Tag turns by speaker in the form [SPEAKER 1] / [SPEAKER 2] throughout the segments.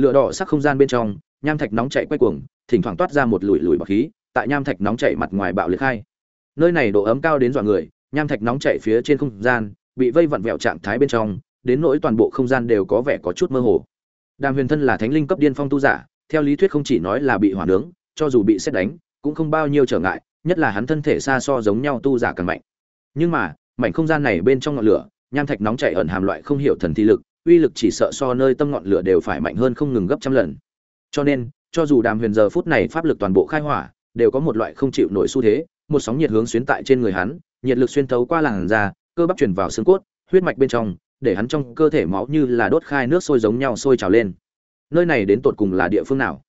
[SPEAKER 1] lửa đỏ sắc không gian bên trong, nham thạch nóng chảy quay cuồng, thỉnh thoảng toát ra một lùi lùi bọc khí, tại nham thạch nóng chảy mặt ngoài bạo liệt khai. Nơi này độ ấm cao đến dọa người, nham thạch nóng chảy phía trên không gian, bị vây vặn vẹo trạng thái bên trong, đến nỗi toàn bộ không gian đều có vẻ có chút mơ hồ. Đàm huyền thân là thánh linh cấp điên phong tu giả, theo lý thuyết không chỉ nói là bị hỏa nướng, cho dù bị xét đánh, cũng không bao nhiêu trở ngại, nhất là hắn thân thể xa so giống nhau tu giả càng mạnh. Nhưng mà, mảnh không gian này bên trong ngọn lửa, nham thạch nóng chảy ẩn hàm loại không hiểu thần thi lực uy lực chỉ sợ so nơi tâm ngọn lửa đều phải mạnh hơn không ngừng gấp trăm lần. Cho nên, cho dù đàm huyền giờ phút này pháp lực toàn bộ khai hỏa, đều có một loại không chịu nổi xu thế, một sóng nhiệt hướng xuyến tại trên người hắn, nhiệt lực xuyên thấu qua làn da, cơ bắp truyền vào xương cốt, huyết mạch bên trong, để hắn trong cơ thể máu như là đốt khai nước sôi giống nhau sôi trào lên. Nơi này đến tột cùng là địa phương nào?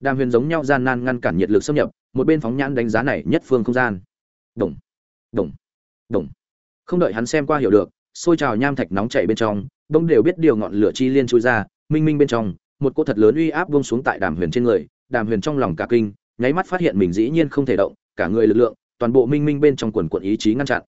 [SPEAKER 1] Đàm huyền giống nhau gian nan ngăn cản nhiệt lực xâm nhập, một bên phóng nhãn đánh giá này nhất phương không gian. Đồng đồng đồng không đợi hắn xem qua hiểu được, sôi trào nham thạch nóng chảy bên trong bông đều biết điều ngọn lửa chi liên chui ra, minh minh bên trong, một cô thật lớn uy áp buông xuống tại đàm huyền trên người, đàm huyền trong lòng cả kinh, nháy mắt phát hiện mình dĩ nhiên không thể động, cả người lực lượng, toàn bộ minh minh bên trong quần quận ý chí ngăn chặn.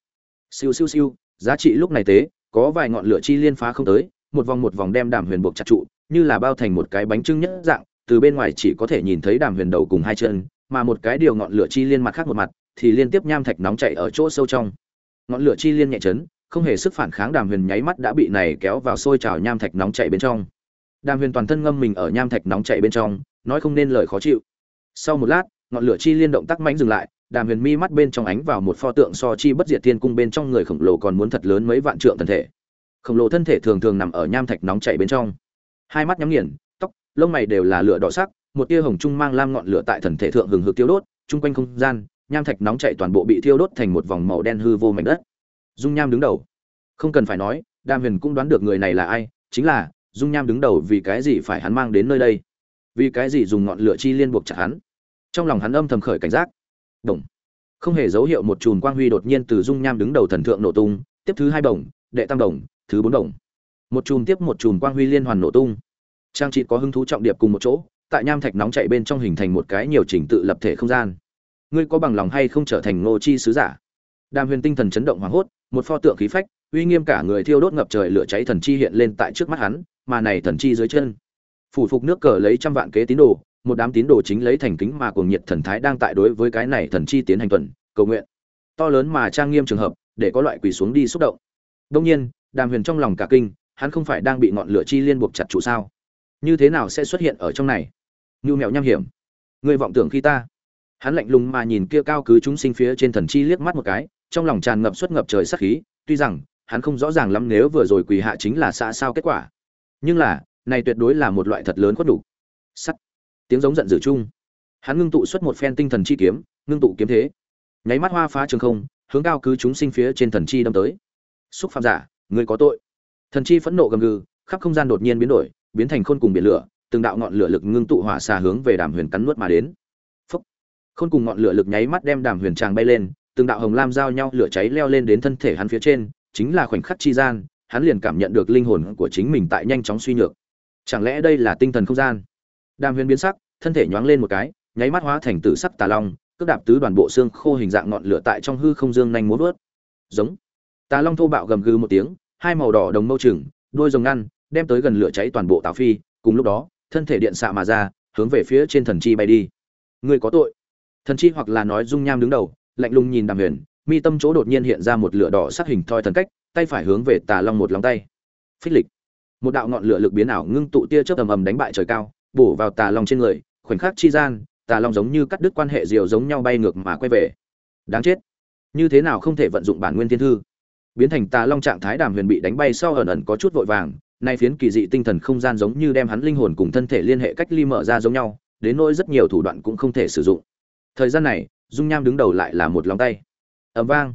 [SPEAKER 1] Siêu siêu siêu, giá trị lúc này tế, có vài ngọn lửa chi liên phá không tới, một vòng một vòng đem đàm huyền buộc chặt trụ, như là bao thành một cái bánh trưng nhất dạng, từ bên ngoài chỉ có thể nhìn thấy đàm huyền đầu cùng hai chân, mà một cái điều ngọn lửa chi liên mặt khác một mặt, thì liên tiếp nham thạch nóng chảy ở chỗ sâu trong. Ngọn lửa chi liên nhẹ chấn không hề sức phản kháng đàm huyền nháy mắt đã bị này kéo vào sôi trào nham thạch nóng chảy bên trong. Đàm huyền toàn thân ngâm mình ở nham thạch nóng chảy bên trong, nói không nên lời khó chịu. Sau một lát, ngọn lửa chi liên động tắc mãnh dừng lại, đàm huyền mi mắt bên trong ánh vào một pho tượng so chi bất diệt thiên cung bên trong người khổng lồ còn muốn thật lớn mấy vạn trượng thân thể. Khổng lồ thân thể thường thường nằm ở nham thạch nóng chảy bên trong. Hai mắt nhắm nghiền, tóc, lông mày đều là lửa đỏ sắc, một tia hồng trung mang lam ngọn lửa tại thần thể thượng hừng hực tiêu đốt, chung quanh không gian, nham thạch nóng chảy toàn bộ bị thiêu đốt thành một vòng màu đen hư vô mảnh đất dung nham đứng đầu. Không cần phải nói, đàm huyền cũng đoán được người này là ai, chính là, dung nham đứng đầu vì cái gì phải hắn mang đến nơi đây? Vì cái gì dùng ngọn lửa chi liên buộc chặt hắn? Trong lòng hắn âm thầm khởi cảnh giác. Đồng. Không hề dấu hiệu một chùm quang huy đột nhiên từ dung nham đứng đầu thần thượng nổ tung, tiếp thứ hai đồng, đệ tam đồng, thứ bốn đồng. Một chùm tiếp một chùm quang huy liên hoàn nổ tung. Trang trị có hứng thú trọng điệp cùng một chỗ, tại nham thạch nóng chạy bên trong hình thành một cái nhiều trình tự lập thể không gian. Ngươi có bằng lòng hay không trở thành ngô chi sứ giả? Đàm huyền tinh thần chấn động hoảng hốt, một pho tượng khí phách, uy nghiêm cả người thiêu đốt ngập trời lửa cháy thần chi hiện lên tại trước mắt hắn, mà này thần chi dưới chân. Phủ phục nước cờ lấy trăm vạn kế tín đồ, một đám tín đồ chính lấy thành kính mà cuồng nhiệt thần thái đang tại đối với cái này thần chi tiến hành tuần, cầu nguyện. To lớn mà trang nghiêm trường hợp, để có loại quỳ xuống đi xúc động. Đông nhiên, đàm huyền trong lòng cả kinh, hắn không phải đang bị ngọn lửa chi liên buộc chặt trụ sao? Như thế nào sẽ xuất hiện ở trong này? Như mèo nham hiểm. Ngươi vọng tưởng khi ta. Hắn lạnh lùng mà nhìn kia cao cứ chúng sinh phía trên thần chi liếc mắt một cái trong lòng tràn ngập suất ngập trời sát khí, tuy rằng, hắn không rõ ràng lắm nếu vừa rồi quỳ hạ chính là xã sao kết quả. Nhưng là, này tuyệt đối là một loại thật lớn quất đủ. Sắt. Tiếng giống giận dữ chung. Hắn ngưng tụ xuất một phen tinh thần chi kiếm, ngưng tụ kiếm thế. Nháy mắt hoa phá trường không, hướng cao cứ chúng sinh phía trên thần chi đâm tới. Xúc phạm giả, người có tội. Thần chi phẫn nộ gầm gừ, khắp không gian đột nhiên biến đổi, biến thành khôn cùng biển lửa, từng đạo ngọn lửa lực ngưng tụ hỏa xà hướng về đàm huyền cắn nuốt mà đến. Phốc. khôn cùng ngọn lửa lực nháy mắt đem đàm huyền tràng bay lên từng đạo hồng lam giao nhau lửa cháy leo lên đến thân thể hắn phía trên, chính là khoảnh khắc chi gian, hắn liền cảm nhận được linh hồn của chính mình tại nhanh chóng suy nhược. Chẳng lẽ đây là tinh thần không gian? Đàm huyền biến sắc, thân thể nhoáng lên một cái, nháy mắt hóa thành tử sắc tà long, cước đạp tứ đoàn bộ xương khô hình dạng ngọn lửa tại trong hư không dương nhanh muốn vớt. Giống. Tà long thô bạo gầm gừ một tiếng, hai màu đỏ đồng mâu chừng đôi rồng ngăn, đem tới gần lửa cháy toàn bộ tào phi, cùng lúc đó, thân thể điện xạ mà ra, hướng về phía trên thần chi bay đi. Người có tội. Thần chi hoặc là nói dung nham đứng đầu lạnh lùng nhìn đàm huyền, mi tâm chỗ đột nhiên hiện ra một lửa đỏ sắc hình thoi thần cách, tay phải hướng về tà long một lòng tay. Phích lịch. Một đạo ngọn lửa lực biến ảo ngưng tụ tia chớp ầm ầm đánh bại trời cao, bổ vào tà long trên người, khoảnh khắc chi gian, tà long giống như cắt đứt quan hệ diều giống nhau bay ngược mà quay về. Đáng chết. Như thế nào không thể vận dụng bản nguyên thiên thư? Biến thành tà long trạng thái đàm huyền bị đánh bay sau ẩn ẩn có chút vội vàng, nay phiến kỳ dị tinh thần không gian giống như đem hắn linh hồn cùng thân thể liên hệ cách ly mở ra giống nhau, đến nỗi rất nhiều thủ đoạn cũng không thể sử dụng. Thời gian này dung nham đứng đầu lại là một lòng tay. Ầm vang.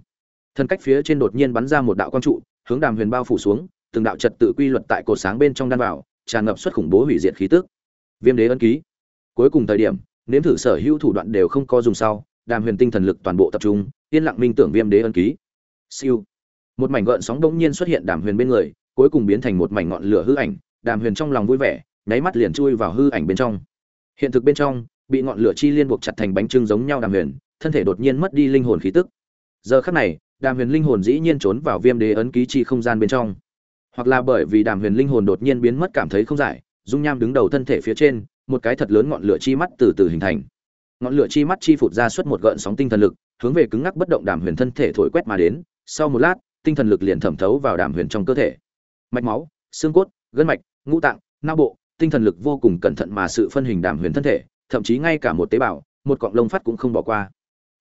[SPEAKER 1] Thân cách phía trên đột nhiên bắn ra một đạo quang trụ, hướng đàm huyền bao phủ xuống, từng đạo trật tự quy luật tại cột sáng bên trong đan vào, tràn ngập xuất khủng bố hủy diệt khí tức. Viêm đế ân ký. Cuối cùng thời điểm, nếm thử sở hữu thủ đoạn đều không có dùng sau, đàm huyền tinh thần lực toàn bộ tập trung, yên lặng minh tưởng viêm đế ân ký. Siêu. Một mảnh gợn sóng bỗng nhiên xuất hiện đàm huyền bên người, cuối cùng biến thành một mảnh ngọn lửa hư ảnh, đàm huyền trong lòng vui vẻ, nháy mắt liền chui vào hư ảnh bên trong. Hiện thực bên trong bị ngọn lửa chi liên buộc chặt thành bánh trưng giống nhau đàm huyền, thân thể đột nhiên mất đi linh hồn khí tức. Giờ khắc này, đàm huyền linh hồn dĩ nhiên trốn vào viêm đế ấn ký chi không gian bên trong. Hoặc là bởi vì đàm huyền linh hồn đột nhiên biến mất cảm thấy không giải, dung nham đứng đầu thân thể phía trên, một cái thật lớn ngọn lửa chi mắt từ từ hình thành. Ngọn lửa chi mắt chi phụt ra suốt một gợn sóng tinh thần lực, hướng về cứng ngắc bất động đàm huyền thân thể thổi quét mà đến. Sau một lát, tinh thần lực liền thẩm thấu vào đàm huyền trong cơ thể. Mạch máu, xương cốt, gân mạch, ngũ tạng, não bộ, tinh thần lực vô cùng cẩn thận mà sự phân hình đàm huyền thân thể thậm chí ngay cả một tế bào, một cọng lông phát cũng không bỏ qua.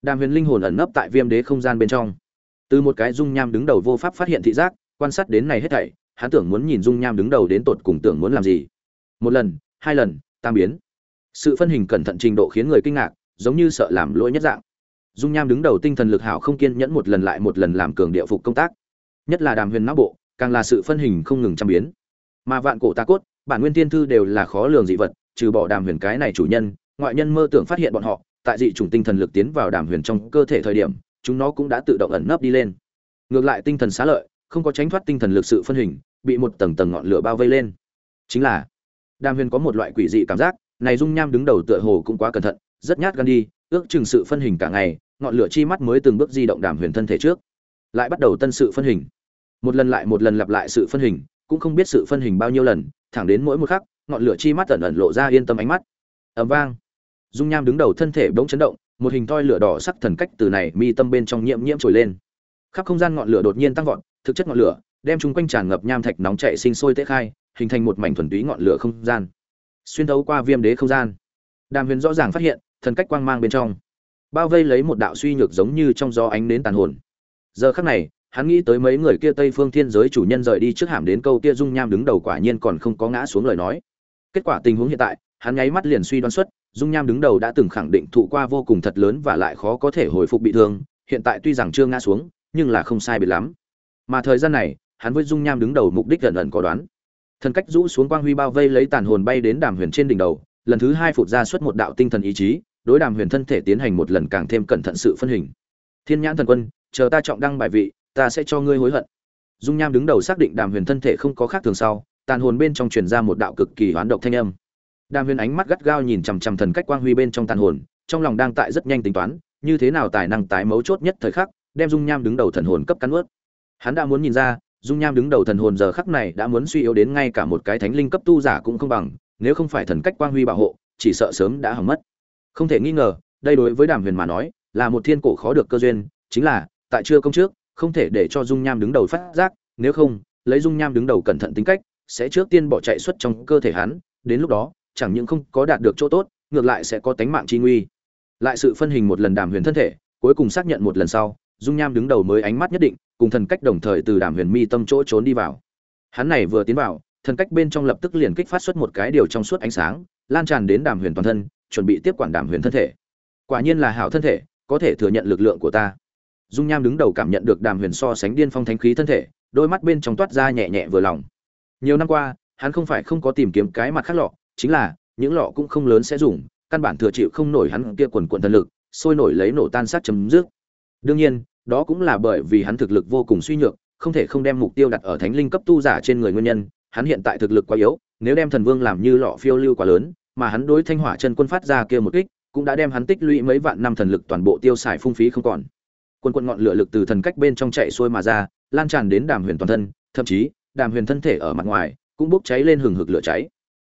[SPEAKER 1] Đàm huyền linh hồn ẩn nấp tại viêm đế không gian bên trong. Từ một cái dung nham đứng đầu vô pháp phát hiện thị giác, quan sát đến này hết thảy, hắn tưởng muốn nhìn dung nham đứng đầu đến tột cùng tưởng muốn làm gì. Một lần, hai lần, tam biến. Sự phân hình cẩn thận trình độ khiến người kinh ngạc, giống như sợ làm lỗi nhất dạng. Dung nham đứng đầu tinh thần lực hảo không kiên nhẫn một lần lại một lần làm cường địa phục công tác. Nhất là đàm huyền não bộ, càng là sự phân hình không ngừng trăm biến. Mà vạn cổ ta cốt, bản nguyên tiên thư đều là khó lường dị vật trừ bỏ đàm huyền cái này chủ nhân, ngoại nhân mơ tưởng phát hiện bọn họ, tại dị chủng tinh thần lực tiến vào đàm huyền trong cơ thể thời điểm, chúng nó cũng đã tự động ẩn nấp đi lên. Ngược lại tinh thần xá lợi, không có tránh thoát tinh thần lực sự phân hình, bị một tầng tầng ngọn lửa bao vây lên. Chính là, đàm huyền có một loại quỷ dị cảm giác, này dung nham đứng đầu tựa hồ cũng quá cẩn thận, rất nhát gan đi, ước chừng sự phân hình cả ngày, ngọn lửa chi mắt mới từng bước di động đàm huyền thân thể trước. Lại bắt đầu tân sự phân hình. Một lần lại một lần lặp lại sự phân hình, cũng không biết sự phân hình bao nhiêu lần, thẳng đến mỗi một khắc ngọn lửa chi mắt ẩn ẩn lộ ra yên tâm ánh mắt. Ầm vang. Dung nham đứng đầu thân thể bỗng chấn động, một hình thoi lửa đỏ sắc thần cách từ này mi tâm bên trong nhiễm nhiễm trồi lên. Khắp không gian ngọn lửa đột nhiên tăng vọt, thực chất ngọn lửa đem chúng quanh tràn ngập nham thạch nóng chảy sinh sôi tế khai, hình thành một mảnh thuần túy ngọn lửa không gian. Xuyên thấu qua viêm đế không gian, đàm huyền rõ ràng phát hiện, thần cách quang mang bên trong, bao vây lấy một đạo suy nhược giống như trong gió ánh đến tàn hồn. Giờ khắc này, hắn nghĩ tới mấy người kia tây phương thiên giới chủ nhân rời đi trước hàm đến câu kia dung nham đứng đầu quả nhiên còn không có ngã xuống lời nói kết quả tình huống hiện tại, hắn nháy mắt liền suy đoán xuất, dung nham đứng đầu đã từng khẳng định thụ qua vô cùng thật lớn và lại khó có thể hồi phục bị thương, hiện tại tuy rằng chưa ngã xuống, nhưng là không sai biệt lắm. Mà thời gian này, hắn với dung nham đứng đầu mục đích gần ẩn có đoán. Thần cách rũ xuống quang huy bao vây lấy tàn hồn bay đến đàm huyền trên đỉnh đầu, lần thứ hai phụt ra xuất một đạo tinh thần ý chí, đối đàm huyền thân thể tiến hành một lần càng thêm cẩn thận sự phân hình. Thiên nhãn thần quân, chờ ta trọng đăng bài vị, ta sẽ cho ngươi hối hận. Dung nham đứng đầu xác định đàm huyền thân thể không có khác thường sau tàn hồn bên trong truyền ra một đạo cực kỳ hoán độc thanh âm. Đàm huyền ánh mắt gắt gao nhìn chằm chằm thần cách quang huy bên trong tàn hồn, trong lòng đang tại rất nhanh tính toán, như thế nào tài năng tái mấu chốt nhất thời khắc, đem dung nham đứng đầu thần hồn cấp cắn ướt hắn đã muốn nhìn ra, dung nham đứng đầu thần hồn giờ khắc này đã muốn suy yếu đến ngay cả một cái thánh linh cấp tu giả cũng không bằng, nếu không phải thần cách quang huy bảo hộ, chỉ sợ sớm đã hỏng mất. Không thể nghi ngờ, đây đối với đàm huyền mà nói, là một thiên cổ khó được cơ duyên, chính là, tại chưa công trước, không thể để cho dung nham đứng đầu phát giác, nếu không, lấy dung nham đứng đầu cẩn thận tính cách sẽ trước tiên bỏ chạy xuất trong cơ thể hắn, đến lúc đó, chẳng những không có đạt được chỗ tốt, ngược lại sẽ có tánh mạng chi nguy. Lại sự phân hình một lần đàm huyền thân thể, cuối cùng xác nhận một lần sau, dung nham đứng đầu mới ánh mắt nhất định, cùng thần cách đồng thời từ đàm huyền mi tâm chỗ trốn đi vào. Hắn này vừa tiến vào, thần cách bên trong lập tức liền kích phát xuất một cái điều trong suốt ánh sáng, lan tràn đến đàm huyền toàn thân, chuẩn bị tiếp quản đàm huyền thân thể. Quả nhiên là hảo thân thể, có thể thừa nhận lực lượng của ta. Dung nham đứng đầu cảm nhận được đàm huyền so sánh điên phong thánh khí thân thể, đôi mắt bên trong toát ra nhẹ nhẹ vừa lòng nhiều năm qua, hắn không phải không có tìm kiếm cái mặt khác lọ, chính là, những lọ cũng không lớn sẽ dùng, căn bản thừa chịu không nổi hắn kia quần quần thần lực, sôi nổi lấy nổ tan sát chấm dứt. Đương nhiên, đó cũng là bởi vì hắn thực lực vô cùng suy nhược, không thể không đem mục tiêu đặt ở thánh linh cấp tu giả trên người nguyên nhân, hắn hiện tại thực lực quá yếu, nếu đem thần vương làm như lọ phiêu lưu quá lớn, mà hắn đối thanh hỏa chân quân phát ra kia một kích, cũng đã đem hắn tích lũy mấy vạn năm thần lực toàn bộ tiêu xài phung phí không còn. Quân quân ngọn lửa lực từ thần cách bên trong chạy xuôi mà ra, lan tràn đến đàm huyền toàn thân, thậm chí đàm huyền thân thể ở mặt ngoài cũng bốc cháy lên hừng hực lửa cháy.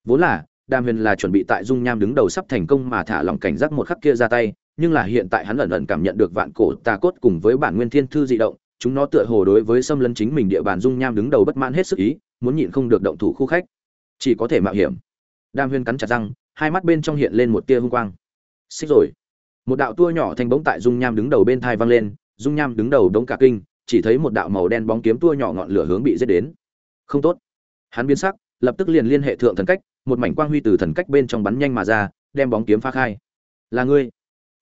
[SPEAKER 1] Vốn là, đàm huyền là chuẩn bị tại dung nham đứng đầu sắp thành công mà thả lòng cảnh giác một khắc kia ra tay, nhưng là hiện tại hắn ẩn ẩn cảm nhận được vạn cổ tà cốt cùng với bản nguyên thiên thư dị động, chúng nó tựa hồ đối với xâm lấn chính mình địa bàn dung nham đứng đầu bất mãn hết sức ý, muốn nhịn không được động thủ khu khách. Chỉ có thể mạo hiểm. Đàm huyền cắn chặt răng, hai mắt bên trong hiện lên một tia hung quang. Xích rồi. Một đạo tua nhỏ thành bóng tại dung nham đứng đầu bên thai văng lên, dung nham đứng đầu đống cả kinh, chỉ thấy một đạo màu đen bóng kiếm tua nhỏ ngọn lửa hướng bị giết đến không tốt. Hắn biến sắc, lập tức liền liên hệ thượng thần cách, một mảnh quang huy từ thần cách bên trong bắn nhanh mà ra, đem bóng kiếm phá khai. Là ngươi.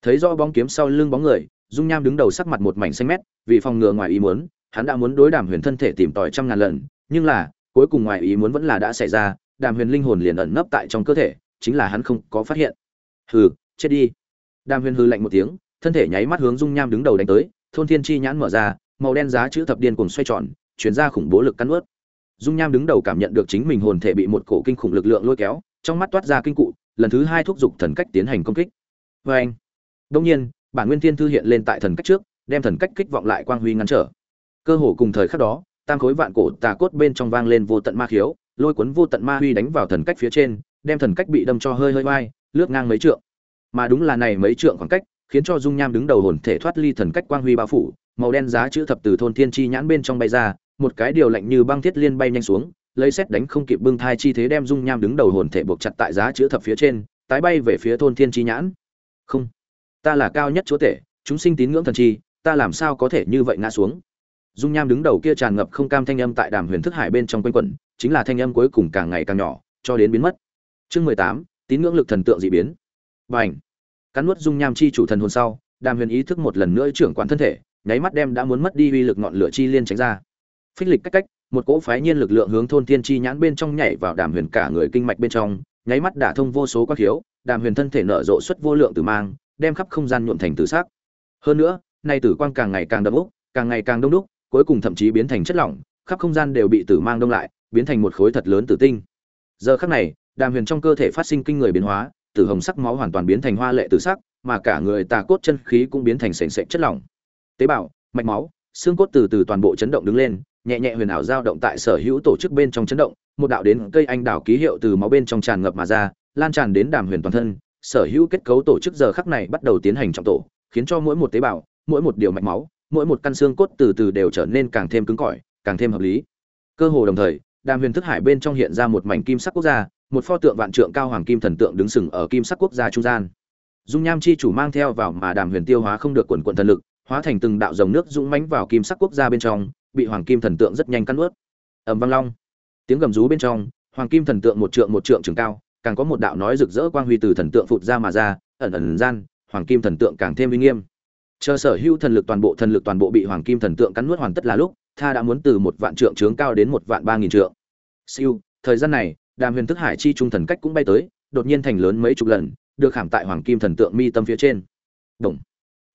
[SPEAKER 1] Thấy rõ bóng kiếm sau lưng bóng người, dung nham đứng đầu sắc mặt một mảnh xanh mét, vì phòng ngừa ngoài ý muốn, hắn đã muốn đối đàm huyền thân thể tìm tòi trăm ngàn lần, nhưng là, cuối cùng ngoài ý muốn vẫn là đã xảy ra, đàm huyền linh hồn liền ẩn nấp tại trong cơ thể, chính là hắn không có phát hiện. Hừ, chết đi. Đàm huyền hư lạnh một tiếng, thân thể nháy mắt hướng dung nham đứng đầu đánh tới, thôn thiên chi nhãn mở ra, màu đen giá chữ thập điên cùng xoay tròn chuyển ra khủng bố lực cắn ướt dung nham đứng đầu cảm nhận được chính mình hồn thể bị một cổ kinh khủng lực lượng lôi kéo, trong mắt toát ra kinh cụ, lần thứ hai thúc giục thần cách tiến hành công kích. Vê anh đông nhiên, bản nguyên thiên thư hiện lên tại thần cách trước, đem thần cách kích vọng lại quang huy ngăn trở. Cơ hồ cùng thời khắc đó, tam khối vạn cổ tà cốt bên trong vang lên vô tận ma khiếu, lôi cuốn vô tận ma huy đánh vào thần cách phía trên, đem thần cách bị đâm cho hơi hơi vai lướt ngang mấy trượng. Mà đúng là này mấy trượng khoảng cách, khiến cho dung nham đứng đầu hồn thể thoát ly thần cách quang huy bao phủ, màu đen giá chữ thập từ thôn thiên chi nhãn bên trong bay ra một cái điều lạnh như băng thiết liên bay nhanh xuống, lấy xét đánh không kịp bưng thai chi thế đem dung nham đứng đầu hồn thể buộc chặt tại giá chữ thập phía trên, tái bay về phía thôn thiên chi nhãn. Không, ta là cao nhất chúa tể, chúng sinh tín ngưỡng thần chi, ta làm sao có thể như vậy ngã xuống? Dung nham đứng đầu kia tràn ngập không cam thanh âm tại đàm huyền thức hải bên trong quanh quẩn, chính là thanh âm cuối cùng càng ngày càng nhỏ, cho đến biến mất. Chương mười tám, tín ngưỡng lực thần tượng dị biến. Bành! Ảnh cắn nuốt dung nham chi chủ thần hồn sau, đàm huyền ý thức một lần nữa trưởng quản thân thể, nháy mắt đem đã muốn mất đi uy lực ngọn lửa chi liên tránh ra phích lịch cách cách, một cỗ phái nhiên lực lượng hướng thôn thiên chi nhãn bên trong nhảy vào đàm huyền cả người kinh mạch bên trong, nháy mắt đả thông vô số quát hiếu đàm huyền thân thể nở rộ xuất vô lượng tử mang, đem khắp không gian nhuộm thành tử sắc. Hơn nữa, nay tử quang càng ngày càng đậm úc, càng ngày càng đông đúc, cuối cùng thậm chí biến thành chất lỏng, khắp không gian đều bị tử mang đông lại, biến thành một khối thật lớn tử tinh. Giờ khắc này, đàm huyền trong cơ thể phát sinh kinh người biến hóa, tử hồng sắc máu hoàn toàn biến thành hoa lệ tử sắc, mà cả người tà cốt chân khí cũng biến thành sền sệt chất lỏng. Tế bào, mạch máu, xương cốt từ từ toàn bộ chấn động đứng lên nhẹ nhẹ huyền ảo dao động tại sở hữu tổ chức bên trong chấn động, một đạo đến cây anh đào ký hiệu từ máu bên trong tràn ngập mà ra, lan tràn đến đàm huyền toàn thân. Sở hữu kết cấu tổ chức giờ khắc này bắt đầu tiến hành trọng tổ, khiến cho mỗi một tế bào, mỗi một điều mạch máu, mỗi một căn xương cốt từ từ đều trở nên càng thêm cứng cỏi, càng thêm hợp lý. Cơ hồ đồng thời, đàm huyền thức hải bên trong hiện ra một mảnh kim sắc quốc gia, một pho tượng vạn trượng cao hoàng kim thần tượng đứng sừng ở kim sắc quốc gia trung gian. Dung nham chi chủ mang theo vào mà đàm huyền tiêu hóa không được quần quần thần lực, hóa thành từng đạo dòng nước dũng mãnh vào kim sắc quốc gia bên trong bị hoàng kim thần tượng rất nhanh cắn nuốt. ầm vang long tiếng gầm rú bên trong, hoàng kim thần tượng một trượng một trượng trường cao, càng có một đạo nói rực rỡ quang huy từ thần tượng phụt ra mà ra, ẩn ẩn gian, hoàng kim thần tượng càng thêm uy nghiêm chờ sở hữu thần lực toàn bộ, thần lực toàn bộ bị hoàng kim thần tượng cắn nuốt hoàn tất là lúc, tha đã muốn từ một vạn trượng trướng cao đến một vạn ba nghìn trượng siêu, thời gian này, đàm huyền thức hải chi trung thần cách cũng bay tới, đột nhiên thành lớn mấy chục lần, được khảm tại hoàng kim thần tượng mi tâm phía trên Động.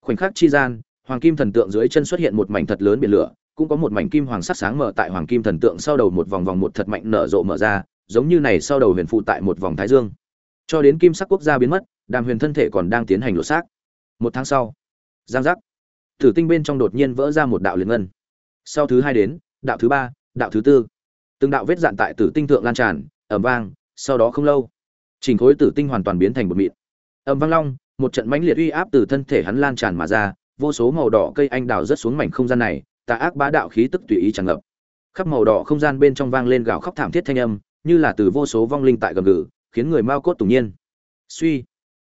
[SPEAKER 1] khoảnh khắc chi gian, hoàng kim thần tượng dưới chân xuất hiện một mảnh thật lớn biển lửa cũng có một mảnh kim hoàng sắc sáng mở tại hoàng kim thần tượng sau đầu một vòng vòng một thật mạnh nở rộ mở ra, giống như này sau đầu huyền phụ tại một vòng thái dương. Cho đến kim sắc quốc gia biến mất, đàm huyền thân thể còn đang tiến hành lột xác. Một tháng sau, giang giác, thử tinh bên trong đột nhiên vỡ ra một đạo liền ngân. Sau thứ hai đến, đạo thứ ba, đạo thứ tư. Từng đạo vết dạn tại tử tinh thượng lan tràn, ầm vang, sau đó không lâu, chỉnh khối tử tinh hoàn toàn biến thành một mịn. Ầm vang long, một trận mãnh liệt uy áp từ thân thể hắn lan tràn mà ra, vô số màu đỏ cây anh đào rớt xuống mảnh không gian này tà ác bá đạo khí tức tùy ý tràn ngập. Khắp màu đỏ không gian bên trong vang lên gào khóc thảm thiết thanh âm, như là từ vô số vong linh tại gầm gừ, khiến người mao cốt tùng nhiên. Suy.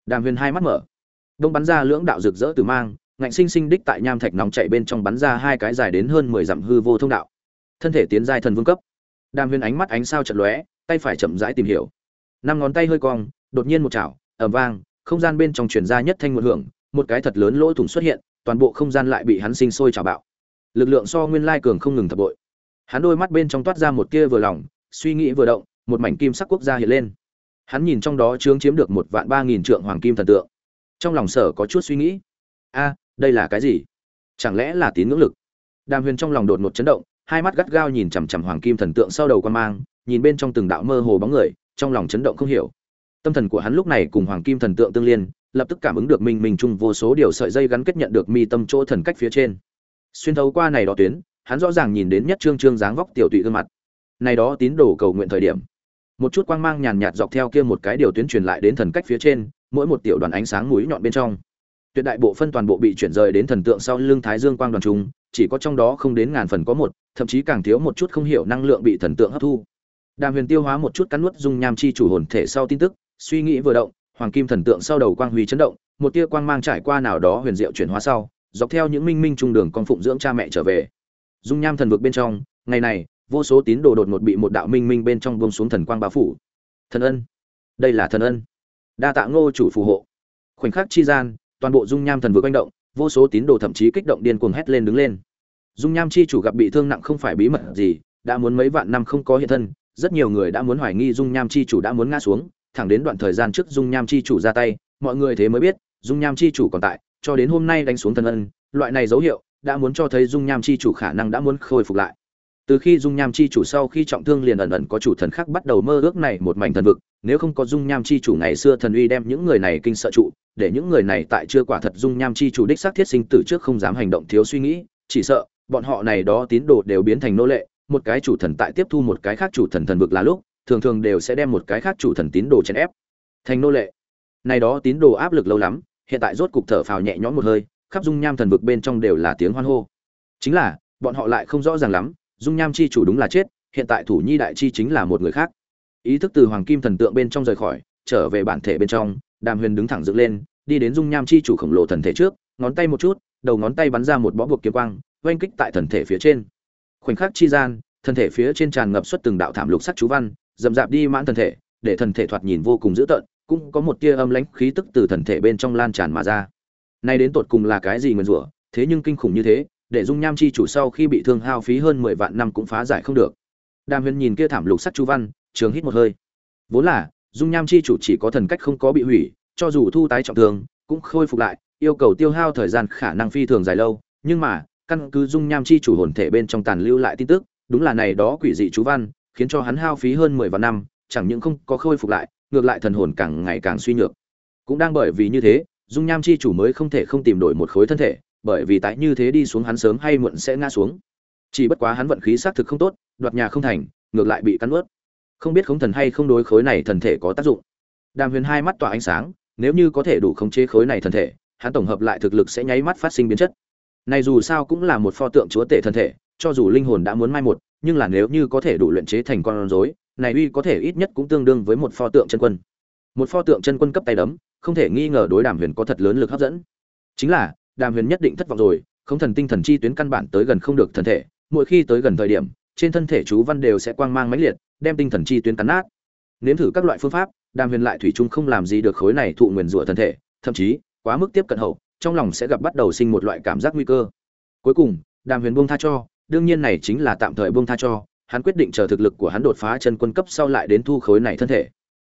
[SPEAKER 1] Đàm huyền hai mắt mở. Đông bắn ra lưỡng đạo rực rỡ từ mang, ngạnh sinh sinh đích tại nham thạch nóng chạy bên trong bắn ra hai cái dài đến hơn mười dặm hư vô thông đạo. Thân thể tiến giai thần vương cấp. Đàm huyền ánh mắt ánh sao chợt lóe, tay phải chậm rãi tìm hiểu. Năm ngón tay hơi cong, đột nhiên một chảo, ầm vang, không gian bên trong truyền ra nhất thanh một hưởng, một cái thật lớn lỗ thủng xuất hiện, toàn bộ không gian lại bị hắn sinh sôi chảo bạo lực lượng so nguyên lai cường không ngừng thập bội. Hắn đôi mắt bên trong toát ra một tia vừa lòng, suy nghĩ vừa động, một mảnh kim sắc quốc gia hiện lên. Hắn nhìn trong đó chướng chiếm được một vạn ba nghìn trượng hoàng kim thần tượng. Trong lòng sở có chút suy nghĩ. A, đây là cái gì? Chẳng lẽ là tín ngưỡng lực? Đàm huyền trong lòng đột ngột chấn động, hai mắt gắt gao nhìn chằm chằm hoàng kim thần tượng sau đầu quan mang, nhìn bên trong từng đạo mơ hồ bóng người, trong lòng chấn động không hiểu. Tâm thần của hắn lúc này cùng hoàng kim thần tượng tương liên, lập tức cảm ứng được mình mình chung vô số điều sợi dây gắn kết nhận được mi tâm chỗ thần cách phía trên xuyên thấu qua này đó tuyến, hắn rõ ràng nhìn đến nhất trương trương dáng vóc tiểu tụy gương mặt. Này đó tín đồ cầu nguyện thời điểm, một chút quang mang nhàn nhạt dọc theo kia một cái điều tuyến truyền lại đến thần cách phía trên, mỗi một tiểu đoàn ánh sáng mũi nhọn bên trong. Tuyệt đại bộ phân toàn bộ bị chuyển rời đến thần tượng sau lưng thái dương quang đoàn trung, chỉ có trong đó không đến ngàn phần có một, thậm chí càng thiếu một chút không hiểu năng lượng bị thần tượng hấp thu. Đàm huyền tiêu hóa một chút cắn nuốt dung nham chi chủ hồn thể sau tin tức, suy nghĩ vừa động, hoàng kim thần tượng sau đầu quang huy chấn động, một tia quang mang trải qua nào đó huyền diệu chuyển hóa sau dọc theo những minh minh trung đường con phụng dưỡng cha mẹ trở về. Dung nham thần vực bên trong, ngày này, vô số tín đồ đột ngột bị một đạo minh minh bên trong bông xuống thần quang bao phủ. Thần ân. Đây là thần ân. Đa tạ ngô chủ phù hộ. Khoảnh khắc chi gian, toàn bộ dung nham thần vực oanh động, vô số tín đồ thậm chí kích động điên cuồng hét lên đứng lên. Dung nham chi chủ gặp bị thương nặng không phải bí mật gì, đã muốn mấy vạn năm không có hiện thân, rất nhiều người đã muốn hoài nghi dung nham chi chủ đã muốn ngã xuống, thẳng đến đoạn thời gian trước dung nham chi chủ ra tay, mọi người thế mới biết, dung nham chi chủ còn tại cho đến hôm nay đánh xuống thần ân, loại này dấu hiệu đã muốn cho thấy dung nham chi chủ khả năng đã muốn khôi phục lại. Từ khi dung nham chi chủ sau khi trọng thương liền ẩn ẩn có chủ thần khác bắt đầu mơ ước này một mảnh thần vực, nếu không có dung nham chi chủ ngày xưa thần uy đem những người này kinh sợ trụ, để những người này tại chưa quả thật dung nham chi chủ đích xác thiết sinh tử trước không dám hành động thiếu suy nghĩ, chỉ sợ bọn họ này đó tín đồ đều biến thành nô lệ, một cái chủ thần tại tiếp thu một cái khác chủ thần thần vực là lúc, thường thường đều sẽ đem một cái khác chủ thần tín đồ chèn ép thành nô lệ. Này đó tín đồ áp lực lâu lắm hiện tại rốt cục thở phào nhẹ nhõm một hơi, khắp dung nham thần vực bên trong đều là tiếng hoan hô. Chính là, bọn họ lại không rõ ràng lắm, dung nham chi chủ đúng là chết, hiện tại thủ nhi đại chi chính là một người khác. Ý thức từ hoàng kim thần tượng bên trong rời khỏi, trở về bản thể bên trong, đàm huyền đứng thẳng dựng lên, đi đến dung nham chi chủ khổng lồ thần thể trước, ngón tay một chút, đầu ngón tay bắn ra một bó buộc kiếm quang, oanh kích tại thần thể phía trên. Khoảnh khắc chi gian, thần thể phía trên tràn ngập xuất từng đạo thảm lục sắc chú văn dầm dạp đi mãn thần thể, để thần thể thoạt nhìn vô cùng dữ tợn cũng có một tia âm lãnh khí tức từ thần thể bên trong lan tràn mà ra. Nay đến tột cùng là cái gì nguyên rủa? Thế nhưng kinh khủng như thế, để dung nham chi chủ sau khi bị thương hao phí hơn mười vạn năm cũng phá giải không được. Đàm huyền nhìn kia thảm lục sắc chú văn, trường hít một hơi. Vốn là, dung nham chi chủ chỉ có thần cách không có bị hủy, cho dù thu tái trọng thương, cũng khôi phục lại, yêu cầu tiêu hao thời gian khả năng phi thường dài lâu. Nhưng mà, căn cứ dung nham chi chủ hồn thể bên trong tàn lưu lại tin tức, đúng là này đó quỷ dị chú văn, khiến cho hắn hao phí hơn mười vạn năm, chẳng những không có khôi phục lại ngược lại thần hồn càng ngày càng suy nhược. Cũng đang bởi vì như thế, dung nham chi chủ mới không thể không tìm đổi một khối thân thể, bởi vì tại như thế đi xuống hắn sớm hay muộn sẽ ngã xuống. Chỉ bất quá hắn vận khí xác thực không tốt, đoạt nhà không thành, ngược lại bị cắn ướt không biết khống thần hay không đối khối này thần thể có tác dụng. Đàm huyền hai mắt tỏa ánh sáng, nếu như có thể đủ khống chế khối này thần thể, hắn tổng hợp lại thực lực sẽ nháy mắt phát sinh biến chất. Này dù sao cũng là một pho tượng chúa tể thần thể, cho dù linh hồn đã muốn mai một, nhưng là nếu như có thể đủ luyện chế thành con rối này uy có thể ít nhất cũng tương đương với một pho tượng chân quân. Một pho tượng chân quân cấp tay đấm, không thể nghi ngờ đối đàm huyền có thật lớn lực hấp dẫn. Chính là, đàm huyền nhất định thất vọng rồi, không thần tinh thần chi tuyến căn bản tới gần không được thần thể, mỗi khi tới gần thời điểm, trên thân thể chú văn đều sẽ quang mang mãnh liệt, đem tinh thần chi tuyến cắn nát. Nếm thử các loại phương pháp, đàm huyền lại thủy chung không làm gì được khối này thụ nguyền rủa thần thể, thậm chí, quá mức tiếp cận hậu, trong lòng sẽ gặp bắt đầu sinh một loại cảm giác nguy cơ. Cuối cùng, đàm huyền buông tha cho, đương nhiên này chính là tạm thời buông tha cho hắn quyết định chờ thực lực của hắn đột phá chân quân cấp sau lại đến thu khối này thân thể.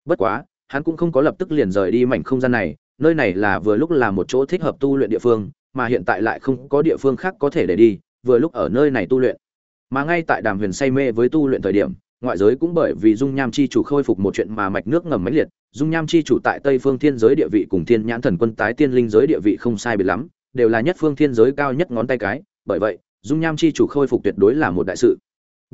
[SPEAKER 1] Bất quá, hắn cũng không có lập tức liền rời đi mảnh không gian này, nơi này là vừa lúc là một chỗ thích hợp tu luyện địa phương, mà hiện tại lại không có địa phương khác có thể để đi, vừa lúc ở nơi này tu luyện. Mà ngay tại đàm huyền say mê với tu luyện thời điểm, ngoại giới cũng bởi vì dung nham chi chủ khôi phục một chuyện mà mạch nước ngầm mãnh liệt, dung nham chi chủ tại tây phương thiên giới địa vị cùng thiên nhãn thần quân tái tiên linh giới địa vị không sai biệt lắm, đều là nhất phương thiên giới cao nhất ngón tay cái, bởi vậy, dung nham chi chủ khôi phục tuyệt đối là một đại sự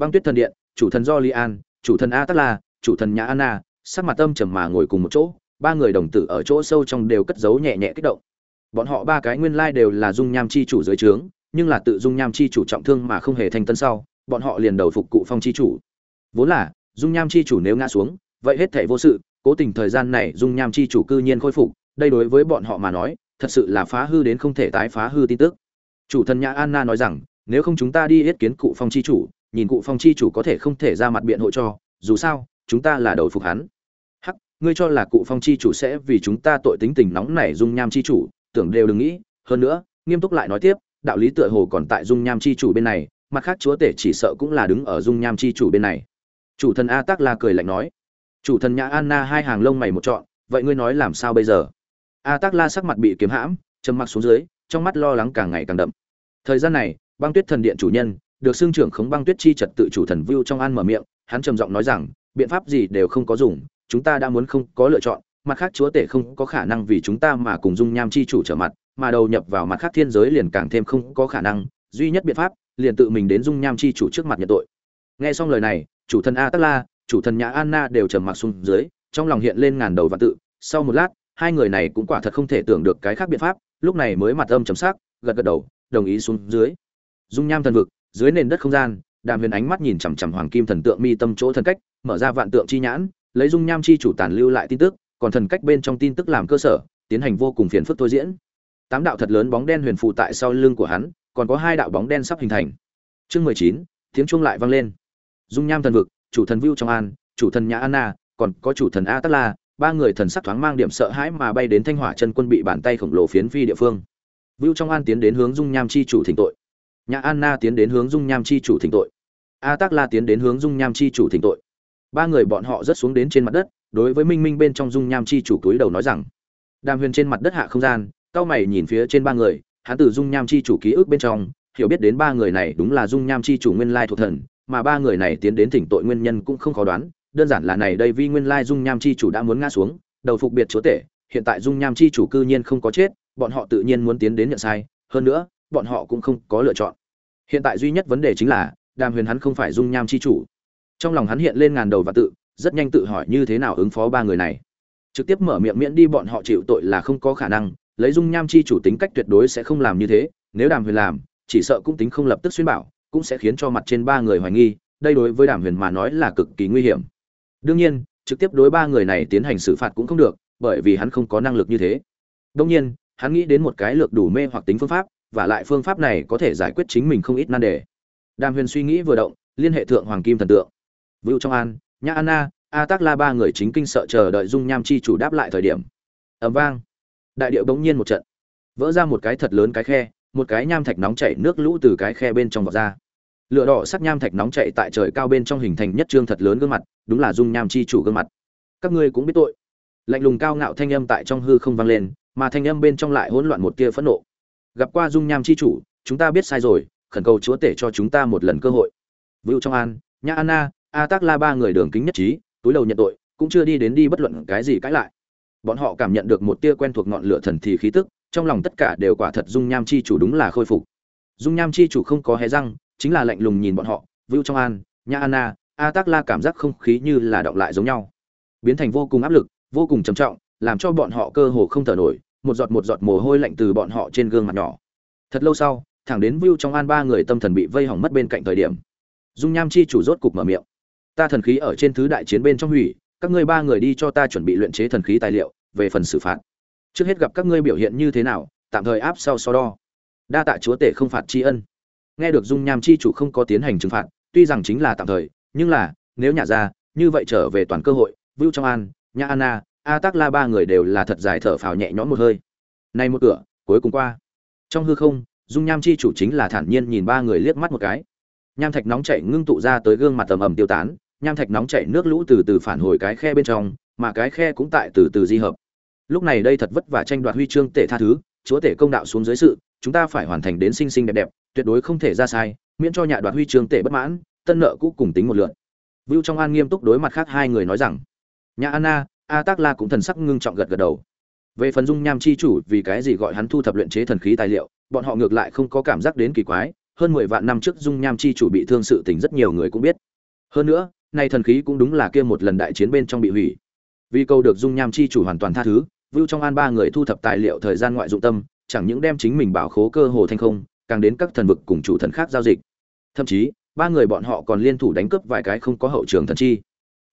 [SPEAKER 1] băng tuyết thần điện, chủ thần do li an chủ thần a tát la chủ thần nhã anna, sắc mặt tâm trầm mà ngồi cùng một chỗ, ba người đồng tử ở chỗ sâu trong đều cất giấu nhẹ nhẹ kích động. Bọn họ ba cái nguyên lai đều là dung nham chi chủ dưới trướng, nhưng là tự dung nham chi chủ trọng thương mà không hề thành tân sau, bọn họ liền đầu phục cụ phong chi chủ. Vốn là, dung nham chi chủ nếu ngã xuống, vậy hết thảy vô sự, cố tình thời gian này dung nham chi chủ cư nhiên khôi phục, đây đối với bọn họ mà nói, thật sự là phá hư đến không thể tái phá hư tin tức. Chủ thần nhã anna nói rằng, nếu không chúng ta đi yết kiến cụ phong chi chủ nhìn cụ phong chi chủ có thể không thể ra mặt biện hộ cho, dù sao, chúng ta là đầu phục hắn. Hắc, ngươi cho là cụ phong chi chủ sẽ vì chúng ta tội tính tình nóng nảy dung nham chi chủ, tưởng đều đừng nghĩ. Hơn nữa, nghiêm túc lại nói tiếp, đạo lý tựa hồ còn tại dung nham chi chủ bên này, mặt khác chúa tể chỉ sợ cũng là đứng ở dung nham chi chủ bên này. Chủ thần a tắc la cười lạnh nói. Chủ thần nhã anna hai hàng lông mày một trọn, vậy ngươi nói làm sao bây giờ? A tắc la sắc mặt bị kiếm hãm châm mặc xuống dưới, trong mắt lo lắng càng ngày càng đậm. Thời gian này, băng tuyết thần điện chủ nhân được xương trưởng khống băng tuyết chi trật tự chủ thần view trong an mở miệng, hắn trầm giọng nói rằng, biện pháp gì đều không có dùng, chúng ta đã muốn không có lựa chọn, mặt khác chúa tể không có khả năng vì chúng ta mà cùng dung nham chi chủ trở mặt, mà đầu nhập vào mặt khác thiên giới liền càng thêm không có khả năng, duy nhất biện pháp, liền tự mình đến dung nham chi chủ trước mặt nhận tội. Nghe xong lời này, chủ thần a tắc la chủ thần nhà anna đều trầm mặc xuống dưới, trong lòng hiện lên ngàn đầu và tự. Sau một lát, hai người này cũng quả thật không thể tưởng được cái khác biện pháp, lúc này mới mặt âm chấm sắc, gật gật đầu, đồng ý xuống dưới. Dung nham thần vực dưới nền đất không gian, đàm huyền ánh mắt nhìn chằm chằm hoàng kim thần tượng mi tâm chỗ thần cách, mở ra vạn tượng chi nhãn, lấy dung nham chi chủ tàn lưu lại tin tức, còn thần cách bên trong tin tức làm cơ sở, tiến hành vô cùng phiền phức thôi diễn. Tám đạo thật lớn bóng đen huyền phụ tại sau lưng của hắn, còn có hai đạo bóng đen sắp hình thành. Chương mười chín, tiếng chuông lại vang lên. Dung nham thần vực, chủ thần vưu trong an, chủ thần nhã anna còn có chủ thần a tát la, ba người thần sắc thoáng mang điểm sợ hãi mà bay đến thanh hỏa chân quân bị bàn tay khổng lồ phiến phi địa phương. Vưu trong an tiến đến hướng dung nham chi chủ thỉnh tội nhã anna tiến đến hướng dung nham chi chủ thỉnh tội. A Tác la tiến đến hướng dung nham chi chủ thỉnh tội. Ba người bọn họ rất xuống đến trên mặt đất, đối với minh minh bên trong dung nham chi chủ túi đầu nói rằng, đàm huyền trên mặt đất hạ không gian, cao mày nhìn phía trên ba người, hắn từ dung nham chi chủ ký ức bên trong, hiểu biết đến ba người này đúng là dung nham chi chủ nguyên lai thuộc thần, mà ba người này tiến đến thỉnh tội nguyên nhân cũng không khó đoán, đơn giản là này đây vi nguyên lai dung nham chi chủ đã muốn ngã xuống, đầu phục biệt chúa tể, hiện tại dung nham chi chủ cư nhiên không có chết, bọn họ tự nhiên muốn tiến đến nhận sai, hơn nữa bọn họ cũng không có lựa chọn. Hiện tại duy nhất vấn đề chính là, đàm huyền hắn không phải dung nham chi chủ. Trong lòng hắn hiện lên ngàn đầu và tự, rất nhanh tự hỏi như thế nào ứng phó ba người này. Trực tiếp mở miệng miễn đi bọn họ chịu tội là không có khả năng, lấy dung nham chi chủ tính cách tuyệt đối sẽ không làm như thế, nếu đàm huyền làm, chỉ sợ cũng tính không lập tức xuyên bảo, cũng sẽ khiến cho mặt trên ba người hoài nghi, đây đối với đàm huyền mà nói là cực kỳ nguy hiểm. Đương nhiên, trực tiếp đối ba người này tiến hành xử phạt cũng không được, bởi vì hắn không có năng lực như thế. Đông nhiên, hắn nghĩ đến một cái lược đủ mê hoặc tính phương pháp và lại phương pháp này có thể giải quyết chính mình không ít nan đề. Đàm huyền suy nghĩ vừa động, liên hệ thượng hoàng kim thần tượng. Vưu trong an, nhã anna a tác la ba người chính kinh sợ chờ đợi dung nham chi chủ đáp lại thời điểm. Ẩm vang. Đại điệu bỗng nhiên một trận. Vỡ ra một cái thật lớn cái khe, một cái nham thạch nóng chảy nước lũ từ cái khe bên trong vọt ra. Lửa đỏ sắc nham thạch nóng chạy tại trời cao bên trong hình thành nhất trương thật lớn gương mặt, đúng là dung nham chi chủ gương mặt. Các ngươi cũng biết tội. Lạnh lùng cao ngạo thanh âm tại trong hư không vang lên, mà thanh âm bên trong lại hỗn loạn một tia phẫn nộ gặp qua dung nham chi chủ, chúng ta biết sai rồi, khẩn cầu chúa tể cho chúng ta một lần cơ hội. Vưu trong an, nhã anna a tác la ba người đường kính nhất trí, túi đầu nhận tội, cũng chưa đi đến đi bất luận cái gì cãi lại. Bọn họ cảm nhận được một tia quen thuộc ngọn lửa thần thì khí tức, trong lòng tất cả đều quả thật dung nham chi chủ đúng là khôi phục. Dung nham chi chủ không có hé răng, chính là lạnh lùng nhìn bọn họ, vưu trong an, nhã anna a tác la cảm giác không khí như là động lại giống nhau. Biến thành vô cùng áp lực, vô cùng trầm trọng, làm cho bọn họ cơ hồ không thở nổi một giọt một giọt mồ hôi lạnh từ bọn họ trên gương mặt nhỏ. Thật lâu sau, thẳng đến view trong an ba người tâm thần bị vây hỏng mất bên cạnh thời điểm, dung nham chi chủ rốt cục mở miệng. Ta thần khí ở trên thứ đại chiến bên trong hủy, các ngươi ba người đi cho ta chuẩn bị luyện chế thần khí tài liệu, về phần xử phạt. Trước hết gặp các ngươi biểu hiện như thế nào, tạm thời áp sau so đo. Đa tạ chúa tể không phạt tri ân. Nghe được dung nham chi chủ không có tiến hành trừng phạt, tuy rằng chính là tạm thời, nhưng là, nếu nhả ra, như vậy trở về toàn cơ hội, vưu trong an nhà anna a tác la ba người đều là thật dài thở phào nhẹ nhõm một hơi. Nay một cửa, cuối cùng qua. Trong hư không, dung nham chi chủ chính là thản nhiên nhìn ba người liếc mắt một cái. Nham thạch nóng chảy ngưng tụ ra tới gương mặt tầm ầm tiêu tán, nham thạch nóng chảy nước lũ từ từ phản hồi cái khe bên trong, mà cái khe cũng tại từ từ di hợp. Lúc này đây thật vất vả tranh đoạt huy chương tể tha thứ, chúa tể công đạo xuống dưới sự, chúng ta phải hoàn thành đến xinh xinh đẹp đẹp, tuyệt đối không thể ra sai, miễn cho nhà đoạt huy chương tể bất mãn, tân nợ cũ cùng tính một lượt. Vưu trong an nghiêm túc đối mặt khác hai người nói rằng nhà anna a tác la cũng thần sắc ngưng trọng gật gật đầu. Về phần dung nham chi chủ, vì cái gì gọi hắn thu thập luyện chế thần khí tài liệu, bọn họ ngược lại không có cảm giác đến kỳ quái, hơn mười vạn năm trước dung nham chi chủ bị thương sự tình rất nhiều người cũng biết. Hơn nữa, nay thần khí cũng đúng là kia một lần đại chiến bên trong bị hủy. Vì câu được dung nham chi chủ hoàn toàn tha thứ, vưu trong an ba người thu thập tài liệu thời gian ngoại dụng tâm, chẳng những đem chính mình bảo khố cơ hồ thành không, càng đến các thần vực cùng chủ thần khác giao dịch. Thậm chí, ba người bọn họ còn liên thủ đánh cướp vài cái không có hậu trường thần chi.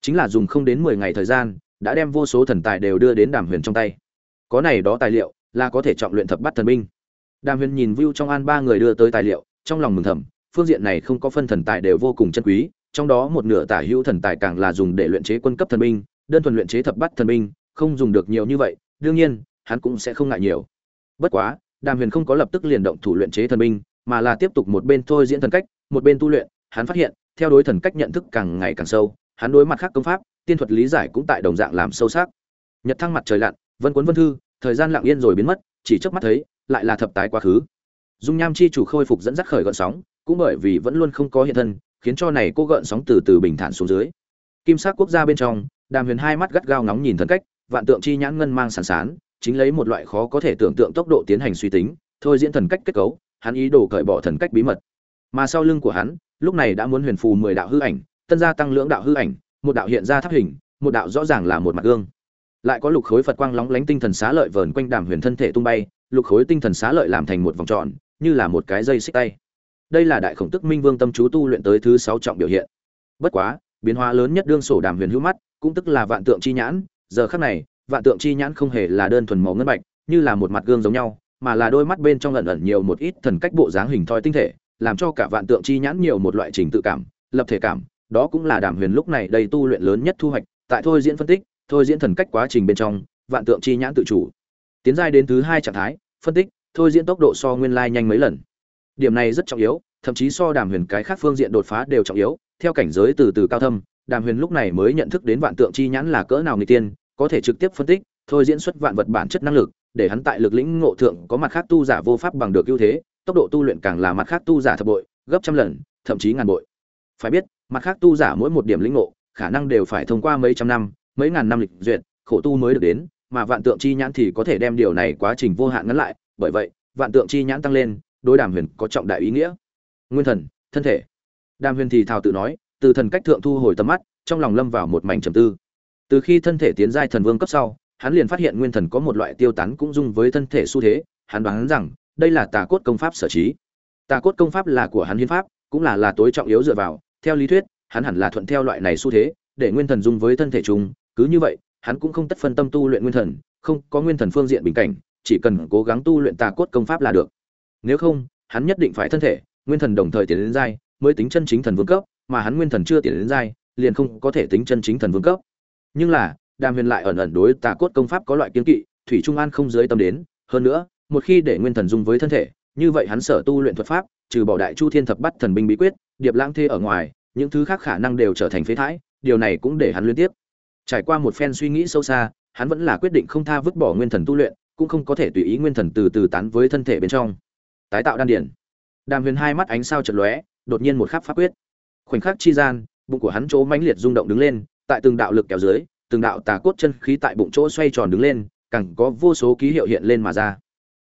[SPEAKER 1] Chính là dùng không đến mười ngày thời gian đã đem vô số thần tài đều đưa đến đàm huyền trong tay. Có này đó tài liệu, là có thể trọng luyện thập bắt thần binh. Đàm huyền nhìn view trong an ba người đưa tới tài liệu, trong lòng mừng thầm, phương diện này không có phân thần tài đều vô cùng chân quý, trong đó một nửa tả hữu thần tài càng là dùng để luyện chế quân cấp thần binh, đơn thuần luyện chế thập bắt thần binh, không dùng được nhiều như vậy, đương nhiên, hắn cũng sẽ không ngại nhiều. Bất quá, đàm huyền không có lập tức liền động thủ luyện chế thần binh, mà là tiếp tục một bên thôi diễn thần cách, một bên tu luyện, hắn phát hiện, theo đối thần cách nhận thức càng ngày càng sâu, hắn đối mặt khác công pháp tiên thuật lý giải cũng tại đồng dạng làm sâu sắc. Nhật thăng mặt trời lặn, vân cuốn vân thư, thời gian lặng yên rồi biến mất, chỉ chớp mắt thấy, lại là thập tái quá khứ. Dung nham chi chủ khôi phục dẫn dắt khởi gợn sóng, cũng bởi vì vẫn luôn không có hiện thân, khiến cho này cô gợn sóng từ từ bình thản xuống dưới. Kim sắc quốc gia bên trong, đàm huyền hai mắt gắt gao nóng nhìn thần cách, vạn tượng chi nhãn ngân mang sàn sán, chính lấy một loại khó có thể tưởng tượng tốc độ tiến hành suy tính, thôi diễn thần cách kết cấu, hắn ý đồ cởi bỏ thần cách bí mật. Mà sau lưng của hắn, lúc này đã muốn huyền phù mười đạo hư ảnh, tân gia tăng lưỡng đạo hư ảnh một đạo hiện ra tháp hình, một đạo rõ ràng là một mặt gương. Lại có lục khối phật quang lóng lánh tinh thần xá lợi vờn quanh đàm huyền thân thể tung bay, lục khối tinh thần xá lợi làm thành một vòng tròn, như là một cái dây xích tay. Đây là đại khổng tức minh vương tâm chú tu luyện tới thứ sáu trọng biểu hiện. Bất quá, biến hóa lớn nhất đương sổ đàm huyền hữu mắt, cũng tức là vạn tượng chi nhãn, giờ khắc này, vạn tượng chi nhãn không hề là đơn thuần màu ngân bạch, như là một mặt gương giống nhau, mà là đôi mắt bên trong ẩn ẩn nhiều một ít thần cách bộ dáng hình thoi tinh thể, làm cho cả vạn tượng chi nhãn nhiều một loại trình tự cảm, lập thể cảm đó cũng là đàm huyền lúc này đầy tu luyện lớn nhất thu hoạch, tại thôi diễn phân tích, thôi diễn thần cách quá trình bên trong, vạn tượng chi nhãn tự chủ. Tiến giai đến thứ hai trạng thái, phân tích, thôi diễn tốc độ so nguyên lai nhanh mấy lần. Điểm này rất trọng yếu, thậm chí so đàm huyền cái khác phương diện đột phá đều trọng yếu, theo cảnh giới từ từ cao thâm, đàm huyền lúc này mới nhận thức đến vạn tượng chi nhãn là cỡ nào người tiên, có thể trực tiếp phân tích, thôi diễn xuất vạn vật bản chất năng lực, để hắn tại lực lĩnh ngộ thượng có mặt khác tu giả vô pháp bằng được ưu thế, tốc độ tu luyện càng là mặt khác tu giả thập bội, gấp trăm lần, thậm chí ngàn bội. Phải biết mặt khác tu giả mỗi một điểm lĩnh ngộ, khả năng đều phải thông qua mấy trăm năm, mấy ngàn năm lịch duyệt, khổ tu mới được đến, mà vạn tượng chi nhãn thì có thể đem điều này quá trình vô hạn ngắn lại. Bởi vậy, vạn tượng chi nhãn tăng lên, đối đàm huyền có trọng đại ý nghĩa. Nguyên thần, thân thể. Đàm huyền thì thào tự nói, từ thần cách thượng thu hồi tầm mắt, trong lòng lâm vào một mảnh trầm tư. Từ khi thân thể tiến giai thần vương cấp sau, hắn liền phát hiện nguyên thần có một loại tiêu tán cũng dung với thân thể xu thế. Hắn đoán rằng, đây là tà cốt công pháp sở trí. Tà cốt công pháp là của hắn hiến pháp, cũng là là tối trọng yếu dựa vào theo lý thuyết, hắn hẳn là thuận theo loại này xu thế, để nguyên thần dung với thân thể chung, cứ như vậy, hắn cũng không tất phân tâm tu luyện nguyên thần, không có nguyên thần phương diện bình cảnh, chỉ cần cố gắng tu luyện tà cốt công pháp là được. Nếu không, hắn nhất định phải thân thể, nguyên thần đồng thời tiến đến giai, mới tính chân chính thần vương cấp, mà hắn nguyên thần chưa tiến đến giai, liền không có thể tính chân chính thần vương cấp. Nhưng là, đàm huyền lại ẩn ẩn đối tà cốt công pháp có loại kiên kỵ, thủy trung an không dưới tâm đến, hơn nữa, một khi để nguyên thần dung với thân thể, như vậy hắn sở tu luyện thuật pháp trừ bỏ đại chu thiên thập bắt thần binh bí quyết, điệp lãng thê ở ngoài, những thứ khác khả năng đều trở thành phế thải, điều này cũng để hắn liên tiếp. Trải qua một phen suy nghĩ sâu xa, hắn vẫn là quyết định không tha vứt bỏ nguyên thần tu luyện, cũng không có thể tùy ý nguyên thần từ từ tán với thân thể bên trong. Tái tạo đan điển đàm huyền hai mắt ánh sao chật lóe, đột nhiên một khắc pháp quyết. Khoảnh khắc chi gian, bụng của hắn chỗ mãnh liệt rung động đứng lên, tại từng đạo lực kéo dưới, từng đạo tà cốt chân khí tại bụng chỗ xoay tròn đứng lên, càng có vô số ký hiệu hiện lên mà ra.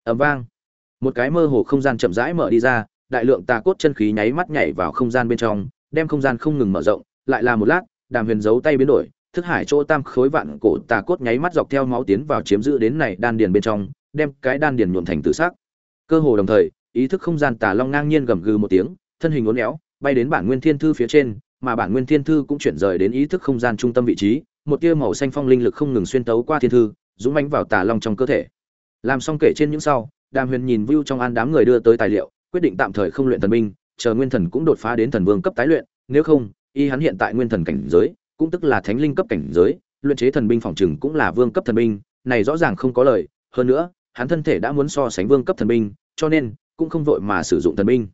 [SPEAKER 1] Ầm vang. Một cái mơ hồ không gian chậm rãi mở đi ra đại lượng tà cốt chân khí nháy mắt nhảy vào không gian bên trong, đem không gian không ngừng mở rộng, lại là một lát, đàm huyền giấu tay biến đổi, thức hải chỗ tam khối vạn cổ tà cốt nháy mắt dọc theo máu tiến vào chiếm giữ đến này đan điền bên trong, đem cái đan điền nhuộm thành tử sắc. cơ hồ đồng thời, ý thức không gian tà long ngang nhiên gầm gừ một tiếng, thân hình uốn éo, bay đến bản nguyên thiên thư phía trên, mà bản nguyên thiên thư cũng chuyển rời đến ý thức không gian trung tâm vị trí, một tia màu xanh phong linh lực không ngừng xuyên tấu qua thiên thư, dũng mãnh vào tà long trong cơ thể làm xong kể trên những sau, đàm huyền nhìn view trong an đám người đưa tới tài liệu quyết định tạm thời không luyện thần binh, chờ nguyên thần cũng đột phá đến thần vương cấp tái luyện, nếu không, y hắn hiện tại nguyên thần cảnh giới, cũng tức là thánh linh cấp cảnh giới, luyện chế thần binh phòng trừng cũng là vương cấp thần binh, này rõ ràng không có lời, hơn nữa, hắn thân thể đã muốn so sánh vương cấp thần binh, cho nên, cũng không vội mà sử dụng thần binh.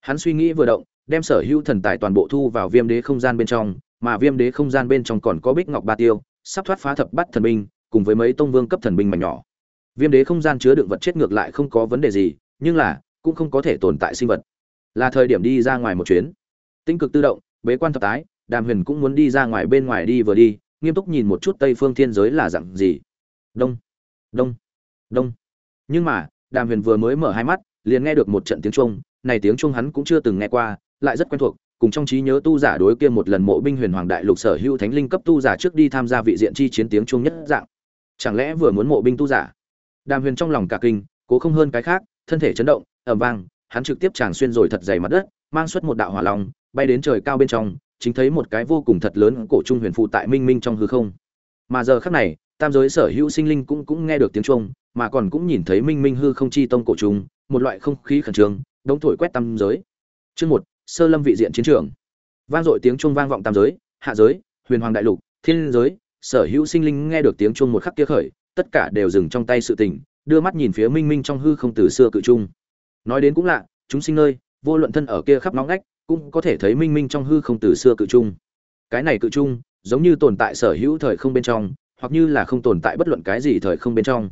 [SPEAKER 1] Hắn suy nghĩ vừa động, đem sở hữu thần tài toàn bộ thu vào viêm đế không gian bên trong, mà viêm đế không gian bên trong còn có bích ngọc ba tiêu, sắp thoát phá thập bát thần binh, cùng với mấy tông vương cấp thần binh mảnh nhỏ. Viêm đế không gian chứa đựng vật chết ngược lại không có vấn đề gì, nhưng là cũng không có thể tồn tại sinh vật. Là thời điểm đi ra ngoài một chuyến. Tinh cực tự động, bế quan thập tái, đàm huyền cũng muốn đi ra ngoài bên ngoài đi vừa đi, nghiêm túc nhìn một chút tây phương thiên giới là dặn gì. Đông đông đông. Nhưng mà, đàm huyền vừa mới mở hai mắt, liền nghe được một trận tiếng trung này tiếng trung hắn cũng chưa từng nghe qua, lại rất quen thuộc, cùng trong trí nhớ tu giả đối kia một lần mộ binh huyền hoàng đại lục sở hữu thánh linh cấp tu giả trước đi tham gia vị diện chi chiến tiếng trung nhất dạng. Chẳng lẽ vừa muốn mộ binh tu giả? Đàm huyền trong lòng cả kinh, cố không hơn cái khác, thân thể chấn động ầm vang, hắn trực tiếp tràng xuyên rồi thật dày mặt đất, mang xuất một đạo hỏa long, bay đến trời cao bên trong, chính thấy một cái vô cùng thật lớn cổ trung huyền phù tại minh minh trong hư không. Mà giờ khắc này, tam giới sở hữu sinh linh cũng cũng nghe được tiếng trung mà còn cũng nhìn thấy minh minh hư không chi tông cổ trung, một loại không khí khẩn trương, đống thổi quét tam giới. Chương một, sơ lâm vị diện chiến trường. Vang dội tiếng trung vang vọng tam giới, hạ giới, huyền hoàng đại lục, thiên giới, sở hữu sinh linh nghe được tiếng chuông một khắc kia khởi, tất cả đều dừng trong tay sự tình, đưa mắt nhìn phía minh minh trong hư không từ xưa cự trung nói đến cũng lạ, chúng sinh nơi, vô luận thân ở kia khắp nóng ngách, cũng có thể thấy minh minh trong hư không từ xưa cự trung. Cái này cự trung, giống như tồn tại sở hữu thời không bên trong, hoặc như là không tồn tại bất luận cái gì thời không bên trong.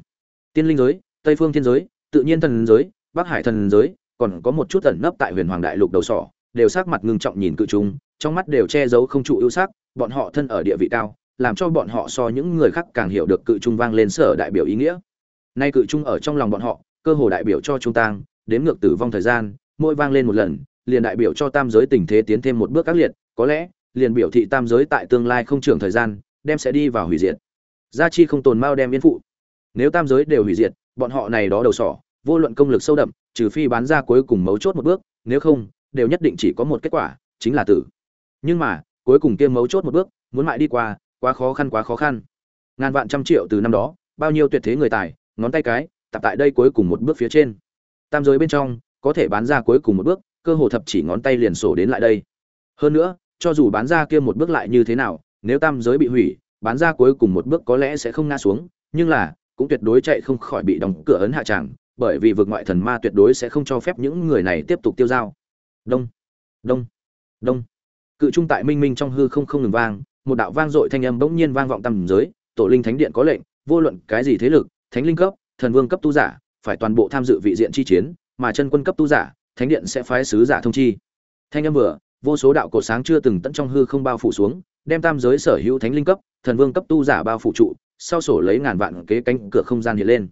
[SPEAKER 1] Tiên linh giới, tây phương thiên giới, tự nhiên thần giới, bắc hải thần giới, còn có một chút tẩn nấp tại huyền hoàng đại lục đầu sỏ, đều sắc mặt ngưng trọng nhìn cự trung, trong mắt đều che giấu không trụ ưu sắc, bọn họ thân ở địa vị cao, làm cho bọn họ so những người khác càng hiểu được cự trung vang lên sở đại biểu ý nghĩa. Nay cự trung ở trong lòng bọn họ, cơ hồ đại biểu cho trung tang đếm ngược tử vong thời gian, mỗi vang lên một lần, liền đại biểu cho tam giới tình thế tiến thêm một bước các liệt, có lẽ, liền biểu thị tam giới tại tương lai không trưởng thời gian, đem sẽ đi vào hủy diệt. Gia chi không tồn mao đem yên phụ. Nếu tam giới đều hủy diệt, bọn họ này đó đầu sỏ, vô luận công lực sâu đậm, trừ phi bán ra cuối cùng mấu chốt một bước, nếu không, đều nhất định chỉ có một kết quả, chính là tử. Nhưng mà, cuối cùng kia mấu chốt một bước, muốn mãi đi qua, quá khó khăn quá khó khăn. Ngàn vạn trăm triệu từ năm đó, bao nhiêu tuyệt thế người tài, ngón tay cái, tập tại đây cuối cùng một bước phía trên tam giới bên trong, có thể bán ra cuối cùng một bước, cơ hồ thập chỉ ngón tay liền sổ đến lại đây. Hơn nữa, cho dù bán ra kia một bước lại như thế nào, nếu tam giới bị hủy, bán ra cuối cùng một bước có lẽ sẽ không ngã xuống, nhưng là, cũng tuyệt đối chạy không khỏi bị đóng cửa ấn hạ tràng, bởi vì vực ngoại thần ma tuyệt đối sẽ không cho phép những người này tiếp tục tiêu dao. Đông đông đông. Cự trung tại minh minh trong hư không không ngừng vang, một đạo vang dội thanh âm bỗng nhiên vang vọng tầm giới, tổ linh thánh điện có lệnh, vô luận cái gì thế lực, thánh linh cấp, thần vương cấp tu giả phải toàn bộ tham dự vị diện chi chiến, mà chân quân cấp tu giả, thánh điện sẽ phái sứ giả thông chi. Thanh âm vừa, vô số đạo cổ sáng chưa từng tận trong hư không bao phủ xuống, đem tam giới sở hữu thánh linh cấp, thần vương cấp tu giả bao phủ trụ, sau sổ lấy ngàn vạn kế cánh cửa không gian hiện lên.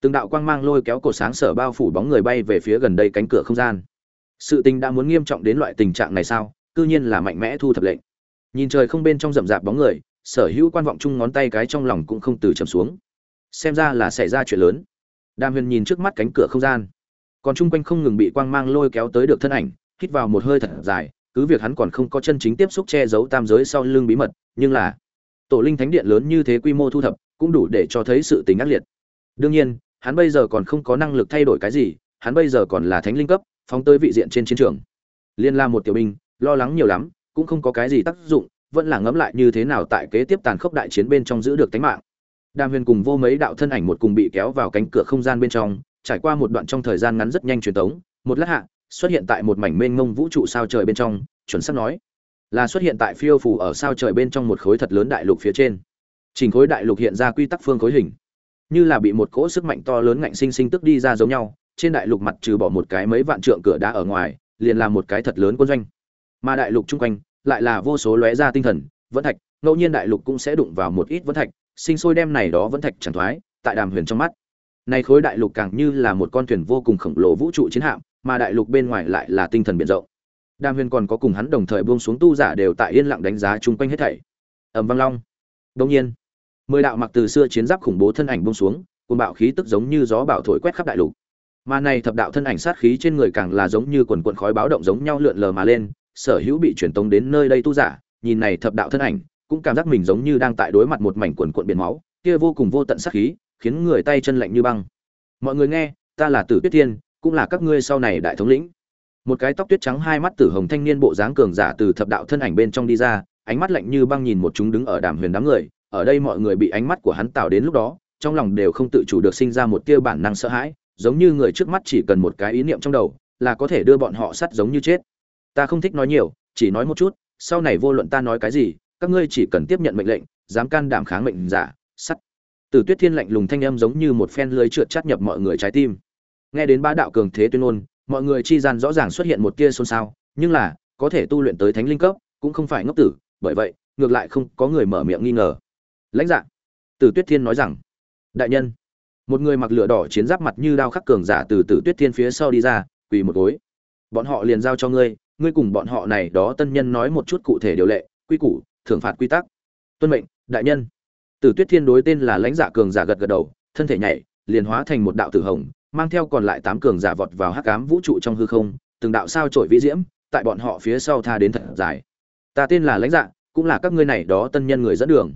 [SPEAKER 1] Từng đạo quang mang lôi kéo cổ sáng sở bao phủ bóng người bay về phía gần đây cánh cửa không gian. Sự tình đã muốn nghiêm trọng đến loại tình trạng này sao? Cư nhiên là mạnh mẽ thu thập lệnh. Nhìn trời không bên trong rậm rạp bóng người, sở hữu quan vọng chung ngón tay cái trong lòng cũng không từ trầm xuống. Xem ra là xảy ra chuyện lớn đàm huyền nhìn trước mắt cánh cửa không gian. Còn chung quanh không ngừng bị quang mang lôi kéo tới được thân ảnh, hít vào một hơi thật dài, cứ việc hắn còn không có chân chính tiếp xúc che giấu tam giới sau lưng bí mật, nhưng là, tổ linh thánh điện lớn như thế quy mô thu thập, cũng đủ để cho thấy sự tình ác liệt. Đương nhiên, hắn bây giờ còn không có năng lực thay đổi cái gì, hắn bây giờ còn là thánh linh cấp, phóng tới vị diện trên chiến trường. Liên la một tiểu binh, lo lắng nhiều lắm, cũng không có cái gì tác dụng, vẫn là ngẫm lại như thế nào tại kế tiếp tàn khốc đại chiến bên trong giữ được tính mạng đàm huyền cùng vô mấy đạo thân ảnh một cùng bị kéo vào cánh cửa không gian bên trong, trải qua một đoạn trong thời gian ngắn rất nhanh truyền tống. Một lát hạ, xuất hiện tại một mảnh mênh mông vũ trụ sao trời bên trong, chuẩn xác nói, là xuất hiện tại phiêu phù ở sao trời bên trong một khối thật lớn đại lục phía trên. Trình khối đại lục hiện ra quy tắc phương khối hình, như là bị một cỗ sức mạnh to lớn ngạnh sinh sinh tức đi ra giống nhau, trên đại lục mặt trừ bỏ một cái mấy vạn trượng cửa đá ở ngoài, liền là một cái thật lớn quân doanh. Mà đại lục chung quanh, lại là vô số lóe ra tinh thần, vẫn thạch, ngẫu nhiên đại lục cũng sẽ đụng vào một ít vẫn thạch sinh sôi đem này đó vẫn thạch chẳng thoái, tại đàm huyền trong mắt. Này khối đại lục càng như là một con thuyền vô cùng khổng lồ vũ trụ chiến hạm, mà đại lục bên ngoài lại là tinh thần biển rộng. Đàm huyền còn có cùng hắn đồng thời buông xuống tu giả đều tại yên lặng đánh giá chung quanh hết thảy. Ầm vang long. Đông nhiên, mười đạo mặc từ xưa chiến giáp khủng bố thân ảnh buông xuống cùng bạo khí tức giống như gió bão thổi quét khắp đại lục. Mà này thập đạo thân ảnh sát khí trên người càng là giống như quần quần khói báo động giống nhau lượn lờ mà lên, sở hữu bị truyền tống đến nơi đây tu giả, nhìn này thập đạo thân ảnh cũng cảm giác mình giống như đang tại đối mặt một mảnh quần cuộn biển máu, kia vô cùng vô tận sát khí, khiến người tay chân lạnh như băng. Mọi người nghe, ta là tử tuyết thiên, cũng là các ngươi sau này đại thống lĩnh. Một cái tóc tuyết trắng, hai mắt tử hồng thanh niên bộ dáng cường giả từ thập đạo thân ảnh bên trong đi ra, ánh mắt lạnh như băng nhìn một chúng đứng ở đàm huyền đám người, ở đây mọi người bị ánh mắt của hắn tạo đến lúc đó, trong lòng đều không tự chủ được sinh ra một tia bản năng sợ hãi, giống như người trước mắt chỉ cần một cái ý niệm trong đầu, là có thể đưa bọn họ sát giống như chết. Ta không thích nói nhiều, chỉ nói một chút, sau này vô luận ta nói cái gì các ngươi chỉ cần tiếp nhận mệnh lệnh, dám can đảm kháng mệnh giả, sắt. Từ tuyết thiên lạnh lùng thanh âm giống như một phen lưới trượt chắt nhập mọi người trái tim. Nghe đến ba đạo cường thế tuyên ngôn, mọi người chi gian rõ ràng xuất hiện một tia xôn xao, nhưng là, có thể tu luyện tới thánh linh cấp, cũng không phải ngốc tử, bởi vậy, ngược lại không có người mở miệng nghi ngờ. Lãnh dạng từ tuyết thiên nói rằng, đại nhân. Một người mặc lửa đỏ chiến giáp mặt như đao khắc cường giả từ từ tuyết thiên phía sau đi ra, quỳ một gối. Bọn họ liền giao cho ngươi ngươi cùng bọn họ này đó tân nhân nói một chút cụ thể điều lệ, quy củ thưởng phạt quy tắc. Tuân mệnh, đại nhân. Tử tuyết thiên đối tên là lãnh giả cường giả gật gật đầu, thân thể nhảy, liền hóa thành một đạo tử hồng, mang theo còn lại tám cường giả vọt vào hắc ám vũ trụ trong hư không, từng đạo sao trổi vĩ diễm, tại bọn họ phía sau tha đến thật dài. Ta tên là lãnh dạ cũng là các ngươi này đó tân nhân người dẫn đường.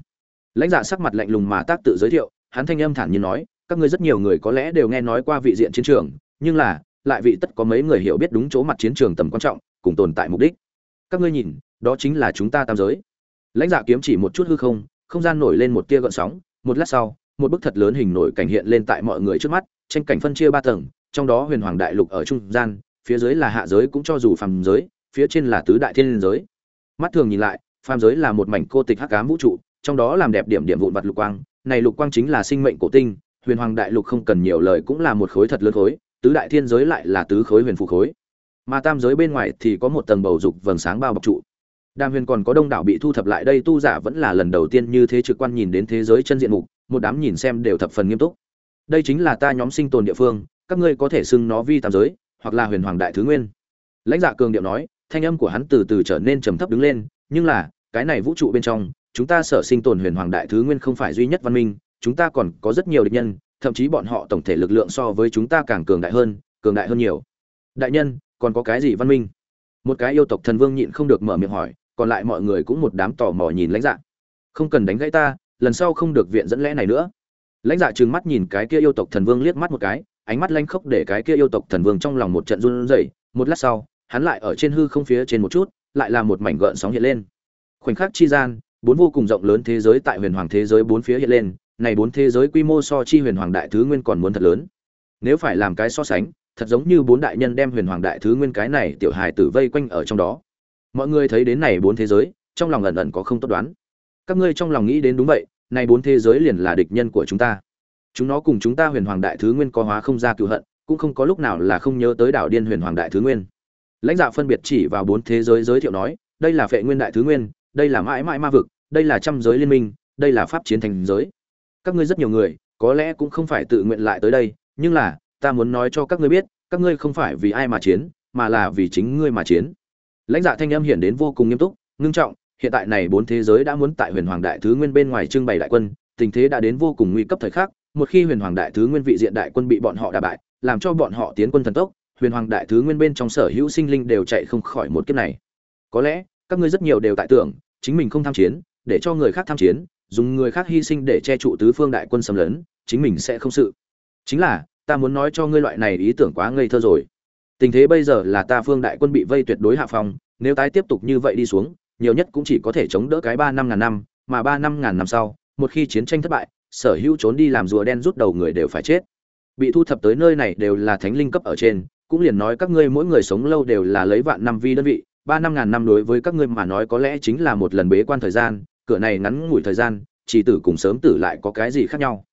[SPEAKER 1] Lãnh dạ sắc mặt lạnh lùng mà tác tự giới thiệu, hắn thanh âm thản nhiên nói, các ngươi rất nhiều người có lẽ đều nghe nói qua vị diện chiến trường, nhưng là, lại vị tất có mấy người hiểu biết đúng chỗ mặt chiến trường tầm quan trọng, cùng tồn tại mục đích. Các ngươi nhìn, đó chính là chúng ta tam giới lãnh dạ kiếm chỉ một chút hư không không gian nổi lên một tia gợn sóng, một lát sau, một bức thật lớn hình nổi cảnh hiện lên tại mọi người trước mắt, tranh cảnh phân chia ba tầng, trong đó huyền hoàng đại lục ở trung gian, phía dưới là hạ giới cũng cho dù phàm giới, phía trên là tứ đại thiên giới. Mắt thường nhìn lại, phàm giới là một mảnh cô tịch hắc ám vũ trụ, trong đó làm đẹp điểm điểm vụn vặt lục quang, này lục quang chính là sinh mệnh cổ tinh, huyền hoàng đại lục không cần nhiều lời cũng là một khối thật lớn khối, tứ đại thiên giới lại là tứ khối huyền phù khối. Mà tam giới bên ngoài thì có một tầng bầu dục vầng sáng bao bọc trụ đàm huyền còn có đông đảo bị thu thập lại đây tu giả vẫn là lần đầu tiên như thế trực quan nhìn đến thế giới chân diện mục, một đám nhìn xem đều thập phần nghiêm túc. Đây chính là ta nhóm sinh tồn địa phương, các ngươi có thể xưng nó vi tam giới, hoặc là huyền hoàng đại thứ nguyên. Lãnh dạ cường điệu nói, thanh âm của hắn từ từ trở nên trầm thấp đứng lên, nhưng là, cái này vũ trụ bên trong, chúng ta sở sinh tồn huyền hoàng đại thứ nguyên không phải duy nhất văn minh, chúng ta còn có rất nhiều địch nhân, thậm chí bọn họ tổng thể lực lượng so với chúng ta càng cường đại hơn, cường đại hơn nhiều. Đại nhân, còn có cái gì văn minh? Một cái yêu tộc thần vương nhịn không được mở miệng hỏi còn lại mọi người cũng một đám tò mò nhìn lãnh dạ. Không cần đánh gãy ta, lần sau không được viện dẫn lẽ này nữa. Lãnh dạ trừng mắt nhìn cái kia yêu tộc thần vương liếc mắt một cái, ánh mắt lanh khốc để cái kia yêu tộc thần vương trong lòng một trận run rẩy. Một lát sau, hắn lại ở trên hư không phía trên một chút, lại là một mảnh gợn sóng hiện lên. Khoảnh khắc chi gian, bốn vô cùng rộng lớn thế giới tại huyền hoàng thế giới bốn phía hiện lên, này bốn thế giới quy mô so chi huyền hoàng đại thứ nguyên còn muốn thật lớn. Nếu phải làm cái so sánh, thật giống như bốn đại nhân đem huyền hoàng đại thứ nguyên cái này tiểu hài tử vây quanh ở trong đó mọi người thấy đến này bốn thế giới, trong lòng ẩn ẩn có không tốt đoán. Các ngươi trong lòng nghĩ đến đúng vậy, này bốn thế giới liền là địch nhân của chúng ta. Chúng nó cùng chúng ta huyền hoàng đại thứ nguyên có hóa không ra cựu hận, cũng không có lúc nào là không nhớ tới đảo điên huyền hoàng đại thứ nguyên. Lãnh đạo phân biệt chỉ vào bốn thế giới giới thiệu nói, đây là phệ nguyên đại thứ nguyên, đây là mãi mãi ma vực, đây là trăm giới liên minh, đây là pháp chiến thành giới. Các ngươi rất nhiều người, có lẽ cũng không phải tự nguyện lại tới đây, nhưng là, ta muốn nói cho các ngươi biết, các ngươi không phải vì ai mà chiến, mà là vì chính ngươi mà chiến lãnh dạ thanh âm hiển đến vô cùng nghiêm túc, ngưng trọng, hiện tại này bốn thế giới đã muốn tại huyền hoàng đại thứ nguyên bên ngoài trưng bày đại quân, tình thế đã đến vô cùng nguy cấp thời khắc, một khi huyền hoàng đại thứ nguyên vị diện đại quân bị bọn họ đả bại, làm cho bọn họ tiến quân thần tốc, huyền hoàng đại thứ nguyên bên trong sở hữu sinh linh đều chạy không khỏi một kiếp này. Có lẽ, các ngươi rất nhiều đều tại tưởng, chính mình không tham chiến, để cho người khác tham chiến, dùng người khác hy sinh để che trụ tứ phương đại quân xâm lấn, chính mình sẽ không sự. Chính là, ta muốn nói cho ngươi loại này ý tưởng quá ngây thơ rồi tình thế bây giờ là ta phương đại quân bị vây tuyệt đối hạ phong, nếu tái tiếp tục như vậy đi xuống, nhiều nhất cũng chỉ có thể chống đỡ cái ba năm ngàn năm, mà ba năm ngàn năm sau, một khi chiến tranh thất bại, sở hữu trốn đi làm rùa đen rút đầu người đều phải chết. Bị thu thập tới nơi này đều là thánh linh cấp ở trên, cũng liền nói các ngươi mỗi người sống lâu đều là lấy vạn năm vi đơn vị, ba năm ngàn năm đối với các ngươi mà nói có lẽ chính là một lần bế quan thời gian, cửa này ngắn ngủi thời gian, chỉ tử cùng sớm tử lại có cái gì khác nhau.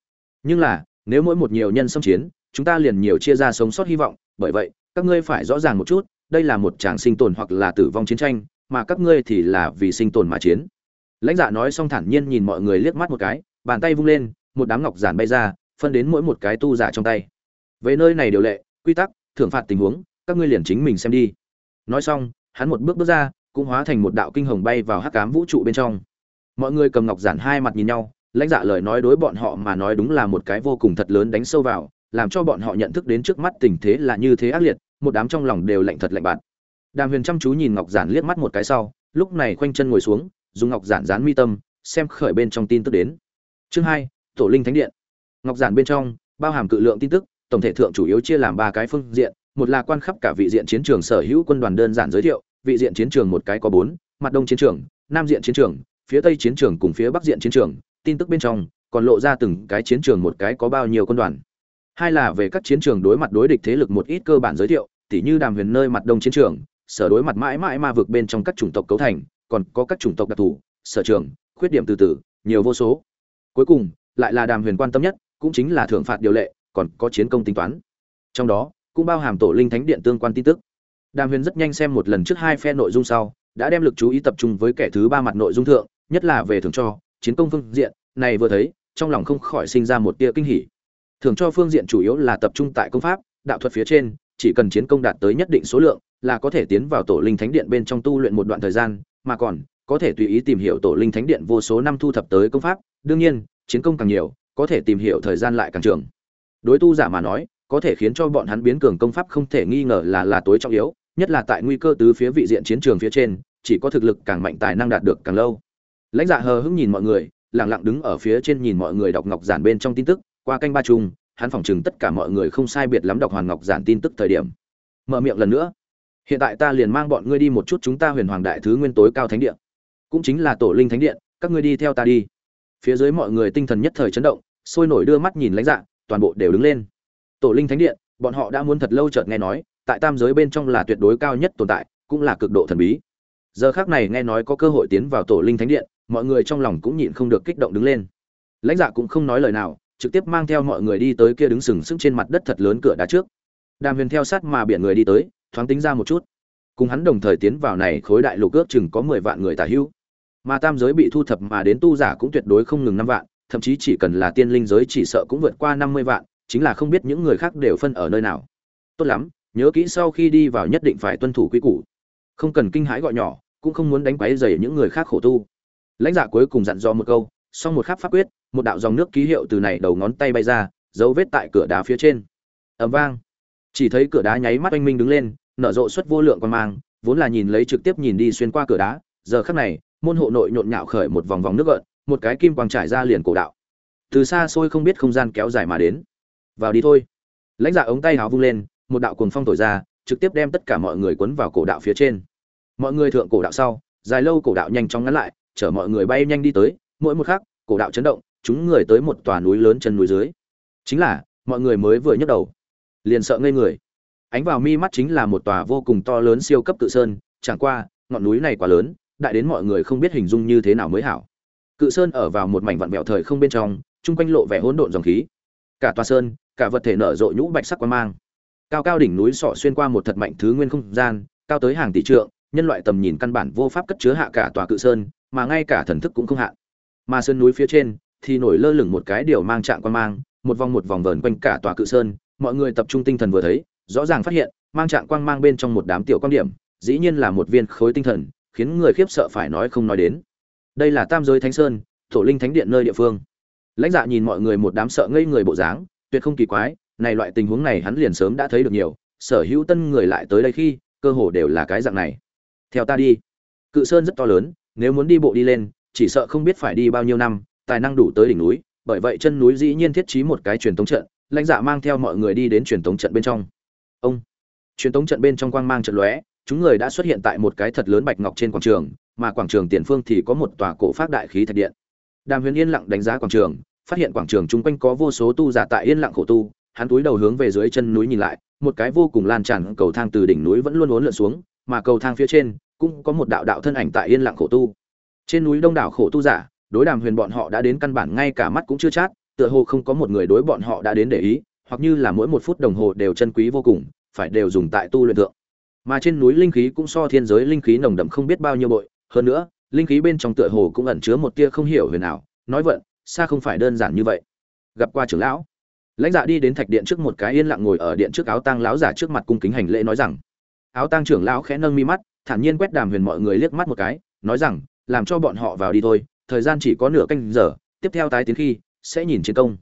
[SPEAKER 1] Nhưng là, nếu mỗi một nhiều nhân xâm chiến, chúng ta liền nhiều chia ra sống sót hy vọng, bởi vậy các ngươi phải rõ ràng một chút, đây là một tràng sinh tồn hoặc là tử vong chiến tranh, mà các ngươi thì là vì sinh tồn mà chiến. Lãnh dạ nói xong thản nhiên nhìn mọi người liếc mắt một cái, bàn tay vung lên, một đám ngọc giản bay ra, phân đến mỗi một cái tu giả trong tay. Về nơi này điều lệ, quy tắc, thưởng phạt tình huống, các ngươi liền chính mình xem đi. Nói xong, hắn một bước bước ra, cũng hóa thành một đạo kinh hồng bay vào hắc cám vũ trụ bên trong. Mọi người cầm ngọc giản hai mặt nhìn nhau, lãnh dạ lời nói đối bọn họ mà nói đúng là một cái vô cùng thật lớn đánh sâu vào, làm cho bọn họ nhận thức đến trước mắt tình thế là như thế ác liệt một đám trong lòng đều lạnh thật lạnh bạn đàm huyền chăm chú nhìn ngọc giản liếc mắt một cái sau, lúc này khoanh chân ngồi xuống, dùng ngọc giản dán mi tâm, xem khởi bên trong tin tức đến. Chương hai, tổ linh thánh điện. Ngọc giản bên trong, bao hàm cự lượng tin tức, tổng thể thượng chủ yếu chia làm ba cái phương diện, một là quan khắp cả vị diện chiến trường sở hữu quân đoàn đơn giản giới thiệu, vị diện chiến trường một cái có bốn, mặt đông chiến trường, nam diện chiến trường, phía tây chiến trường cùng phía bắc diện chiến trường, tin tức bên trong, còn lộ ra từng cái chiến trường một cái có bao nhiêu quân đoàn hai là về các chiến trường đối mặt đối địch thế lực một ít cơ bản giới thiệu, tỉ như đàm huyền nơi mặt đông chiến trường, sở đối mặt mãi mãi ma vực bên trong các chủng tộc cấu thành, còn có các chủng tộc đặc thù, sở trường, khuyết điểm từ từ, nhiều vô số. Cuối cùng, lại là đàm huyền quan tâm nhất, cũng chính là thưởng phạt điều lệ, còn có chiến công tính toán. Trong đó, cũng bao hàm tổ linh thánh điện tương quan tin tức. Đàm huyền rất nhanh xem một lần trước hai phe nội dung sau, đã đem lực chú ý tập trung với kẻ thứ ba mặt nội dung thượng, nhất là về thưởng cho, chiến công phương diện, này vừa thấy, trong lòng không khỏi sinh ra một tia kinh hỉ thường cho phương diện chủ yếu là tập trung tại công pháp, đạo thuật phía trên, chỉ cần chiến công đạt tới nhất định số lượng là có thể tiến vào tổ linh thánh điện bên trong tu luyện một đoạn thời gian, mà còn có thể tùy ý tìm hiểu tổ linh thánh điện vô số năm thu thập tới công pháp. Đương nhiên, chiến công càng nhiều, có thể tìm hiểu thời gian lại càng trường. Đối tu giả mà nói, có thể khiến cho bọn hắn biến cường công pháp không thể nghi ngờ là là tối trọng yếu, nhất là tại nguy cơ tứ phía vị diện chiến trường phía trên, chỉ có thực lực càng mạnh tài năng đạt được càng lâu. Lãnh dạ hờ hững nhìn mọi người, lặng lặng đứng ở phía trên nhìn mọi người đọc ngọc giản bên trong tin tức qua canh ba chung, hắn phỏng chừng tất cả mọi người không sai biệt lắm đọc hoàn ngọc giản tin tức thời điểm. Mở miệng lần nữa. Hiện tại ta liền mang bọn ngươi đi một chút chúng ta huyền hoàng đại thứ nguyên tối cao thánh điện. Cũng chính là tổ linh thánh điện, các ngươi đi theo ta đi. Phía dưới mọi người tinh thần nhất thời chấn động, sôi nổi đưa mắt nhìn lãnh dạng toàn bộ đều đứng lên. Tổ linh thánh điện, bọn họ đã muốn thật lâu chợt nghe nói, tại tam giới bên trong là tuyệt đối cao nhất tồn tại, cũng là cực độ thần bí. Giờ khác này nghe nói có cơ hội tiến vào tổ linh thánh điện, mọi người trong lòng cũng nhịn không được kích động đứng lên. Lãnh dạ cũng không nói lời nào trực tiếp mang theo mọi người đi tới kia đứng sừng sững trên mặt đất thật lớn cửa đá trước. Đàm huyền theo sát mà biển người đi tới, thoáng tính ra một chút. Cùng hắn đồng thời tiến vào này khối đại lục ước chừng có mười vạn người tả hữu. Mà tam giới bị thu thập mà đến tu giả cũng tuyệt đối không ngừng năm vạn, thậm chí chỉ cần là tiên linh giới chỉ sợ cũng vượt qua năm mươi vạn, chính là không biết những người khác đều phân ở nơi nào. Tốt lắm, nhớ kỹ sau khi đi vào nhất định phải tuân thủ quy củ. Không cần kinh hãi gọi nhỏ, cũng không muốn đánh quấy dày những người khác khổ tu. Lãnh giả cuối cùng dặn dò một câu sau một khắc pháp quyết một đạo dòng nước ký hiệu từ này đầu ngón tay bay ra, dấu vết tại cửa đá phía trên. Ẩm vang. Chỉ thấy cửa đá nháy mắt oanh minh đứng lên, nở rộ suất vô lượng quan mang, vốn là nhìn lấy trực tiếp nhìn đi xuyên qua cửa đá, giờ khắc này, môn hộ nội nhộn nhạo khởi một vòng vòng nước gợn, một cái kim quang trải ra liền cổ đạo. Từ xa xôi không biết không gian kéo dài mà đến. Vào đi thôi. Lãnh dạ ống tay háo vung lên, một đạo cuồng phong thổi ra, trực tiếp đem tất cả mọi người quấn vào cổ đạo phía trên. Mọi người thượng cổ đạo sau, dài lâu cổ đạo nhanh chóng ngắn lại, chở mọi người bay nhanh đi tới, mỗi một khắc, cổ đạo chấn động chúng người tới một tòa núi lớn chân núi dưới. Chính là, mọi người mới vừa nhấc đầu. Liền sợ ngây người. Ánh vào mi mắt chính là một tòa vô cùng to lớn siêu cấp cự sơn, chẳng qua, ngọn núi này quá lớn, đại đến mọi người không biết hình dung như thế nào mới hảo. Cự sơn ở vào một mảnh vặn vẹo thời không bên trong, chung quanh lộ vẻ hỗn độn dòng khí. Cả tòa sơn, cả vật thể nở rộ nhũ bạch sắc quan mang. Cao cao đỉnh núi sọ xuyên qua một thật mạnh thứ nguyên không gian, cao tới hàng tỷ trượng, nhân loại tầm nhìn căn bản vô pháp cất chứa hạ cả tòa cự sơn, mà ngay cả thần thức cũng không hạ. Mà sơn núi phía trên thì nổi lơ lửng một cái điều mang trạng quan mang, một vòng một vòng vờn quanh cả tòa cự sơn, mọi người tập trung tinh thần vừa thấy, rõ ràng phát hiện, mang trạng quang mang bên trong một đám tiểu quan điểm, dĩ nhiên là một viên khối tinh thần, khiến người khiếp sợ phải nói không nói đến. Đây là tam giới thánh sơn tổ linh thánh điện nơi địa phương. Lãnh dạ nhìn mọi người một đám sợ ngây người bộ dáng, tuyệt không kỳ quái, này loại tình huống này hắn liền sớm đã thấy được nhiều, sở hữu tân người lại tới đây khi, cơ hồ đều là cái dạng này. Theo ta đi. Cự sơn rất to lớn, nếu muốn đi bộ đi lên, chỉ sợ không biết phải đi bao nhiêu năm tài năng đủ tới đỉnh núi, bởi vậy chân núi dĩ nhiên thiết trí một cái truyền tống trận, lãnh dạ mang theo mọi người đi đến truyền tống trận bên trong. Ông, truyền tống trận bên trong quang mang trận lóe, chúng người đã xuất hiện tại một cái thật lớn bạch ngọc trên quảng trường, mà quảng trường tiền phương thì có một tòa cổ phát đại khí thạch điện. Đàm huyền yên lặng đánh giá quảng trường, phát hiện quảng trường chung quanh có vô số tu giả tại yên lặng khổ tu, hắn túi đầu hướng về dưới chân núi nhìn lại, một cái vô cùng lan tràn, cầu thang từ đỉnh núi vẫn luôn uốn lượn xuống, mà cầu thang phía trên cũng có một đạo đạo thân ảnh tại yên lặng khổ tu. Trên núi đông đảo khổ tu giả đối đàm huyền bọn họ đã đến căn bản ngay cả mắt cũng chưa chát, tựa hồ không có một người đối bọn họ đã đến để ý, hoặc như là mỗi một phút đồng hồ đều chân quý vô cùng, phải đều dùng tại tu luyện thượng. Mà trên núi linh khí cũng so thiên giới linh khí nồng đậm không biết bao nhiêu bội, hơn nữa, linh khí bên trong tựa hồ cũng ẩn chứa một tia không hiểu huyền ảo, nói vận xa không phải đơn giản như vậy. Gặp qua trưởng lão, lãnh dạ đi đến thạch điện trước một cái yên lặng ngồi ở điện trước áo tang lão giả trước mặt cung kính hành lễ nói rằng, áo tang trưởng lão khẽ nâng mi mắt, thản nhiên quét đàm huyền mọi người liếc mắt một cái, nói rằng, làm cho bọn họ vào đi thôi thời gian chỉ có nửa canh giờ, tiếp theo tái tiến khi, sẽ nhìn chiến công.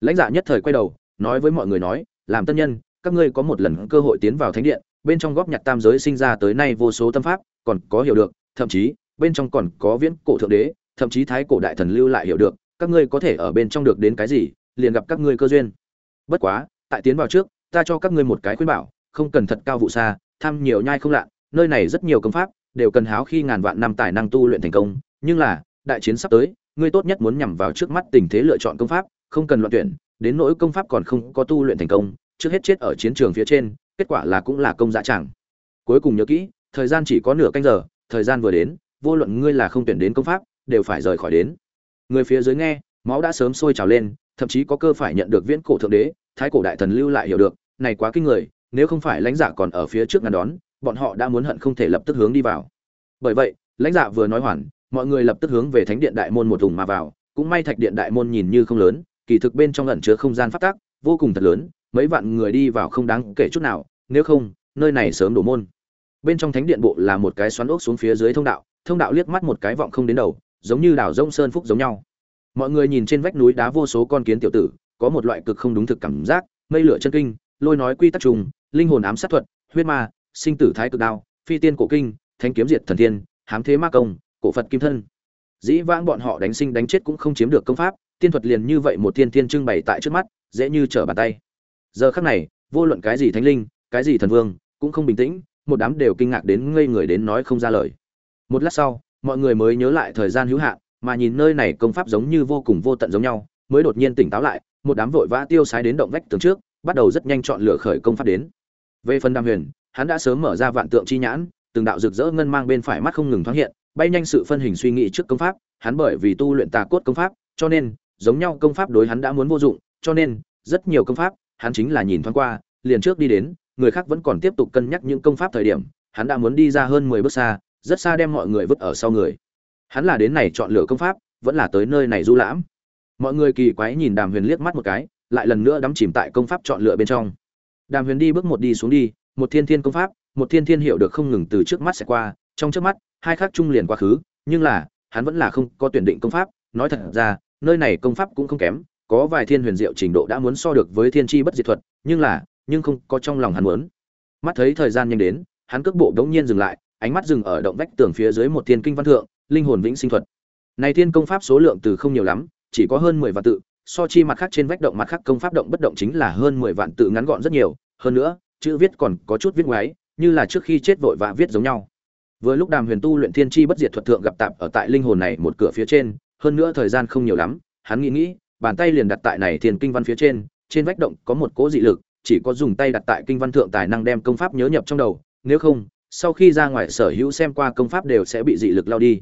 [SPEAKER 1] Lãnh dạ nhất thời quay đầu, nói với mọi người nói, làm tân nhân, các ngươi có một lần cơ hội tiến vào thánh điện, bên trong góp nhặt tam giới sinh ra tới nay vô số tâm pháp, còn có hiểu được, thậm chí, bên trong còn có viễn cổ thượng đế, thậm chí thái cổ đại thần lưu lại hiểu được, các ngươi có thể ở bên trong được đến cái gì, liền gặp các ngươi cơ duyên. Bất quá, tại tiến vào trước, ta cho các ngươi một cái khuyên bảo, không cần thật cao vụ xa, tham nhiều nhai không lạ, nơi này rất nhiều công pháp, đều cần háo khi ngàn vạn năm tài năng tu luyện thành công, nhưng là đại chiến sắp tới, ngươi tốt nhất muốn nhằm vào trước mắt tình thế lựa chọn công pháp, không cần loạn tuyển, đến nỗi công pháp còn không có tu luyện thành công, trước hết chết ở chiến trường phía trên, kết quả là cũng là công dã chẳng. cuối cùng nhớ kỹ, thời gian chỉ có nửa canh giờ, thời gian vừa đến, vô luận ngươi là không tuyển đến công pháp, đều phải rời khỏi đến người phía dưới nghe, máu đã sớm sôi trào lên, thậm chí có cơ phải nhận được viễn cổ thượng đế, thái cổ đại thần lưu lại hiểu được, này quá kinh người, nếu không phải lãnh giả còn ở phía trước ngăn đón, bọn họ đã muốn hận không thể lập tức hướng đi vào bởi vậy, lãnh giả vừa nói hoàn mọi người lập tức hướng về thánh điện đại môn một thùng mà vào, cũng may thạch điện đại môn nhìn như không lớn, kỳ thực bên trong ẩn chứa không gian phát tác, vô cùng thật lớn, mấy vạn người đi vào không đáng kể chút nào, nếu không, nơi này sớm đổ môn. Bên trong thánh điện bộ là một cái xoắn ốc xuống phía dưới thông đạo thông đạo liếc mắt một cái vọng không đến đầu, giống như đảo rông sơn phúc giống nhau. Mọi người nhìn trên vách núi đá vô số con kiến tiểu tử, có một loại cực không đúng thực cảm giác, mây lửa chân kinh, lôi nói quy tắc trùng, linh hồn ám sát thuật, huyết ma, sinh tử thái cực đao, phi tiên cổ kinh thanh kiếm diệt thần thiên, hám thế ma công cổ phật kim thân. Dĩ vãng bọn họ đánh sinh đánh chết cũng không chiếm được công pháp, tiên thuật liền như vậy một tiên tiên trưng bày tại trước mắt, dễ như trở bàn tay. Giờ khắc này, vô luận cái gì thánh linh, cái gì thần vương, cũng không bình tĩnh, một đám đều kinh ngạc đến ngây người đến nói không ra lời. Một lát sau, mọi người mới nhớ lại thời gian hữu hạn, mà nhìn nơi này công pháp giống như vô cùng vô tận giống nhau, mới đột nhiên tỉnh táo lại, một đám vội vã tiêu sái đến động vách tường trước, bắt đầu rất nhanh chọn lựa khởi công pháp đến. Về phần đam huyền, hắn đã sớm mở ra vạn tượng chi nhãn, từng đạo rực rỡ ngân mang bên phải mắt không ngừng thoáng hiện bay nhanh sự phân hình suy nghĩ trước công pháp, hắn bởi vì tu luyện tà cốt công pháp, cho nên, giống nhau công pháp đối hắn đã muốn vô dụng, cho nên, rất nhiều công pháp, hắn chính là nhìn thoáng qua, liền trước đi đến, người khác vẫn còn tiếp tục cân nhắc những công pháp thời điểm, hắn đã muốn đi ra hơn mười bước xa, rất xa đem mọi người vứt ở sau người. Hắn là đến này chọn lựa công pháp, vẫn là tới nơi này du lãm. Mọi người kỳ quái nhìn đàm huyền liếc mắt một cái, lại lần nữa đắm chìm tại công pháp chọn lựa bên trong. Đàm huyền đi bước một đi xuống đi, một thiên thiên công pháp, một thiên thiên hiểu được không ngừng từ trước mắt sẽ qua trong trước mắt, hai khắc trung liền quá khứ, nhưng là, hắn vẫn là không có tuyển định công pháp. Nói thật ra, nơi này công pháp cũng không kém, có vài thiên huyền diệu trình độ đã muốn so được với thiên tri bất diệt thuật, nhưng là, nhưng không có trong lòng hắn muốn. Mắt thấy thời gian nhanh đến, hắn cước bộ đống nhiên dừng lại, ánh mắt dừng ở động vách tường phía dưới một thiên kinh văn thượng, linh hồn vĩnh sinh thuật. Này thiên công pháp số lượng từ không nhiều lắm, chỉ có hơn mười vạn tự, so chi mặt khác trên vách động mặt khác công pháp động bất động chính là hơn mười vạn tự ngắn gọn rất nhiều. Hơn nữa, chữ viết còn có chút viết ngoáy như là trước khi chết vội vã viết giống nhau vừa lúc đàm huyền tu luyện thiên chi bất diệt thuật thượng gặp tạp ở tại linh hồn này một cửa phía trên, hơn nữa thời gian không nhiều lắm, hắn nghĩ nghĩ, bàn tay liền đặt tại này thiên kinh văn phía trên trên vách động có một cỗ dị lực, chỉ có dùng tay đặt tại kinh văn thượng tài năng đem công pháp nhớ nhập trong đầu, nếu không, sau khi ra ngoài sở hữu xem qua công pháp đều sẽ bị dị lực lao đi.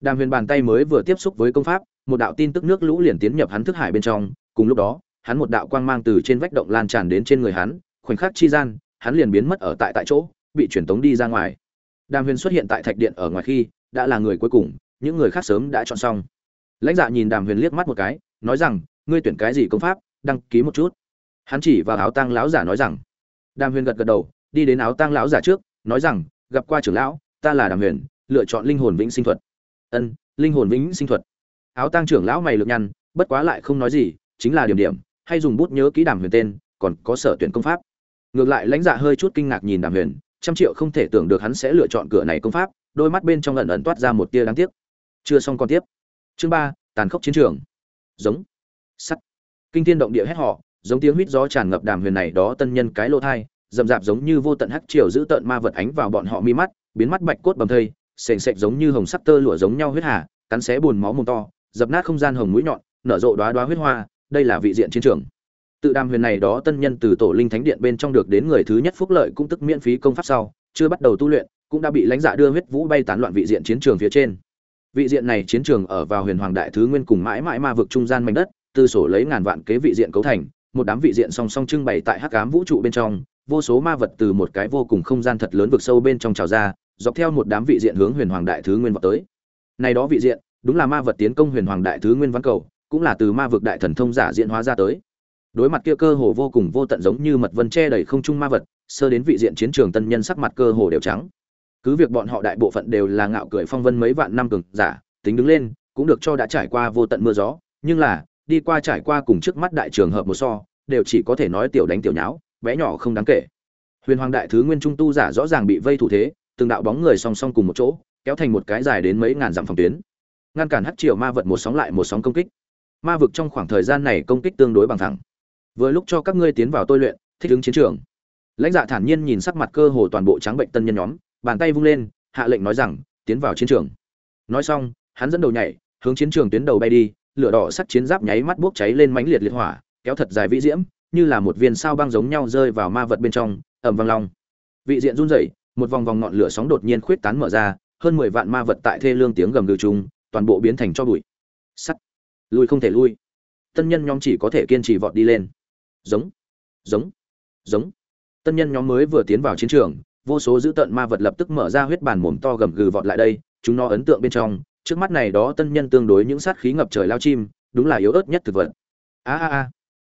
[SPEAKER 1] Đàm huyền bàn tay mới vừa tiếp xúc với công pháp, một đạo tin tức nước lũ liền tiến nhập hắn thức hải bên trong, cùng lúc đó, hắn một đạo quang mang từ trên vách động lan tràn đến trên người hắn, khoảnh khắc chi gian, hắn liền biến mất ở tại tại chỗ, bị truyền tống đi ra ngoài đàm huyền xuất hiện tại thạch điện ở ngoài khi, đã là người cuối cùng, những người khác sớm đã chọn xong. Lãnh dạ nhìn đàm huyền liếc mắt một cái, nói rằng, ngươi tuyển cái gì công pháp, đăng ký một chút. Hắn chỉ vào áo tang lão giả nói rằng. Đàm huyền gật gật đầu, đi đến áo tang lão giả trước, nói rằng, gặp qua trưởng lão, ta là đàm huyền, lựa chọn linh hồn vĩnh sinh thuật. Ân, linh hồn vĩnh sinh thuật. Áo tang trưởng lão mày lược nhăn, bất quá lại không nói gì, chính là điểm điểm, hay dùng bút nhớ kỹ đàm huyền tên, còn có sở tuyển công pháp. Ngược lại, lãnh dạ hơi chút kinh ngạc nhìn đàm huyền trăm triệu không thể tưởng được hắn sẽ lựa chọn cửa này công pháp, đôi mắt bên trong ẩn ẩn toát ra một tia đáng tiếc. Chưa xong còn tiếp. Chương ba, tàn khốc chiến trường. Giống. Sắt. Kinh thiên động địa hét họ giống tiếng huýt gió tràn ngập đàm huyền này đó tân nhân cái lỗ thai, rậm rạp giống như vô tận hắc triều giữ tận ma vật ánh vào bọn họ mi mắt, biến mắt bạch cốt bầm thây, sền sệt giống như hồng sắc tơ lụa giống nhau huyết hà, cắn xé buồn máu mồm to, dập nát không gian hồng mũi nhọn, nở rộ đóa đóa huyết hoa, đây là vị diện chiến trường tự đàm huyền này đó tân nhân từ tổ linh thánh điện bên trong được đến người thứ nhất phúc lợi cũng tức miễn phí công pháp sau, chưa bắt đầu tu luyện, cũng đã bị lãnh dạ đưa huyết vũ bay tán loạn vị diện chiến trường phía trên. Vị diện này chiến trường ở vào huyền hoàng đại thứ nguyên cùng mãi mãi ma vực trung gian mảnh đất, từ sổ lấy ngàn vạn kế vị diện cấu thành, một đám vị diện song song trưng bày tại hắc ám vũ trụ bên trong, vô số ma vật từ một cái vô cùng không gian thật lớn vực sâu bên trong trào ra, dọc theo một đám vị diện hướng huyền hoàng đại thứ nguyên vào tới. Này đó vị diện, đúng là ma vật tiến công huyền hoàng đại thứ nguyên văn cầu, cũng là từ ma vực đại thần thông giả diễn hóa ra tới đối mặt kia cơ hồ vô cùng vô tận giống như mật vân che đầy không trung ma vật, sơ đến vị diện chiến trường tân nhân sắc mặt cơ hồ đều trắng. Cứ việc bọn họ đại bộ phận đều là ngạo cười phong vân mấy vạn năm cường giả, tính đứng lên, cũng được cho đã trải qua vô tận mưa gió, nhưng là, đi qua trải qua cùng trước mắt đại trường hợp một so, đều chỉ có thể nói tiểu đánh tiểu nháo, bé nhỏ không đáng kể. Huyền hoàng đại thứ nguyên trung tu giả rõ ràng bị vây thủ thế, từng đạo bóng người song song cùng một chỗ, kéo thành một cái dài đến mấy ngàn dặm phòng tuyến. Ngăn cản hắc triều ma vật một sóng lại một sóng công kích. Ma vực trong khoảng thời gian này công kích tương đối bằng thẳng vừa lúc cho các ngươi tiến vào tôi luyện, thích ứng chiến trường. Lãnh dạ thản nhiên nhìn sắc mặt cơ hồ toàn bộ trắng bệnh tân nhân nhóm, bàn tay vung lên, hạ lệnh nói rằng, tiến vào chiến trường. Nói xong, hắn dẫn đầu nhảy, hướng chiến trường tuyến đầu bay đi, lửa đỏ sắt chiến giáp nháy mắt bốc cháy lên mãnh liệt liệt hỏa, kéo thật dài vĩ diễm, như là một viên sao băng giống nhau rơi vào ma vật bên trong ẩm vang long. Vị diện run rẩy, một vòng vòng ngọn lửa sóng đột nhiên khuyết tán mở ra, hơn mười vạn ma vật tại thê lương tiếng gầm gừ chung, toàn bộ biến thành cho bụi. Sắt. Lùi không thể lui. Tân nhân nhóm chỉ có thể kiên trì vọt đi lên giống giống giống. Tân nhân nhóm mới vừa tiến vào chiến trường, vô số dữ tợn ma vật lập tức mở ra huyết bàn mồm to gầm gừ vọt lại đây, chúng nó ấn tượng bên trong, trước mắt này đó tân nhân tương đối những sát khí ngập trời lao chim, đúng là yếu ớt nhất thực vật. A a a.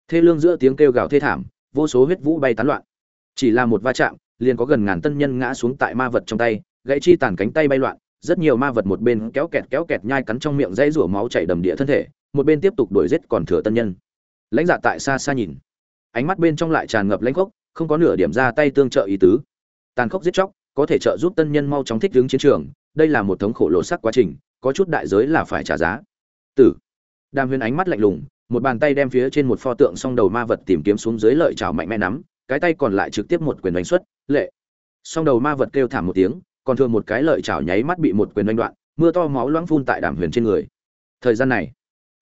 [SPEAKER 1] Thê lương giữa tiếng kêu gào thê thảm, vô số huyết vũ bay tán loạn. Chỉ là một va chạm, liền có gần ngàn tân nhân ngã xuống tại ma vật trong tay, gãy chi tàn cánh tay bay loạn, rất nhiều ma vật một bên kéo kẹt kéo kẹt nhai cắn trong miệng dãy rủa máu chảy đầm địa thân thể, một bên tiếp tục đuổi giết còn thừa tân nhân. Lãnh dạ tại xa xa nhìn ánh mắt bên trong lại tràn ngập lãnh khốc không có nửa điểm ra tay tương trợ ý tứ. Tàn khốc giết chóc có thể trợ giúp tân nhân mau chóng thích ứng chiến trường đây là một thống khổ lộ sắc quá trình có chút đại giới là phải trả giá. Tử. Đàm huyền ánh mắt lạnh lùng một bàn tay đem phía trên một pho tượng song đầu ma vật tìm kiếm xuống dưới lợi chảo mạnh mẽ nắm cái tay còn lại trực tiếp một quyền đánh xuất lệ. Song đầu ma vật kêu thảm một tiếng còn thường một cái lợi chảo nháy mắt bị một quyền đánh đoạn mưa to máu loãng phun tại đàm huyền trên người. Thời gian này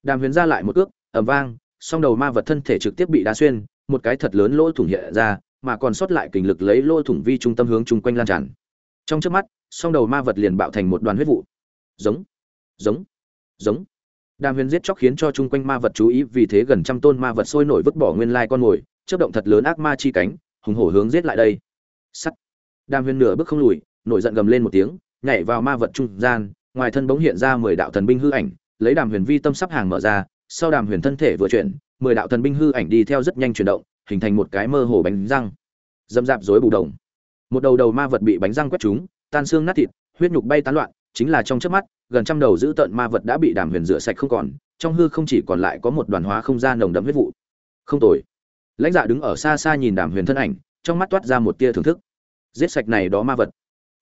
[SPEAKER 1] đàm huyền ra lại một cước, ầm vang song đầu ma vật thân thể trực tiếp bị đá xuyên một cái thật lớn lỗ thủng hiện ra mà còn sót lại kình lực lấy lỗ thủng vi trung tâm hướng chung quanh lan tràn. Trong chớp mắt song đầu ma vật liền bạo thành một đoàn huyết vụ. Giống giống giống. Đàm huyền giết chóc khiến cho chung quanh ma vật chú ý vì thế gần trăm tôn ma vật sôi nổi vứt bỏ nguyên lai con ngồi, chớp động thật lớn ác ma chi cánh hùng hổ hướng giết lại đây. Sắt. Đàm huyền nửa bước không lùi nổi giận gầm lên một tiếng nhảy vào ma vật trung gian ngoài thân bỗng hiện ra mười đạo thần binh hư ảnh lấy đàm huyền vi tâm sắp hàng mở ra sau đàm huyền thân thể vừa chuyển mười đạo thần binh hư ảnh đi theo rất nhanh chuyển động, hình thành một cái mơ hồ bánh răng. Dâm dạp rối bù đồng. Một đầu đầu ma vật bị bánh răng quét trúng, tan xương nát thịt, huyết nhục bay tán loạn, chính là trong trước mắt, gần trăm đầu giữ tợn ma vật đã bị đàm huyền rửa sạch không còn, trong hư không chỉ còn lại có một đoàn hóa không gian nồng đậm huyết vụ. Không tồi. Lãnh dạ đứng ở xa xa nhìn đàm huyền thân ảnh, trong mắt toát ra một tia thưởng thức. Giết sạch này đó ma vật.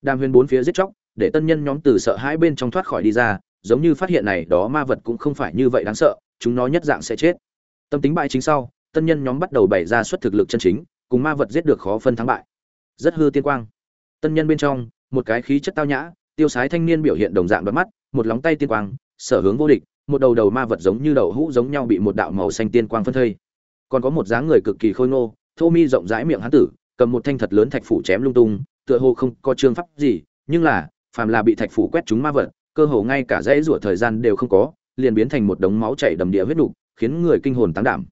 [SPEAKER 1] Đàm huyền bốn phía giết chóc, để tân nhân nhóm từ sợ hãi bên trong thoát khỏi đi ra, giống như phát hiện này đó ma vật cũng không phải như vậy đáng sợ, chúng nó nhất dạng sẽ chết tâm tính bại chính sau, tân nhân nhóm bắt đầu bày ra xuất thực lực chân chính, cùng ma vật giết được khó phân thắng bại. Rất hư tiên quang. Tân nhân bên trong, một cái khí chất tao nhã, tiêu sái thanh niên biểu hiện đồng dạng bắt mắt, một lóng tay tiên quang, sở hướng vô địch, một đầu đầu ma vật giống như đầu hũ giống nhau bị một đạo màu xanh tiên quang phân thây. Còn có một dáng người cực kỳ khôi ngô, thô mi rộng rãi miệng hán tử, cầm một thanh thật lớn thạch phủ chém lung tung, tựa hồ không có trương pháp gì, nhưng là, phàm là bị thạch phủ quét trúng ma vật, cơ hồ ngay cả dãy rủa thời gian đều không có, liền biến thành một đống máu chảy đầm địa huyết nục khiến người kinh hồn tán đảm.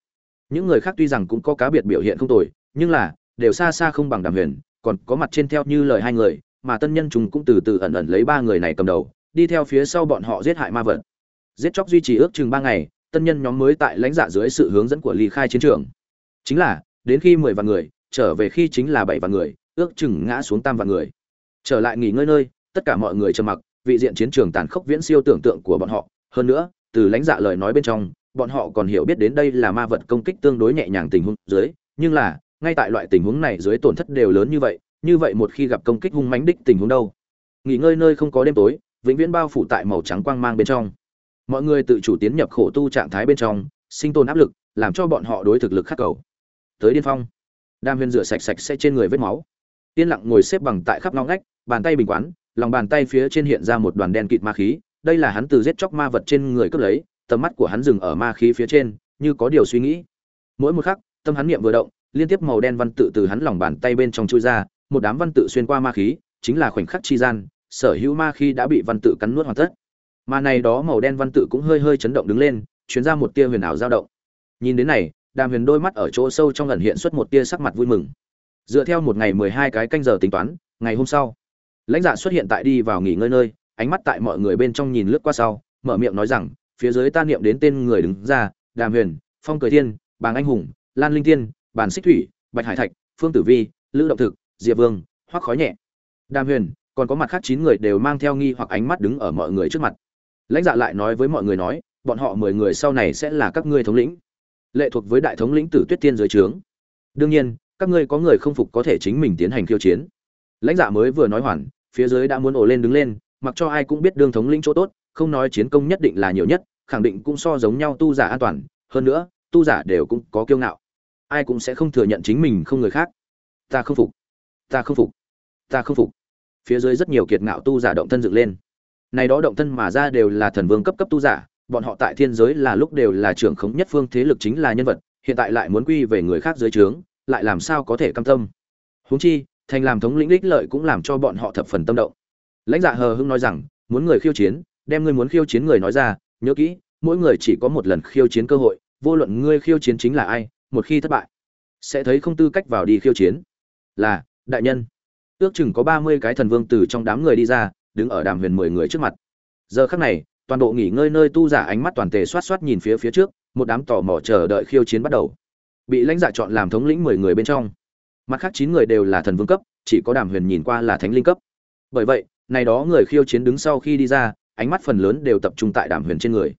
[SPEAKER 1] Những người khác tuy rằng cũng có cá biệt biểu hiện không tồi, nhưng là, đều xa xa không bằng đàm huyền, còn có mặt trên theo như lời hai người, mà tân nhân chúng cũng từ từ ẩn ẩn lấy ba người này cầm đầu, đi theo phía sau bọn họ giết hại ma vật. Giết chóc duy trì ước chừng ba ngày, tân nhân nhóm mới tại lãnh dạ dưới sự hướng dẫn của ly khai chiến trường. Chính là, đến khi mười vạn người, trở về khi chính là bảy vạn người, ước chừng ngã xuống tam vạn người. Trở lại nghỉ ngơi nơi, tất cả mọi người trầm mặc, vị diện chiến trường tàn khốc viễn siêu tưởng tượng của bọn họ. Hơn nữa, từ lãnh dạ lời nói bên trong bọn họ còn hiểu biết đến đây là ma vật công kích tương đối nhẹ nhàng tình huống dưới, nhưng là, ngay tại loại tình huống này dưới tổn thất đều lớn như vậy như vậy một khi gặp công kích hung mãnh đích tình huống đâu? Nghỉ ngơi nơi không có đêm tối, vĩnh viễn bao phủ tại màu trắng quang mang bên trong. Mọi người tự chủ tiến nhập khổ tu trạng thái bên trong, sinh tồn áp lực, làm cho bọn họ đối thực lực khắc cầu. Tới điên phong. Đam huyền rửa sạch sạch sẽ trên người vết máu. Yên lặng ngồi xếp bằng tại khắp ngõ ngách, bàn tay bình quán, lòng bàn tay phía trên hiện ra một đoàn đen kịt ma khí, đây là hắn từ giết chóc ma vật trên người cướp lấy tầm mắt của hắn dừng ở ma khí phía trên, như có điều suy nghĩ. Mỗi một khắc, tâm hắn niệm vừa động, liên tiếp màu đen văn tự từ hắn lòng bàn tay bên trong chui ra, một đám văn tự xuyên qua ma khí, chính là khoảnh khắc chi gian, sở hữu ma khí đã bị văn tự cắn nuốt hoàn tất. Mà này đó màu đen văn tự cũng hơi hơi chấn động đứng lên, truyền ra một tia huyền ảo dao động. Nhìn đến này, đàm huyền đôi mắt ở chỗ sâu trong ẩn hiện xuất một tia sắc mặt vui mừng. Dựa theo một ngày mười hai cái canh giờ tính toán, ngày hôm sau, lãnh dạ xuất hiện tại đi vào nghỉ ngơi nơi, ánh mắt tại mọi người bên trong nhìn lướt qua sau, mở miệng nói rằng phía dưới ta niệm đến tên người đứng ra, đàm huyền, phong cười thiên, bàng anh hùng, lan linh tiên bàn xích thủy, bạch hải thạch, phương tử vi, lữ động thực, diệp vương, hoắc khói nhẹ. Đàm huyền, còn có mặt khác chín người đều mang theo nghi hoặc ánh mắt đứng ở mọi người trước mặt. Lãnh dạ lại nói với mọi người nói, bọn họ mười người sau này sẽ là các ngươi thống lĩnh, lệ thuộc với đại thống lĩnh tử tuyết tiên dưới trướng. Đương nhiên, các ngươi có người không phục có thể chính mình tiến hành khiêu chiến. Lãnh dạ mới vừa nói hoàn, phía dưới đã muốn ổ lên đứng lên mặc cho ai cũng biết đương thống lĩnh chỗ tốt, không nói chiến công nhất định là nhiều nhất, khẳng định cũng so giống nhau tu giả an toàn, hơn nữa, tu giả đều cũng có kiêu ngạo. Ai cũng sẽ không thừa nhận chính mình không người khác. Ta không phục. Ta không phục. Ta không phục. Phía dưới rất nhiều kiệt ngạo tu giả động thân dựng lên. Này đó động thân mà ra đều là thần vương cấp cấp tu giả, bọn họ tại thiên giới là lúc đều là trưởng khống nhất phương thế lực chính là nhân vật, hiện tại lại muốn quy về người khác dưới trướng, lại làm sao có thể cam tâm. Huống chi, thành làm thống lĩnh đích lợi cũng làm cho bọn họ thập phần tâm động lãnh dạ hờ hưng nói rằng, muốn người khiêu chiến, đem ngươi muốn khiêu chiến người nói ra, nhớ kỹ, mỗi người chỉ có một lần khiêu chiến cơ hội, vô luận ngươi khiêu chiến chính là ai, một khi thất bại, sẽ thấy không tư cách vào đi khiêu chiến. Là, đại nhân. Ước chừng có ba mươi cái thần vương từ trong đám người đi ra, đứng ở đàm huyền mười người trước mặt. Giờ khắc này, toàn bộ nghỉ ngơi nơi tu giả ánh mắt toàn tề xoát xoát nhìn phía phía trước, một đám tò mò chờ đợi khiêu chiến bắt đầu. Bị lãnh dạ chọn làm thống lĩnh mười người bên trong. Mặt khác chín người đều là thần vương cấp, chỉ có đàm huyền nhìn qua là thánh linh cấp. Bởi vậy này đó người khiêu chiến đứng sau khi đi ra, ánh mắt phần lớn đều tập trung tại đàm huyền trên người.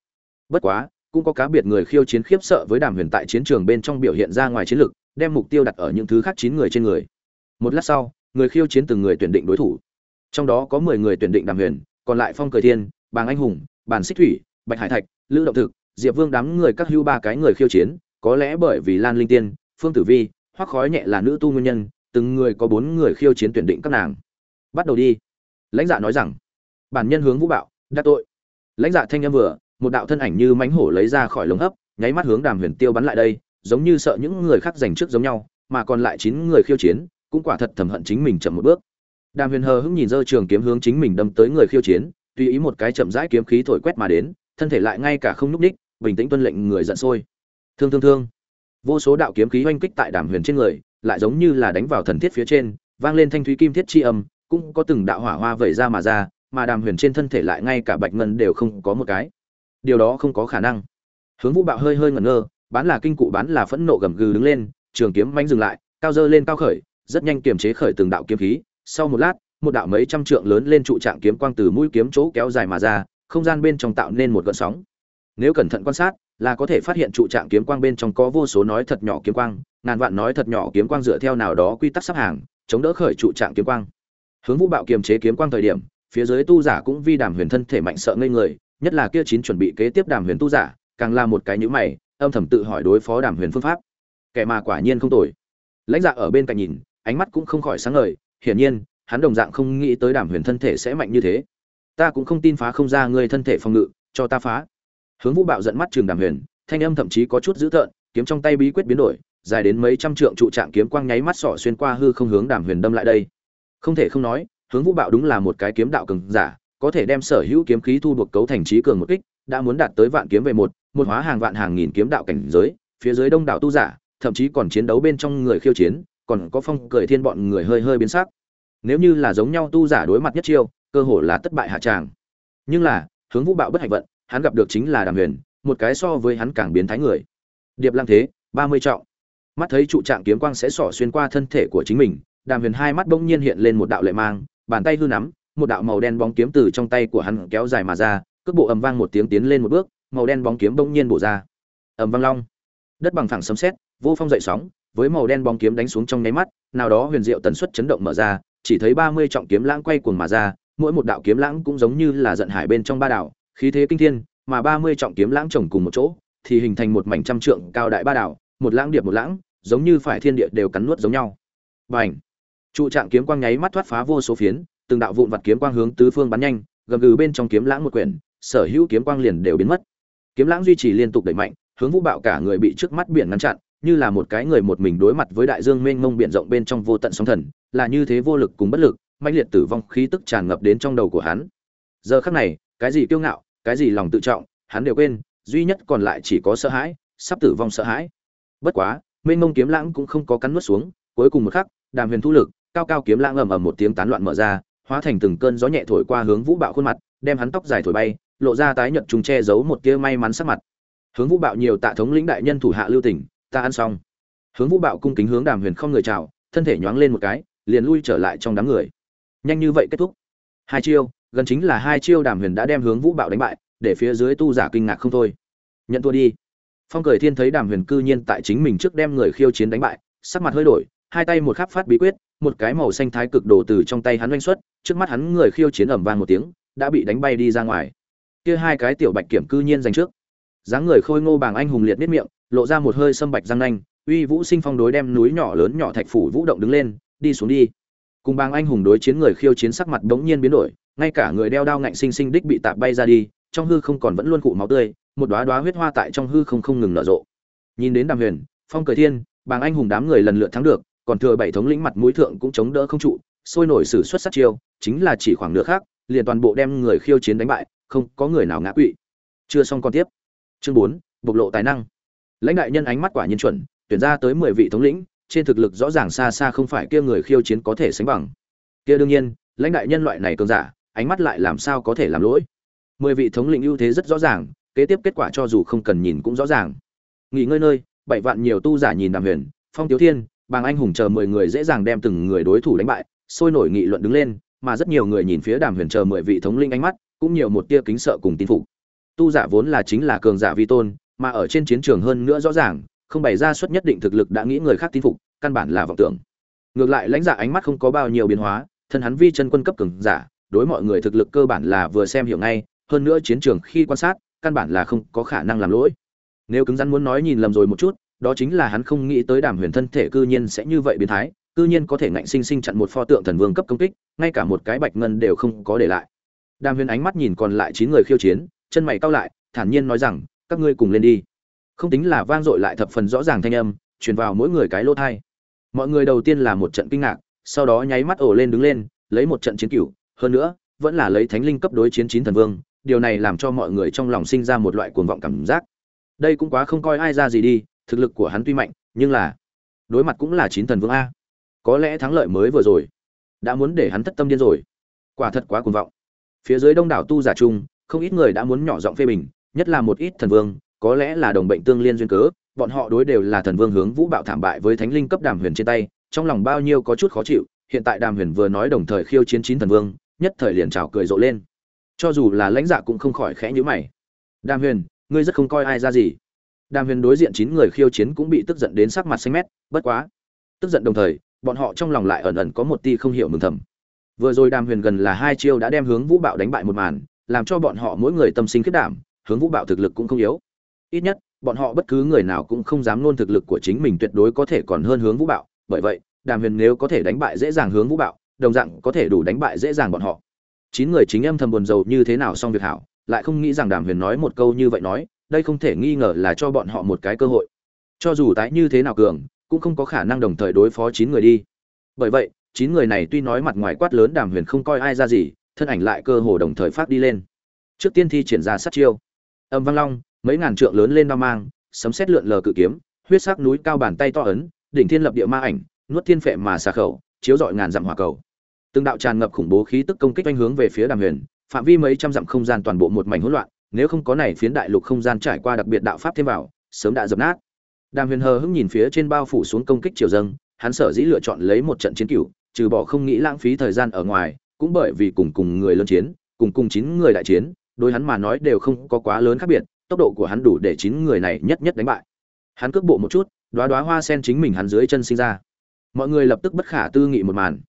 [SPEAKER 1] Bất quá, cũng có cá biệt người khiêu chiến khiếp sợ với đàm huyền tại chiến trường bên trong biểu hiện ra ngoài chiến lực, đem mục tiêu đặt ở những thứ khác chín người trên người. Một lát sau, người khiêu chiến từng người tuyển định đối thủ. Trong đó có mười người tuyển định đàm huyền, còn lại phong cười thiên, bàng anh hùng, bàn xích thủy, bạch hải thạch, lữ động thực, diệp vương đám người các hưu ba cái người khiêu chiến, có lẽ bởi vì lan linh tiên, phương tử vi, hoắc khói nhẹ là nữ tu nguyên nhân, từng người có bốn người khiêu chiến tuyển định các nàng. Bắt đầu đi lãnh dạ nói rằng, bản nhân hướng vũ bạo đắc tội. Lãnh dạ thanh âm vừa, một đạo thân ảnh như mánh hổ lấy ra khỏi lồng hấp, nháy mắt hướng đàm huyền tiêu bắn lại đây, giống như sợ những người khác giành trước giống nhau, mà còn lại chín người khiêu chiến, cũng quả thật thầm hận chính mình chậm một bước. Đàm huyền hờ hững nhìn dơ trường kiếm hướng chính mình đâm tới người khiêu chiến, tùy ý một cái chậm rãi kiếm khí thổi quét mà đến, thân thể lại ngay cả không núp ních, bình tĩnh tuân lệnh người giận sôi. Thương thương thương. Vô số đạo kiếm khí oanh kích tại đàm huyền trên người, lại giống như là đánh vào thần thiết phía trên, vang lên thanh thúy kim thiết chi âm cũng có từng đạo hỏa hoa vẩy ra mà ra, mà đàm huyền trên thân thể lại ngay cả bạch ngân đều không có một cái. Điều đó không có khả năng. Hướng vũ bạo hơi hơi ngẩn ngơ, bán là kinh cụ bán là phẫn nộ gầm gừ đứng lên, trường kiếm manh dừng lại, cao dơ lên cao khởi, rất nhanh kiềm chế khởi từng đạo kiếm khí. Sau một lát, một đạo mấy trăm trượng lớn lên trụ trạng kiếm quang từ mũi kiếm chỗ kéo dài mà ra, không gian bên trong tạo nên một gợn sóng. Nếu cẩn thận quan sát, là có thể phát hiện trụ trạng kiếm quang bên trong có vô số nói thật nhỏ kiếm quang, ngàn vạn nói thật nhỏ kiếm quang dựa theo nào đó quy tắc sắp hàng, chống đỡ khởi trụ trạng kiếm quang hướng vũ bạo kiềm chế kiếm quang thời điểm, phía dưới tu giả cũng vi đàm huyền thân thể mạnh sợ ngây người, nhất là kia chín chuẩn bị kế tiếp đàm huyền tu giả, càng là một cái nhữ mày, âm thầm tự hỏi đối phó đàm huyền phương pháp. Kẻ mà quả nhiên không tồi. Lãnh dạ ở bên cạnh nhìn, ánh mắt cũng không khỏi sáng ngời, hiển nhiên, hắn đồng dạng không nghĩ tới đàm huyền thân thể sẽ mạnh như thế. Ta cũng không tin phá không ra ngươi thân thể phòng ngự, cho ta phá. Hướng vũ bạo giận mắt trường đàm huyền, thanh âm thậm chí có chút dữ tợn, kiếm trong tay bí quyết biến đổi, dài đến mấy trăm trượng trụ trạng kiếm quang nháy mắt sỏ xuyên qua hư không hướng đàm huyền đâm lại đây không thể không nói, hướng vũ bạo đúng là một cái kiếm đạo cường giả, có thể đem sở hữu kiếm khí thu buộc cấu thành trí cường một kích, đã muốn đạt tới vạn kiếm về một một hóa hàng vạn hàng nghìn kiếm đạo cảnh giới, phía dưới đông đảo tu giả, thậm chí còn chiến đấu bên trong người khiêu chiến, còn có phong cười thiên bọn người hơi hơi biến sắc. Nếu như là giống nhau tu giả đối mặt nhất chiêu, cơ hồ là thất bại hạ tràng. Nhưng là, hướng vũ bạo bất hạnh vận, hắn gặp được chính là đàm huyền, một cái so với hắn càng biến thái người. Điệp lăng thế, ba mươi trọng. Mắt thấy trụ trạng kiếm quang sẽ xỏ xuyên qua thân thể của chính mình đàm huyền hai mắt bỗng nhiên hiện lên một đạo lệ mang, bàn tay hư nắm, một đạo màu đen bóng kiếm từ trong tay của hắn kéo dài mà ra, cước bộ ầm vang một tiếng tiến lên một bước, màu đen bóng kiếm bỗng nhiên bổ ra. Ầm vang long. Đất bằng phẳng sấm sét, vô phong dậy sóng, với màu đen bóng kiếm đánh xuống trong nháy mắt, nào đó huyền diệu tần suất chấn động mở ra, chỉ thấy ba mươi trọng kiếm lãng quay cuồng mà ra, mỗi một đạo kiếm lãng cũng giống như là giận hải bên trong ba đảo khí thế kinh thiên, mà ba mươi trọng kiếm lãng chồng cùng một chỗ, thì hình thành một mảnh trăm trượng cao đại ba đảo một lãng điệp một lãng, giống như phải thiên địa đều cắn nuốt giống nhau. Bành! Trụ trạng kiếm quang nháy mắt thoát phá vô số phiến, từng đạo vụn vặt kiếm quang hướng tứ phương bắn nhanh, gầm gừ bên trong kiếm lãng một quyển, sở hữu kiếm quang liền đều biến mất. Kiếm lãng duy trì liên tục đẩy mạnh, hướng vũ bạo cả người bị trước mắt biển ngăn chặn, như là một cái người một mình đối mặt với đại dương mênh mông biển rộng bên trong vô tận sóng thần, là như thế vô lực cùng bất lực, mãnh liệt tử vong khí tức tràn ngập đến trong đầu của hắn. Giờ khắc này, cái gì kiêu ngạo, cái gì lòng tự trọng, hắn đều quên, duy nhất còn lại chỉ có sợ hãi, sắp tử vong sợ hãi. Bất quá, mênh mông kiếm lãng cũng không có cắn nuốt xuống, cuối cùng một khắc, đàm huyền thu lực cao cao kiếm lãng ầm ầm một tiếng tán loạn mở ra hóa thành từng cơn gió nhẹ thổi qua hướng vũ bạo khuôn mặt đem hắn tóc dài thổi bay lộ ra tái nhợt trùng che giấu một tia may mắn sắc mặt. Hướng vũ bạo nhiều tạ thống lĩnh đại nhân thủ hạ lưu tình, ta ăn xong. Hướng vũ bạo cung kính hướng đàm huyền không người chào thân thể nhoáng lên một cái liền lui trở lại trong đám người. Nhanh như vậy kết thúc. Hai chiêu gần chính là hai chiêu đàm huyền đã đem hướng vũ bạo đánh bại để phía dưới tu giả kinh ngạc không thôi. Nhận thua đi. Phong cười thiên thấy đàm huyền cư nhiên tại chính mình trước đem người khiêu chiến đánh bại sắc mặt hơi đổi hai tay một khắp phát bí quyết một cái màu xanh thái cực đồ từ trong tay hắn oanh xuất, trước mắt hắn người khiêu chiến ẩm vang một tiếng, đã bị đánh bay đi ra ngoài. Kia hai cái tiểu bạch kiểm cư nhiên giành trước. Dáng người khôi ngô bàng anh hùng liệt miết miệng, lộ ra một hơi sâm bạch răng nanh, uy vũ sinh phong đối đem núi nhỏ lớn nhỏ thạch phủ vũ động đứng lên, đi xuống đi. Cùng bàng anh hùng đối chiến người khiêu chiến sắc mặt bỗng nhiên biến đổi, ngay cả người đeo đao ngạnh sinh sinh đích bị tạp bay ra đi, trong hư không còn vẫn luôn cụ máu tươi, một đóa đóa huyết hoa tại trong hư không không ngừng nở rộ. Nhìn đến đàm huyền, phong cười thiên, bàng anh hùng đám người lần lượt thắng được còn thừa bảy thống lĩnh mặt mũi thượng cũng chống đỡ không trụ, sôi nổi sử xuất sát chiêu, chính là chỉ khoảng nửa khác, liền toàn bộ đem người khiêu chiến đánh bại, không có người nào ngã quỵ. Chưa xong còn tiếp. Chương bốn, bộc lộ tài năng. Lãnh đại nhân ánh mắt quả nhiên chuẩn, tuyển ra tới mười vị thống lĩnh, trên thực lực rõ ràng xa xa không phải kia người khiêu chiến có thể sánh bằng. Kia đương nhiên, lãnh đại nhân loại này cường giả, ánh mắt lại làm sao có thể làm lỗi? Mười vị thống lĩnh ưu thế rất rõ ràng, kế tiếp kết quả cho dù không cần nhìn cũng rõ ràng. Nghỉ ngơi nơi, bảy vạn nhiều tu giả nhìn đàm huyền, phong tiếu thiên bàng anh hùng chờ mười người dễ dàng đem từng người đối thủ đánh bại, sôi nổi nghị luận đứng lên, mà rất nhiều người nhìn phía đàm huyền chờ mười vị thống linh ánh mắt, cũng nhiều một tia kính sợ cùng tin phục. Tu giả vốn là chính là cường giả vi tôn, mà ở trên chiến trường hơn nữa rõ ràng, không bày ra suất nhất định thực lực đã nghĩ người khác tin phục, căn bản là vọng tưởng. Ngược lại lãnh giả ánh mắt không có bao nhiêu biến hóa, thân hắn vi chân quân cấp cường giả, đối mọi người thực lực cơ bản là vừa xem hiểu ngay, hơn nữa chiến trường khi quan sát, căn bản là không có khả năng làm lỗi. Nếu cứng rắn muốn nói nhìn lầm rồi một chút đó chính là hắn không nghĩ tới đàm huyền thân thể cư nhiên sẽ như vậy biến thái, cư nhiên có thể ngạnh sinh sinh chặn một pho tượng thần vương cấp công kích, ngay cả một cái bạch ngân đều không có để lại. Đàm huyền ánh mắt nhìn còn lại chín người khiêu chiến, chân mày cau lại, thản nhiên nói rằng, các ngươi cùng lên đi. Không tính là vang dội lại thập phần rõ ràng thanh âm, truyền vào mỗi người cái lỗ thai. Mọi người đầu tiên là một trận kinh ngạc, sau đó nháy mắt ổ lên đứng lên, lấy một trận chiến cửu, hơn nữa, vẫn là lấy thánh linh cấp đối chiến chín thần vương, điều này làm cho mọi người trong lòng sinh ra một loại cuồng vọng cảm giác. Đây cũng quá không coi ai ra gì đi thực lực của hắn tuy mạnh, nhưng là đối mặt cũng là chín thần vương a. Có lẽ thắng lợi mới vừa rồi, đã muốn để hắn thất tâm điên rồi. Quả thật quá cuồng vọng. Phía dưới đông đảo tu giả chung, không ít người đã muốn nhỏ giọng phê bình, nhất là một ít thần vương, có lẽ là đồng bệnh tương liên duyên cớ, bọn họ đối đều là thần vương hướng vũ bạo thảm bại với thánh linh cấp đàm huyền trên tay, trong lòng bao nhiêu có chút khó chịu, hiện tại đàm huyền vừa nói đồng thời khiêu chiến chín thần vương, nhất thời liền trào cười rộ lên. Cho dù là lãnh dạ cũng không khỏi khẽ nhíu mày. Đàm huyền, ngươi rất không coi ai ra gì đàm huyền đối diện chín người khiêu chiến cũng bị tức giận đến sắc mặt xanh mét, bất quá. Tức giận đồng thời, bọn họ trong lòng lại ẩn ẩn có một tia không hiểu mừng thầm. Vừa rồi đàm huyền gần là hai chiêu đã đem hướng vũ bạo đánh bại một màn, làm cho bọn họ mỗi người tâm sinh khiết đảm, hướng vũ bạo thực lực cũng không yếu. Ít nhất, bọn họ bất cứ người nào cũng không dám nôn thực lực của chính mình tuyệt đối có thể còn hơn hướng vũ bạo. Bởi vậy, đàm huyền nếu có thể đánh bại dễ dàng hướng vũ bạo, đồng dạng có thể đủ đánh bại dễ dàng bọn họ. Chín người chính âm thầm buồn rầu như thế nào xong việc hảo, lại không nghĩ rằng đàm huyền nói một câu như vậy nói đây không thể nghi ngờ là cho bọn họ một cái cơ hội. Cho dù tái như thế nào cường, cũng không có khả năng đồng thời đối phó chín người đi. Bởi vậy, chín người này tuy nói mặt ngoài quát lớn đàm huyền không coi ai ra gì, thân ảnh lại cơ hồ đồng thời phát đi lên. Trước tiên thi triển ra sát chiêu. Âm vang long, mấy ngàn trượng lớn lên đao mang, sấm xét lượn lờ cự kiếm, huyết sắc núi cao bàn tay to ấn, đỉnh thiên lập địa ma ảnh, nuốt thiên phệ mà xà khẩu, chiếu dọi ngàn dặm hỏa cầu. Từng đạo tràn ngập khủng bố khí tức công kích quanh hướng về phía đàm huyền, phạm vi mấy trăm dặm không gian toàn bộ một mảnh hỗn loạn nếu không có này phiến đại lục không gian trải qua đặc biệt đạo pháp thêm vào, sớm đã dập nát. Đàm huyền hờ hững nhìn phía trên bao phủ xuống công kích triều dâng, hắn sở dĩ lựa chọn lấy một trận chiến cửu, trừ bỏ không nghĩ lãng phí thời gian ở ngoài, cũng bởi vì cùng cùng người lớn chiến, cùng cùng chín người đại chiến, đối hắn mà nói đều không có quá lớn khác biệt, tốc độ của hắn đủ để chín người này nhất nhất đánh bại. Hắn cước bộ một chút, đóa đóa hoa sen chính mình hắn dưới chân sinh ra. Mọi người lập tức bất khả tư nghị một màn.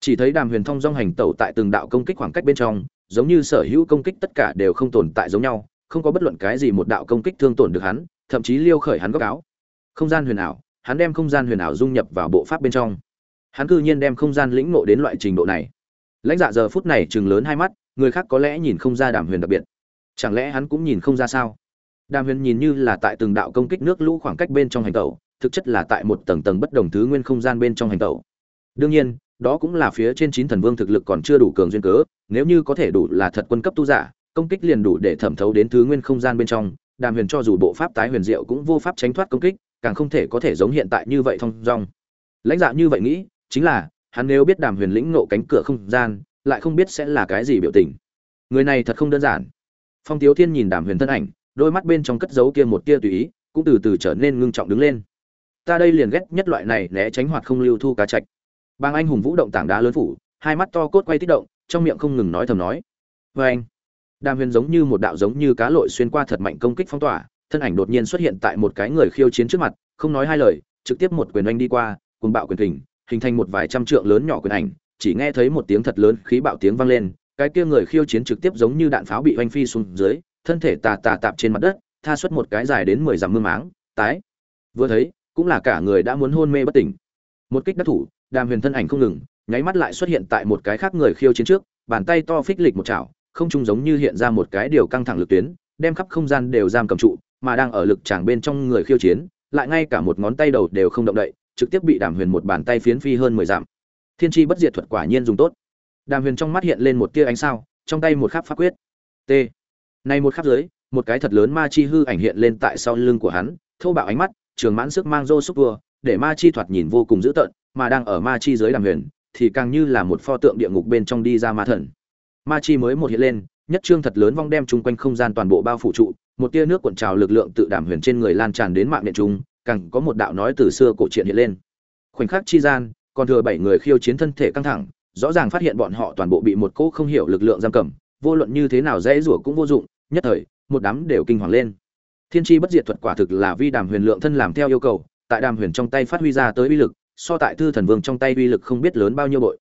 [SPEAKER 1] Chỉ thấy đàm huyền thông dong hành tẩu tại từng đạo công kích khoảng cách bên trong giống như sở hữu công kích tất cả đều không tồn tại giống nhau, không có bất luận cái gì một đạo công kích thương tổn được hắn, thậm chí liêu khởi hắn góc áo. Không gian huyền ảo, hắn đem không gian huyền ảo dung nhập vào bộ pháp bên trong. Hắn cư nhiên đem không gian lĩnh ngộ đến loại trình độ này. Lãnh dạ giờ phút này trừng lớn hai mắt, người khác có lẽ nhìn không ra đàm huyền đặc biệt. Chẳng lẽ hắn cũng nhìn không ra sao? Đàm huyền nhìn như là tại từng đạo công kích nước lũ khoảng cách bên trong hành tẩu, thực chất là tại một tầng tầng bất đồng thứ nguyên không gian bên trong hành tẩu. Đương nhiên đó cũng là phía trên chín thần vương thực lực còn chưa đủ cường duyên cớ, nếu như có thể đủ là thật quân cấp tu giả, công kích liền đủ để thẩm thấu đến thứ nguyên không gian bên trong, đàm huyền cho dù bộ pháp tái huyền diệu cũng vô pháp tránh thoát công kích, càng không thể có thể giống hiện tại như vậy thông dong. Lãnh dạ như vậy nghĩ, chính là, hắn nếu biết đàm huyền lĩnh ngộ cánh cửa không gian, lại không biết sẽ là cái gì biểu tình. Người này thật không đơn giản. Phong tiếu thiên nhìn đàm huyền thân ảnh, đôi mắt bên trong cất giấu kia một tia tùy ý, cũng từ từ trở nên ngưng trọng đứng lên. Ta đây liền ghét nhất loại này né tránh hoạt không lưu thu cá trạch bang anh hùng vũ động tảng đá lớn phủ, hai mắt to cốt quay tích động, trong miệng không ngừng nói thầm nói. Vê anh. Đàm huyền giống như một đạo giống như cá lội xuyên qua thật mạnh công kích phong tỏa, thân ảnh đột nhiên xuất hiện tại một cái người khiêu chiến trước mặt, không nói hai lời, trực tiếp một quyền oanh đi qua cùng bạo quyền kình, hình thành một vài trăm trượng lớn nhỏ quyền ảnh, chỉ nghe thấy một tiếng thật lớn khí bạo tiếng vang lên, cái kia người khiêu chiến trực tiếp giống như đạn pháo bị oanh phi xuống dưới, thân thể tà tà tạp trên mặt đất, tha xuất một cái dài đến mười dặm mương máng, tái. Vừa thấy, cũng là cả người đã muốn hôn mê bất tỉnh. Một kích đắc thủ đàm huyền thân ảnh không ngừng, nháy mắt lại xuất hiện tại một cái khác người khiêu chiến trước, bàn tay to phích lịch một chảo, không trung giống như hiện ra một cái điều căng thẳng lực tuyến, đem khắp không gian đều giam cầm trụ, mà đang ở lực tràng bên trong người khiêu chiến, lại ngay cả một ngón tay đầu đều không động đậy, trực tiếp bị đàm huyền một bàn tay phiến phi hơn mười dặm. Thiên tri bất diệt thuật quả nhiên dùng tốt. Đàm huyền trong mắt hiện lên một tia ánh sao, trong tay một khắc pháp quyết. T. Này một khắc dưới, một cái thật lớn ma chi hư ảnh hiện lên tại sau lưng của hắn, thô bạo ánh mắt, trường mãn sức mang rô xúc vừa để ma chi thoạt nhìn vô cùng dữ tợn mà đang ở ma chi dưới đàm huyền thì càng như là một pho tượng địa ngục bên trong đi ra ma thần. Ma chi mới một hiện lên nhất trương thật lớn vong đem chung quanh không gian toàn bộ bao phủ trụ một tia nước cuộn trào lực lượng tự đảm huyền trên người lan tràn đến mạng điện chúng, càng có một đạo nói từ xưa cổ truyện hiện lên. Khoảnh khắc chi gian còn thừa bảy người khiêu chiến thân thể căng thẳng rõ ràng phát hiện bọn họ toàn bộ bị một cỗ không hiểu lực lượng giam cầm vô luận như thế nào dễ rủa cũng vô dụng nhất thời một đám đều kinh hoàng lên. Thiên tri bất diệt thuật quả thực là vi đàm huyền lượng thân làm theo yêu cầu tại đàm huyền trong tay phát huy ra tới uy lực, so tại thư thần vương trong tay uy lực không biết lớn bao nhiêu bội.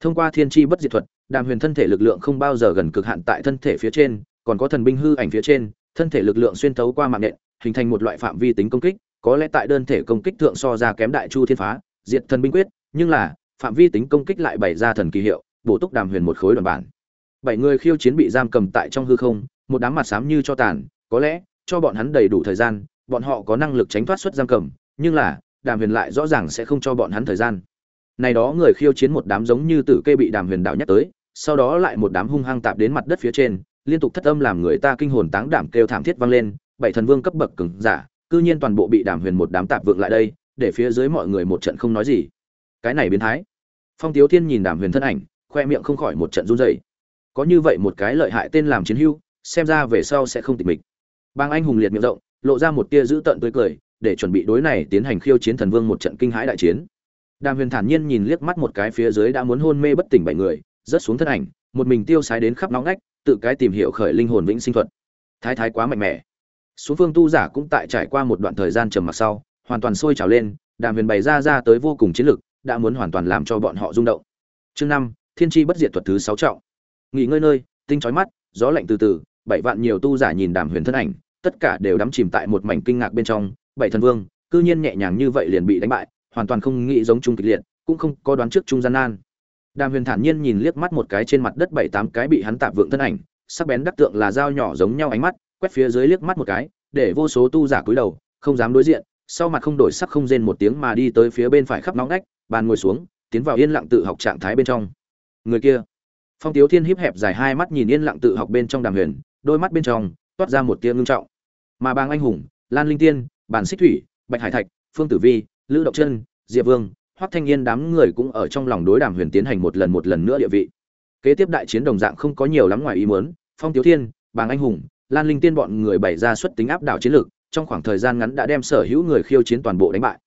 [SPEAKER 1] Thông qua thiên tri bất diệt thuật, đàm huyền thân thể lực lượng không bao giờ gần cực hạn tại thân thể phía trên, còn có thần binh hư ảnh phía trên, thân thể lực lượng xuyên tấu qua mạng nện hình thành một loại phạm vi tính công kích, có lẽ tại đơn thể công kích thượng so ra kém đại chu thiên phá, diệt thần binh quyết, nhưng là, phạm vi tính công kích lại bày ra thần kỳ hiệu, bổ túc đàm huyền một khối đoàn bản. Bảy người khiêu chiến bị giam cầm tại trong hư không, một đám mặt xám như cho tàn, có lẽ, cho bọn hắn đầy đủ thời gian, bọn họ có năng lực tránh thoát xuất giam cầm nhưng là, đàm huyền lại rõ ràng sẽ không cho bọn hắn thời gian. Này đó người khiêu chiến một đám giống như tử kê bị đàm huyền đạo nhắc tới, sau đó lại một đám hung hăng tạp đến mặt đất phía trên, liên tục thất âm làm người ta kinh hồn táng đảm kêu thảm thiết vang lên, bảy thần vương cấp bậc cứng giả, cư nhiên toàn bộ bị đàm huyền một đám tạp vượng lại đây, để phía dưới mọi người một trận không nói gì. Cái này biến thái. Phong tiếu thiên nhìn đàm huyền thân ảnh, khoe miệng không khỏi một trận run rẩy. Có như vậy một cái lợi hại tên làm chiến hưu, xem ra về sau sẽ không tịch mịch. Bang anh hùng liệt miệng rộng, lộ ra một tia dữ tợn tươi cười để chuẩn bị đối này tiến hành khiêu chiến thần vương một trận kinh hãi đại chiến. Đàm huyền thản nhiên nhìn liếc mắt một cái phía dưới đã muốn hôn mê bất tỉnh bảy người, rớt xuống thân ảnh, một mình tiêu sái đến khắp nóng ngách, tự cái tìm hiểu khởi linh hồn vĩnh sinh thuật. Thái thái quá mạnh mẽ. Xuống phương tu giả cũng tại trải qua một đoạn thời gian trầm mặc sau, hoàn toàn sôi trào lên, đàm huyền bày ra ra tới vô cùng chiến lực, đã muốn hoàn toàn làm cho bọn họ rung động. Chương năm, thiên tri bất diệt thuật thứ sáu trọng. Nghỉ ngơi nơi, tinh chói mắt, gió lạnh từ từ, bảy vạn nhiều tu giả nhìn đàm huyền thân ảnh, tất cả đều đắm chìm tại một mảnh kinh ngạc bên trong bảy thần vương, cư nhiên nhẹ nhàng như vậy liền bị đánh bại, hoàn toàn không nghĩ giống trung kịch liệt, cũng không có đoán trước trung gian nan. Đàm huyền thản nhiên nhìn liếc mắt một cái trên mặt đất bảy tám cái bị hắn tạm vượng thân ảnh, sắc bén đắc tượng là dao nhỏ giống nhau ánh mắt, quét phía dưới liếc mắt một cái, để vô số tu giả cúi đầu, không dám đối diện, sau mặt không đổi sắc không rên một tiếng mà đi tới phía bên phải khắp nóng nách bàn ngồi xuống, tiến vào yên lặng tự học trạng thái bên trong. Người kia, phong tiếu thiên híp hẹp dài hai mắt nhìn yên lặng tự học bên trong đàm huyền, đôi mắt bên trong toát ra một tia ngưng trọng. Mà bang anh hùng, lan linh tiên Bàn xích thủy, bạch hải thạch, phương tử vi, lữ động chân, diệp vương, hoắc thanh niên đám người cũng ở trong lòng đối đàm huyền tiến hành một lần một lần nữa địa vị. Kế tiếp đại chiến đồng dạng không có nhiều lắm ngoài ý muốn, phong tiếu thiên, bàng anh hùng, lan linh tiên bọn người bày ra xuất tính áp đảo chiến lược, trong khoảng thời gian ngắn đã đem sở hữu người khiêu chiến toàn bộ đánh bại.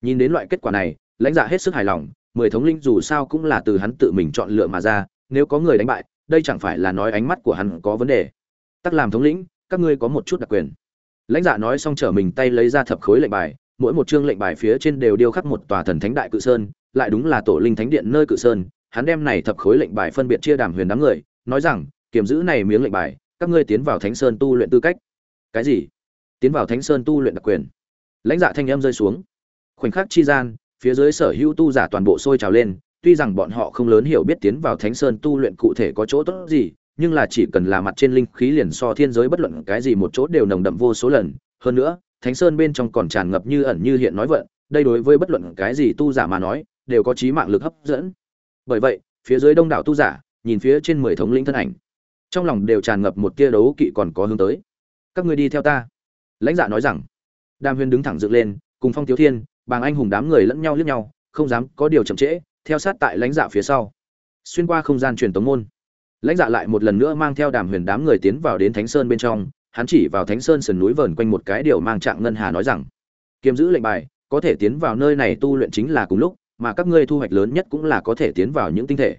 [SPEAKER 1] Nhìn đến loại kết quả này, lãnh dạ hết sức hài lòng, mười thống linh dù sao cũng là từ hắn tự mình chọn lựa mà ra, nếu có người đánh bại, đây chẳng phải là nói ánh mắt của hắn có vấn đề. Tắc làm thống lĩnh, các ngươi có một chút đặc quyền lãnh dạ nói xong trở mình tay lấy ra thập khối lệnh bài, mỗi một chương lệnh bài phía trên đều điêu khắc một tòa thần thánh đại cự sơn, lại đúng là tổ linh thánh điện nơi cự sơn. Hắn đem này thập khối lệnh bài phân biệt chia đàm huyền đám người, nói rằng kiểm giữ này miếng lệnh bài, các ngươi tiến vào thánh sơn tu luyện tư cách. Cái gì? Tiến vào thánh sơn tu luyện đặc quyền. Lãnh dạ thanh âm rơi xuống. Khoảnh khắc chi gian, phía dưới sở hữu tu giả toàn bộ sôi trào lên, tuy rằng bọn họ không lớn hiểu biết tiến vào thánh sơn tu luyện cụ thể có chỗ tốt gì nhưng là chỉ cần là mặt trên linh khí liền so thiên giới bất luận cái gì một chỗ đều nồng đậm vô số lần. Hơn nữa, thánh sơn bên trong còn tràn ngập như ẩn như hiện nói vận, đây đối với bất luận cái gì tu giả mà nói, đều có trí mạng lực hấp dẫn. Bởi vậy, phía dưới đông đảo tu giả, nhìn phía trên mười thống lĩnh thân ảnh, trong lòng đều tràn ngập một tia đấu kỵ còn có hướng tới. Các ngươi đi theo ta. Lãnh dạ nói rằng. Đàm huyền đứng thẳng dựng lên, cùng phong tiếu thiên, bàng anh hùng đám người lẫn nhau liếc nhau, không dám có điều chậm trễ, theo sát tại lãnh dạ phía sau. Xuyên qua không gian truyền tống môn lãnh dạ lại một lần nữa mang theo đàm huyền đám người tiến vào đến thánh sơn bên trong, hắn chỉ vào thánh sơn sườn núi vờn quanh một cái điều mang trạng ngân hà nói rằng kiêm giữ lệnh bài, có thể tiến vào nơi này tu luyện chính là cùng lúc, mà các ngươi thu hoạch lớn nhất cũng là có thể tiến vào những tinh thể.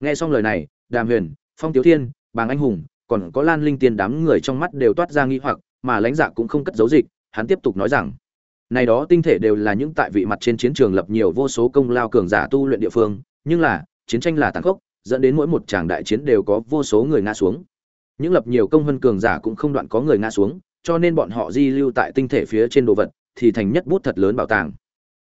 [SPEAKER 1] Nghe xong lời này, đàm huyền, phong tiếu thiên, bàng anh hùng, còn có lan linh tiên đám người trong mắt đều toát ra nghi hoặc, mà lãnh dạ cũng không cất giấu dịch, hắn tiếp tục nói rằng, này đó tinh thể đều là những tại vị mặt trên chiến trường lập nhiều vô số công lao cường giả tu luyện địa phương, nhưng là, chiến tranh là tàn khốc dẫn đến mỗi một tràng đại chiến đều có vô số người ngã xuống. Những lập nhiều công hơn cường giả cũng không đoạn có người ngã xuống, cho nên bọn họ di lưu tại tinh thể phía trên đồ vật thì thành nhất bút thật lớn bảo tàng.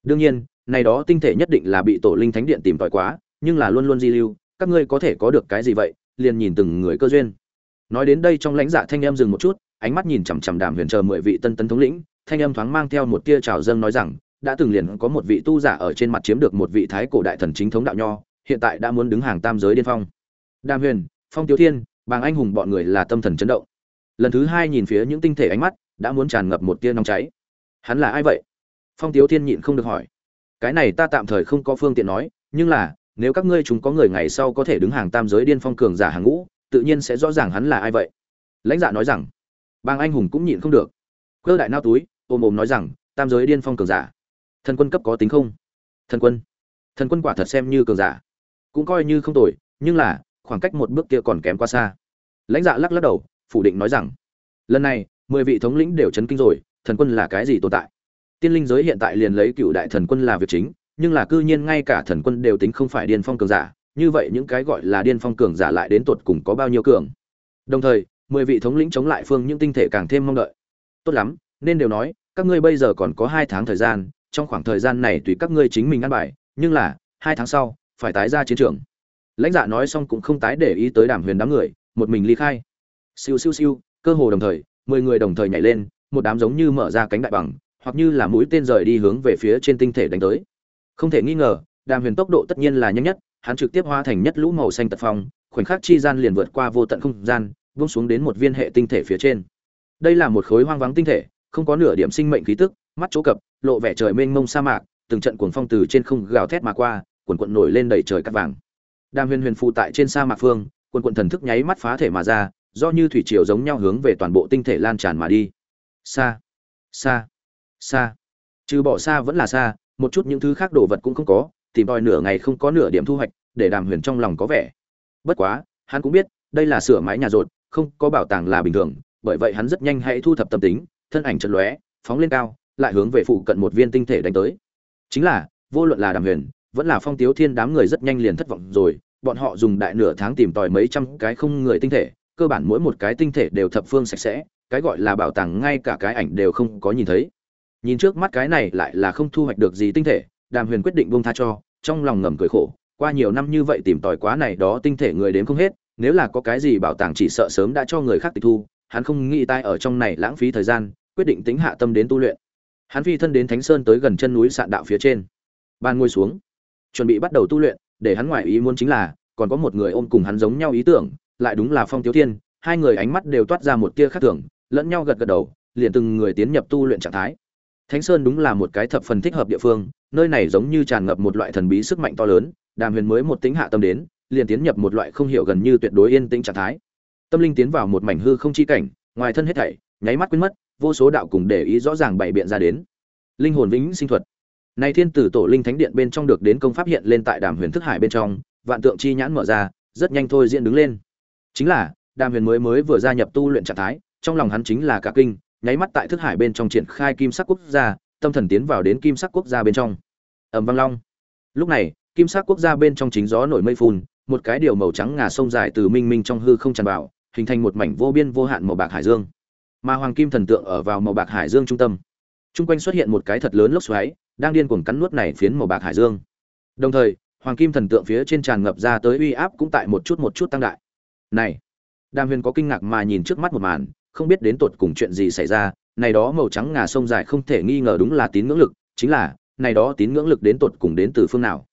[SPEAKER 1] Đương nhiên, này đó tinh thể nhất định là bị tổ linh thánh điện tìm tòi quá, nhưng là luôn luôn di lưu, các ngươi có thể có được cái gì vậy? Liền nhìn từng người cơ duyên. Nói đến đây trong lãnh dạ thanh em dừng một chút, ánh mắt nhìn chằm chằm đàm huyền chờ mười vị tân tân thống lĩnh, thanh em thoáng mang theo một tia trào dâng nói rằng, đã từng liền có một vị tu giả ở trên mặt chiếm được một vị thái cổ đại thần chính thống đạo nho hiện tại đã muốn đứng hàng tam giới điên phong. Đàm huyền, phong tiếu thiên, bàng anh hùng bọn người là tâm thần chấn động. Lần thứ hai nhìn phía những tinh thể ánh mắt, đã muốn tràn ngập một tia nóng cháy. Hắn là ai vậy? Phong tiếu thiên nhịn không được hỏi. Cái này ta tạm thời không có phương tiện nói, nhưng là, nếu các ngươi chúng có người ngày sau có thể đứng hàng tam giới điên phong cường giả hàng ngũ, tự nhiên sẽ rõ ràng hắn là ai vậy. Lãnh dạ nói rằng, bàng anh hùng cũng nhịn không được. Cơ đại nao túi ôm ôm nói rằng, tam giới điên phong cường giả. Thần quân cấp có tính không? Thần quân. Thần quân quả thật xem như cường giả cũng coi như không tồi, nhưng là, khoảng cách một bước kia còn kém quá xa. Lãnh dạ lắc lắc đầu, phủ định nói rằng, lần này, mười vị thống lĩnh đều chấn kinh rồi, thần quân là cái gì tồn tại? Tiên linh giới hiện tại liền lấy cựu đại thần quân là việc chính, nhưng là cư nhiên ngay cả thần quân đều tính không phải điên phong cường giả, như vậy những cái gọi là điên phong cường giả lại đến tột cùng có bao nhiêu cường? Đồng thời, mười vị thống lĩnh chống lại phương những tinh thể càng thêm mong đợi. Tốt lắm, nên đều nói, các ngươi bây giờ còn có hai tháng thời gian, trong khoảng thời gian này tùy các ngươi chính mình ăn bài, nhưng là, hai tháng sau phải tái ra chiến trường. Lãnh dạ nói xong cũng không tái để ý tới đàm huyền đám người, một mình ly khai. Siêu siêu siêu, cơ hồ đồng thời, mười người đồng thời nhảy lên, một đám giống như mở ra cánh đại bằng, hoặc như là mũi tên rời đi hướng về phía trên tinh thể đánh tới. Không thể nghi ngờ, đàm huyền tốc độ tất nhiên là nhanh nhất, hắn trực tiếp hóa thành nhất lũ màu xanh tật phong, khoảnh khắc chi gian liền vượt qua vô tận không gian, buông xuống đến một viên hệ tinh thể phía trên. Đây là một khối hoang vắng tinh thể, không có nửa điểm sinh mệnh khí tức, mắt chỗ cập, lộ vẻ trời mênh mông sa mạc, từng trận cuồng phong từ trên không gào thét mà qua quần quận nổi lên đầy trời cát vàng. Đàm huyền huyền phụ tại trên sa mạc phương, quần quận thần thức nháy mắt phá thể mà ra, do như thủy triều giống nhau hướng về toàn bộ tinh thể lan tràn mà đi. Xa xa xa trừ bỏ xa vẫn là xa một chút những thứ khác đồ vật cũng không có, tìm tòi nửa ngày không có nửa điểm thu hoạch, để đàm huyền trong lòng có vẻ. Bất quá, hắn cũng biết, đây là sửa mái nhà rột, không có bảo tàng là bình thường, bởi vậy hắn rất nhanh hãy thu thập tâm tính, thân ảnh chật lóe, phóng lên cao, lại hướng về phụ cận một viên tinh thể đánh tới. Chính là, vô luận là đàm huyền vẫn là phong tiếu thiên đám người rất nhanh liền thất vọng rồi, bọn họ dùng đại nửa tháng tìm tòi mấy trăm cái không người tinh thể, cơ bản mỗi một cái tinh thể đều thập phương sạch sẽ, cái gọi là bảo tàng ngay cả cái ảnh đều không có nhìn thấy. Nhìn trước mắt cái này lại là không thu hoạch được gì tinh thể, đàm huyền quyết định buông tha cho, trong lòng ngầm cười khổ, qua nhiều năm như vậy tìm tòi quá này đó tinh thể người đến không hết, nếu là có cái gì bảo tàng chỉ sợ sớm đã cho người khác tịch thu, hắn không nghĩ tai ở trong này lãng phí thời gian, quyết định tính hạ tâm đến tu luyện. Hắn phi thân đến thánh sơn tới gần chân núi sạn đạo phía trên. Ban ngồi xuống chuẩn bị bắt đầu tu luyện, để hắn ngoại ý muốn chính là, còn có một người ôm cùng hắn giống nhau ý tưởng, lại đúng là phong tiếu thiên, hai người ánh mắt đều toát ra một tia khác thường, lẫn nhau gật gật đầu, liền từng người tiến nhập tu luyện trạng thái. Thánh sơn đúng là một cái thập phần thích hợp địa phương, nơi này giống như tràn ngập một loại thần bí sức mạnh to lớn, đàm huyền mới một tính hạ tâm đến, liền tiến nhập một loại không hiểu gần như tuyệt đối yên tĩnh trạng thái. Tâm linh tiến vào một mảnh hư không chi cảnh, ngoài thân hết thảy, nháy mắt quên mất, vô số đạo cùng để ý rõ ràng bày biện ra đến. Linh hồn vĩnh sinh thuật này thiên tử tổ linh thánh điện bên trong được đến công pháp hiện lên tại đàm huyền thức hải bên trong, vạn tượng chi nhãn mở ra, rất nhanh thôi diễn đứng lên. Chính là, đàm huyền mới mới vừa gia nhập tu luyện trạng thái, trong lòng hắn chính là cả kinh, nháy mắt tại thức hải bên trong triển khai kim sắc quốc gia, tâm thần tiến vào đến kim sắc quốc gia bên trong. Ầm vang long. Lúc này, kim sắc quốc gia bên trong chính gió nổi mây phun một cái điều màu trắng ngà sông dài từ minh minh trong hư không tràn vào, hình thành một mảnh vô biên vô hạn màu bạc hải dương. Mà hoàng kim thần tượng ở vào màu bạc hải dương trung tâm. Trung quanh xuất hiện một cái thật lớn lốc xoáy đang điên cuồng cắn nuốt này phiến màu bạc hải dương. Đồng thời, hoàng kim thần tượng phía trên tràn ngập ra tới uy áp cũng tại một chút một chút tăng đại. Này, đàm huyền có kinh ngạc mà nhìn trước mắt một màn, không biết đến tột cùng chuyện gì xảy ra, này đó màu trắng ngà sông dài không thể nghi ngờ đúng là tín ngưỡng lực, chính là, này đó tín ngưỡng lực đến tột cùng đến từ phương nào?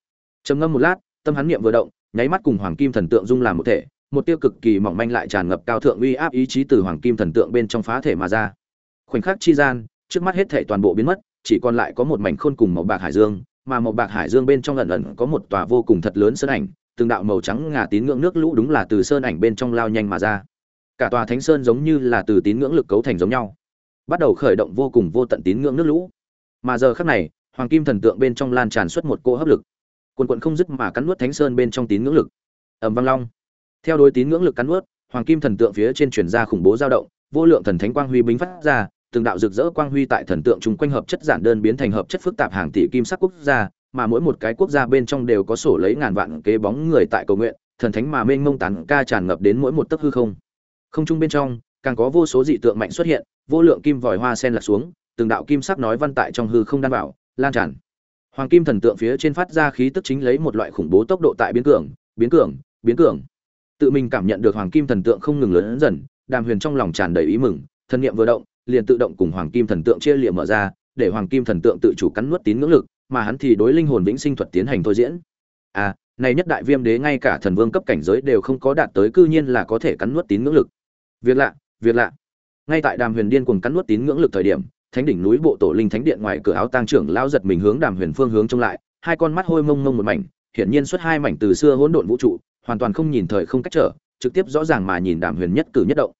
[SPEAKER 1] Trầm ngâm một lát, tâm hắn niệm vừa động, nháy mắt cùng hoàng kim thần tượng dung làm một thể, một tiêu cực kỳ mỏng manh lại tràn ngập cao thượng uy áp ý chí từ hoàng kim thần tượng bên trong phá thể mà ra. Khoảnh khắc chi gian, trước mắt hết thảy toàn bộ biến mất chỉ còn lại có một mảnh khôn cùng màu bạc hải dương, mà màu bạc hải dương bên trong ẩn ẩn có một tòa vô cùng thật lớn sơn ảnh, từng đạo màu trắng ngà tín ngưỡng nước lũ đúng là từ sơn ảnh bên trong lao nhanh mà ra. Cả tòa thánh sơn giống như là từ tín ngưỡng lực cấu thành giống nhau, bắt đầu khởi động vô cùng vô tận tín ngưỡng nước lũ. Mà giờ khắc này, hoàng kim thần tượng bên trong lan tràn xuất một cô hấp lực. Quần quận không dứt mà cắn nuốt thánh sơn bên trong tín ngưỡng lực. Ẩm vang long. Theo đối tín ngưỡng lực cắn nuốt, hoàng kim thần tượng phía trên truyền ra khủng bố dao động, vô lượng thần thánh quang huy bính phát ra từng đạo rực rỡ quang huy tại thần tượng chung quanh hợp chất giản đơn biến thành hợp chất phức tạp hàng tỷ kim sắc quốc gia, mà mỗi một cái quốc gia bên trong đều có sổ lấy ngàn vạn kế bóng người tại cầu nguyện, thần thánh mà mênh mông tán ca tràn ngập đến mỗi một tấc hư không. Không trung bên trong, càng có vô số dị tượng mạnh xuất hiện, vô lượng kim vòi hoa sen lạc xuống, từng đạo kim sắc nói văn tại trong hư không đan bảo, lan tràn. Hoàng kim thần tượng phía trên phát ra khí tức chính lấy một loại khủng bố tốc độ tại biến cường biến cường biến cường. Tự mình cảm nhận được hoàng kim thần tượng không ngừng lớn dần, đàm huyền trong lòng tràn đầy ý mừng, thân niệm vừa động liền tự động cùng hoàng kim thần tượng chia liệm mở ra, để hoàng kim thần tượng tự chủ cắn nuốt tín ngưỡng lực, mà hắn thì đối linh hồn vĩnh sinh thuật tiến hành thôi diễn. À này nhất đại viêm đế ngay cả thần vương cấp cảnh giới đều không có đạt tới, cư nhiên là có thể cắn nuốt tín ngưỡng lực. Việc lạ việc lạ. Ngay tại đàm huyền điên cùng cắn nuốt tín ngưỡng lực thời điểm, thánh đỉnh núi bộ tổ linh thánh điện ngoài cửa áo tang trưởng lao giật mình hướng đàm huyền phương hướng trông lại, hai con mắt hôi mông mông một mảnh, hiển nhiên xuất hai mảnh từ xưa hỗn độn vũ trụ, hoàn toàn không nhìn thời không cách trở, trực tiếp rõ ràng mà nhìn đàm huyền nhất cử nhất động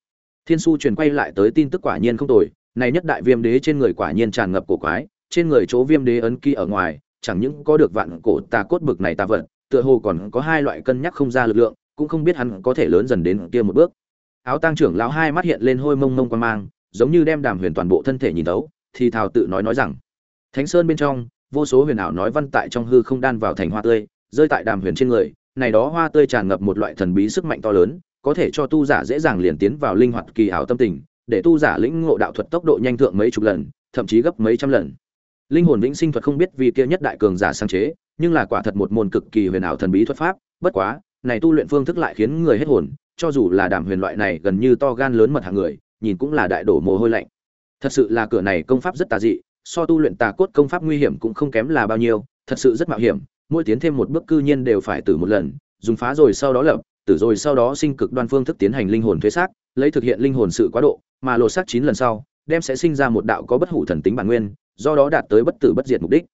[SPEAKER 1] thiên su truyền quay lại tới tin tức quả nhiên không tồi, này nhất đại viêm đế trên người quả nhiên tràn ngập cổ quái, trên người chỗ viêm đế ấn ký ở ngoài, chẳng những có được vạn cổ tà cốt bực này tà vật, tựa hồ còn có hai loại cân nhắc không ra lực lượng, cũng không biết hắn có thể lớn dần đến kia một bước. Áo tang trưởng lão hai mắt hiện lên hôi mông mông quan mang, giống như đem đàm huyền toàn bộ thân thể nhìn tấu thì thào tự nói nói rằng, thánh sơn bên trong, vô số huyền ảo nói văn tại trong hư không đan vào thành hoa tươi, rơi tại đàm huyền trên người, này đó hoa tươi tràn ngập một loại thần bí sức mạnh to lớn có thể cho tu giả dễ dàng liền tiến vào linh hoạt kỳ ảo tâm tình, để tu giả lĩnh ngộ đạo thuật tốc độ nhanh thượng mấy chục lần, thậm chí gấp mấy trăm lần. Linh hồn vĩnh sinh thuật không biết vì kia nhất đại cường giả sáng chế, nhưng là quả thật một môn cực kỳ huyền ảo thần bí thuật pháp, bất quá, này tu luyện phương thức lại khiến người hết hồn, cho dù là đàm huyền loại này gần như to gan lớn mật hạng người, nhìn cũng là đại đổ mồ hôi lạnh. Thật sự là cửa này công pháp rất tà dị, so tu luyện tà cốt công pháp nguy hiểm cũng không kém là bao nhiêu, thật sự rất mạo hiểm, mỗi tiến thêm một bước cư nhiên đều phải tử một lần, dùng phá rồi sau đó lập tử rồi sau đó sinh cực đoan phương thức tiến hành linh hồn thuế xác, lấy thực hiện linh hồn sự quá độ, mà lột xác chín lần sau, đem sẽ sinh ra một đạo có bất hủ thần tính bản nguyên, do đó đạt tới bất tử bất diệt mục đích.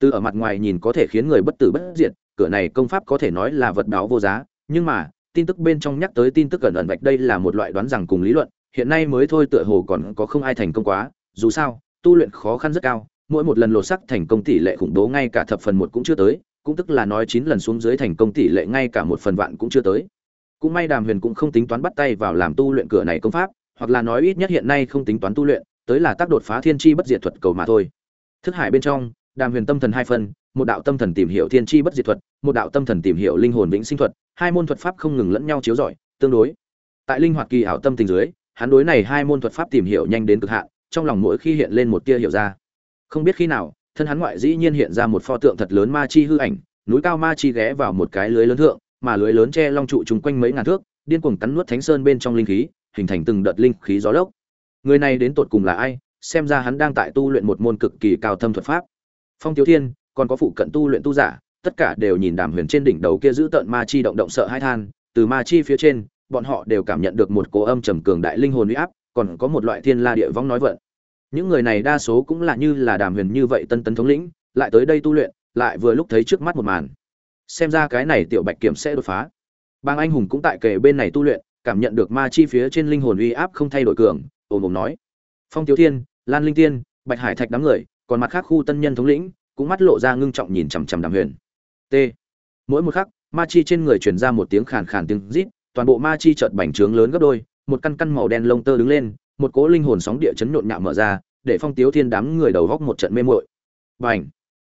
[SPEAKER 1] Từ ở mặt ngoài nhìn có thể khiến người bất tử bất diệt, cửa này công pháp có thể nói là vật báo vô giá, nhưng mà, tin tức bên trong nhắc tới tin tức gần ẩn vạch đây là một loại đoán rằng cùng lý luận, hiện nay mới thôi tựa hồ còn có không ai thành công quá, dù sao, tu luyện khó khăn rất cao, mỗi một lần lột sắc thành công tỷ lệ khủng bố ngay cả thập phần một cũng chưa tới cũng tức là nói chín lần xuống dưới thành công tỷ lệ ngay cả một phần vạn cũng chưa tới. Cũng may đàm huyền cũng không tính toán bắt tay vào làm tu luyện cửa này công pháp, hoặc là nói ít nhất hiện nay không tính toán tu luyện, tới là tác đột phá thiên chi bất diệt thuật cầu mà thôi. Thức hải bên trong, đàm huyền tâm thần hai phân một đạo tâm thần tìm hiểu thiên chi bất diệt thuật, một đạo tâm thần tìm hiểu linh hồn vĩnh sinh thuật, hai môn thuật pháp không ngừng lẫn nhau chiếu rọi, tương đối. Tại linh hoạt kỳ ảo tâm tình dưới, hắn đối này hai môn thuật pháp tìm hiểu nhanh đến cực hạn, trong lòng mỗi khi hiện lên một tia hiểu ra. Không biết khi nào thân hắn ngoại dĩ nhiên hiện ra một pho tượng thật lớn ma chi hư ảnh, núi cao ma chi ghé vào một cái lưới lớn thượng, mà lưới lớn che long trụ chung quanh mấy ngàn thước, điên cuồng cắn nuốt thánh sơn bên trong linh khí, hình thành từng đợt linh khí gió lốc. Người này đến tột cùng là ai? Xem ra hắn đang tại tu luyện một môn cực kỳ cao thâm thuật pháp. Phong tiếu thiên, còn có phụ cận tu luyện tu giả, tất cả đều nhìn đàm huyền trên đỉnh đầu kia giữ tợn ma chi động động sợ hai than, từ ma chi phía trên, bọn họ đều cảm nhận được một cố âm trầm cường đại linh hồn uy áp, còn có một loại thiên la địa vong nói vận những người này đa số cũng là như là đàm huyền như vậy tân tấn thống lĩnh, lại tới đây tu luyện, lại vừa lúc thấy trước mắt một màn. Xem ra cái này tiểu bạch kiểm sẽ đột phá. Bang anh hùng cũng tại kề bên này tu luyện, cảm nhận được ma chi phía trên linh hồn uy áp không thay đổi cường, ồm ồm nói. Phong tiếu thiên, lan linh tiên, bạch hải thạch đám người, còn mặt khác khu tân nhân thống lĩnh, cũng mắt lộ ra ngưng trọng nhìn chằm chằm đàm huyền. T. Mỗi một khắc, ma chi trên người truyền ra một tiếng khàn khàn tiếng rít, toàn bộ ma chi chợt bành trướng lớn gấp đôi, một căn căn màu đen lông tơ đứng lên một cỗ linh hồn sóng địa chấn nhộn nhạo mở ra, để phong tiếu thiên đám người đầu góc một trận mê muội. Bành!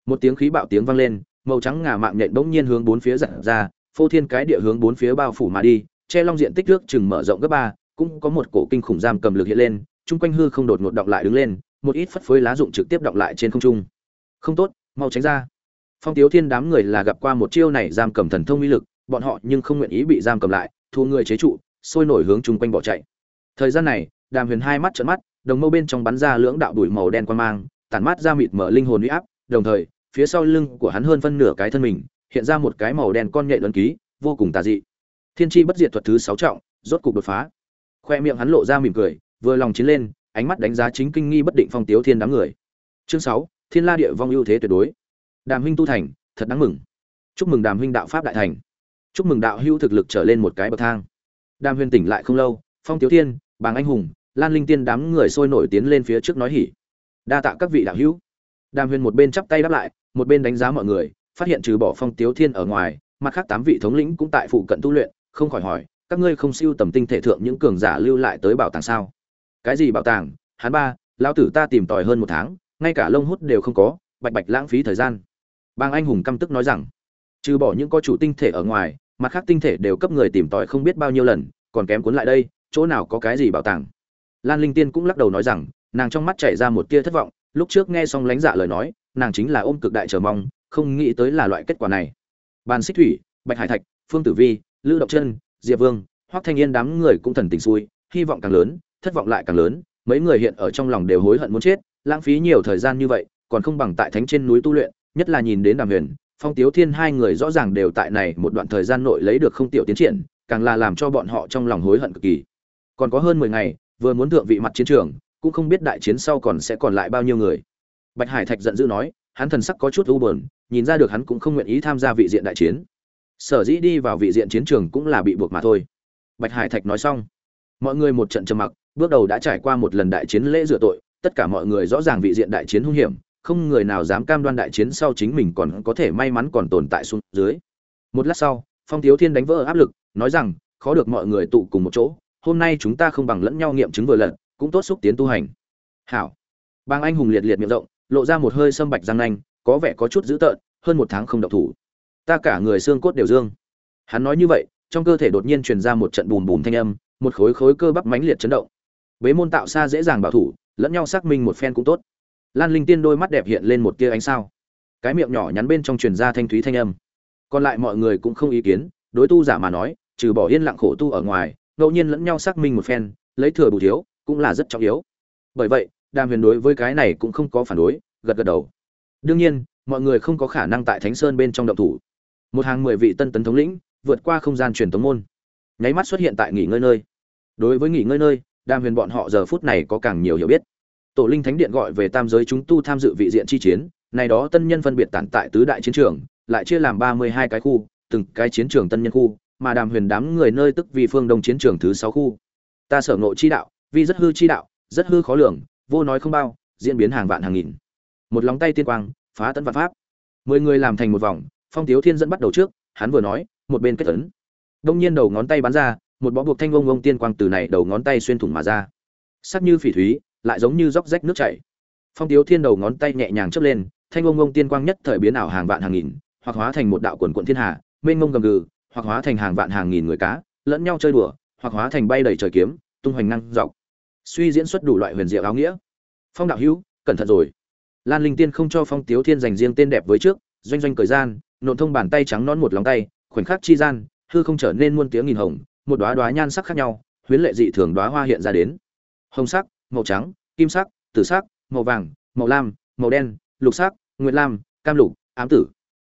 [SPEAKER 1] Một tiếng khí bạo tiếng vang lên, màu trắng ngà mạng nhện bỗng nhiên hướng bốn phía giật ra, phô thiên cái địa hướng bốn phía bao phủ mà đi, che long diện tích nước chừng mở rộng gấp ba, cũng có một cổ kinh khủng giam cầm lực hiện lên, chung quanh hư không đột ngột động lại đứng lên, một ít phất phới lá dụng trực tiếp động lại trên không trung. Không tốt, mau tránh ra. Phong tiếu thiên đám người là gặp qua một chiêu này giam cầm thần thông uy lực, bọn họ nhưng không nguyện ý bị giam cầm lại, thu người chế trụ, sôi nổi hướng chung quanh bỏ chạy. Thời gian này đàm huyền hai mắt trợn mắt, đồng mâu bên trong bắn ra lưỡng đạo đuổi màu đen quan mang, tản mát ra mịt mở linh hồn uy áp, đồng thời, phía sau lưng của hắn hơn phân nửa cái thân mình, hiện ra một cái màu đen con nhện ấn ký, vô cùng tà dị. Thiên tri bất diệt thuật thứ sáu trọng, rốt cục đột phá. Khoe miệng hắn lộ ra mỉm cười, vừa lòng chiến lên, ánh mắt đánh giá chính kinh nghi bất định phong tiếu thiên đám người. Chương sáu, thiên la địa vong ưu thế tuyệt đối. Đàm huynh tu thành, thật đáng mừng. Chúc mừng đàm huynh đạo pháp đại thành. Chúc mừng đạo hữu thực lực trở lên một cái bậc thang. Đàm huyền tỉnh lại không lâu, phong tiếu thiên, bàng anh hùng lan linh tiên đám người sôi nổi tiến lên phía trước nói hỉ. Đa tạ các vị đạo hữu. Đàm huyền một bên chắp tay đáp lại, một bên đánh giá mọi người, phát hiện trừ bỏ phong tiếu thiên ở ngoài, mặt khác tám vị thống lĩnh cũng tại phụ cận tu luyện, không khỏi hỏi, các ngươi không siêu tầm tinh thể thượng những cường giả lưu lại tới bảo tàng sao? Cái gì bảo tàng? Hắn ba, lão tử ta tìm tòi hơn một tháng, ngay cả lông hút đều không có, bạch bạch lãng phí thời gian. Bang anh hùng căm tức nói rằng, trừ bỏ những có chủ tinh thể ở ngoài, mặt khác tinh thể đều cấp người tìm tòi không biết bao nhiêu lần, còn kém cuốn lại đây, chỗ nào có cái gì bảo tàng? Lan linh tiên cũng lắc đầu nói rằng, nàng trong mắt chảy ra một tia thất vọng, lúc trước nghe xong lãnh dạ lời nói, nàng chính là ôm cực đại chờ mong, không nghĩ tới là loại kết quả này. Bàn xích thủy, bạch hải thạch, phương tử vi, lữ động chân, diệp vương, hoắc thanh yên đám người cũng thần tình xui, hy vọng càng lớn, thất vọng lại càng lớn, mấy người hiện ở trong lòng đều hối hận muốn chết, lãng phí nhiều thời gian như vậy, còn không bằng tại thánh trên núi tu luyện, nhất là nhìn đến đàm huyền, phong tiếu thiên hai người rõ ràng đều tại này một đoạn thời gian nội lấy được không tiểu tiến triển, càng là làm cho bọn họ trong lòng hối hận cực kỳ. Còn có hơn mười ngày vừa muốn thượng vị mặt chiến trường, cũng không biết đại chiến sau còn sẽ còn lại bao nhiêu người. Bạch hải thạch giận dữ nói, hắn thần sắc có chút u buồn, nhìn ra được hắn cũng không nguyện ý tham gia vị diện đại chiến. Sở dĩ đi vào vị diện chiến trường cũng là bị buộc mà thôi. Bạch hải thạch nói xong, mọi người một trận trầm mặc, bước đầu đã trải qua một lần đại chiến lễ rửa tội, tất cả mọi người rõ ràng vị diện đại chiến hung hiểm, không người nào dám cam đoan đại chiến sau chính mình còn có thể may mắn còn tồn tại xuống dưới. Một lát sau, phong thiếu thiên đánh vỡ áp lực, nói rằng, khó được mọi người tụ cùng một chỗ hôm nay chúng ta không bằng lẫn nhau nghiệm chứng vừa lần cũng tốt xúc tiến tu hành. Hảo. Bang anh hùng liệt liệt miệng rộng, lộ ra một hơi sâm bạch răng nanh, có vẻ có chút dữ tợn, hơn một tháng không động thủ. Ta cả người xương cốt đều dương. Hắn nói như vậy, trong cơ thể đột nhiên truyền ra một trận bùm bùm thanh âm, một khối khối cơ bắp mãnh liệt chấn động. Bế môn tạo xa dễ dàng bảo thủ, lẫn nhau xác minh một phen cũng tốt. Lan linh tiên đôi mắt đẹp hiện lên một tia ánh sao. Cái miệng nhỏ nhắn bên trong truyền ra thanh thúy thanh âm. Còn lại mọi người cũng không ý kiến, đối tu giả mà nói, trừ bỏ yên lặng khổ tu ở ngoài ngẫu nhiên lẫn nhau xác minh một phen, lấy thừa bù thiếu, cũng là rất trọng yếu. Bởi vậy, đàm huyền đối với cái này cũng không có phản đối, gật gật đầu. Đương nhiên, mọi người không có khả năng tại thánh sơn bên trong động thủ. Một hàng mười vị tân tấn thống lĩnh, vượt qua không gian truyền tống môn. Nháy mắt xuất hiện tại nghỉ ngơi nơi. Đối với nghỉ ngơi nơi, đàm huyền bọn họ giờ phút này có càng nhiều hiểu biết. Tổ linh thánh điện gọi về tam giới chúng tu tham dự vị diện chi chiến, này đó tân nhân phân biệt tản tại tứ đại chiến trường, lại chia làm ba mươi hai cái khu, từng cái chiến trường tân nhân khu mà đàm huyền đám người nơi tức vì phương đông chiến trường thứ sáu khu. Ta sở ngộ chi đạo vì rất hư chi đạo, rất hư khó lường, vô nói không bao, diễn biến hàng vạn hàng nghìn. Một lóng tay tiên quang, phá tấn vạn pháp. Mười người làm thành một vòng, phong tiếu thiên dẫn bắt đầu trước, hắn vừa nói, một bên kết tấn đông nhiên đầu ngón tay bắn ra, một bó buộc thanh ông ông tiên quang từ này đầu ngón tay xuyên thủng mà ra. Sắc như phỉ thúy, lại giống như róc rách nước chảy. Phong tiếu thiên đầu ngón tay nhẹ nhàng chớp lên, thanh ông ông tiên quang nhất thời biến ảo hàng vạn hàng nghìn, hoặc hóa thành một đạo quần quận thiên hà, mênh mông gầm gừ hoặc hóa thành hàng vạn hàng nghìn người cá, lẫn nhau chơi đùa, hoặc hóa thành bay đầy trời kiếm, tung hoành năng dọc. Suy diễn xuất đủ loại huyền diệu áo nghĩa. Phong đạo hữu, cẩn thận rồi. Lan linh tiên không cho phong tiếu thiên dành riêng tên đẹp với trước, doanh doanh cởi gian, nộn thông bàn tay trắng non một lòng tay, khoảnh khắc chi gian, hư không trở nên muôn tiếng nghìn hồng, một đóa đóa nhan sắc khác nhau, huyến lệ dị thường đóa hoa hiện ra đến. Hồng sắc, màu trắng, kim sắc, tử sắc, màu vàng, màu lam, màu đen, lục sắc, nguyệt lam, cam lục, ám tử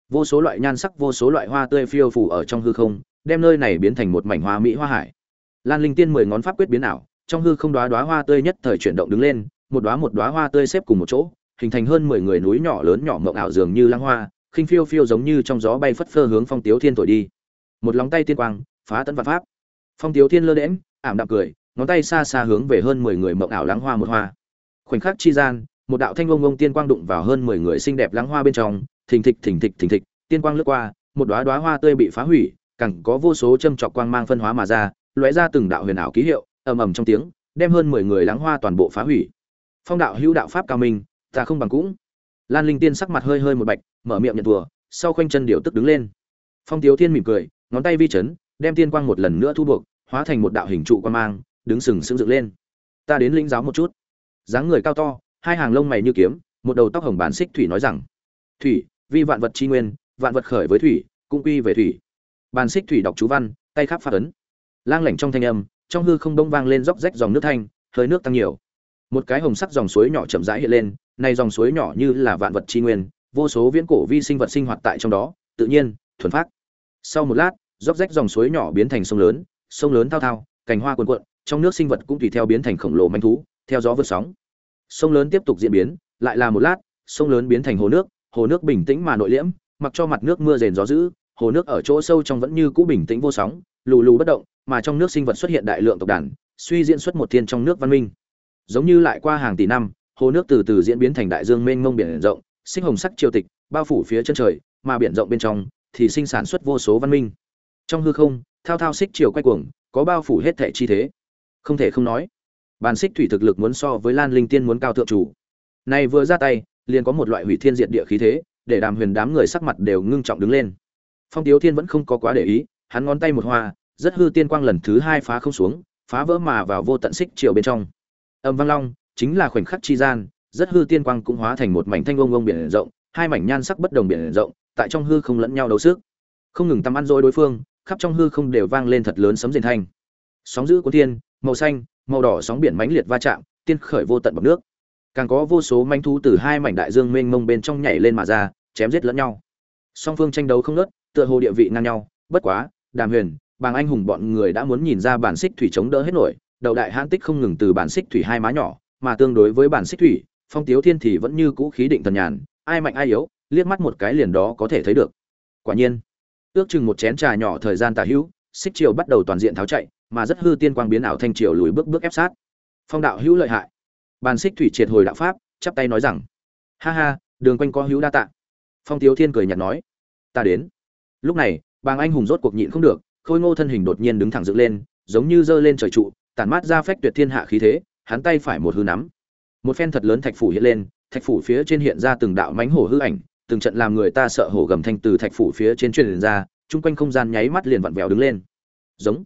[SPEAKER 1] vô số loại nhan sắc, vô số loại hoa tươi phiêu phù ở trong hư không, đem nơi này biến thành một mảnh hoa mỹ hoa hải. Lan linh tiên mười ngón pháp quyết biến ảo, trong hư không đóa đóa hoa tươi nhất thời chuyển động đứng lên, một đóa một đóa hoa tươi xếp cùng một chỗ, hình thành hơn mười người núi nhỏ lớn nhỏ mộng ảo dường như lăng hoa, khinh phiêu phiêu giống như trong gió bay phất phơ hướng phong tiếu thiên thổi đi. Một lóng tay tiên quang, phá tấn vạn pháp. Phong tiếu thiên lơ đễm ảm đạm cười, ngón tay xa xa hướng về hơn mười người mộng ảo lăng hoa một hoa. Khoảnh khắc chi gian, một đạo thanh ông ông tiên quang đụng vào hơn mười người xinh đẹp lăng hoa bên trong thình thịch thình thịch thình thịch, tiên quang lướt qua, một đóa đóa hoa tươi bị phá hủy, càng có vô số châm chọc quang mang phân hóa mà ra, lóe ra từng đạo huyền ảo ký hiệu, ầm ầm trong tiếng, đem hơn mười người lắng hoa toàn bộ phá hủy. Phong đạo hữu đạo pháp cao minh, ta không bằng cũng. Lan linh tiên sắc mặt hơi hơi một bạch, mở miệng nhận thua, sau khoanh chân điều tức đứng lên. Phong tiếu thiên mỉm cười, ngón tay vi chấn, đem tiên quang một lần nữa thu buộc, hóa thành một đạo hình trụ quan mang, đứng sừng sững dựng lên. Ta đến lĩnh giáo một chút. Dáng người cao to, hai hàng lông mày như kiếm, một đầu tóc hồng bản xích thủy nói rằng, thủy vi vạn vật chi nguyên, vạn vật khởi với thủy, cũng quy về thủy. Bàn xích thủy đọc chú văn, tay khắp phát ấn. Lang lảnh trong thanh âm, trong hư không đông vang lên róc rách dòng nước thanh, hơi nước tăng nhiều. Một cái hồng sắc dòng suối nhỏ chậm rãi hiện lên nay dòng suối nhỏ như là vạn vật chi nguyên, vô số viễn cổ vi sinh vật sinh hoạt tại trong đó, tự nhiên, thuần phát sau một lát, róc rách dòng suối nhỏ biến thành sông lớn sông lớn thao thao, cành hoa cuồn cuộn, trong nước sinh vật cũng tùy theo biến thành khổng lồ manh thú, theo gió vượt sóng. Sông lớn tiếp tục diễn biến, lại là một lát, sông lớn biến thành hồ nước hồ nước bình tĩnh mà nội liễm, mặc cho mặt nước mưa rền gió dữ, hồ nước ở chỗ sâu trong vẫn như cũ bình tĩnh vô sóng, lù lù bất động, mà trong nước sinh vật xuất hiện đại lượng tộc đàn, suy diễn xuất một thiên trong nước văn minh. Giống như lại qua hàng tỷ năm, hồ nước từ từ diễn biến thành đại dương mênh mông biển rộng, sinh hồng sắc triều tịch, bao phủ phía chân trời, mà biển rộng bên trong thì sinh sản xuất vô số văn minh. Trong hư không, thao thao xích chiều quay cuồng, có bao phủ hết thể chi thế. Không thể không nói bàn xích thủy thực lực muốn so với lan linh tiên muốn cao thượng chủ. Này vừa ra tay liền có một loại hủy thiên diệt địa khí thế, để đàm huyền đám người sắc mặt đều ngưng trọng đứng lên. Phong tiếu thiên vẫn không có quá để ý, hắn ngón tay một hoa, rất hư tiên quang lần thứ hai phá không xuống, phá vỡ mà vào vô tận xích chiều bên trong. Âm vang long, chính là khoảnh khắc chi gian, rất hư tiên quang cũng hóa thành một mảnh thanh ông ông biển rộng, hai mảnh nhan sắc bất đồng biển rộng, tại trong hư không lẫn nhau đấu sức. Không ngừng tâm ăn dối đối phương, khắp trong hư không đều vang lên thật lớn sấm rền thanh. Sóng dữ của thiên, màu xanh, màu đỏ sóng biển mãnh liệt va chạm, tiên khởi vô tận bọt nước càng có vô số manh thú từ hai mảnh đại dương mênh mông bên trong nhảy lên mà ra, chém giết lẫn nhau. Song phương tranh đấu không nớt tựa hồ địa vị ngang nhau. Bất quá, đàm huyền, bàng anh hùng bọn người đã muốn nhìn ra bản xích thủy chống đỡ hết nổi, đầu đại hãn tích không ngừng từ bản xích thủy hai má nhỏ, mà tương đối với bản xích thủy, phong tiếu thiên thì vẫn như cũ khí định thần nhàn, ai mạnh ai yếu, liếc mắt một cái liền đó có thể thấy được. Quả nhiên, ước chừng một chén trà nhỏ thời gian tà hữu, xích triều bắt đầu toàn diện tháo chạy, mà rất hư tiên quang biến ảo thanh triều lùi bước bước ép sát. Phong đạo hữu lợi hại bàn xích thủy triệt hồi đạo pháp, chắp tay nói rằng, ha ha, đường quanh có hữu đa tạ. Phong tiếu thiên cười nhạt nói, ta đến. Lúc này, bàng anh hùng rốt cuộc nhịn không được, khôi ngô thân hình đột nhiên đứng thẳng dựng lên, giống như giơ lên trời trụ, tản mát ra phách tuyệt thiên hạ khí thế, hắn tay phải một hư nắm. Một phen thật lớn thạch phủ hiện lên, thạch phủ phía trên hiện ra từng đạo mánh hổ hư ảnh, từng trận làm người ta sợ hổ gầm thanh từ thạch phủ phía trên truyền ra, chung quanh không gian nháy mắt liền vặn vẹo đứng lên. Giống.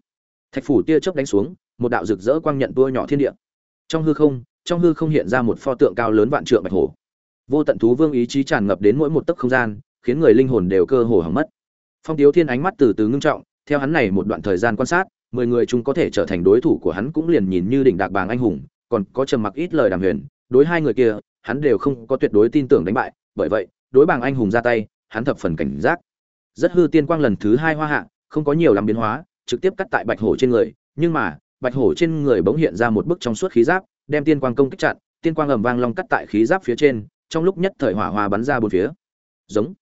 [SPEAKER 1] Thạch phủ tia chớp đánh xuống, một đạo rực rỡ quang nhận tua nhỏ thiên địa. Trong hư không trong hư không hiện ra một pho tượng cao lớn vạn trượng bạch hổ. Vô tận thú vương ý chí tràn ngập đến mỗi một tấc không gian, khiến người linh hồn đều cơ hồ hỏng mất. Phong tiếu thiên ánh mắt từ từ ngưng trọng, theo hắn này một đoạn thời gian quan sát, mười người chung có thể trở thành đối thủ của hắn cũng liền nhìn như đỉnh đạc bàng anh hùng, còn có trầm mặc ít lời đàm huyền, đối hai người kia, hắn đều không có tuyệt đối tin tưởng đánh bại, bởi vậy, đối bàng anh hùng ra tay, hắn thập phần cảnh giác. Rất hư tiên quang lần thứ hai hoa hạ, không có nhiều làm biến hóa, trực tiếp cắt tại bạch hổ trên người, nhưng mà, bạch hổ trên người bỗng hiện ra một bức trong suốt khí giáp đem tiên quang công kích chặn, tiên quang ầm vang long cắt tại khí giáp phía trên, trong lúc nhất thời hỏa hoa bắn ra bốn phía. Giống.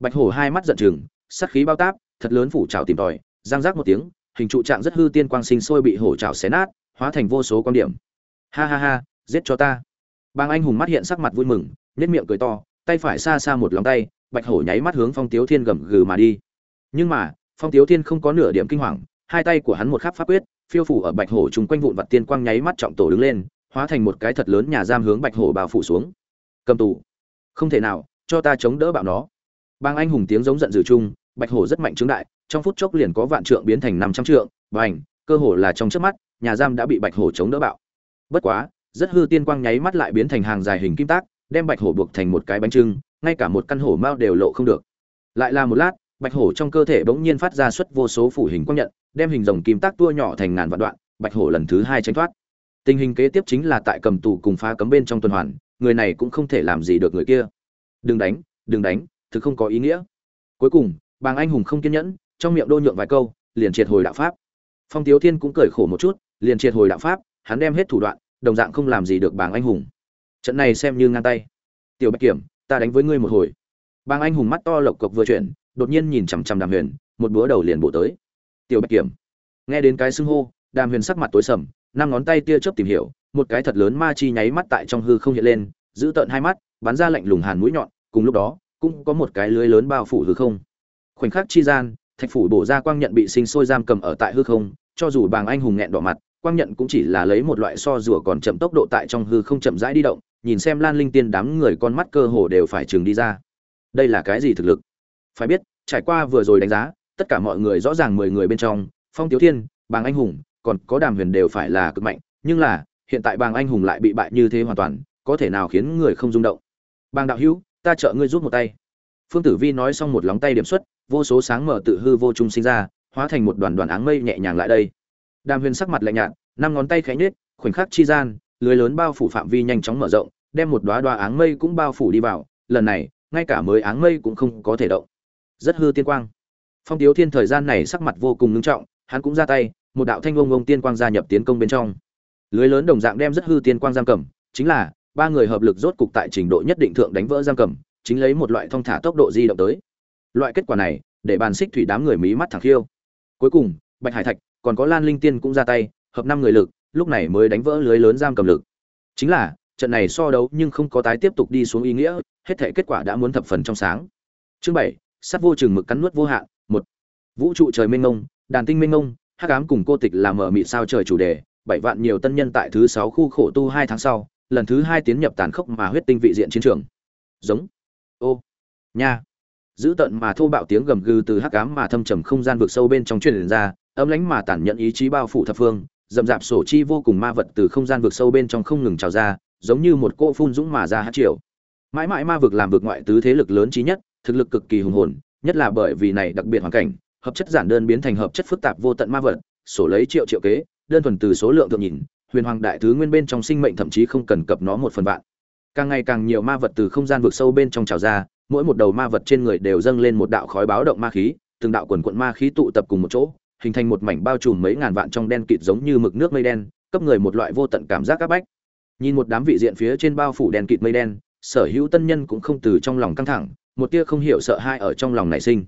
[SPEAKER 1] Bạch hổ hai mắt giận chừng, sát khí bao táp, thật lớn phủ trào tìm tòi giang giác một tiếng, hình trụ trạng rất hư tiên quang sinh sôi bị hổ trào xé nát, hóa thành vô số quan điểm. Ha ha ha, giết cho ta. Bang anh hùng mắt hiện sắc mặt vui mừng nhất miệng cười to, tay phải xa xa một lòng tay, bạch hổ nháy mắt hướng phong tiếu thiên gầm gừ mà đi. Nhưng mà, phong tiếu thiên không có nửa điểm kinh hoàng, hai tay của hắn một khắc pháp quyết, phiêu phủ ở bạch hổ trùng quanh vụn vặt tiên quang nháy mắt trọng tổ đứng lên hóa thành một cái thật lớn nhà giam hướng bạch hổ bao phủ xuống. Cầm tù. Không thể nào, cho ta chống đỡ bạo nó. Bang anh hùng tiếng giống giận dữ chung, bạch hổ rất mạnh trướng đại, trong phút chốc liền có vạn trượng biến thành năm trăm trượng, bành, cơ hồ là trong trước mắt, nhà giam đã bị bạch hổ chống đỡ bạo. Bất quá, rất hư tiên quang nháy mắt lại biến thành hàng dài hình kim tác, đem bạch hổ buộc thành một cái bánh trưng, ngay cả một căn hổ mao đều lộ không được. Lại là một lát, bạch hổ trong cơ thể bỗng nhiên phát ra suất vô số phủ hình quang nhận, đem hình rồng kim tác tua nhỏ thành ngàn vạn đoạn, bạch hổ lần thứ hai tránh thoát tình hình kế tiếp chính là tại cầm tù cùng phá cấm bên trong tuần hoàn, người này cũng không thể làm gì được người kia. Đừng đánh đừng đánh thực không có ý nghĩa. Cuối cùng, bàng anh hùng không kiên nhẫn, trong miệng đô nhượng vài câu, liền triệt hồi đạo pháp. Phong tiếu thiên cũng cười khổ một chút, liền triệt hồi đạo pháp, hắn đem hết thủ đoạn, đồng dạng không làm gì được bàng anh hùng. Trận này xem như ngang tay. Tiểu bạch kiểm, ta đánh với ngươi một hồi. Bàng anh hùng mắt to lộc cộc vừa chuyển, đột nhiên nhìn chằm chằm đàm huyền, một búa đầu liền bổ tới. Tiểu bạch kiểm, nghe đến cái xưng hô, đàm huyền sắc mặt tối sầm năm ngón tay tia chớp tìm hiểu, một cái thật lớn ma chi nháy mắt tại trong hư không hiện lên, giữ tợn hai mắt, bắn ra lạnh lùng hàn mũi nhọn, cùng lúc đó, cũng có một cái lưới lớn bao phủ hư không. Khoảnh khắc chi gian, thạch phủ bổ ra quang nhận bị sinh sôi giam cầm ở tại hư không, cho dù bàng anh hùng nghẹn đỏ mặt, quang nhận cũng chỉ là lấy một loại so rùa còn chậm tốc độ tại trong hư không chậm rãi đi động, nhìn xem lan linh tiên đám người con mắt cơ hồ đều phải trừng đi ra. Đây là cái gì thực lực? Phải biết, trải qua vừa rồi đánh giá, tất cả mọi người rõ ràng mười người bên trong, phong tiếu thiên, bàng anh hùng còn có đàm huyền đều phải là cực mạnh, nhưng là, hiện tại bàng anh hùng lại bị bại như thế hoàn toàn, có thể nào khiến người không rung động? Bàng đạo hữu, ta trợ ngươi rút một tay. Phương tử vi nói xong một lóng tay điểm xuất, vô số sáng mở tự hư vô trung sinh ra, hóa thành một đoàn đoàn áng mây nhẹ nhàng lại đây. Đàm huyền sắc mặt lạnh nhạt, năm ngón tay khẽ nhếch, khoảnh khắc chi gian, lưới lớn bao phủ phạm vi nhanh chóng mở rộng, đem một đóa đóa áng mây cũng bao phủ đi vào, lần này, ngay cả mới áng mây cũng không có thể động. Rất hư tiên quang. Phong tiếu thiên thời gian này sắc mặt vô cùng ngưng trọng, hắn cũng ra tay một đạo thanh ông ông tiên quang gia nhập tiến công bên trong. Lưới lớn đồng dạng đem rất hư tiên quang giam cầm, chính là, ba người hợp lực rốt cục tại trình độ nhất định thượng đánh vỡ giam cầm, chính lấy một loại thông thả tốc độ di động tới. Loại kết quả này, để bàn xích thủy đám người mí mắt thẳng khiêu. Cuối cùng, bạch hải thạch, còn có lan linh tiên cũng ra tay, hợp năm người lực, lúc này mới đánh vỡ lưới lớn giam cầm lực. Chính là, trận này so đấu nhưng không có tái tiếp tục đi xuống ý nghĩa, hết thể kết quả đã muốn thập phần trong sáng. Chương bảy sắt vô chừng mực cắn nuốt vô hạn, một. Vũ trụ trời mênh mông, đàn tinh mênh mông hắc ám cùng cô tịch làm mở mị sao trời chủ đề, bảy vạn nhiều tân nhân tại thứ sáu khu khổ tu hai tháng sau, lần thứ hai tiến nhập tàn khốc mà huyết tinh vị diện chiến trường. Giống. Ô. Nha. Giữ tận mà thô bạo tiếng gầm gừ từ hắc ám mà thâm trầm không gian vực sâu bên trong truyền ra ấm lánh mà tản nhận ý chí bao phủ thập phương, dậm dạp sổ chi vô cùng ma vật từ không gian vực sâu bên trong không ngừng trào ra, giống như một cỗ phun dũng mà ra hát triều. Mãi mãi ma vực làm vực ngoại tứ thế lực lớn trí nhất, thực lực cực kỳ hùng hồn, nhất là bởi vì này đặc biệt hoàn cảnh hợp chất giản đơn biến thành hợp chất phức tạp vô tận ma vật, sổ lấy triệu triệu kế, đơn thuần từ số lượng thượng nhìn, huyền hoàng đại thứ nguyên bên trong sinh mệnh thậm chí không cần cập nó một phần vạn. Càng ngày càng nhiều ma vật từ không gian vực sâu bên trong trào ra, mỗi một đầu ma vật trên người đều dâng lên một đạo khói báo động ma khí, từng đạo quần quần ma khí tụ tập cùng một chỗ, hình thành một mảnh bao trùm mấy ngàn vạn trong đen kịt giống như mực nước mây đen, cấp người một loại vô tận cảm giác các bách. Nhìn một đám vị diện phía trên bao phủ đen kịt mây đen, sở hữu tân nhân cũng không từ trong lòng căng thẳng, một tia không hiểu sợ hãi ở trong lòng nảy sinh.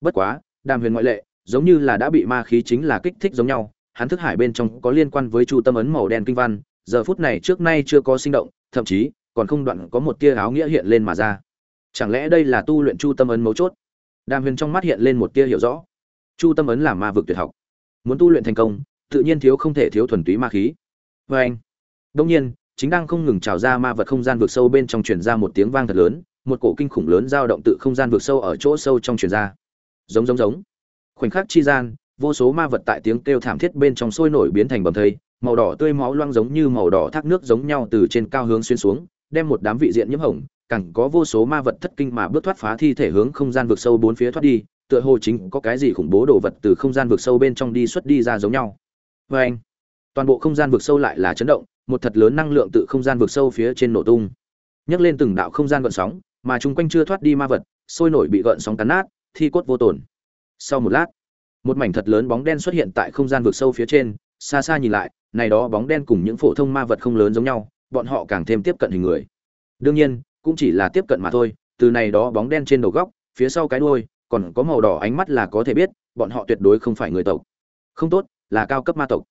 [SPEAKER 1] Bất quá đàm huyền ngoại lệ, giống như là đã bị ma khí chính là kích thích giống nhau, hắn thức hải bên trong có liên quan với chu tâm ấn màu đen kinh văn, giờ phút này trước nay chưa có sinh động, thậm chí, còn không đoạn có một tia áo nghĩa hiện lên mà ra. Chẳng lẽ đây là tu luyện chu tâm ấn mấu chốt? Đàm huyền trong mắt hiện lên một tia hiểu rõ. Chu tâm ấn là ma vực tuyệt học. Muốn tu luyện thành công, tự nhiên thiếu không thể thiếu thuần túy ma khí. Vê anh đông nhiên, chính đang không ngừng trào ra ma vật không gian vực sâu bên trong truyền ra một tiếng vang thật lớn, một cổ kinh khủng lớn dao động tự không gian vực sâu ở chỗ sâu trong truyền ra giống giống giống. Khoảnh khắc chi gian, vô số ma vật tại tiếng kêu thảm thiết bên trong sôi nổi biến thành bầm thây, màu đỏ tươi máu loang giống như màu đỏ thác nước giống nhau từ trên cao hướng xuyên xuống, đem một đám vị diện nhiễm hồng, càng có vô số ma vật thất kinh mà bước thoát phá thi thể hướng không gian vực sâu bốn phía thoát đi, tựa hồ chính có cái gì khủng bố đồ vật từ không gian vực sâu bên trong đi xuất đi ra giống nhau. Vê anh, toàn bộ không gian vực sâu lại là chấn động, một thật lớn năng lượng tự không gian vực sâu phía trên nổ tung. Nhấc lên từng đạo không gian gợn sóng, mà chung quanh chưa thoát đi ma vật, sôi nổi bị gợn sóng cắn nát thi cốt vô tổn sau một lát, một mảnh thật lớn bóng đen xuất hiện tại không gian vực sâu phía trên, xa xa nhìn lại, này đó bóng đen cùng những phổ thông ma vật không lớn giống nhau, bọn họ càng thêm tiếp cận hình người. Đương nhiên, cũng chỉ là tiếp cận mà thôi, từ này đó bóng đen trên đầu góc, phía sau cái đuôi, còn có màu đỏ ánh mắt là có thể biết, bọn họ tuyệt đối không phải người tộc. Không tốt, là cao cấp ma tộc.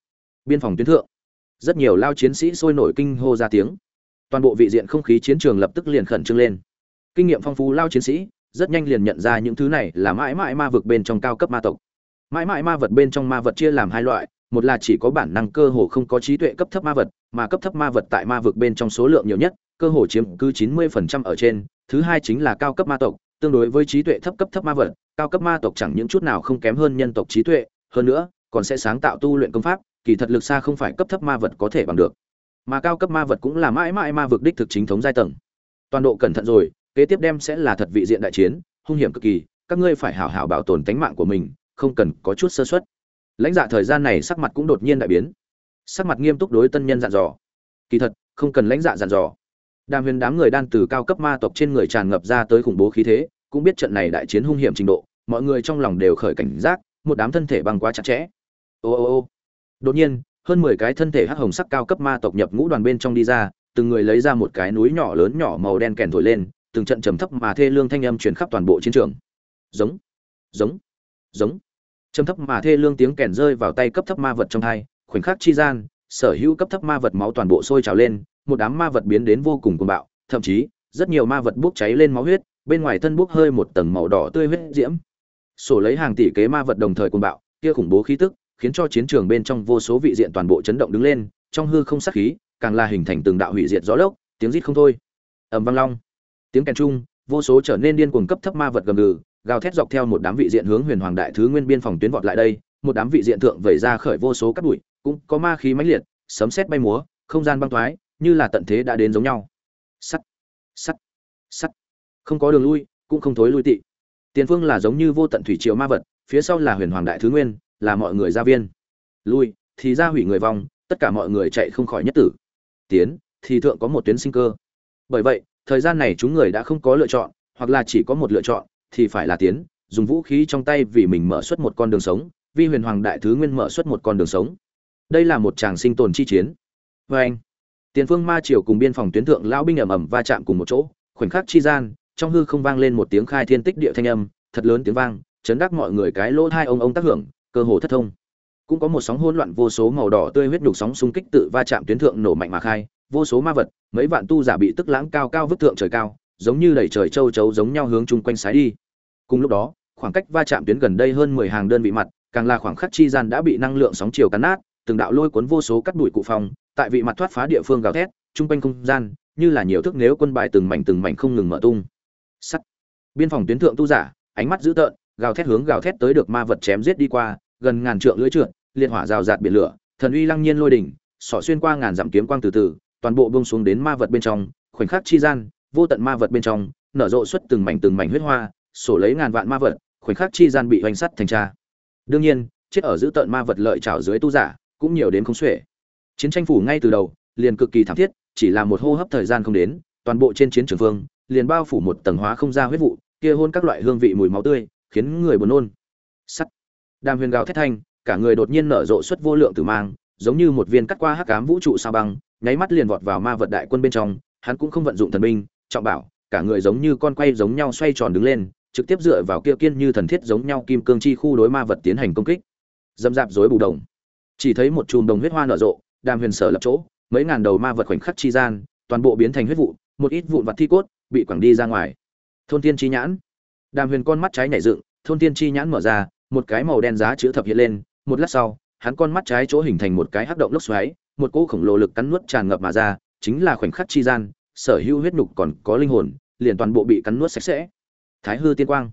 [SPEAKER 1] Biên phòng tuyến thượng, rất nhiều lao chiến sĩ sôi nổi kinh hô ra tiếng. Toàn bộ vị diện không khí chiến trường lập tức liền khẩn trương lên. Kinh nghiệm phong phú lao chiến sĩ rất nhanh liền nhận ra những thứ này là mãi mãi ma vực bên trong cao cấp ma tộc. Mãi mãi ma vật bên trong ma vật chia làm hai loại, một là chỉ có bản năng cơ hồ không có trí tuệ cấp thấp ma vật, mà cấp thấp ma vật tại ma vực bên trong số lượng nhiều nhất, cơ hồ chiếm cứ 90% ở trên. Thứ hai chính là cao cấp ma tộc, tương đối với trí tuệ thấp cấp thấp ma vật, cao cấp ma tộc chẳng những chút nào không kém hơn nhân tộc trí tuệ, hơn nữa, còn sẽ sáng tạo tu luyện công pháp, kỳ thật lực xa không phải cấp thấp ma vật có thể bằng được. Mà cao cấp ma vật cũng là mãi mãi ma vực đích thực chính thống giai tầng. Toàn độ cẩn thận rồi kế tiếp đem sẽ là thật vị diện đại chiến, hung hiểm cực kỳ, các ngươi phải hảo hảo bảo tồn tánh mạng của mình, không cần có chút sơ suất. Lãnh dạ thời gian này sắc mặt cũng đột nhiên đại biến. Sắc mặt nghiêm túc đối tân nhân dặn dò. Kỳ thật, không cần lãnh dạ dặn dò. Đàm huyền đám người đan từ cao cấp ma tộc trên người tràn ngập ra tới khủng bố khí thế, cũng biết trận này đại chiến hung hiểm trình độ, mọi người trong lòng đều khởi cảnh giác, một đám thân thể băng quá chặt chẽ. Ô ô ô. Đột nhiên, hơn mười cái thân thể hắc hồng sắc cao cấp ma tộc nhập ngũ đoàn bên trong đi ra, từng người lấy ra một cái núi nhỏ lớn nhỏ màu đen kèn thổi lên từng trận trầm thấp mà thê lương thanh âm truyền khắp toàn bộ chiến trường. Giống giống giống. Trầm thấp mà thê lương tiếng kèn rơi vào tay cấp thấp ma vật trong hai, khoảnh khắc chi gian, sở hữu cấp thấp ma vật máu toàn bộ sôi trào lên, một đám ma vật biến đến vô cùng cuồng bạo, thậm chí, rất nhiều ma vật bốc cháy lên máu huyết, bên ngoài thân bốc hơi một tầng màu đỏ tươi huyết diễm. Sổ lấy hàng tỷ kế ma vật đồng thời cuồng bạo, kia khủng bố khí tức, khiến cho chiến trường bên trong vô số vị diện toàn bộ chấn động đứng lên, trong hư không sát khí, càng là hình thành từng đạo hủy diệt rõ lốc, tiếng rít không thôi. Ầm vang long tiếng kèn trung vô số trở nên điên cuồng cấp thấp ma vật gầm gừ, gào thét dọc theo một đám vị diện hướng huyền hoàng đại thứ nguyên biên phòng tuyến vọt lại đây, một đám vị diện thượng vẩy ra khởi vô số cát bụi, cũng có ma khí mãnh liệt, sấm sét bay múa, không gian băng thoái như là tận thế đã đến giống nhau. Sắt sắt sắt. Không có đường lui, cũng không thối lui tị. Tiền phương là giống như vô tận thủy triều ma vật, phía sau là huyền hoàng đại thứ nguyên, là mọi người gia viên. Lui, thì ra hủy người vong, tất cả mọi người chạy không khỏi nhất tử. Tiến, thì thượng có một tuyến sinh cơ. Bởi vậy thời gian này chúng người đã không có lựa chọn, hoặc là chỉ có một lựa chọn, thì phải là tiến, dùng vũ khí trong tay vì mình mở xuất một con đường sống, Vi huyền hoàng đại thứ nguyên mở xuất một con đường sống. Đây là một tràng sinh tồn chi chiến. Vê anh tiền phương ma triều cùng biên phòng tuyến thượng lão binh ẩm ẩm va chạm cùng một chỗ, khoảnh khắc chi gian, trong hư không vang lên một tiếng khai thiên tích địa thanh âm, thật lớn tiếng vang, chấn đắc mọi người cái lỗ hai ông ông tác hưởng, cơ hồ thất thông. Cũng có một sóng hỗn loạn vô số màu đỏ tươi huyết đục sóng xung kích tự va chạm tuyến thượng nổ mạnh mà khai vô số ma vật, mấy vạn tu giả bị tức lãng cao cao vứt thượng trời cao, giống như đẩy trời châu chấu giống nhau hướng chung quanh sái đi. Cùng lúc đó, khoảng cách va chạm tuyến gần đây hơn mười hàng đơn vị mặt, càng là khoảng khắc chi gian đã bị năng lượng sóng chiều cắn nát, từng đạo lôi cuốn vô số cắt đuổi cụ phòng, tại vị mặt thoát phá địa phương gào thét, chung quanh không gian, như là nhiều thước nếu quân bại từng mảnh từng mảnh không ngừng mở tung. Sắt. Biên phòng tuyến thượng tu giả, ánh mắt dữ tợn, gào thét hướng gào thét tới được ma vật chém giết đi qua, gần ngàn trượng lưỡi trượt, liệt hỏa rào rạt biển lửa, thần uy lăng nhiên lôi đỉnh xỏ xuyên qua ngàn dặm kiếm quang từ từ toàn bộ bông xuống đến ma vật bên trong, khoảnh khắc chi gian, vô tận ma vật bên trong, nở rộ xuất từng mảnh từng mảnh huyết hoa, sổ lấy ngàn vạn ma vật, khoảnh khắc chi gian bị hoành sắt thành tra đương nhiên, chết ở giữ tận ma vật lợi trảo dưới tu giả, cũng nhiều đến không xuể. Chiến tranh phủ ngay từ đầu, liền cực kỳ thảm thiết, chỉ là một hô hấp thời gian không đến, toàn bộ trên chiến trường phương liền bao phủ một tầng hóa không ra huyết vụ, kia hôn các loại hương vị mùi máu tươi, khiến người buồn nôn. Sắt. Đàm huyền gào thét thanh, cả người đột nhiên nở rộ xuất vô lượng tử mang, giống như một viên cắt qua hắc ám vũ trụ sao băng nháy mắt liền vọt vào ma vật đại quân bên trong, hắn cũng không vận dụng thần binh, trọng bảo, cả người giống như con quay giống nhau xoay tròn đứng lên, trực tiếp dựa vào kia kiên như thần thiết giống nhau kim cương chi khu đối ma vật tiến hành công kích. Dâm dạp rối bù đồng chỉ thấy một chùm đồng huyết hoa nở rộ, đàm huyền sở lập chỗ, mấy ngàn đầu ma vật khoảnh khắc chi gian, toàn bộ biến thành huyết vụ, một ít vụn vật thi cốt bị quẳng đi ra ngoài. Thôn tiên chi nhãn. Đàm huyền con mắt trái nhảy dựng, thôn tiên chi nhãn mở ra, một cái màu đen giá chữ thập hiện lên, một lát sau hắn con mắt trái chỗ hình thành một cái hắc động lốc xoáy, một cỗ khổng lồ lực cắn nuốt tràn ngập mà ra, chính là khoảnh khắc chi gian, sở hữu huyết nhục còn có linh hồn, liền toàn bộ bị cắn nuốt sạch sẽ. Thái hư tiên quang.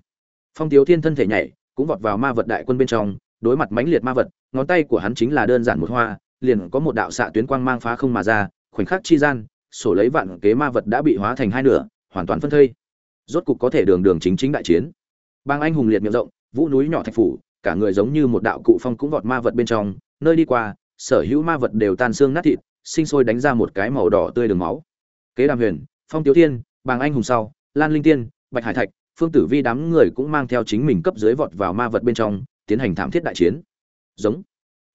[SPEAKER 1] Phong tiếu thiên thân thể nhảy, cũng vọt vào ma vật đại quân bên trong, đối mặt mãnh liệt ma vật, ngón tay của hắn chính là đơn giản một hoa, liền có một đạo xạ tuyến quang mang phá không mà ra, khoảnh khắc chi gian, sổ lấy vạn kế ma vật đã bị hóa thành hai nửa, hoàn toàn phân thây. Rốt cục có thể đường đường chính chính đại chiến. Bang anh hùng liệt miệng rộng, vũ núi nhỏ thạch phủ cả người giống như một đạo cụ phong cũng vọt ma vật bên trong, nơi đi qua, sở hữu ma vật đều tan xương nát thịt, sinh sôi đánh ra một cái màu đỏ tươi đường máu. Kế đàm huyền, phong tiếu thiên bàng anh hùng sau, lan linh tiên, bạch hải thạch, phương tử vi đám người cũng mang theo chính mình cấp dưới vọt vào ma vật bên trong, tiến hành thảm thiết đại chiến. Giống.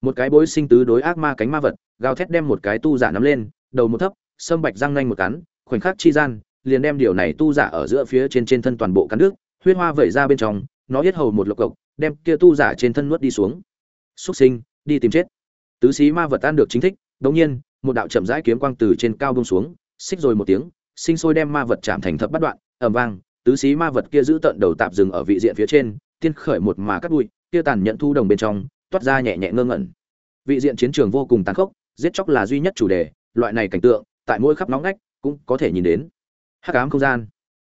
[SPEAKER 1] Một cái bối sinh tứ đối ác ma cánh ma vật, gào thét đem một cái tu giả nắm lên, đầu một thấp, sâm bạch răng nanh một cắn, khoảnh khắc chi gian, liền đem điều này tu giả ở giữa phía trên trên thân toàn bộ cắn nước, huyết hoa vẩy ra bên trong nó yết hầu một lộc cộc, đem kia tu giả trên thân nuốt đi xuống. Xuất sinh, đi tìm chết. Tứ sĩ ma vật tan được chính thích, đống nhiên, một đạo chậm rãi kiếm quang từ trên cao bông xuống, xích rồi một tiếng, sinh sôi đem ma vật chạm thành thập bắt đoạn, ầm vang, tứ sĩ ma vật kia giữ tận đầu tạp dừng ở vị diện phía trên, tiên khởi một mà cắt bụi kia tàn nhận thu đồng bên trong, toát ra nhẹ nhẹ ngơ ngẩn. Vị diện chiến trường vô cùng tàn khốc, giết chóc là duy nhất chủ đề, loại này cảnh tượng, tại mỗi khắp nóng ngách, cũng có thể nhìn đến. Hắc ám không gian.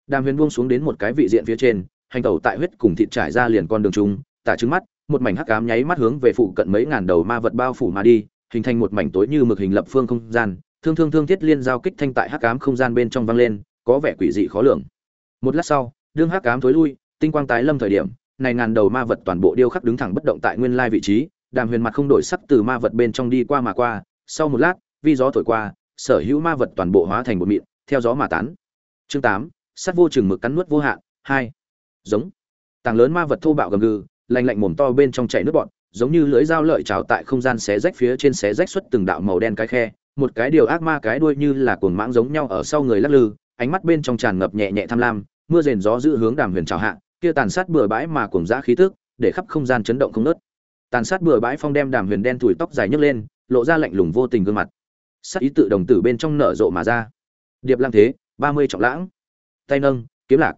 [SPEAKER 1] Đàm huyền buông xuống đến một cái vị diện phía trên hành tẩu tại huyết cùng thịt trải ra liền con đường trung tả trứng mắt, một mảnh hắc ám nháy mắt hướng về phụ cận mấy ngàn đầu ma vật bao phủ mà đi, hình thành một mảnh tối như mực hình lập phương không gian, thương thương thương thiết liên giao kích thanh tại hắc ám không gian bên trong vang lên, có vẻ quỷ dị khó lường. Một lát sau, đương hắc ám thối lui, tinh quang tái lâm thời điểm, này ngàn đầu ma vật toàn bộ điêu khắc đứng thẳng bất động tại nguyên lai vị trí, đàm huyền mặt không đổi sắc từ ma vật bên trong đi qua mà qua, sau một lát, vi gió thổi qua, sở hữu ma vật toàn bộ hóa thành một mịn, theo gió mà tán. Chương tám sắt vô chừng mực cắn nuốt vô hạn, hai giống. Tàng lớn ma vật thô bạo gầm gừ, lạnh lạnh mồm to bên trong chảy nước bọt, giống như lưỡi dao lợi trào tại không gian xé rách phía trên xé rách xuất từng đạo màu đen cái khe, một cái điều ác ma cái đuôi như là cuồng mãng giống nhau ở sau người lắc lư, ánh mắt bên trong tràn ngập nhẹ nhẹ tham lam, mưa rền gió giữ hướng đàm huyền trào hạ, kia tàn sát bừa bãi mà cuồng dã khí tức, để khắp không gian chấn động không nớt tàn sát bừa bãi phong đem đàm huyền đen thủi tóc dài nhấc lên, lộ ra lạnh lùng vô tình gương mặt. Sắc ý tự đồng tử bên trong nở rộ mà ra. Điệp lăng thế, ba mươi trọng lãng. Tay nâng, kiếm lạc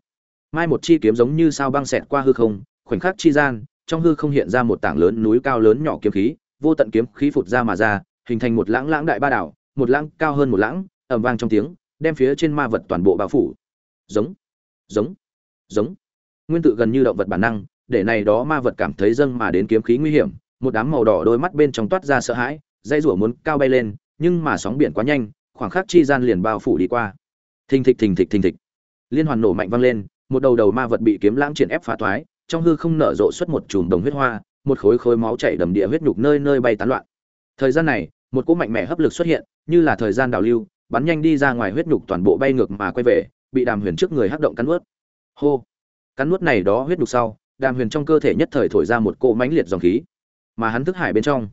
[SPEAKER 1] mai một chi kiếm giống như sao băng xẹt qua hư không, khoảnh khắc chi gian, trong hư không hiện ra một tảng lớn núi cao lớn nhỏ kiếm khí, vô tận kiếm khí phụt ra mà ra, hình thành một lãng lãng đại ba đảo, một lãng cao hơn một lãng, ầm vang trong tiếng, đem phía trên ma vật toàn bộ bao phủ. Giống giống giống. Nguyên tự gần như động vật bản năng, để này đó ma vật cảm thấy dâng mà đến kiếm khí nguy hiểm, một đám màu đỏ đôi mắt bên trong toát ra sợ hãi dây rủa muốn cao bay lên, nhưng mà sóng biển quá nhanh, khoảng khắc chi gian liền bao phủ đi qua. Thình thịch thình thịch thình thịch. Liên hoàn nổ mạnh vang lên một đầu đầu ma vật bị kiếm lãng triển ép phá thoái, trong hư không nở rộ xuất một chùm đồng huyết hoa, một khối khối máu chảy đầm địa huyết nhục nơi nơi bay tán loạn. Thời gian này, một cỗ mạnh mẽ hấp lực xuất hiện, như là thời gian đào lưu, bắn nhanh đi ra ngoài huyết nhục toàn bộ bay ngược mà quay về, bị đàm huyền trước người hắc động cắn nuốt. Hô! Cắn nuốt này đó huyết nhục sau, đàm huyền trong cơ thể nhất thời thổi ra một cỗ mãnh liệt dòng khí, mà hắn thức hải bên trong.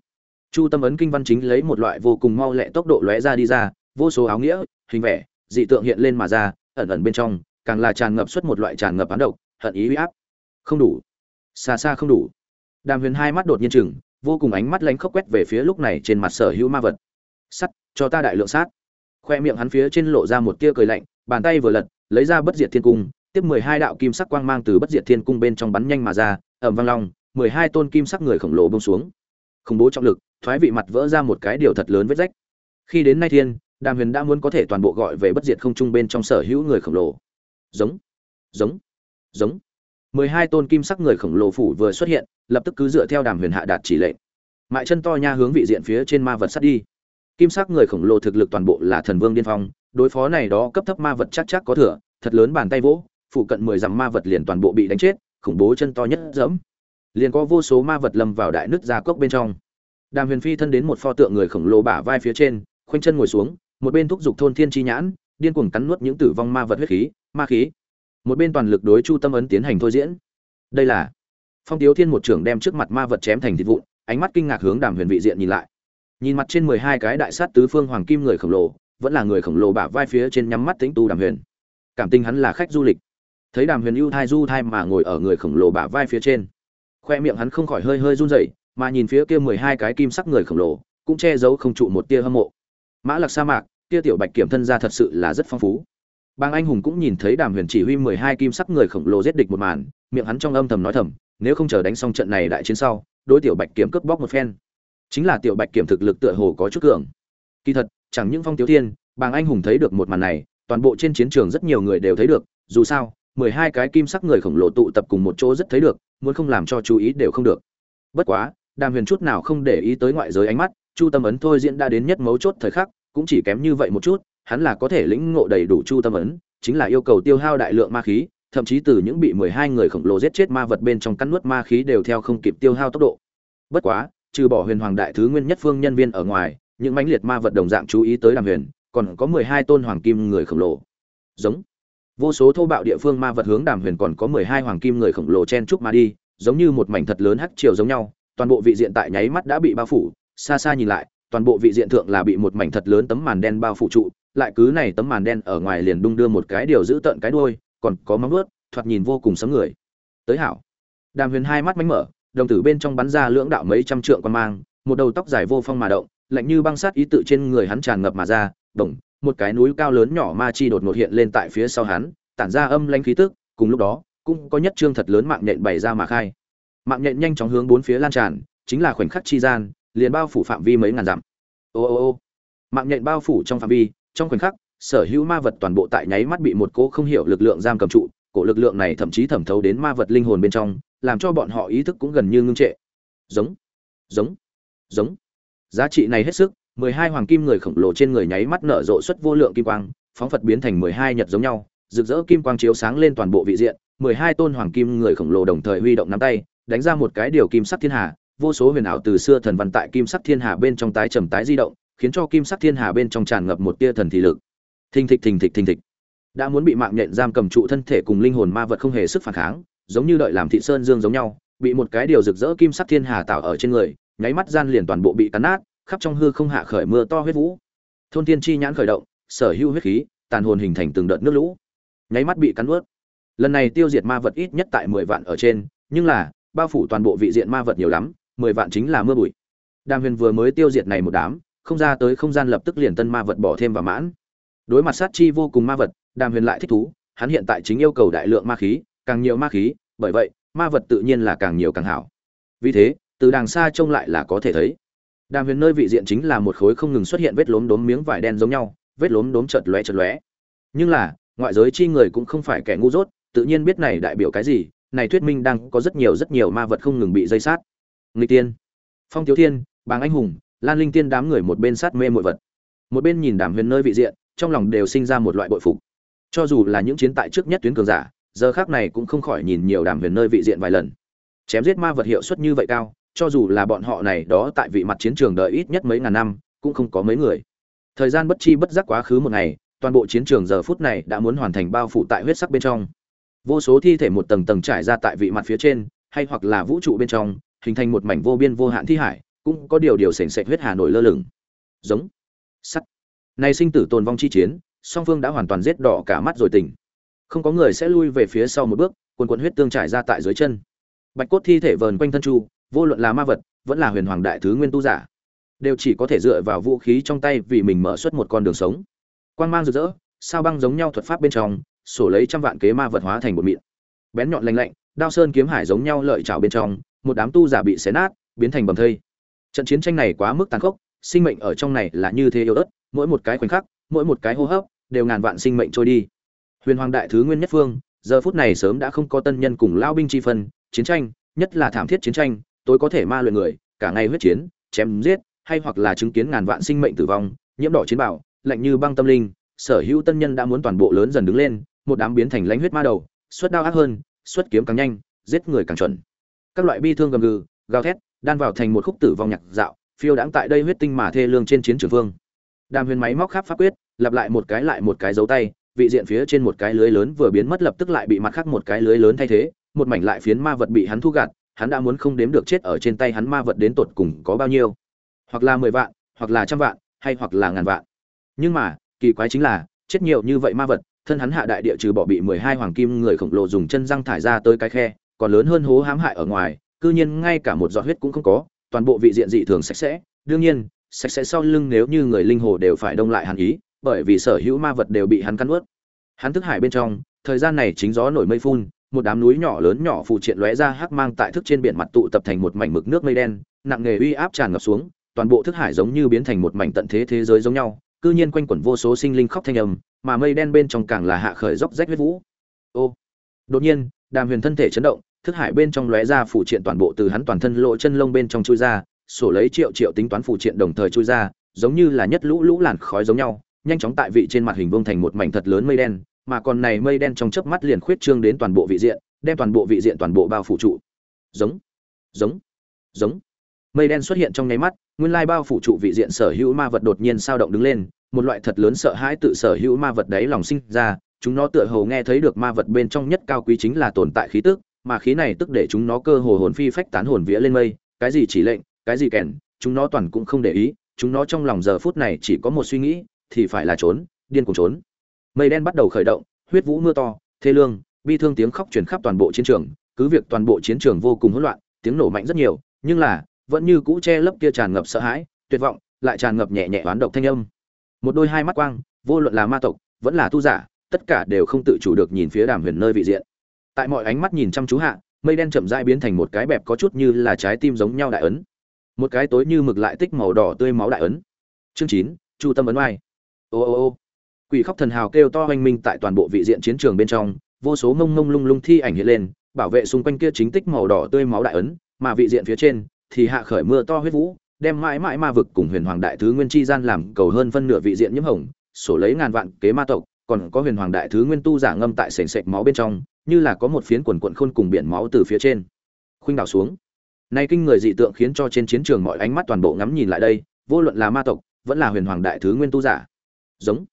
[SPEAKER 1] Chu tâm ấn kinh văn chính lấy một loại vô cùng mau lẹ tốc độ lóe ra đi ra, vô số áo nghĩa, hình vẽ, dị tượng hiện lên mà ra, ẩn ẩn bên trong càng là tràn ngập xuất một loại tràn ngập án độc, hận ý uy áp. Không đủ. Xa xa không đủ. Đàm huyền hai mắt đột nhiên chừng vô cùng ánh mắt lánh khóc quét về phía lúc này trên mặt sở hữu ma vật. Sắt, cho ta đại lượng sát. Khoe miệng hắn phía trên lộ ra một tia cười lạnh, bàn tay vừa lật, lấy ra bất diệt thiên cung, tiếp mười hai đạo kim sắc quang mang từ bất diệt thiên cung bên trong bắn nhanh mà ra ẩm vang long, mười hai tôn kim sắc người khổng lồ bông xuống. Khủng bố trọng lực, thoái vị mặt vỡ ra một cái điều thật lớn vết rách. Khi đến nay thiên, đàm huyền đã muốn có thể toàn bộ gọi về bất diệt không trung bên trong sở hữu người khổng lồ giống. Giống. Giống. Mười hai tôn kim sắc người khổng lồ phủ vừa xuất hiện, lập tức cứ dựa theo đàm huyền hạ đạt chỉ lệnh. Mại chân to nha hướng vị diện phía trên ma vật sắt đi. Kim sắc người khổng lồ thực lực toàn bộ là thần vương điên phong, đối phó này đó cấp thấp ma vật chắc chắc có thừa, thật lớn bàn tay vỗ, phụ cận mười dặm ma vật liền toàn bộ bị đánh chết, khủng bố chân to nhất dẫm. Liền có vô số ma vật lâm vào đại nước gia cốc bên trong. Đàm huyền phi thân đến một pho tượng người khổng lồ bả vai phía trên, khoanh chân ngồi xuống, một bên thúc giục thôn thiên chi nhãn điên cuồng cắn nuốt những tử vong ma vật huyết khí, ma khí. Một bên toàn lực đối chu tâm ấn tiến hành thôi diễn. Đây là phong tiếu thiên một trưởng đem trước mặt ma vật chém thành thịt vụn, ánh mắt kinh ngạc hướng đàm huyền vị diện nhìn lại. Nhìn mặt trên mười hai cái đại sát tứ phương hoàng kim người khổng lồ, vẫn là người khổng lồ bả vai phía trên nhắm mắt tính tu đàm huyền. Cảm tình hắn là khách du lịch. Thấy đàm huyền ưu thai du thai mà ngồi ở người khổng lồ bả vai phía trên, khoe miệng hắn không khỏi hơi hơi run rẩy, mà nhìn phía kia mười hai cái kim sắc người khổng lồ, cũng che giấu không trụ một tia hâm mộ. Mã lạc sa mạc kia tiểu bạch kiểm thân ra thật sự là rất phong phú. Bang anh hùng cũng nhìn thấy đàm huyền chỉ huy mười hai kim sắc người khổng lồ giết địch một màn, miệng hắn trong âm thầm nói thầm, nếu không chờ đánh xong trận này đại chiến sau, đối tiểu bạch kiểm cướp bóc một phen. Chính là tiểu bạch kiểm thực lực tựa hồ có chút cường. Kỳ thật, chẳng những phong tiểu thiên, bàng anh hùng thấy được một màn này, toàn bộ trên chiến trường rất nhiều người đều thấy được, dù sao, mười hai cái kim sắc người khổng lồ tụ tập cùng một chỗ rất thấy được, muốn không làm cho chú ý đều không được. Bất quá, đàm huyền chút nào không để ý tới ngoại giới ánh mắt, chu tâm ấn thôi diễn đã đến nhất mấu chốt thời khắc cũng chỉ kém như vậy một chút, hắn là có thể lĩnh ngộ đầy đủ chu tâm ấn, chính là yêu cầu tiêu hao đại lượng ma khí, thậm chí từ những bị mười hai người khổng lồ giết chết ma vật bên trong cắn nuốt ma khí đều theo không kịp tiêu hao tốc độ. Bất quá, trừ bỏ huyền hoàng đại thứ nguyên nhất phương nhân viên ở ngoài, những mãnh liệt ma vật đồng dạng chú ý tới đàm huyền, còn có mười hai tôn hoàng kim người khổng lồ. Giống. Vô số thô bạo địa phương ma vật hướng đàm huyền còn có mười hai hoàng kim người khổng lồ chen chúc mà đi, giống như một mảnh thật lớn hắc chiều giống nhau, toàn bộ vị diện tại nháy mắt đã bị bao phủ, xa xa nhìn lại toàn bộ vị diện thượng là bị một mảnh thật lớn tấm màn đen bao phủ trụ, lại cứ này tấm màn đen ở ngoài liền đung đưa một cái điều giữ tận cái đuôi, còn có móng vuốt, thoạt nhìn vô cùng sấm người. Tới hảo. Đàm huyền hai mắt mánh mở, đồng tử bên trong bắn ra lưỡng đạo mấy trăm trượng quan mang, một đầu tóc dài vô phong mà động, lạnh như băng sát ý tự trên người hắn tràn ngập mà ra bỗng một cái núi cao lớn nhỏ ma chi đột ngột hiện lên tại phía sau hắn, tản ra âm lãnh khí tức, cùng lúc đó, cũng có nhất trương thật lớn mạng nhện bày ra mà khai. Mạng nhện nhanh chóng hướng bốn phía lan tràn, chính là khoảnh khắc chi gian liền bao phủ phạm vi mấy ngàn dặm. Ô ô ô. Mạng nhện bao phủ trong phạm vi, trong khoảnh khắc, sở hữu ma vật toàn bộ tại nháy mắt bị một cỗ không hiểu lực lượng giam cầm trụ, cổ lực lượng này thậm chí thẩm thấu đến ma vật linh hồn bên trong, làm cho bọn họ ý thức cũng gần như ngưng trệ. Giống giống giống. Giá trị này hết sức, mười hai hoàng kim người khổng lồ trên người nháy mắt nở rộ xuất vô lượng kim quang, phóng phật biến thành mười hai nhật giống nhau, rực rỡ kim quang chiếu sáng lên toàn bộ vị diện, mười hai tôn hoàng kim người khổng lồ đồng thời huy động nắm tay, đánh ra một cái điều kim sắc thiên hà vô số huyền ảo từ xưa thần văn tại kim sắc thiên hà bên trong tái trầm tái di động, khiến cho kim sắc thiên hà bên trong tràn ngập một tia thần thị lực. Thình thịch thình thịch thình thịch. Đã muốn bị mạng nhện giam cầm trụ thân thể cùng linh hồn ma vật không hề sức phản kháng, giống như đợi làm thị sơn dương giống nhau, bị một cái điều rực rỡ kim sắc thiên hà tạo ở trên người, nháy mắt gian liền toàn bộ bị cắn nát, khắp trong hư không hạ khởi mưa to huyết vũ. Thôn thiên chi nhãn khởi động, sở hữu huyết khí, tàn hồn hình thành từng đợt nước lũ. Nháy mắt bị cắn nuốt. lần này tiêu diệt ma vật ít nhất tại mười vạn ở trên, nhưng là, bao phủ toàn bộ vị diện ma vật nhiều lắm mười vạn chính là mưa bụi. Đàm huyền vừa mới tiêu diệt này một đám, không ra tới không gian lập tức liền tân ma vật bỏ thêm vào mãn. Đối mặt sát chi vô cùng ma vật, đàm huyền lại thích thú, hắn hiện tại chính yêu cầu đại lượng ma khí, càng nhiều ma khí, bởi vậy, ma vật tự nhiên là càng nhiều càng hảo. Vì thế, từ đàng xa trông lại là có thể thấy. Đàm huyền nơi vị diện chính là một khối không ngừng xuất hiện vết lốm đốm miếng vải đen giống nhau, vết lốm đốm chợt lóe chợt lóe. Nhưng là, ngoại giới chi người cũng không phải kẻ ngu dốt, tự nhiên biết này đại biểu cái gì, này thuyết minh đang có rất nhiều rất nhiều ma vật không ngừng bị dây sát nghịch tiên, phong thiếu thiên, bàng anh hùng, lan linh tiên đám người một bên sát mê mọi vật. Một bên nhìn đàm huyền nơi vị diện, trong lòng đều sinh ra một loại bội phục. Cho dù là những chiến tại trước nhất tuyến cường giả, giờ khác này cũng không khỏi nhìn nhiều đàm huyền nơi vị diện vài lần. Chém giết ma vật hiệu suất như vậy cao, cho dù là bọn họ này đó tại vị mặt chiến trường đợi ít nhất mấy ngàn năm, cũng không có mấy người. Thời gian bất chi bất giác quá khứ một ngày, toàn bộ chiến trường giờ phút này đã muốn hoàn thành bao phủ tại huyết sắc bên trong. Vô số thi thể một tầng tầng trải ra tại vị mặt phía trên, hay hoặc là vũ trụ bên trong hình thành một mảnh vô biên vô hạn thi hải, cũng có điều điều sền sệt huyết hà nổi lơ lửng. Giống. Sắt. Này sinh tử tồn vong chi chiến, song phương đã hoàn toàn giết đỏ cả mắt rồi tỉnh. Không có người sẽ lui về phía sau một bước quần quần huyết tương trải ra tại dưới chân. Bạch cốt thi thể vờn quanh thân chu, vô luận là ma vật, vẫn là huyền hoàng đại thứ nguyên tu giả, đều chỉ có thể dựa vào vũ khí trong tay vì mình mở xuất một con đường sống. Quang mang rực rỡ, sao băng giống nhau thuật pháp bên trong, sổ lấy trăm vạn kế ma vật hóa thành một mịn. Bén nhọn lành lạnh, đao sơn kiếm hải giống nhau lợi trào bên trong một đám tu giả bị xé nát, biến thành bầm thây. Trận chiến tranh này quá mức tàn khốc, sinh mệnh ở trong này là như thế yếu ớt, mỗi một cái khoảnh khắc, mỗi một cái hô hấp, đều ngàn vạn sinh mệnh trôi đi. Huyền hoàng đại thứ nguyên nhất phương, giờ phút này sớm đã không có tân nhân cùng lao binh chi phân, chiến tranh, nhất là thảm thiết chiến tranh, tối có thể ma luyện người, cả ngày huyết chiến, chém giết, hay hoặc là chứng kiến ngàn vạn sinh mệnh tử vong, nhiễm đỏ chiến bảo lạnh như băng tâm linh, sở hữu tân nhân đã muốn toàn bộ lớn dần đứng lên, một đám biến thành lãnh huyết ma đầu, xuất đao ác hơn, xuất kiếm càng nhanh, giết người càng chuẩn các loại bi thương gầm gừ, gào thét, đan vào thành một khúc tử vong nhạc dạo, phiêu đãng tại đây huyết tinh mà thê lương trên chiến trường vương. Đàm huyền máy móc khắp pháp quyết, lặp lại một cái lại một cái dấu tay, vị diện phía trên một cái lưới lớn vừa biến mất lập tức lại bị mặt khác một cái lưới lớn thay thế, một mảnh lại phiến ma vật bị hắn thu gạt, hắn đã muốn không đếm được chết ở trên tay hắn ma vật đến tột cùng có bao nhiêu. Hoặc là mười vạn, hoặc là trăm vạn, hay hoặc là ngàn vạn. Nhưng mà, kỳ quái chính là, chết nhiều như vậy ma vật, thân hắn hạ đại địa trừ bỏ bị mười hai hoàng kim người khổng lồ dùng chân răng thải ra tới cái khe còn lớn hơn hố hãm hại ở ngoài, cư nhiên ngay cả một giọt huyết cũng không có, toàn bộ vị diện dị thường sạch sẽ. Đương nhiên, sạch sẽ sau lưng nếu như người linh hồ đều phải đông lại hắn ý, bởi vì sở hữu ma vật đều bị hắn cắn ướt hắn thức hải bên trong, thời gian này chính gió nổi mây phun, một đám núi nhỏ lớn nhỏ phụ triện lóe ra hắc mang tại thức trên biển mặt tụ tập thành một mảnh mực nước mây đen, nặng nghề uy áp tràn ngập xuống, toàn bộ thức hải giống như biến thành một mảnh tận thế thế giới giống nhau, cư nhiên quanh quẩn vô số sinh linh khóc thanh âm, mà mây đen bên trong càng là hạ khởi dốc rách huyết vũ. Ô, đột nhiên, đàm huyền thân thể chấn động thức hải bên trong lóe ra phụ triện toàn bộ từ hắn toàn thân lộ chân lông bên trong chui ra, sổ lấy triệu triệu tính toán phụ triện đồng thời chui ra, giống như là nhất lũ lũ làn khói giống nhau, nhanh chóng tại vị trên mặt hình vông thành một mảnh thật lớn mây đen, mà còn này mây đen trong chớp mắt liền khuyết trương đến toàn bộ vị diện, đem toàn bộ vị diện toàn bộ bao phủ trụ. Giống giống giống. Mây đen xuất hiện trong nháy mắt, nguyên lai bao phủ trụ vị diện sở hữu ma vật đột nhiên sao động đứng lên, một loại thật lớn sợ hãi tự sở hữu ma vật đấy lòng sinh ra, chúng nó tựa hồ nghe thấy được ma vật bên trong nhất cao quý chính là tồn tại khí tức mà khí này tức để chúng nó cơ hồ hồn phi phách tán hồn vía lên mây, cái gì chỉ lệnh, cái gì kèn, chúng nó toàn cũng không để ý, chúng nó trong lòng giờ phút này chỉ có một suy nghĩ, thì phải là trốn, điên cuồng trốn. Mây đen bắt đầu khởi động, huyết vũ mưa to, thê lương, bi thương tiếng khóc truyền khắp toàn bộ chiến trường, cứ việc toàn bộ chiến trường vô cùng hỗn loạn, tiếng nổ mạnh rất nhiều, nhưng là, vẫn như cũ che lấp kia tràn ngập sợ hãi, tuyệt vọng, lại tràn ngập nhẹ nhẹ oán độc thanh âm. Một đôi hai mắt quang, vô luận là ma tộc, vẫn là tu giả, tất cả đều không tự chủ được nhìn phía đàm huyền nơi vị diện tại mọi ánh mắt nhìn chăm chú hạ, mây đen chậm rãi biến thành một cái bẹp có chút như là trái tim giống nhau đại ấn. Một cái tối như mực lại tích màu đỏ tươi máu đại ấn. Chương chín, chu tâm ấn oai. Ô ô ô. Quỷ khóc thần hào kêu to oanh minh tại toàn bộ vị diện chiến trường bên trong, vô số mông mông lung lung thi ảnh hiện lên, bảo vệ xung quanh kia chính tích màu đỏ tươi máu đại ấn, mà vị diện phía trên thì hạ khởi mưa to huyết vũ, đem mãi mãi ma vực cùng huyền hoàng đại thứ nguyên chi gian làm cầu hơn phân nửa vị diện nhiễm hồng, sổ lấy ngàn vạn kế ma tộc, còn có huyền hoàng đại thứ nguyên tu giả ngâm tại sền sệt máu bên trong như là có một phiến quần quận khôn cùng biển máu từ phía trên. Khuynh đảo xuống. Nay kinh người dị tượng khiến cho trên chiến trường mọi ánh mắt toàn bộ ngắm nhìn lại đây, vô luận là ma tộc, vẫn là huyền hoàng đại thứ nguyên tu giả. Giống.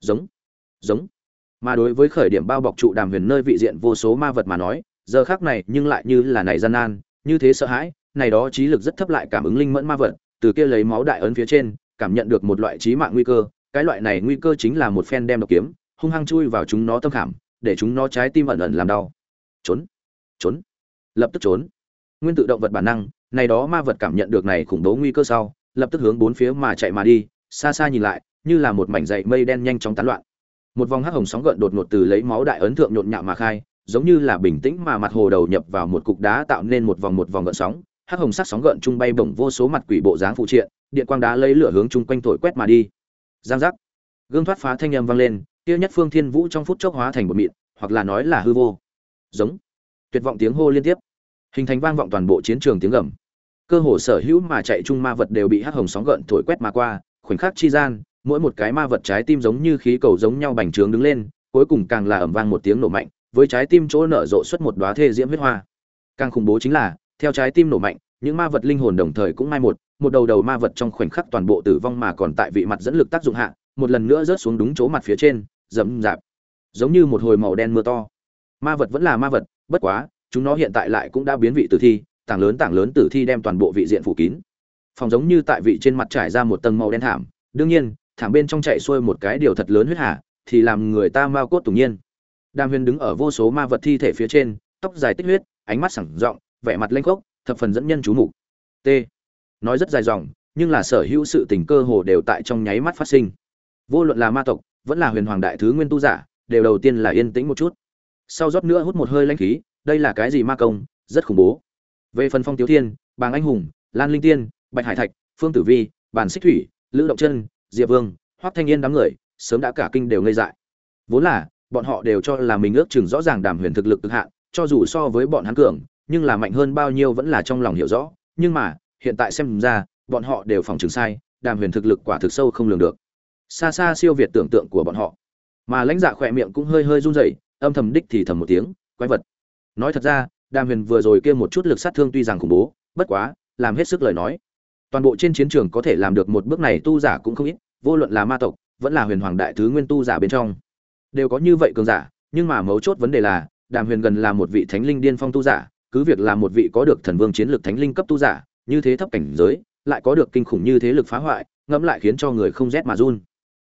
[SPEAKER 1] Giống. Giống. Mà đối với khởi điểm bao bọc trụ đàm huyền nơi vị diện vô số ma vật mà nói, giờ khác này nhưng lại như là này gian nan, như thế sợ hãi, này đó trí lực rất thấp lại cảm ứng linh mẫn ma vật, từ kia lấy máu đại ấn phía trên, cảm nhận được một loại trí mạng nguy cơ, cái loại này nguy cơ chính là một phen đem độc kiếm, hung hăng chui vào chúng nó tâm khảm để chúng nó trái tim ẩn ẩn làm đau. Trốn trốn, lập tức trốn. Nguyên tự động vật bản năng, này đó ma vật cảm nhận được này khủng bố nguy cơ sau, lập tức hướng bốn phía mà chạy mà đi, xa xa nhìn lại, như là một mảnh dậy mây đen nhanh chóng tán loạn. Một vòng hắc hồng sóng gợn đột ngột từ lấy máu đại ấn thượng nhộn nhạo mà khai, giống như là bình tĩnh mà mặt hồ đầu nhập vào một cục đá tạo nên một vòng một vòng gợn sóng. Hắc hồng sắc sóng gợn trung bay bổng vô số mặt quỷ bộ dáng phụ triện, điện quang đá lấy lửa hướng chung quanh thổi quét mà đi. Giang giác. Gương thoát phá thanh âm vang lên kia nhất phương thiên vũ trong phút chốc hóa thành một mịn, hoặc là nói là hư vô. Giống. Tuyệt vọng tiếng hô liên tiếp. Hình thành vang vọng toàn bộ chiến trường tiếng gầm. Cơ hồ sở hữu mà chạy chung ma vật đều bị hắc hồng sóng gợn thổi quét mà qua, khoảnh khắc chi gian, mỗi một cái ma vật trái tim giống như khí cầu giống nhau bành trướng đứng lên, cuối cùng càng là ầm vang một tiếng nổ mạnh, với trái tim chỗ nở rộ xuất một đóa thê diễm huyết hoa. Càng khủng bố chính là, theo trái tim nổ mạnh, những ma vật linh hồn đồng thời cũng mai một một đầu đầu ma vật trong khoảnh khắc toàn bộ tử vong mà còn tại vị mặt dẫn lực tác dụng hạ, một lần nữa rớt xuống đúng chỗ mặt phía trên dẫm rạp, giống như một hồi màu đen mưa to. Ma vật vẫn là ma vật, bất quá, chúng nó hiện tại lại cũng đã biến vị tử thi, tảng lớn tảng lớn tử thi đem toàn bộ vị diện phủ kín. Phòng giống như tại vị trên mặt trải ra một tầng màu đen thảm, đương nhiên, thảm bên trong chạy xuôi một cái điều thật lớn huyết hà, thì làm người ta mau cốt tủng nhiên. Đàm huyền đứng ở vô số ma vật thi thể phía trên, tóc dài tích huyết, ánh mắt sẳng rộng, vẻ mặt lanh khốc, thập phần dẫn nhân chú mục. T. Nói rất dài dòng, nhưng là sở hữu sự tình cơ hồ đều tại trong nháy mắt phát sinh. Vô luận là ma tộc vẫn là huyền hoàng đại thứ nguyên tu giả, đều đầu tiên là yên tĩnh một chút. Sau rót nữa hút một hơi lãnh khí, đây là cái gì ma công, rất khủng bố. Về phần phong tiếu thiên, bàng anh hùng, lan linh tiên, bạch hải thạch, phương tử vi, bản xích thủy, lữ động chân, diệp vương, hoắc thanh yên đám người, sớm đã cả kinh đều ngây dại. Vốn là, bọn họ đều cho là mình ước chừng rõ ràng đàm huyền thực lực cực hạn, cho dù so với bọn hắn cường, nhưng là mạnh hơn bao nhiêu vẫn là trong lòng hiểu rõ. Nhưng mà, hiện tại xem ra, bọn họ đều phòng trường sai, đàm huyền thực lực quả thực sâu không lường được xa xa siêu việt tưởng tượng của bọn họ. Mà lãnh dạ khỏe miệng cũng hơi hơi run rẩy, âm thầm đích thì thầm một tiếng, quái vật. Nói thật ra, đàm huyền vừa rồi kia một chút lực sát thương tuy rằng khủng bố, bất quá, làm hết sức lời nói. Toàn bộ trên chiến trường có thể làm được một bước này tu giả cũng không ít, vô luận là ma tộc, vẫn là huyền hoàng đại thứ nguyên tu giả bên trong. Đều có như vậy cường giả, nhưng mà mấu chốt vấn đề là, đàm huyền gần là một vị thánh linh điên phong tu giả, cứ việc là một vị có được thần vương chiến lược thánh linh cấp tu giả, như thế thấp cảnh giới, lại có được kinh khủng như thế lực phá hoại, ngẫm lại khiến cho người không rét mà run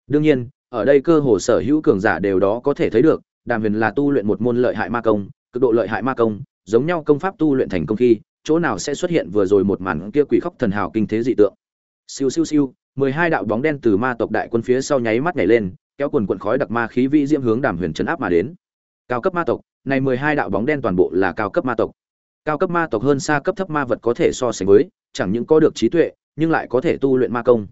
[SPEAKER 1] đương nhiên, ở đây cơ hồ sở hữu cường giả đều đó có thể thấy được, đàm huyền là tu luyện một môn lợi hại ma công, cực độ lợi hại ma công, giống nhau công pháp tu luyện thành công khi, chỗ nào sẽ xuất hiện vừa rồi một màn kia quỷ khóc thần hào kinh thế dị tượng. Siêu siêu siêu, mười hai đạo bóng đen từ ma tộc đại quân phía sau nháy mắt nhảy lên, kéo quần quần khói đặc ma khí vĩ diễm hướng đàm huyền chấn áp mà đến. Cao cấp ma tộc, này mười hai đạo bóng đen toàn bộ là cao cấp ma tộc. Cao cấp ma tộc hơn xa cấp thấp ma vật có thể so sánh với, chẳng những có được trí tuệ, nhưng lại có thể tu luyện ma công.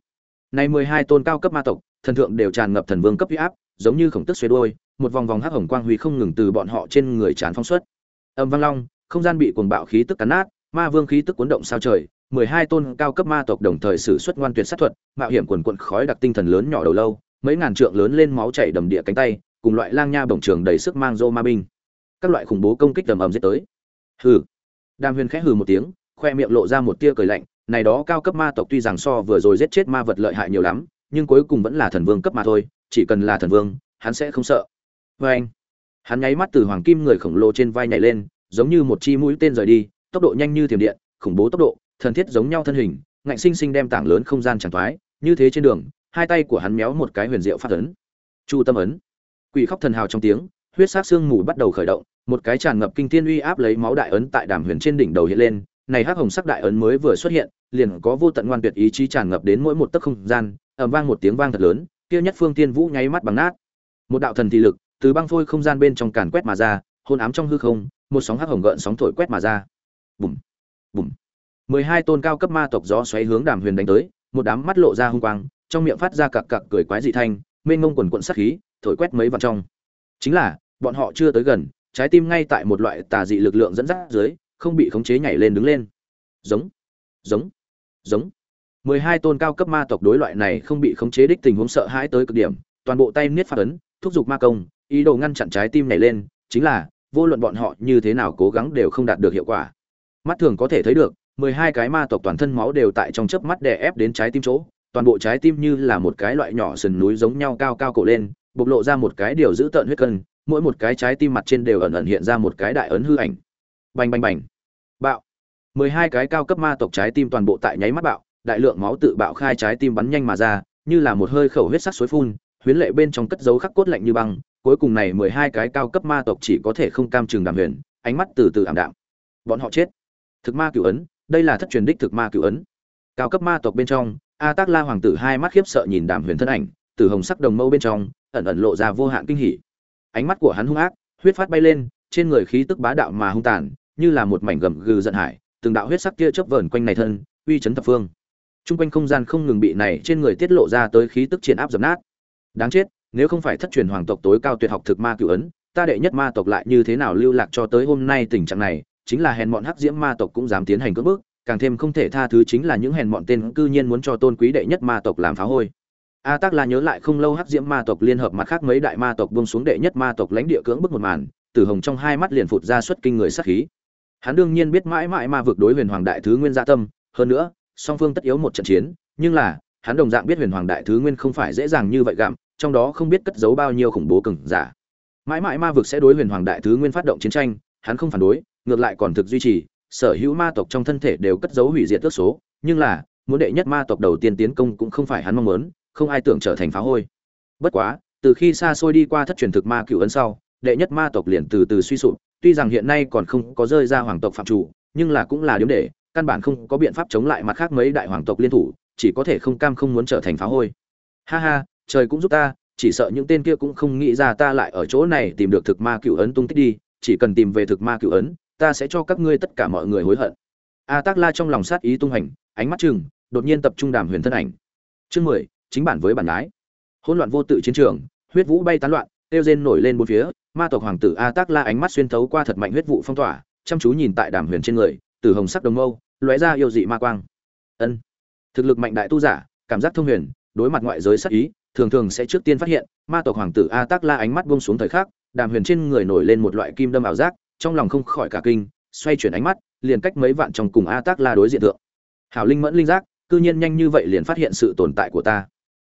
[SPEAKER 1] Này mười hai tôn cao cấp ma tộc thần thượng đều tràn ngập thần vương cấp huy áp, giống như khổng tức xuế đôi một vòng vòng hắc hồng quang huy không ngừng từ bọn họ trên người tràn phong xuất. Âm vang long, không gian bị cuồng bạo khí tức cắn nát, ma vương khí tức cuốn động sao trời, mười hai tôn cao cấp ma tộc đồng thời sử xuất ngoan tuyệt sát thuật, mạo hiểm quần quận khói đặc tinh thần lớn nhỏ đầu lâu, mấy ngàn trượng lớn lên máu chảy đầm địa cánh tay, cùng loại lang nha bổng trường đầy sức mang rô ma binh. Các loại khủng bố công kích đầm ầm giết tới. Hừ. Đàm huyền khẽ hừ một tiếng, khoe miệng lộ ra một tia cười lạnh, này đó cao cấp ma tộc tuy rằng so vừa rồi giết chết ma vật lợi hại nhiều lắm nhưng cuối cùng vẫn là thần vương cấp mà thôi, chỉ cần là thần vương, hắn sẽ không sợ. Vê anh, hắn nháy mắt từ hoàng kim người khổng lồ trên vai nhảy lên, giống như một chi mũi tên rời đi, tốc độ nhanh như thiểm điện, khủng bố tốc độ, thần thiết giống nhau thân hình, ngạnh sinh sinh đem tảng lớn không gian tràn thoái, như thế trên đường, hai tay của hắn méo một cái huyền diệu phát ấn. Chu tâm ấn. Quỷ khóc thần hào trong tiếng, huyết sát xương mù bắt đầu khởi động, một cái tràn ngập kinh thiên uy áp lấy máu đại ấn tại đàm huyền trên đỉnh đầu hiện lên, này hắc hồng sắc đại ấn mới vừa xuất hiện, liền có vô tận ngoan tuyệt ý chí tràn ngập đến mỗi một tấc không gian ầm vang một tiếng vang thật lớn, kia nhất phương tiên vũ nháy mắt bằng nát. Một đạo thần thị lực từ băng phôi không gian bên trong càn quét mà ra, hôn ám trong hư không, một sóng hắc hồng gợn sóng thổi quét mà ra. Bùm bùm. Mười hai tôn cao cấp ma tộc gió xoáy hướng đàm huyền đánh tới, một đám mắt lộ ra hung quang, trong miệng phát ra cặc cặc cười quái dị thanh, mênh ngông quần quần sát khí, thổi quét mấy vạn trong. Chính là, bọn họ chưa tới gần, trái tim ngay tại một loại tà dị lực lượng dẫn dắt dưới, không bị khống chế nhảy lên đứng lên. Giống giống giống mười hai tôn cao cấp ma tộc đối loại này không bị khống chế đích tình huống sợ hãi tới cực điểm, toàn bộ tay niết phát ấn, thúc giục ma công, ý đồ ngăn chặn trái tim này lên, chính là, vô luận bọn họ như thế nào cố gắng đều không đạt được hiệu quả. Mắt thường có thể thấy được, mười hai cái ma tộc toàn thân máu đều tại trong chớp mắt đè ép đến trái tim chỗ, toàn bộ trái tim như là một cái loại nhỏ sườn núi giống nhau cao cao cổ lên, bộc lộ ra một cái điều giữ tợn huyết cân, mỗi một cái trái tim mặt trên đều ẩn ẩn hiện ra một cái đại ấn hư ảnh. Bành bành bành. Bạo. mười hai cái cao cấp ma tộc trái tim toàn bộ tại nháy mắt bạo đại lượng máu tự bạo khai trái tim bắn nhanh mà ra, như là một hơi khẩu huyết sắc suối phun, huyến lệ bên trong cất dấu khắc cốt lạnh như băng, cuối cùng này mười hai cái cao cấp ma tộc chỉ có thể không cam chừng đạm huyền, ánh mắt từ từ ảm đạm. Bọn họ chết. Thực ma cửu ấn, đây là thất truyền đích thực ma cửu ấn. Cao cấp ma tộc bên trong, a tác la hoàng tử hai mắt khiếp sợ nhìn đàm huyền thân ảnh, từ hồng sắc đồng mâu bên trong, ẩn ẩn lộ ra vô hạn kinh hỉ. Ánh mắt của hắn hung ác, huyết phát bay lên, trên người khí tức bá đạo mà hung tàn, như là một mảnh gầm gừ giận hải từng đạo huyết sắc kia chớp vờn quanh này thân, uy chấn thập phương. Trung quanh không gian không ngừng bị này trên người tiết lộ ra tới khí tức triển áp dập nát. Đáng chết, nếu không phải thất truyền hoàng tộc tối cao tuyệt học thực ma cửu ấn, ta đệ nhất ma tộc lại như thế nào lưu lạc cho tới hôm nay tình trạng này, chính là hèn mọn hắc diễm ma tộc cũng dám tiến hành cưỡng bức, càng thêm không thể tha thứ chính là những hèn mọn tên cư nhiên muốn cho tôn quý đệ nhất ma tộc làm phá hôi. A Tắc La nhớ lại không lâu hắc diễm ma tộc liên hợp mặt khác mấy đại ma tộc buông xuống đệ nhất ma tộc lãnh địa cưỡng bức một màn, Tử Hồng trong hai mắt liền phụt ra xuất kinh người sát khí. Hắn đương nhiên biết mãi mãi ma vực đối huyền hoàng đại thứ nguyên gia tâm, hơn nữa, song phương tất yếu một trận chiến, nhưng là hắn đồng dạng biết huyền hoàng đại thứ nguyên không phải dễ dàng như vậy gặm trong đó không biết cất giấu bao nhiêu khủng bố cừng giả. Mãi mãi ma vực sẽ đối huyền hoàng đại thứ nguyên phát động chiến tranh hắn không phản đối ngược lại còn thực duy trì sở hữu ma tộc trong thân thể đều cất giấu hủy diệt tước số nhưng là muốn đệ nhất ma tộc đầu tiên tiến công cũng không phải hắn mong muốn không ai tưởng trở thành phá hôi. Bất quá từ khi xa xôi đi qua thất truyền thực ma cựu ấn sau đệ nhất ma tộc liền từ từ suy sụp tuy rằng hiện nay còn không có rơi ra hoàng tộc phạm chủ nhưng là cũng là điểm để căn bản không có biện pháp chống lại mặt khác mấy đại hoàng tộc liên thủ, chỉ có thể không cam không muốn trở thành phá hôi. Ha ha, trời cũng giúp ta, chỉ sợ những tên kia cũng không nghĩ ra ta lại ở chỗ này tìm được thực ma cựu ấn tung tích đi, chỉ cần tìm về thực ma cựu ấn, ta sẽ cho các ngươi tất cả mọi người hối hận. A tác la trong lòng sát ý tung hành, ánh mắt chừng, đột nhiên tập trung đàm huyền thân ảnh. Chương mười, chính bản với bản gái hỗn loạn vô tự chiến trường, huyết vũ bay tán loạn tiêu rên nổi lên bốn phía, ma tộc hoàng tử a tác la ánh mắt xuyên thấu qua thật mạnh huyết vụ phong tỏa, chăm chú nhìn tại đàm huyền trên người, từ hồng sắc đồng mâu lóe ra yêu dị ma quang. Ân. Thực lực mạnh đại tu giả, cảm giác thông huyền, đối mặt ngoại giới sắc ý, thường thường sẽ trước tiên phát hiện, ma tộc hoàng tử a tác la ánh mắt buông xuống thời khắc, đàm huyền trên người nổi lên một loại kim đâm ảo giác, trong lòng không khỏi cả kinh, xoay chuyển ánh mắt, liền cách mấy vạn trong cùng a tác la đối diện tượng hảo linh mẫn linh giác, cư nhiên nhanh như vậy liền phát hiện sự tồn tại của ta.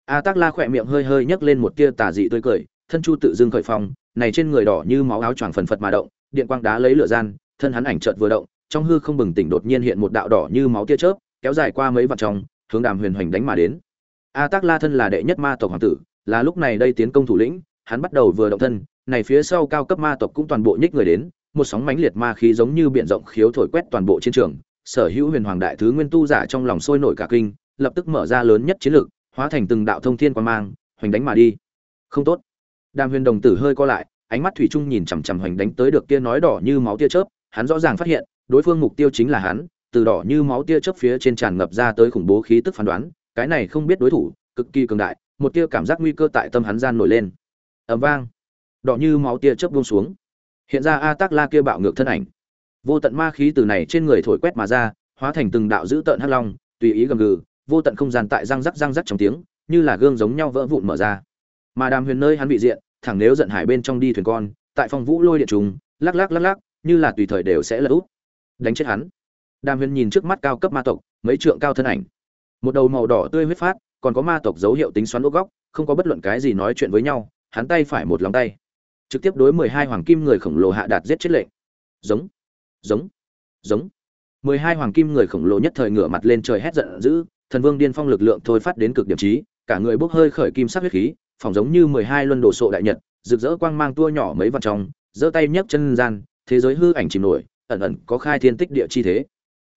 [SPEAKER 1] A tác la khỏe miệng hơi hơi nhấc lên một tia tà dị tươi cười, thân chu tự dưng khởi phong, này trên người đỏ như máu áo choàng phần phật mà động, điện quang đá lấy lửa gian, thân hắn ảnh chợt vừa động trong hư không bừng tỉnh đột nhiên hiện một đạo đỏ như máu tia chớp, kéo dài qua mấy vạn trong hướng đàm huyền hoành đánh mà đến. A tác la thân là đệ nhất ma tộc hoàng tử, là lúc này đây tiến công thủ lĩnh, hắn bắt đầu vừa động thân, này phía sau cao cấp ma tộc cũng toàn bộ nhích người đến, một sóng mãnh liệt ma khí giống như biển rộng khiếu thổi quét toàn bộ chiến trường, sở hữu huyền hoàng đại thứ nguyên tu giả trong lòng sôi nổi cả kinh, lập tức mở ra lớn nhất chiến lược, hóa thành từng đạo thông thiên quan mang, hoành đánh mà đi. Không tốt. Đàm huyền đồng tử hơi co lại, ánh mắt thủy chung nhìn chằm chằm hoành đánh tới được kia nói đỏ như máu tia chớp, hắn rõ ràng phát hiện đối phương mục tiêu chính là hắn từ đỏ như máu tia chớp phía trên tràn ngập ra tới khủng bố khí tức phán đoán, cái này không biết đối thủ, cực kỳ cường đại, một tia cảm giác nguy cơ tại tâm hắn gian nổi lên. Ầm vang, đỏ như máu tia chớp buông xuống. Hiện ra A Tắc La kia bạo ngược thân ảnh. Vô tận ma khí từ này trên người thổi quét mà ra, hóa thành từng đạo dữ tợn hắc long, tùy ý gầm gừ, vô tận không gian tại răng rắc răng rắc trong tiếng, như là gương giống nhau vỡ vụn mở ra. Mà Đàm Huyền nơi hắn bị diện, thẳng nếu giận hải bên trong đi thuyền con, tại phong vũ lôi điện trùng, lắc lắc lắc lắc, như là tùy thời đều sẽ lật úp. Đánh chết hắn. Đàm huyền nhìn trước mắt cao cấp ma tộc, mấy trượng cao thân ảnh. Một đầu màu đỏ tươi huyết phát, còn có ma tộc dấu hiệu tính xoắn ốc góc, không có bất luận cái gì nói chuyện với nhau, hắn tay phải một lòng tay. Trực tiếp đối mười hai hoàng kim người khổng lồ hạ đạt giết chết lệnh. Giống giống giống. mười hai hoàng kim người khổng lồ nhất thời ngửa mặt lên trời hét giận dữ, thần vương điên phong lực lượng thôi phát đến cực điểm trí cả người bốc hơi khởi kim sắc huyết khí, phỏng giống như mười hai luân đồ sộ đại nhật, rực rỡ quang mang tua nhỏ mấy vạn trong, giơ tay nhấc chân gian, thế giới hư ảnh chìm nổi ẩn ẩn có khai thiên tích địa chi thế.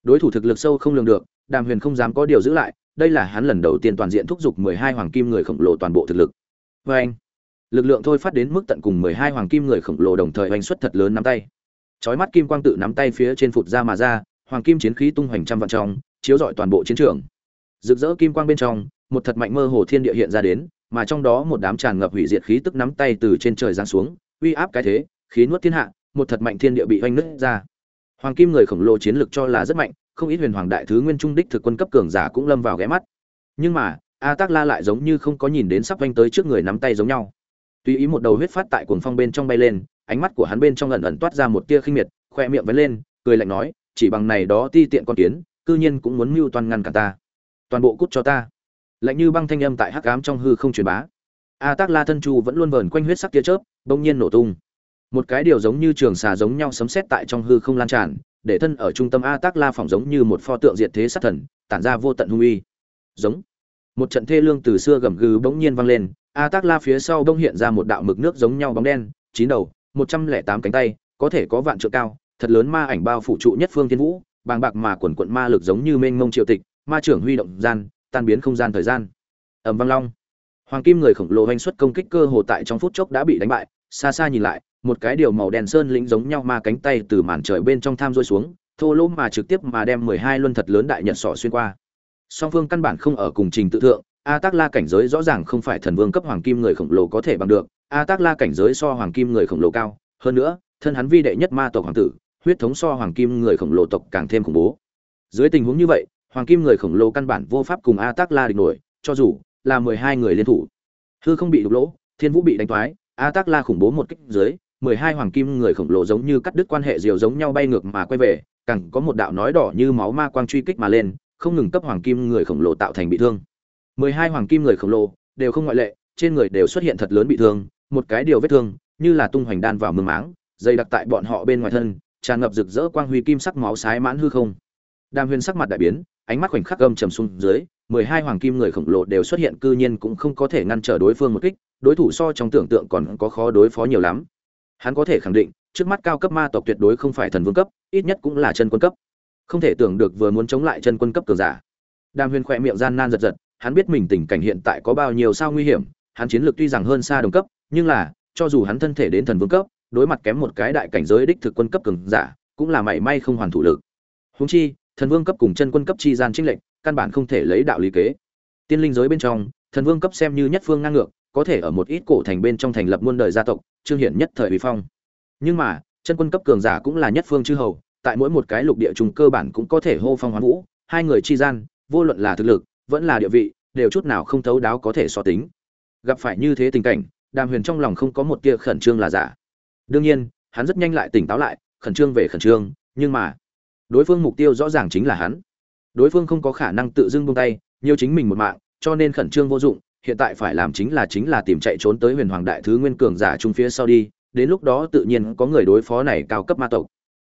[SPEAKER 1] Đối thủ thực lực sâu không lường được, đàm huyền không dám có điều giữ lại, đây là hắn lần đầu tiên toàn diện thúc giục mười hai hoàng kim người khổng lồ toàn bộ thực lực. Vê anh, lực lượng thôi phát đến mức tận cùng mười hai hoàng kim người khổng lồ đồng thời hoành xuất thật lớn nắm tay. Chói mắt kim quang tự nắm tay phía trên phụt ra mà ra, hoàng kim chiến khí tung hoành trăm vạn trong, chiếu rọi toàn bộ chiến trường. Rực rỡ kim quang bên trong, một thật mạnh mơ hồ thiên địa hiện ra đến, mà trong đó một đám tràn ngập hủy diệt khí tức nắm tay từ trên trời giáng xuống, uy áp cái thế, khí nuốt thiên hạ, một thật mạnh thiên địa bị hoành nứt ra. Hoàng kim người khổng lồ chiến lực cho là rất mạnh, không ít huyền hoàng đại thứ nguyên trung đích thực quân cấp cường giả cũng lâm vào ghé mắt. Nhưng mà, A Tắc La lại giống như không có nhìn đến sắp vanh tới trước người nắm tay giống nhau. Tùy ý một đầu huyết phát tại cuồng phong bên trong bay lên, ánh mắt của hắn bên trong ẩn ẩn toát ra một tia khinh miệt, khoe miệng vén lên, cười lạnh nói, chỉ bằng này đó ti tiện con kiến, cư nhiên cũng muốn mưu toàn ngăn cả ta. Toàn bộ cút cho ta. Lạnh như băng thanh âm tại hắc ám trong hư không truyền bá. A Tắc La thân chu vẫn luôn vờn quanh huyết sắc tia chớp, bỗng nhiên nổ tung một cái điều giống như trường xà giống nhau sấm sét tại trong hư không lan tràn, để thân ở trung tâm a tác la phỏng giống như một pho tượng diệt thế sát thần, tản ra vô tận hung uy. Giống. Một trận thê lương từ xưa gầm gừ bỗng nhiên vang lên, a tác la phía sau đông hiện ra một đạo mực nước giống nhau bóng đen, chín đầu, một trăm lẻ tám cánh tay, có thể có vạn trượng cao, thật lớn ma ảnh bao phủ trụ nhất phương thiên vũ, bàng bạc mà quần quận ma lực giống như mênh mông triệu tịch, ma trưởng huy động gian, tan biến không gian thời gian. Ầm vang long. Hoàng kim người khổng lồ hoành xuất công kích cơ hồ tại trong phút chốc đã bị đánh bại, xa xa nhìn lại một cái điều màu đen sơn lĩnh giống nhau ma cánh tay từ màn trời bên trong tham rơi xuống, thô lỗ mà trực tiếp mà đem mười hai luân thật lớn đại nhật sỏ xuyên qua. Song phương căn bản không ở cùng trình tự thượng, a tác la cảnh giới rõ ràng không phải thần vương cấp hoàng kim người khổng lồ có thể bằng được, a tác la cảnh giới so hoàng kim người khổng lồ cao, hơn nữa, thân hắn vi đệ nhất ma tộc hoàng tử, huyết thống so hoàng kim người khổng lồ tộc càng thêm khủng bố. Dưới tình huống như vậy, hoàng kim người khổng lồ căn bản vô pháp cùng a tác la địch nổi, cho dù là mười hai người liên thủ. Hư không bị đục lỗ, thiên vũ bị đánh thoái a tác la khủng bố một kích dưới mười hai hoàng kim người khổng lồ giống như cắt đứt quan hệ diều giống nhau bay ngược mà quay về, càng có một đạo nói đỏ như máu ma quang truy kích mà lên, không ngừng cấp hoàng kim người khổng lồ tạo thành bị thương. mười hai hoàng kim người khổng lồ đều không ngoại lệ, trên người đều xuất hiện thật lớn bị thương, một cái điều vết thương, như là tung hoành đan vào mương máng, dày đặc tại bọn họ bên ngoài thân, tràn ngập rực rỡ quang huy kim sắc máu sái mãn hư không. Đàm huyền sắc mặt đại biến, ánh mắt khoảnh khắc gầm trầm xuống dưới, mười hai hoàng kim người khổng lồ đều xuất hiện cư nhiên cũng không có thể ngăn trở đối phương một kích, đối thủ so trong tưởng tượng còn có khó đối phó nhiều lắm hắn có thể khẳng định, trước mắt cao cấp ma tộc tuyệt đối không phải thần vương cấp, ít nhất cũng là chân quân cấp. Không thể tưởng được vừa muốn chống lại chân quân cấp cường giả. Đàm huyền khỏe miệng gian nan giật giật, hắn biết mình tình cảnh hiện tại có bao nhiêu sao nguy hiểm, hắn chiến lược tuy rằng hơn xa đồng cấp, nhưng là, cho dù hắn thân thể đến thần vương cấp, đối mặt kém một cái đại cảnh giới đích thực quân cấp cường giả, cũng là mảy may không hoàn thủ lực. Húng chi, thần vương cấp cùng chân quân cấp chi gian trinh lệnh căn bản không thể lấy đạo lý kế. Tiên linh giới bên trong, thần vương cấp xem như nhất phương ngang ngược, có thể ở một ít cổ thành bên trong thành lập muôn đời gia tộc trương hiển nhất thời uy phong. Nhưng mà, chân quân cấp cường giả cũng là nhất phương chư hầu, tại mỗi một cái lục địa trùng cơ bản cũng có thể hô phong hoán vũ, hai người chi gian, vô luận là thực lực, vẫn là địa vị, đều chút nào không thấu đáo có thể so tính. Gặp phải như thế tình cảnh, đàm huyền trong lòng không có một tia khẩn trương là giả. Đương nhiên, hắn rất nhanh lại tỉnh táo lại, khẩn trương về khẩn trương, nhưng mà, đối phương mục tiêu rõ ràng chính là hắn. Đối phương không có khả năng tự dưng buông tay, nhiều chính mình một mạng, cho nên khẩn trương vô dụng hiện tại phải làm chính là chính là tìm chạy trốn tới huyền hoàng đại thứ nguyên cường giả trung phía sau đi, đến lúc đó tự nhiên có người đối phó này cao cấp ma tộc.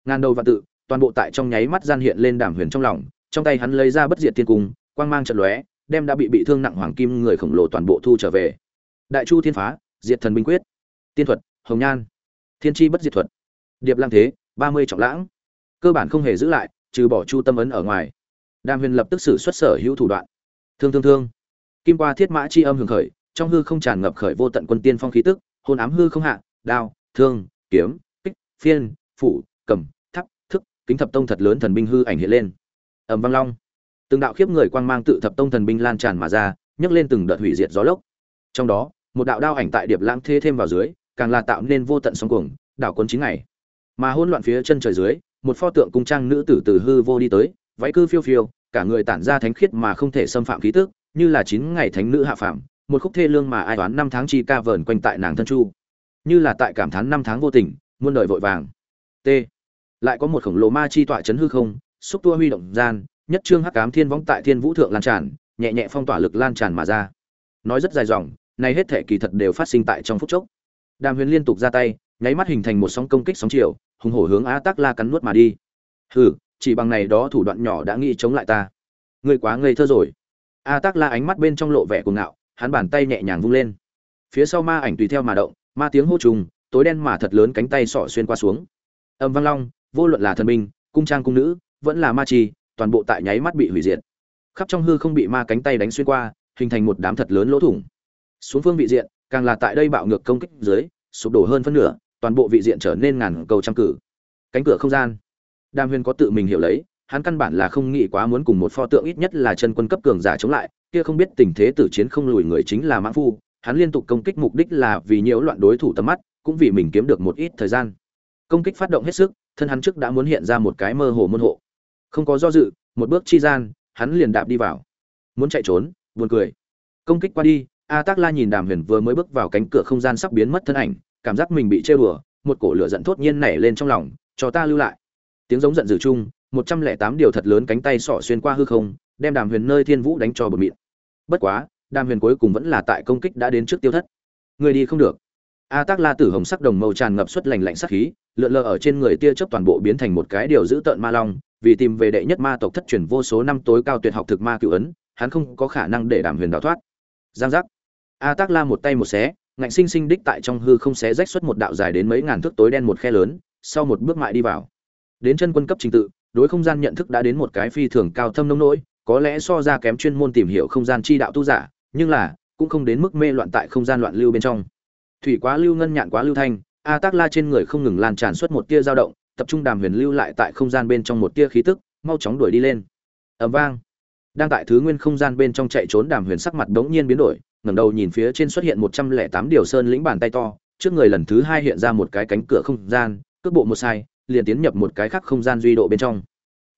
[SPEAKER 1] Ngàn đầu và tự, toàn bộ tại trong nháy mắt gian hiện lên đàm huyền trong lòng, trong tay hắn lấy ra bất diệt tiên cung, quang mang trận lóe, đem đã bị bị thương nặng hoàng kim người khổng lồ toàn bộ thu trở về. Đại chu thiên phá, diệt thần binh quyết. Tiên thuật, hồng nhan. Thiên tri bất diệt thuật. Điệp lang thế, ba mươi trọng lãng. Cơ bản không hề giữ lại, trừ bỏ chu tâm ấn ở ngoài. Đàm huyền lập tức xử xuất sở hữu thủ đoạn. Thương thương thương kim qua thiết mã chi âm hưởng khởi, trong hư không tràn ngập khởi vô tận quân tiên phong khí tức hồn ám hư không hạ, đao, thương, kiếm, kích, phiên, phủ, cầm thắp thức, kính thập tông thật lớn thần binh hư ảnh hiện lên. Ẩm vang long. Từng đạo khiếp người quang mang tự thập tông thần binh lan tràn mà ra, nhấc lên từng đợt hủy diệt gió lốc. Trong đó, một đạo đao ảnh tại điệp lãng thế thêm vào dưới, càng là tạo nên vô tận sóng cuồng, đảo quân chín ngày. Mà hỗn loạn phía chân trời dưới, một pho tượng cung trang nữ tử từ hư vô đi tới, váy cư phiêu phiêu, cả người tản ra thánh khiết mà không thể xâm phạm khí tức như là chín ngày thánh nữ hạ phàm, một khúc thê lương mà ai đoán năm tháng chi ca vờn quanh tại nàng thân chu. Như là tại cảm thán năm tháng vô tình, muôn đời vội vàng. T. Lại có một khổng lồ ma chi tọa chấn hư không, xúc tua huy động gian, nhất trương hắc cám thiên võng tại thiên vũ thượng lan tràn, nhẹ nhẹ phong tỏa lực lan tràn mà ra. Nói rất dài dòng, này hết thể kỳ thật đều phát sinh tại trong phút chốc. Đàm huyền liên tục ra tay, nháy mắt hình thành một sóng công kích sóng chiều, hùng hổ hướng á tắc la cắn nuốt mà đi. Hừ, chỉ bằng này đó thủ đoạn nhỏ đã nghĩ chống lại ta. Ngươi quá ngây thơ rồi a tắc la ánh mắt bên trong lộ vẻ cuồng ngạo, hắn bàn tay nhẹ nhàng vung lên. Phía sau ma ảnh tùy theo mà động, ma tiếng hô trùng, tối đen mà thật lớn cánh tay sọ xuyên qua xuống. Âm vang long, vô luận là thần minh cung trang cung nữ, vẫn là ma chi, toàn bộ tại nháy mắt bị hủy diệt. Khắp trong hư không bị ma cánh tay đánh xuyên qua, hình thành một đám thật lớn lỗ thủng. Xuống phương vị diện, càng là tại đây bạo ngược công kích dưới, sụp đổ hơn phân nửa, toàn bộ vị diện trở nên ngàn cầu trăm cử. Cánh cửa không gian. Đàm huyền có tự mình hiểu lấy hắn căn bản là không nghĩ quá muốn cùng một pho tượng ít nhất là chân quân cấp cường giả chống lại, kia không biết tình thế tử chiến không lùi người chính là mãng phu, hắn liên tục công kích mục đích là vì nhiễu loạn đối thủ tầm mắt, cũng vì mình kiếm được một ít thời gian. Công kích phát động hết sức, thân hắn trước đã muốn hiện ra một cái mơ hồ môn hộ. Không có do dự, một bước chi gian, hắn liền đạp đi vào. Muốn chạy trốn, buồn cười. Công kích qua đi, a tác la nhìn đàm huyền vừa mới bước vào cánh cửa không gian sắp biến mất thân ảnh, cảm giác mình bị chơi đùa, một cổ lửa giận thốt nhiên nảy lên trong lòng, cho ta lưu lại. Tiếng giống giận dữ chung một trăm lẻ tám điều thật lớn cánh tay sọ xuyên qua hư không, đem đàm huyền nơi thiên vũ đánh cho bờ mịn bất quá, đàm huyền cuối cùng vẫn là tại công kích đã đến trước tiêu thất. Người đi không được. A tác la tử hồng sắc đồng màu tràn ngập xuất lành lạnh sắc khí, lượn lờ ở trên người tia chớp toàn bộ biến thành một cái điều giữ tợn ma long, vì tìm về đệ nhất ma tộc thất truyền vô số năm tối cao tuyệt học thực ma cựu ấn, hắn không có khả năng để đàm huyền đào thoát. Giang giác. A tác la một tay một xé, ngạnh sinh sinh đích tại trong hư không xé rách xuất một đạo dài đến mấy ngàn thước tối đen một khe lớn, sau một bước mại đi vào. Đến chân quân cấp trình tự đối không gian nhận thức đã đến một cái phi thường cao thâm nông nỗi, có lẽ so ra kém chuyên môn tìm hiểu không gian chi đạo tu giả, nhưng là, cũng không đến mức mê loạn tại không gian loạn lưu bên trong. Thủy quá lưu ngân nhạn quá lưu thanh, a tác la trên người không ngừng lan tràn suốt một tia dao động, tập trung đàm huyền lưu lại tại không gian bên trong một tia khí tức, mau chóng đuổi đi lên. Ầm vang. Đang tại thứ nguyên không gian bên trong chạy trốn đàm huyền sắc mặt đống nhiên biến đổi, ngẩng đầu nhìn phía trên xuất hiện một trăm lẻ tám điều sơn lĩnh bàn tay to, trước người lần thứ hai hiện ra một cái cánh cửa không gian, cước bộ một sai liền tiến nhập một cái khác không gian duy độ bên trong.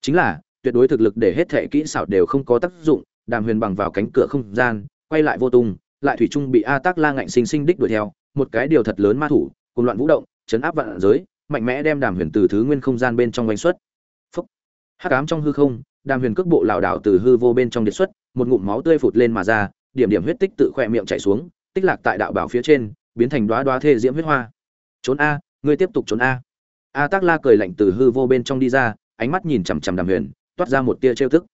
[SPEAKER 1] Chính là, tuyệt đối thực lực để hết thể kỹ xảo đều không có tác dụng, đàm huyền bằng vào cánh cửa không gian, quay lại vô tung, lại thủy trung bị a tác la ngạnh sinh sinh đích đuổi theo, một cái điều thật lớn ma thủ cùng loạn vũ động, chấn áp vạn giới, mạnh mẽ đem đàm huyền từ thứ nguyên không gian bên trong quanh xuất. Phúc. Hắc ám trong hư không, đàm huyền cước bộ lảo đảo từ hư vô bên trong điện xuất, một ngụm máu tươi phụt lên mà ra, điểm điểm huyết tích tự khỏe miệng chảy xuống, tích lạc tại đạo bảo phía trên, biến thành đoá đoá thê diễm huyết hoa. Trốn a, ngươi tiếp tục trốn a a tác la cười lạnh từ hư vô bên trong đi ra, ánh mắt nhìn chằm chằm đàm huyền, toát ra một tia trêu thức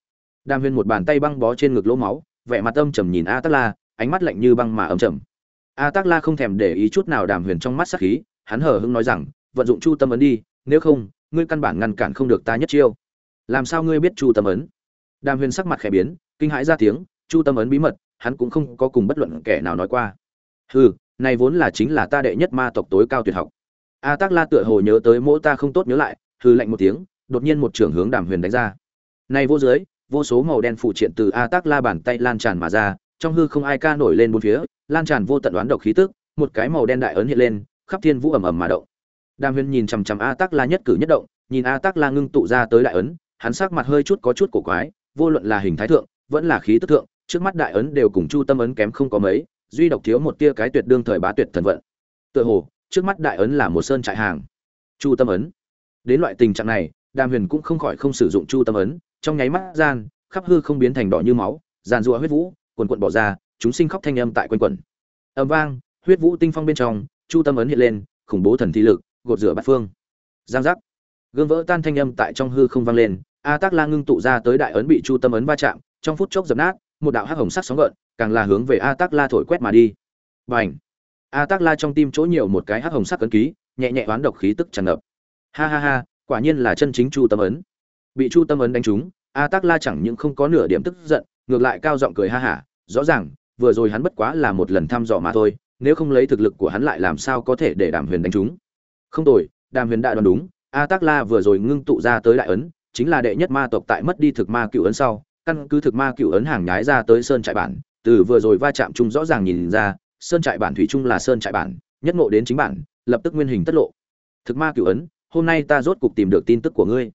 [SPEAKER 1] đàm huyền một bàn tay băng bó trên ngực lỗ máu, vẻ mặt âm trầm nhìn a tác la, ánh mắt lạnh như băng mà âm trầm. A tác la không thèm để ý chút nào đàm huyền trong mắt sắc khí, hắn hờ hững nói rằng, vận dụng chu tâm ấn đi, nếu không, ngươi căn bản ngăn cản không được ta nhất chiêu. Làm sao ngươi biết chu tâm ấn? Đàm huyền sắc mặt khẽ biến, kinh hãi ra tiếng, chu tâm ấn bí mật, hắn cũng không có cùng bất luận kẻ nào nói qua. Hừ, này vốn là chính là ta đệ nhất ma tộc tối cao tuyệt học a tác la tựa hồ nhớ tới mỗi ta không tốt nhớ lại hư lạnh một tiếng, đột nhiên một trưởng hướng đàm huyền đánh ra. Này vô dưới vô số màu đen phụ triện từ a tác la bàn tay lan tràn mà ra, trong hư không ai ca nổi lên bốn phía, lan tràn vô tận đoán độc khí tức, một cái màu đen đại ấn hiện lên, khắp thiên vũ ầm ầm mà động. Đàm huyền nhìn chằm chằm a tác la nhất cử nhất động, nhìn a tác la ngưng tụ ra tới đại ấn, hắn sắc mặt hơi chút có chút cổ quái, vô luận là hình thái thượng, vẫn là khí tức thượng, trước mắt đại ấn đều cùng chu tâm ấn kém không có mấy, duy độc thiếu một tia cái tuyệt đương thời bá tuyệt thần vận. Tựa hồ trước mắt đại ấn là một sơn trại hàng. Chu tâm ấn. Đến loại tình trạng này, đàm huyền cũng không khỏi không sử dụng chu tâm ấn, trong nháy mắt gian, khắp hư không biến thành đỏ như máu, giàn rụa huyết vũ, quần quận bỏ ra, chúng sinh khóc thanh âm tại quanh quẩn. Ầm vang, huyết vũ tinh phong bên trong, chu tâm ấn hiện lên, khủng bố thần thi lực, gột rửa bát phương. Giang giác. Gương vỡ tan thanh âm tại trong hư không vang lên, a tác la ngưng tụ ra tới đại ấn bị chu tâm ấn va chạm, trong phút chốc dập nát, một đạo hắc hồng sắc sóng gợn, càng là hướng về a tác la thổi quét mà đi. B à n h a tác la trong tim chỗ nhiều một cái hắc hồng sắc ấn ký, nhẹ nhẹ oán độc khí tức tràn ngập. Ha ha ha, quả nhiên là chân chính chu tâm ấn. Bị chu tâm ấn đánh trúng, a tác la chẳng những không có nửa điểm tức giận, ngược lại cao giọng cười ha hả, rõ ràng, vừa rồi hắn bất quá là một lần thăm dò mà thôi, nếu không lấy thực lực của hắn lại làm sao có thể để đàm huyền đánh trúng. Không tồi, đàm huyền đã đoán đúng, a tác la vừa rồi ngưng tụ ra tới đại ấn, chính là đệ nhất ma tộc tại mất đi thực ma cựu ấn sau, căn cứ thực ma cựu ấn hàng nhái ra tới sơn trại bản, từ vừa rồi va chạm chung rõ ràng nhìn ra sơn trại bản thủy chung là sơn trại bản, nhất ngộ đến chính bản, lập tức nguyên hình tất lộ. Thực ma cửu ấn, hôm nay ta rốt cục tìm được tin tức của ngươi.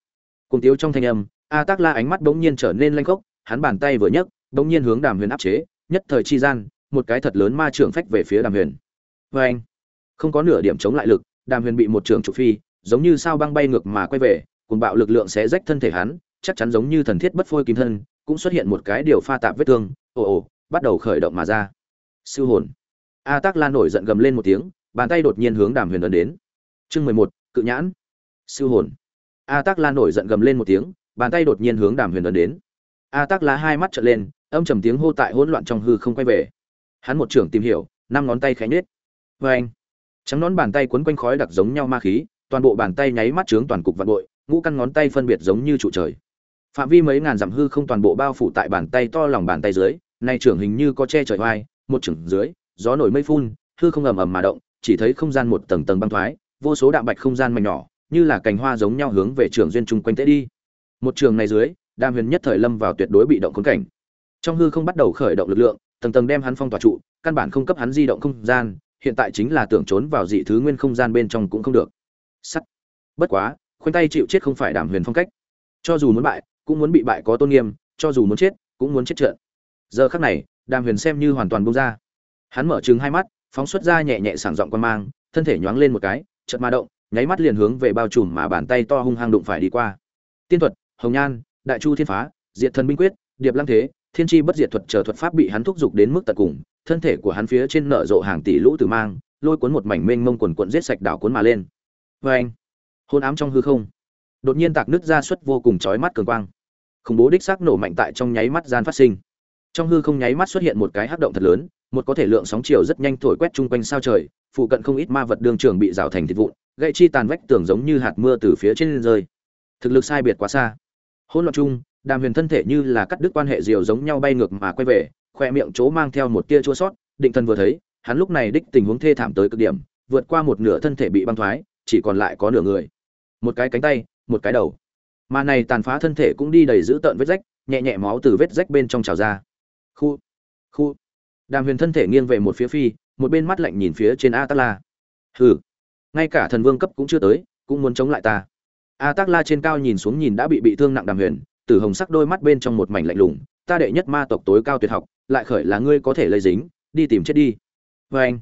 [SPEAKER 1] Cùng tiếu trong thanh âm, a tác la ánh mắt bỗng nhiên trở nên lanh khốc, hắn bàn tay vừa nhấc, bỗng nhiên hướng đàm huyền áp chế, nhất thời chi gian, một cái thật lớn ma trưởng phách về phía đàm huyền. Vê anh, không có nửa điểm chống lại lực, đàm huyền bị một trường chủ phi, giống như sao băng bay ngược mà quay về cùng bạo lực lượng sẽ rách thân thể hắn, chắc chắn giống như thần thiết bất phôi kim thân, cũng xuất hiện một cái điều pha tạp vết thương, ồ ồ, bắt đầu khởi động mà ra. Siêu hồn a tác lan nổi giận gầm lên một tiếng, bàn tay đột nhiên hướng đàm huyền ấn đến. Chương mười một, cự nhãn. Siêu hồn. A tác lan nổi giận gầm lên một tiếng, bàn tay đột nhiên hướng đàm huyền ấn đến. A tác lá hai mắt trợn lên, âm trầm tiếng hô tại hỗn loạn trong hư không quay về. Hắn một trưởng tìm hiểu, năm ngón tay khẽ nhết vê vâng. anh trắng nón bàn tay quấn quanh khói đặc giống nhau ma khí, toàn bộ bàn tay nháy mắt trướng toàn cục vạn bội, ngũ căn ngón tay phân biệt giống như trụ trời. Phạm vi mấy ngàn dặm hư không toàn bộ bao phủ tại bàn tay to lòng bàn tay dưới, nay trưởng hình như có che trời vai một trưởng dưới gió nổi mây phun, hư không ầm ầm mà động, chỉ thấy không gian một tầng tầng băng thoái, vô số đạm bạch không gian mảnh nhỏ, như là cành hoa giống nhau hướng về trường duyên chung quanh tế đi. Một trường này dưới đam huyền nhất thời lâm vào tuyệt đối bị động khốn cảnh. Trong hư không bắt đầu khởi động lực lượng, tầng tầng đem hắn phong tỏa trụ, căn bản không cấp hắn di động không gian, hiện tại chính là tưởng trốn vào dị thứ nguyên không gian bên trong cũng không được. Sắt. Bất quá, khoanh tay chịu chết không phải đàm huyền phong cách. Cho dù muốn bại, cũng muốn bị bại có tôn nghiêm, cho dù muốn chết, cũng muốn chết trận giờ khắc này, đàm huyền xem như hoàn toàn bung ra hắn mở trừng hai mắt, phóng xuất ra nhẹ nhẹ sảng giọng quan mang, thân thể nhoáng lên một cái, chợt ma động, nháy mắt liền hướng về bao trùm mà bàn tay to hung hăng đụng phải đi qua. Tiên thuật, hồng nhan, đại chu thiên phá, diệt thần binh quyết, điệp lăng thế, thiên tri bất diệt thuật chờ thuật pháp bị hắn thúc giục đến mức tận cùng, thân thể của hắn phía trên nở rộ hàng tỷ lũ tử mang, lôi cuốn một mảnh mênh mông quần quận giết sạch đảo cuốn mà lên. Vê anh, hôn ám trong hư không, đột nhiên tạc nứt ra suất vô cùng chói mắt cường quang. Khủng bố đích xác nổ mạnh tại trong nháy mắt gian phát sinh. Trong hư không nháy mắt xuất hiện một cái hắc động thật lớn một có thể lượng sóng chiều rất nhanh thổi quét chung quanh sao trời, phụ cận không ít ma vật đường trường bị rào thành thịt vụn gậy chi tàn vách tường giống như hạt mưa từ phía trên rơi. Thực lực sai biệt quá xa. Hỗn loạn chung, đàm huyền thân thể như là cắt đứt quan hệ diều giống nhau bay ngược mà quay về, khoe miệng chỗ mang theo một tia chua sót, định thần vừa thấy, hắn lúc này đích tình huống thê thảm tới cực điểm, vượt qua một nửa thân thể bị băng thoái, chỉ còn lại có nửa người. Một cái cánh tay, một cái đầu. Mà này tàn phá thân thể cũng đi đầy dữ tợn vết rách, nhẹ nhẹ máu từ vết rách bên trong trào ra. Khu khu đàm huyền thân thể nghiêng về một phía phi, một bên mắt lạnh nhìn phía trên a tắc la hừ, ngay cả thần vương cấp cũng chưa tới, cũng muốn chống lại ta. A tắc la trên cao nhìn xuống nhìn đã bị bị thương nặng đàm huyền từ hồng sắc đôi mắt bên trong một mảnh lạnh lùng, ta đệ nhất ma tộc tối cao tuyệt học, lại khởi là ngươi có thể lây dính, đi tìm chết đi. Vê anh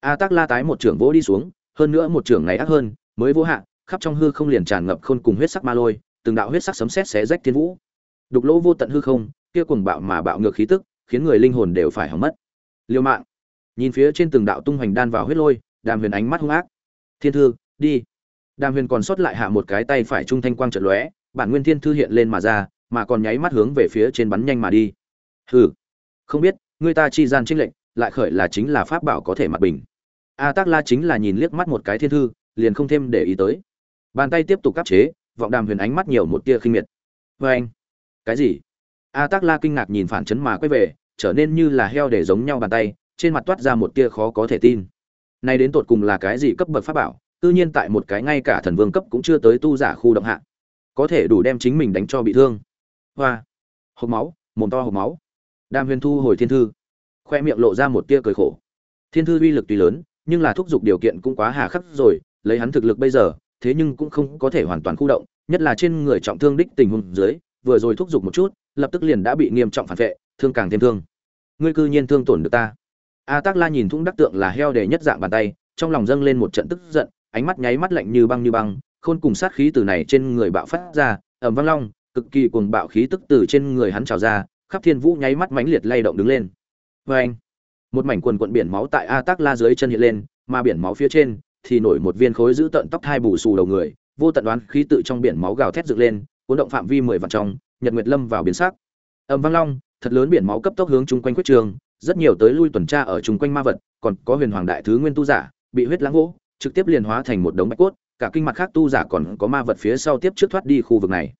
[SPEAKER 1] a tắc la tái một trưởng vỗ đi xuống, hơn nữa một trưởng này ác hơn, mới vô hạ, khắp trong hư không liền tràn ngập khôn cùng huyết sắc ma lôi, từng đạo huyết sắc sấm sét xé rách thiên vũ. Đục lỗ vô tận hư không, kia cuồng bạo mà bạo ngược khí tức, khiến người linh hồn đều phải hỏng mất liêu mạng. Nhìn phía trên từng đạo tung hoành đan vào huyết lôi, đàm huyền ánh mắt hung ác. Thiên thư, đi. Đàm huyền còn sót lại hạ một cái tay phải trung thanh quang trận lóe, bản nguyên thiên thư hiện lên mà ra, mà còn nháy mắt hướng về phía trên bắn nhanh mà đi. Hừ. Không biết, người ta chi gian trinh lệnh lại khởi là chính là pháp bảo có thể mặt bình. A tác la chính là nhìn liếc mắt một cái thiên thư, liền không thêm để ý tới. Bàn tay tiếp tục áp chế, vọng đàm huyền ánh mắt nhiều một tia khinh miệt. Vê anh cái gì? A tác la kinh ngạc nhìn phản chấn mà quay về trở nên như là heo để giống nhau bàn tay, trên mặt toát ra một tia khó có thể tin. Nay đến tột cùng là cái gì cấp bậc pháp bảo, tự nhiên tại một cái ngay cả thần vương cấp cũng chưa tới tu giả khu động hạ. Có thể đủ đem chính mình đánh cho bị thương. Hoa. Hộp máu, mồm to hộp máu. Đam huyền thu hồi thiên thư. Khoe miệng lộ ra một tia cười khổ. Thiên thư uy lực tuy lớn, nhưng là thúc giục điều kiện cũng quá hà khắc rồi, lấy hắn thực lực bây giờ, thế nhưng cũng không có thể hoàn toàn khu động, nhất là trên người trọng thương đích tình huống dưới, vừa rồi thúc giục một chút, lập tức liền đã bị nghiêm trọng phản vệ thương càng thêm thương. Ngươi cư nhiên thương tổn được ta. A tác la nhìn thung đắc tượng là heo để nhất dạng bàn tay, trong lòng dâng lên một trận tức giận, ánh mắt nháy mắt lạnh như băng như băng, khôn cùng sát khí từ này trên người bạo phát ra Ẩm Văng long, cực kỳ cuồng bạo khí tức từ trên người hắn trào ra, khắp thiên vũ nháy mắt mãnh liệt lay động đứng lên. Vê anh một mảnh quần quận biển máu tại a tác la dưới chân hiện lên, mà biển máu phía trên thì nổi một viên khối giữ tận tóc hai bù xù đầu người, vô tận đoán khí tự trong biển máu gào thét dựng lên, cuốn động phạm vi mười vạn trong, nhật nguyệt lâm vào biến sắc. Ẩm Văng long thật lớn biển máu cấp tốc hướng chung quanh quyết trường, rất nhiều tới lui tuần tra ở chung quanh ma vật, còn có huyền hoàng đại thứ nguyên tu giả, bị huyết lãng gỗ, trực tiếp liền hóa thành một đống bạch cốt, cả kinh mặt khác tu giả còn có ma vật phía sau tiếp trước thoát đi khu vực này.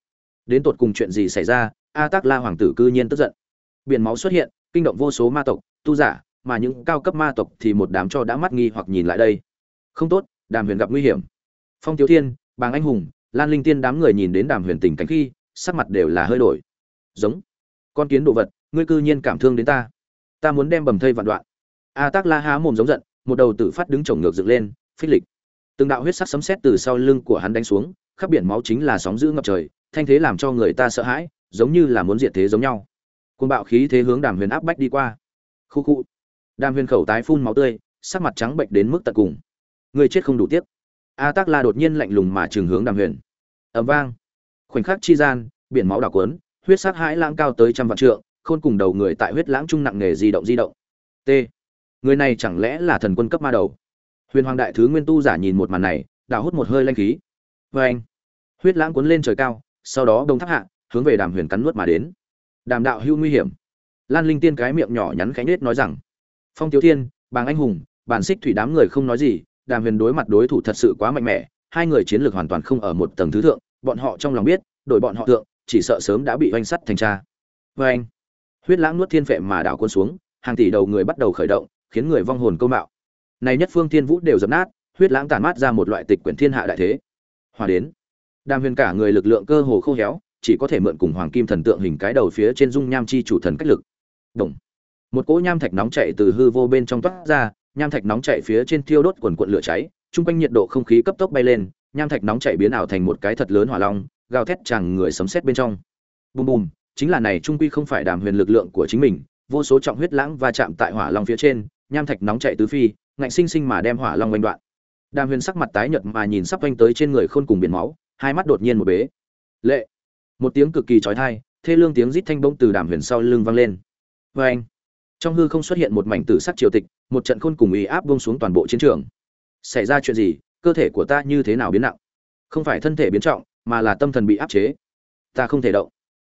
[SPEAKER 1] Đến tột cùng chuyện gì xảy ra, a tác la hoàng tử cư nhiên tức giận. Biển máu xuất hiện, kinh động vô số ma tộc, tu giả, mà những cao cấp ma tộc thì một đám cho đã mắt nghi hoặc nhìn lại đây. Không tốt, đàm huyền gặp nguy hiểm. Phong tiếu thiên, bàng anh hùng, lan linh tiên đám người nhìn đến đàm huyền tình cảnh khi, sắc mặt đều là hơi đổi. Giống con kiến đồ vật, ngươi cư nhiên cảm thương đến ta. Ta muốn đem bầm thây vạn đoạn. A tác la há mồm giống giận, một đầu tử phát đứng chồng ngược dựng lên, phích lịch. Từng đạo huyết sắc sấm sét từ sau lưng của hắn đánh xuống, khắp biển máu chính là sóng dữ ngập trời, thanh thế làm cho người ta sợ hãi, giống như là muốn diệt thế giống nhau. Côn bạo khí thế hướng đàm huyền áp bách đi qua. Khu khu. Đàm huyền khẩu tái phun máu tươi, sắc mặt trắng bệnh đến mức tận cùng. Người chết không đủ tiếp a tác la đột nhiên lạnh lùng mà trường hướng đàm huyền. Ẩm vang. Khoảnh khắc chi gian, biển máu đảo quấn huyết sắc hãi lãng cao tới trăm vạn trượng, khôn cùng đầu người tại huyết lãng trung nặng nghề di động di động. T. Người này chẳng lẽ là thần quân cấp ma đầu? Huyền hoàng đại thứ nguyên tu giả nhìn một màn này, đào hút một hơi lanh khí. Oeng. huyết lãng cuốn lên trời cao, sau đó đông tháp hạ, hướng về đàm huyền cắn nuốt mà đến. Đàm đạo hưu nguy hiểm. Lan linh tiên cái miệng nhỏ nhắn khánh nết nói rằng, phong tiếu thiên, bàng anh hùng, bản xích thủy đám người không nói gì, đàm huyền đối mặt đối thủ thật sự quá mạnh mẽ, hai người chiến lược hoàn toàn không ở một tầng thứ thượng, bọn họ trong lòng biết, đội bọn họ thượng chỉ sợ sớm đã bị oanh sắt thành cha. Vê anh, huyết lãng nuốt thiên phệ mà đảo quân xuống, hàng tỷ đầu người bắt đầu khởi động, khiến người vong hồn câu mạo. Này nhất phương thiên vũ đều dập nát, huyết lãng tàn mát ra một loại tịch quyển thiên hạ đại thế. Hòa đến, đàm huyền cả người lực lượng cơ hồ khô héo, chỉ có thể mượn cùng hoàng kim thần tượng hình cái đầu phía trên dung nham chi chủ thần cách lực. Đồng. một cỗ nham thạch nóng chạy từ hư vô bên trong toát ra, nham thạch nóng chạy phía trên thiêu đốt quần quận lửa cháy trung quanh nhiệt độ không khí cấp tốc bay lên, nham thạch nóng chạy biến ảo thành một cái thật lớn hỏa long gào thét chàng người sấm sét bên trong. Bùm bùm, chính là này trung quy không phải đàm huyền lực lượng của chính mình, vô số trọng huyết lãng va chạm tại hỏa long phía trên, nham thạch nóng chạy tứ phi, ngạnh sinh sinh mà đem hỏa long oanh đoạn. Đàm huyền sắc mặt tái nhợt mà nhìn sắp oanh tới trên người khôn cùng biển máu, hai mắt đột nhiên một bế. Lệ! Một tiếng cực kỳ trói thai thê lương tiếng rít thanh bông từ đàm huyền sau lưng vang lên. Vê anh trong hư không xuất hiện một mảnh tử sắc triều tịch, một trận khôn cùng ý áp bông xuống toàn bộ chiến trường. Xảy ra chuyện gì? Cơ thể của ta như thế nào biến nặng? Không phải thân thể biến trọng mà là tâm thần bị áp chế. Ta không thể động.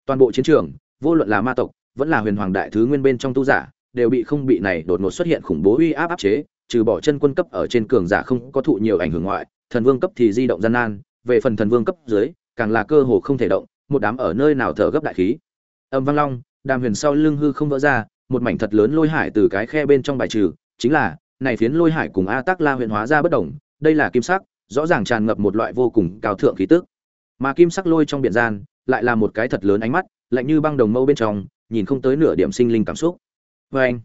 [SPEAKER 1] Toàn bộ chiến trường, vô luận là ma tộc, vẫn là huyền hoàng đại thứ nguyên bên trong tu giả, đều bị không bị này đột ngột xuất hiện khủng bố uy áp áp chế, trừ bỏ chân quân cấp ở trên cường giả không có thụ nhiều ảnh hưởng ngoại, thần vương cấp thì di động gian nan, về phần thần vương cấp dưới, càng là cơ hồ không thể động, một đám ở nơi nào thở gấp đại khí. Âm vang long, đàm huyền sau lưng hư không vỡ ra, một mảnh thật lớn lôi hải từ cái khe bên trong bài trừ, chính là, này phiến lôi hải cùng a tác la huyền hóa ra bất đồng, đây là kim sắc, rõ ràng tràn ngập một loại vô cùng cao thượng khí tức mà kim sắc lôi trong biển gian lại là một cái thật lớn ánh mắt, lạnh như băng đồng mâu bên trong, nhìn không tới nửa điểm sinh linh cảm xúc. Vê anh,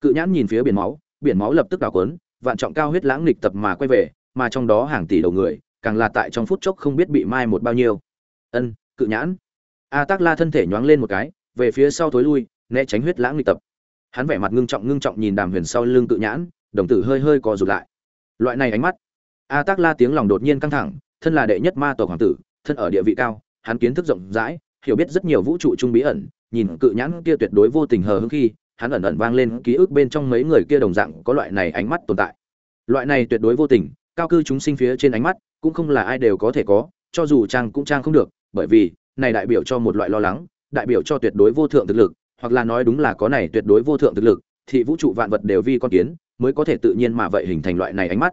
[SPEAKER 1] cự nhãn nhìn phía biển máu biển máu lập tức đào quấn, vạn trọng cao huyết lãng nghịch tập mà quay về, mà trong đó hàng tỷ đầu người, càng là tại trong phút chốc không biết bị mai một bao nhiêu. Ân, cự nhãn. A tác la thân thể nhoáng lên một cái, về phía sau thối lui, né tránh huyết lãng nghịch tập. Hắn vẻ mặt ngưng trọng ngưng trọng nhìn đàm huyền sau lưng cự nhãn, đồng tử hơi hơi co rụt lại. Loại này ánh mắt. A tác la tiếng lòng đột nhiên căng thẳng, thân là đệ nhất ma tổ hoàng tử thân ở địa vị cao, hắn kiến thức rộng rãi, hiểu biết rất nhiều vũ trụ trung bí ẩn, nhìn cự nhãn kia tuyệt đối vô tình hờ hững khi, hắn ẩn ẩn vang lên ký ức bên trong mấy người kia đồng dạng có loại này ánh mắt tồn tại. Loại này tuyệt đối vô tình, cao cư chúng sinh phía trên ánh mắt, cũng không là ai đều có thể có, cho dù trang cũng trang không được, bởi vì, này đại biểu cho một loại lo lắng, đại biểu cho tuyệt đối vô thượng thực lực, hoặc là nói đúng là có này tuyệt đối vô thượng thực lực, thì vũ trụ vạn vật đều vi con kiến, mới có thể tự nhiên mà vậy hình thành loại này ánh mắt.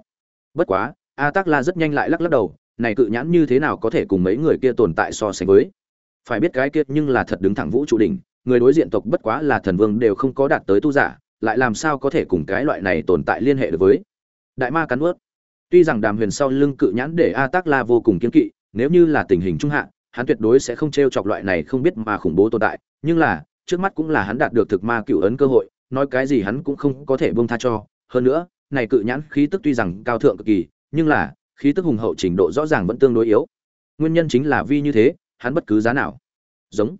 [SPEAKER 1] Bất quá, a tác la rất nhanh lại lắc lắc đầu này cự nhãn như thế nào có thể cùng mấy người kia tồn tại so sánh với? Phải biết cái kia nhưng là thật đứng thẳng vũ trụ đỉnh, người đối diện tộc bất quá là thần vương đều không có đạt tới tu giả, lại làm sao có thể cùng cái loại này tồn tại liên hệ được với? Đại ma cắn ướt tuy rằng đàm huyền sau lưng cự nhãn để a tác la vô cùng kiên kỵ, nếu như là tình hình trung hạ, hắn tuyệt đối sẽ không t r e o chọc loại này không biết mà khủng bố tồn tại, nhưng là, trước mắt cũng là hắn đạt được thực ma cựu ấn cơ hội, nói cái gì hắn cũng không có thể bông tha cho. Hơn nữa, này cự nhãn khí tức tuy rằng cao thượng cực kỳ, nhưng là khí tức hùng hậu trình độ rõ ràng vẫn tương đối yếu. Nguyên nhân chính là vi như thế, hắn bất cứ giá nào. Giống.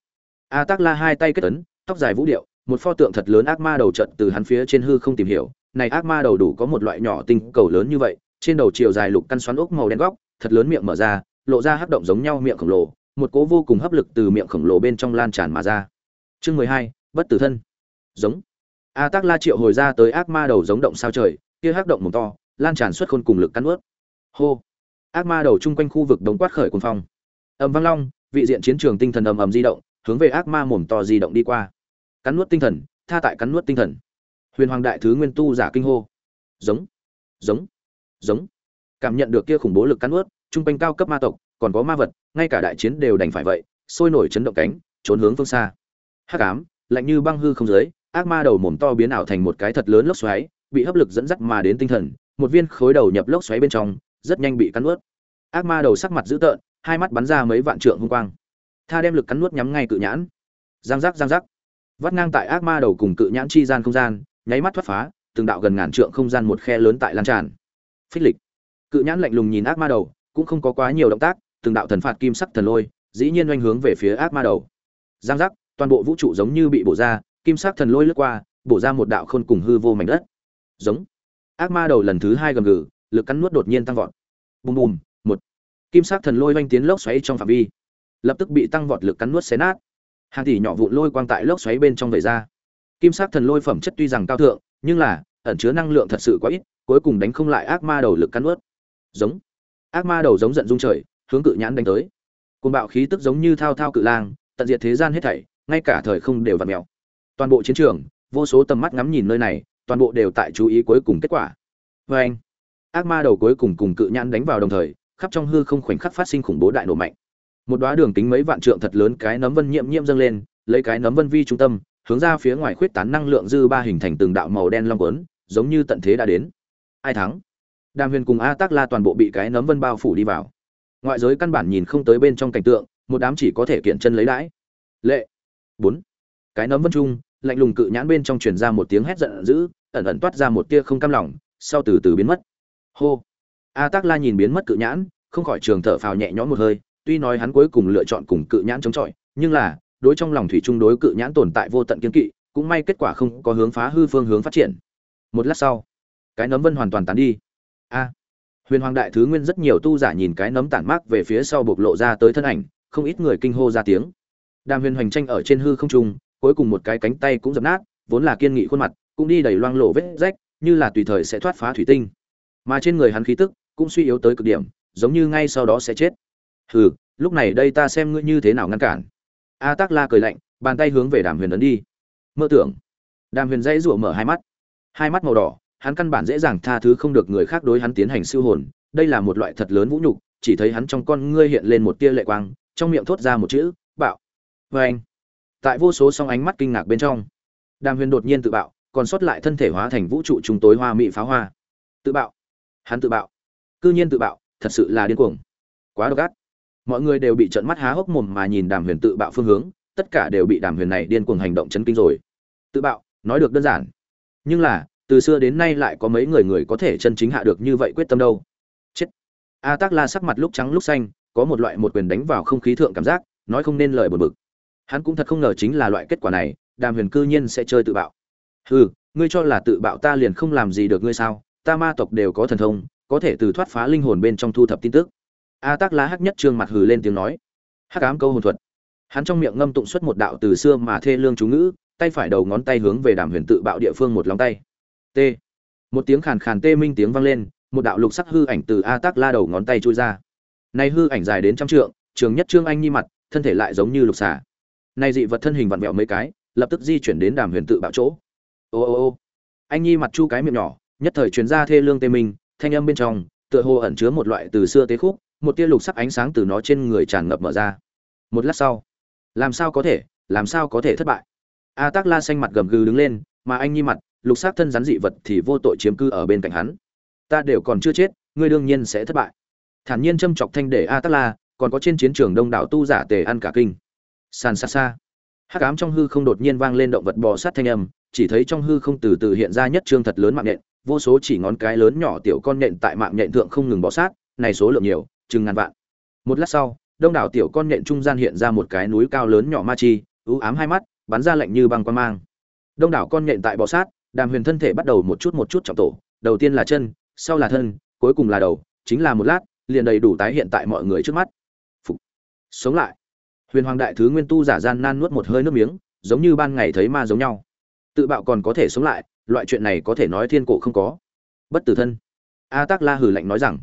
[SPEAKER 1] A tác la hai tay kết ấn, tóc dài vũ điệu, một pho tượng thật lớn ác ma đầu trận từ hắn phía trên hư không tìm hiểu. Này ác ma đầu đủ có một loại nhỏ tinh cầu lớn như vậy, trên đầu chiều dài lục căn xoắn ốc màu đen góc, thật lớn miệng mở ra, lộ ra hấp động giống nhau miệng khổng lồ, một cỗ vô cùng hấp lực từ miệng khổng lồ bên trong lan tràn mà ra. Chương mười hai, bất tử thân. Giống. A tác la triệu hồi ra tới ác ma đầu giống động sao trời, kia hấp động mồm to, lan tràn xuất khôn cùng lực cắn ướt hô. Ác ma đầu chung quanh khu vực đống quát khởi cuồng phong. Ầm vang long, vị diện chiến trường tinh thần ầm ầm di động, hướng về ác ma mồm to di động đi qua. Cắn nuốt tinh thần, tha tại cắn nuốt tinh thần. Huyền hoàng đại thứ nguyên tu giả kinh hô. Giống giống giống. Cảm nhận được kia khủng bố lực cắn nuốt trung quanh cao cấp ma tộc, còn có ma vật, ngay cả đại chiến đều đành phải vậy, sôi nổi chấn động cánh, trốn hướng phương xa. Hắc ám, lạnh như băng hư không giới ác ma đầu mồm to biến ảo thành một cái thật lớn lốc xoáy, bị hấp lực dẫn dắt mà đến tinh thần, một viên khối đầu nhập lốc xoáy bên trong rất nhanh bị cắn nuốt. Ác ma đầu sắc mặt dữ tợn, hai mắt bắn ra mấy vạn trượng hung quang. Tha đem lực cắn nuốt nhắm ngay cự nhãn. Giang giác giang giác. Vắt ngang tại ác ma đầu cùng cự nhãn chi gian không gian, nháy mắt thoát phá, từng đạo gần ngàn trượng không gian một khe lớn tại lan tràn. Phích lịch. Cự nhãn lạnh lùng nhìn ác ma đầu, cũng không có quá nhiều động tác, từng đạo thần phạt kim sắc thần lôi, dĩ nhiên oanh hướng về phía ác ma đầu. Giang giác, toàn bộ vũ trụ giống như bị bổ ra, kim sắc thần lôi lướt qua, bổ ra một đạo khôn cùng hư vô mảnh đất. Giống. Ác ma đầu lần thứ hai gầm gừ lực cắn nuốt đột nhiên tăng vọt. Bùm bùm, một. Kim sắc thần lôi oanh tiến lốc xoáy trong phạm vi. Lập tức bị tăng vọt lực cắn nuốt xé nát. Hàng tỷ nhỏ vụn lôi quang tại lốc xoáy bên trong vẩy ra. Kim sắc thần lôi phẩm chất tuy rằng cao thượng, nhưng là, ẩn chứa năng lượng thật sự quá ít, cuối cùng đánh không lại ác ma đầu lực cắn nuốt. Giống. Ác ma đầu giống giận dung trời, hướng cự nhãn đánh tới. Côn bạo khí tức giống như thao thao cự lang, tận diệt thế gian hết thảy, ngay cả thời không đều vặn mèo. Toàn bộ chiến trường, vô số tầm mắt ngắm nhìn nơi này, toàn bộ đều tại chú ý cuối cùng kết quả. Vê anh ác ma đầu cuối cùng cùng cự nhãn đánh vào đồng thời, khắp trong hư không khoảnh khắc phát sinh khủng bố đại nổ mạnh. Một đóa đường kính mấy vạn trượng thật lớn cái nấm vân nhiễm nhiễm dâng lên, lấy cái nấm vân vi trung tâm, hướng ra phía ngoài khuyết tán năng lượng dư ba hình thành từng đạo màu đen long quấn, giống như tận thế đã đến. Ai thắng? Đàm huyền cùng a tác la toàn bộ bị cái nấm vân bao phủ đi vào. Ngoại giới căn bản nhìn không tới bên trong cảnh tượng, một đám chỉ có thể kiện chân lấy đãi. Lệ. Bốn. Cái nấm vân trung, lạnh lùng cự nhãn bên trong truyền ra một tiếng hét giận dữ, ẩn ẩn toát ra một tia không cam lòng, sau từ từ biến mất hô. A tác la nhìn biến mất cự nhãn, không khỏi trường thở phào nhẹ nhõm một hơi, tuy nói hắn cuối cùng lựa chọn cùng cự nhãn chống chọi, nhưng là, đối trong lòng thủy chung đối cự nhãn tồn tại vô tận kiên kỵ, cũng may kết quả không có hướng phá hư phương hướng phát triển. Một lát sau, cái nấm vân hoàn toàn tán đi. A. Huyền hoàng đại thứ nguyên rất nhiều tu giả nhìn cái nấm tản mát về phía sau bộc lộ ra tới thân ảnh, không ít người kinh hô ra tiếng. Đàm huyền hoành tranh ở trên hư không trung, cuối cùng một cái cánh tay cũng dập nát, vốn là kiên nghị khuôn mặt, cũng đi đầy loang lộ vết rách, như là tùy thời sẽ thoát phá thủy tinh mà trên người hắn khí tức cũng suy yếu tới cực điểm, giống như ngay sau đó sẽ chết. Hừ, lúc này đây ta xem ngươi như thế nào ngăn cản. A tác la cười lạnh, bàn tay hướng về đàm huyền ấn đi. Mơ tưởng. Đàm huyền dãy rủa mở hai mắt. Hai mắt màu đỏ, hắn căn bản dễ dàng tha thứ không được người khác đối hắn tiến hành siêu hồn. Đây là một loại thật lớn vũ nhục, chỉ thấy hắn trong con ngươi hiện lên một tia lệ quang, trong miệng thốt ra một chữ, bạo. Vê anh. Tại vô số song ánh mắt kinh ngạc bên trong, đàm huyền đột nhiên tự bạo, còn sót lại thân thể hóa thành vũ trụ chúng tối hoa mỹ pháo hoa. Tự bạo hắn tự bạo. Cư nhiên tự bạo, thật sự là điên cuồng. Quá độc ác. Mọi người đều bị trợn mắt há hốc mồm mà nhìn đàm huyền tự bạo phương hướng, tất cả đều bị đàm huyền này điên cuồng hành động chấn kinh rồi. Tự bạo, nói được đơn giản. Nhưng là, từ xưa đến nay lại có mấy người người có thể chân chính hạ được như vậy quyết tâm đâu. Chết. A tác la sắc mặt lúc trắng lúc xanh, có một loại một quyền đánh vào không khí thượng cảm giác, nói không nên lời buồn bực. Hắn cũng thật không ngờ chính là loại kết quả này, đàm huyền cư nhiên sẽ chơi tự bạo. Hừ, ngươi cho là tự bạo ta liền không làm gì được ngươi sao? Ta ma tộc đều có thần thông, có thể từ thoát phá linh hồn bên trong thu thập tin tức. A tác lá hắc nhất trương mặt hừ lên tiếng nói. Hắc ám câu hồn thuật. Hắn trong miệng ngâm tụng xuất một đạo từ xưa mà thê lương chú ngữ, tay phải đầu ngón tay hướng về đàm huyền tự bạo địa phương một lòng tay. T. Một tiếng khàn khàn tê minh tiếng vang lên, một đạo lục sắc hư ảnh từ a tác la đầu ngón tay chui ra. Nay hư ảnh dài đến trăm trượng, trường nhất trương anh nhi mặt, thân thể lại giống như lục xà. Nay dị vật thân hình vặn vẹo mấy cái, lập tức di chuyển đến đàm huyền tự bạo chỗ. Ô ô ô. Anh nhi mặt chu cái miệng nhỏ nhất thời truyền ra thê lương tê minh, thanh âm bên trong, tựa hồ ẩn chứa một loại từ xưa tế khúc, một tia lục sắc ánh sáng từ nó trên người tràn ngập mở ra. Một lát sau, làm sao có thể, làm sao có thể thất bại? A tác la xanh mặt gầm gừ đứng lên, mà anh nhi mặt, lục sắc thân rắn dị vật thì vô tội chiếm cư ở bên cạnh hắn. Ta đều còn chưa chết, ngươi đương nhiên sẽ thất bại. Thản nhiên châm chọc thanh để a tác la, còn có trên chiến trường đông đảo tu giả tề ăn cả kinh. Sàn xa xa. Hắc ám trong hư không đột nhiên vang lên động vật bò sát thanh âm, chỉ thấy trong hư không từ từ hiện ra nhất trương thật lớn mạng nện vô số chỉ ngón cái lớn nhỏ tiểu con nhện tại mạng nhện thượng không ngừng bò sát, này số lượng nhiều, chừng ngàn vạn. Một lát sau, đông đảo tiểu con nhện trung gian hiện ra một cái núi cao lớn nhỏ ma chi, u ám hai mắt, bắn ra lạnh như băng quan mang. Đông đảo con nhện tại bò sát, đàm huyền thân thể bắt đầu một chút một chút trọng tổ, đầu tiên là chân, sau là thân, cuối cùng là đầu, chính là một lát, liền đầy đủ tái hiện tại mọi người trước mắt. Phục. sống lại. Huyền hoàng đại thứ nguyên tu giả gian nan nuốt một hơi nước miếng, giống như ban ngày thấy ma giống nhau. Tự bạo còn có thể sống lại loại chuyện này có thể nói thiên cổ không có. Bất tử thân. A tác la hử lạnh nói rằng,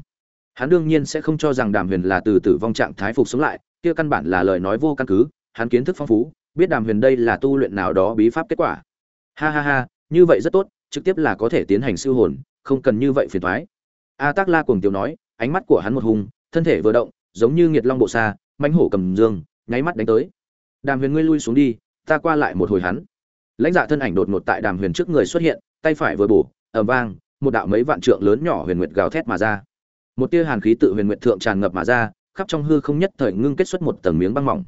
[SPEAKER 1] hắn đương nhiên sẽ không cho rằng đàm huyền là từ tử vong trạng thái phục sống lại, kia căn bản là lời nói vô căn cứ, hắn kiến thức phong phú, biết đàm huyền đây là tu luyện nào đó bí pháp kết quả. Ha ha ha, như vậy rất tốt, trực tiếp là có thể tiến hành siêu hồn, không cần như vậy phiền thoái a tác la cuồng tiêu nói, ánh mắt của hắn một hùng, thân thể vừa động, giống như nghiệt long bộ xa, mãnh hổ cầm dương, nháy mắt đánh tới. Đàm huyền ngươi lui xuống đi, ta qua lại một hồi hắn lãnh dạ thân ảnh đột ngột tại đàm huyền trước người xuất hiện, tay phải vừa bổ, ầm vang, một đạo mấy vạn trượng lớn nhỏ huyền nguyệt gào thét mà ra. Một tia hàn khí tự huyền nguyệt thượng tràn ngập mà ra, khắp trong hư không nhất thời ngưng kết xuất một tầng miếng băng mỏng.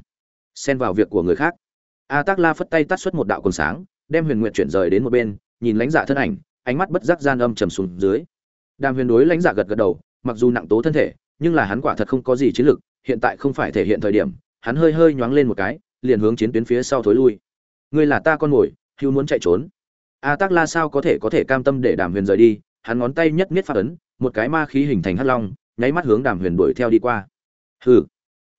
[SPEAKER 1] Xen vào việc của người khác. A tác la phất tay tắt xuất một đạo còn sáng, đem huyền nguyệt chuyển rời đến một bên, nhìn lãnh dạ thân ảnh, ánh mắt bất giác gian âm trầm xuống dưới. Đàm huyền đối lãnh dạ gật gật đầu, mặc dù nặng tố thân thể, nhưng là hắn quả thật không có gì chiến lực hiện tại không phải thể hiện thời điểm, hắn hơi hơi nhoáng lên một cái, liền hướng chiến tuyến phía sau thối lui. Ngươi là ta con mồi hưu muốn chạy trốn. A tác la sao có thể có thể cam tâm để đàm huyền rời đi? Hắn ngón tay nhất miết phát ấn, một cái ma khí hình thành hắc long, nháy mắt hướng đàm huyền đuổi theo đi qua. Hừ.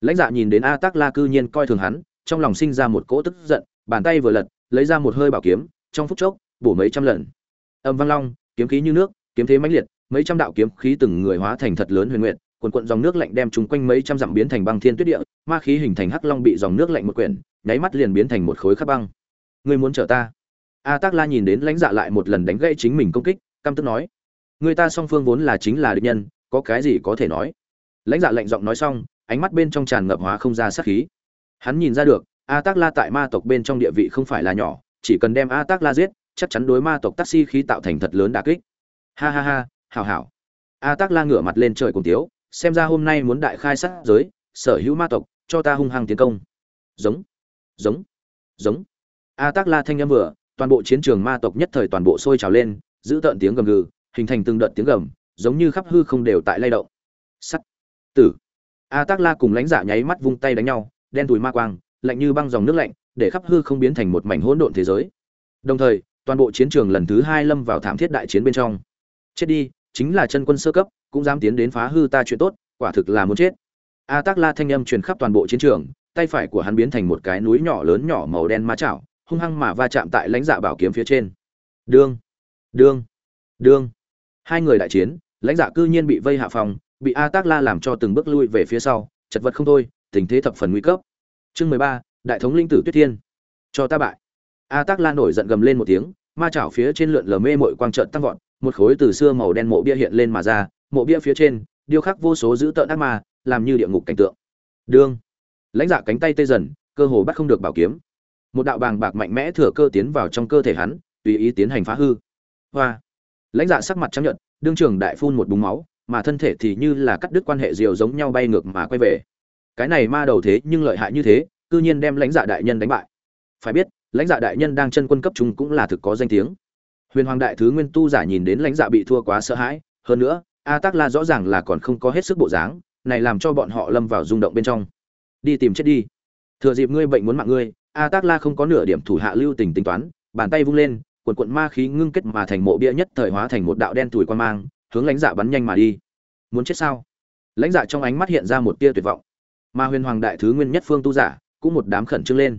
[SPEAKER 1] Lãnh dạ nhìn đến a tác la cư nhiên coi thường hắn, trong lòng sinh ra một cỗ tức giận, bàn tay vừa lật, lấy ra một hơi bảo kiếm, trong phút chốc, bổ mấy trăm lần. Âm vang long, kiếm khí như nước, kiếm thế mãnh liệt, mấy trăm đạo kiếm khí từng người hóa thành thật lớn huyền nguyện quần quận dòng nước lạnh đem chúng quanh mấy trăm dặm biến thành băng thiên tuyết địa, ma khí hình thành hắc long bị dòng nước lạnh một quyển, nháy mắt liền biến thành một khối khắc băng ngươi muốn chở ta? A tác la nhìn đến lãnh dạ lại một lần đánh gãy chính mình công kích, căm tức nói, người ta song phương vốn là chính là địch nhân, có cái gì có thể nói? Lãnh dạ lạnh giọng nói xong, ánh mắt bên trong tràn ngập hóa không ra sát khí. Hắn nhìn ra được, a tác la tại ma tộc bên trong địa vị không phải là nhỏ, chỉ cần đem a tác la giết, chắc chắn đối ma tộc taxi khí tạo thành thật lớn đà kích. Ha ha ha, hảo hảo. A tác la ngửa mặt lên trời cùng tiếu, xem ra hôm nay muốn đại khai sát giới, sở hữu ma tộc, cho ta hung hăng tiến công. Giống giống giống a tác la thanh âm vừa, toàn bộ chiến trường ma tộc nhất thời toàn bộ sôi trào lên, giữ tợn tiếng gầm gừ, hình thành từng đợt tiếng gầm, giống như khắp hư không đều tại lay động. Sắt. Tử. A tác la cùng lãnh giả nháy mắt vung tay đánh nhau, đen tùi ma quang, lạnh như băng dòng nước lạnh, để khắp hư không biến thành một mảnh hỗn độn thế giới. Đồng thời, toàn bộ chiến trường lần thứ hai lâm vào thảm thiết đại chiến bên trong. Chết đi, chính là chân quân sơ cấp, cũng dám tiến đến phá hư ta chuyện tốt, quả thực là muốn chết. A tác la thanh âm truyền khắp toàn bộ chiến trường, tay phải của hắn biến thành một cái núi nhỏ lớn nhỏ màu đen ma chảo hung hăng mà va chạm tại lãnh dạ bảo kiếm phía trên. Đương đương đương. Hai người đại chiến, lãnh dạ cư nhiên bị vây hạ phòng, bị a tác la làm cho từng bước lui về phía sau, chật vật không thôi, tình thế thập phần nguy cấp. Chương mười ba, đại thống linh tử tuyết thiên. Cho ta bại. A tác la nổi giận gầm lên một tiếng, ma chảo phía trên lượn lờ mê mội quang trợn tăng vọt, một khối từ xưa màu đen mộ bia hiện lên mà ra, mộ bia phía trên, điêu khắc vô số dữ tợn ác ma, làm như địa ngục cảnh tượng. Đương. Lãnh dạ cánh tay tê dần, cơ hồ bắt không được bảo kiếm một đạo bàng bạc mạnh mẽ thừa cơ tiến vào trong cơ thể hắn, tùy ý tiến hành phá hư. Hoa. Lãnh dạ sắc mặt trắng nhận đương trường đại phun một búng máu, mà thân thể thì như là cắt đứt quan hệ diều giống nhau bay ngược mà quay về. Cái này ma đầu thế nhưng lợi hại như thế, cư nhiên đem lãnh dạ đại nhân đánh bại. Phải biết, lãnh dạ đại nhân đang chân quân cấp trung cũng là thực có danh tiếng. Huyền hoàng đại thứ nguyên tu giả nhìn đến lãnh dạ bị thua quá sợ hãi, hơn nữa, a tác la rõ ràng là còn không có hết sức bộ dáng, này làm cho bọn họ lâm vào rung động bên trong. Đi tìm chết đi. Thừa dịp ngươi bệnh muốn mạng ngươi a tác la không có nửa điểm thủ hạ lưu tình tính toán, bàn tay vung lên quần quận ma khí ngưng kết mà thành mộ bia nhất thời hóa thành một đạo đen thùi quan mang, hướng lãnh dạ bắn nhanh mà đi. Muốn chết sao? Lãnh dạ trong ánh mắt hiện ra một tia tuyệt vọng. Mà huyền hoàng đại thứ nguyên nhất phương tu giả, cũng một đám khẩn trương lên.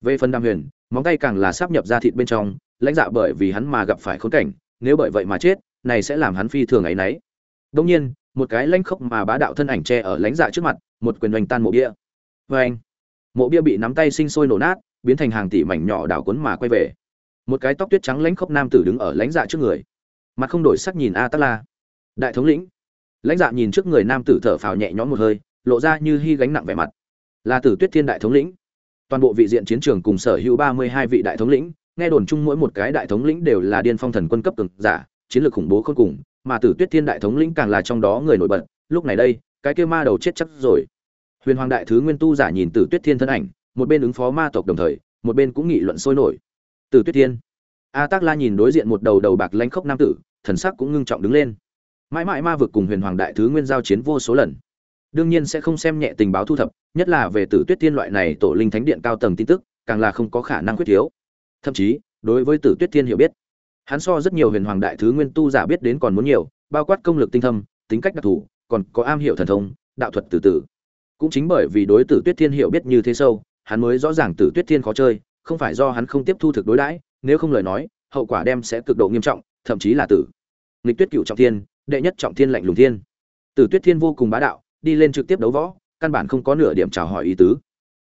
[SPEAKER 1] Về phần đam huyền, móng tay càng là sắp nhập ra thịt bên trong, lãnh dạ bởi vì hắn mà gặp phải khốn cảnh, nếu bởi vậy mà chết, này sẽ làm hắn phi thường ấy nấy đông nhiên, một cái lãnh khốc mà bá đạo thân ảnh che ở lãnh dạ trước mặt, một quyền oanh tan mộ bia. Vê anh mộ bia bị nắm tay sinh sôi nổ nát, biến thành hàng tỷ mảnh nhỏ đảo cuốn mà quay về. Một cái tóc tuyết trắng lãnh khốc nam tử đứng ở lãnh dạ trước người. Mặt không đổi sắc nhìn a tắc la đại thống lĩnh. Lãnh dạ nhìn trước người nam tử thở phào nhẹ nhõm một hơi, lộ ra như hy gánh nặng vẻ mặt. Là tử tuyết thiên đại thống lĩnh. Toàn bộ vị diện chiến trường cùng sở hữu ba mươi hai vị đại thống lĩnh, nghe đồn chung mỗi một cái đại thống lĩnh đều là điên phong thần quân cấp cường giả, chiến lược khủng bố khôn cùng, mà tử tuyết thiên đại thống lĩnh càng là trong đó người nổi bật. Lúc này đây, cái kia ma đầu chết chắc rồi huyền hoàng đại thứ nguyên tu giả nhìn tử tuyết thiên thân ảnh, một bên ứng phó ma tộc đồng thời, một bên cũng nghị luận sôi nổi. Tử tuyết thiên. A tác la nhìn đối diện một đầu đầu bạc lanh khốc nam tử, thần sắc cũng ngưng trọng đứng lên. Mãi mãi ma vực cùng huyền hoàng đại thứ nguyên giao chiến vô số lần. Đương nhiên sẽ không xem nhẹ tình báo thu thập, nhất là về tử tuyết thiên loại này tổ linh thánh điện cao tầng tin tức, càng là không có khả năng quyết thiếu. Thậm chí, đối với tử tuyết thiên hiểu biết, hắn so rất nhiều huyền hoàng đại thứ nguyên tu giả biết đến còn muốn nhiều, bao quát công lực tinh thâm, tính cách đặc thù, còn có am hiểu thần thông, đạo thuật từ từ cũng chính bởi vì đối tử tuyết thiên hiểu biết như thế sâu, hắn mới rõ ràng tử tuyết thiên khó chơi, không phải do hắn không tiếp thu thực đối đãi, nếu không lời nói, hậu quả đem sẽ cực độ nghiêm trọng, thậm chí là tử. Nghịch tuyết cựu trọng thiên, đệ nhất trọng thiên lạnh lùng thiên. Tử tuyết thiên vô cùng bá đạo, đi lên trực tiếp đấu võ, căn bản không có nửa điểm chào hỏi ý tứ.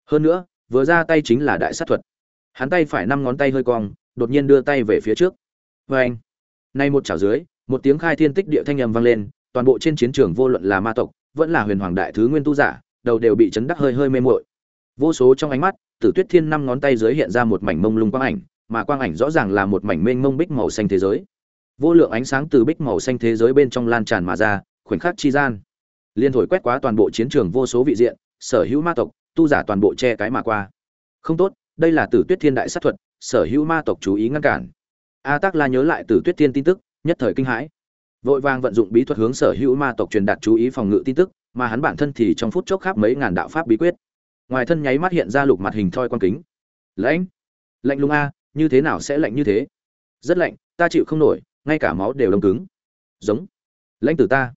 [SPEAKER 1] Hơn nữa, vừa ra tay chính là đại sát thuật. Hắn tay phải năm ngón tay hơi cong, đột nhiên đưa tay về phía trước. Vê anh, nay một chảo dưới, một tiếng khai thiên tích địa thanh âm vang lên, toàn bộ trên chiến trường vô luận là ma tộc, vẫn là huyền hoàng đại thứ nguyên tu giả đầu đều bị chấn đắc hơi hơi mê muội. Vô số trong ánh mắt, tử tuyết thiên năm ngón tay dưới hiện ra một mảnh mông lung quang ảnh, mà quang ảnh rõ ràng là một mảnh mênh mông bích màu xanh thế giới. Vô lượng ánh sáng từ bích màu xanh thế giới bên trong lan tràn mà ra, khoảnh khắc chi gian. Liên thổi quét quá toàn bộ chiến trường vô số vị diện, sở hữu ma tộc, tu giả toàn bộ che cái mà qua. Không tốt, đây là tử tuyết thiên đại sát thuật, sở hữu ma tộc chú ý ngăn cản. A tắc la nhớ lại tử tuyết thiên tin tức, nhất thời kinh hãi. Vội vàng vận dụng bí thuật hướng sở hữu ma tộc truyền đạt chú ý phòng ngự tin tức mà hắn bản thân thì trong phút chốc khắp mấy ngàn đạo pháp bí quyết. Ngoài thân nháy mắt hiện ra lục mặt hình thoi quan kính. Lãnh lạnh lùng a, như thế nào sẽ lạnh như thế? Rất lạnh, ta chịu không nổi, ngay cả máu đều đông cứng. Giống. Lãnh tử ta.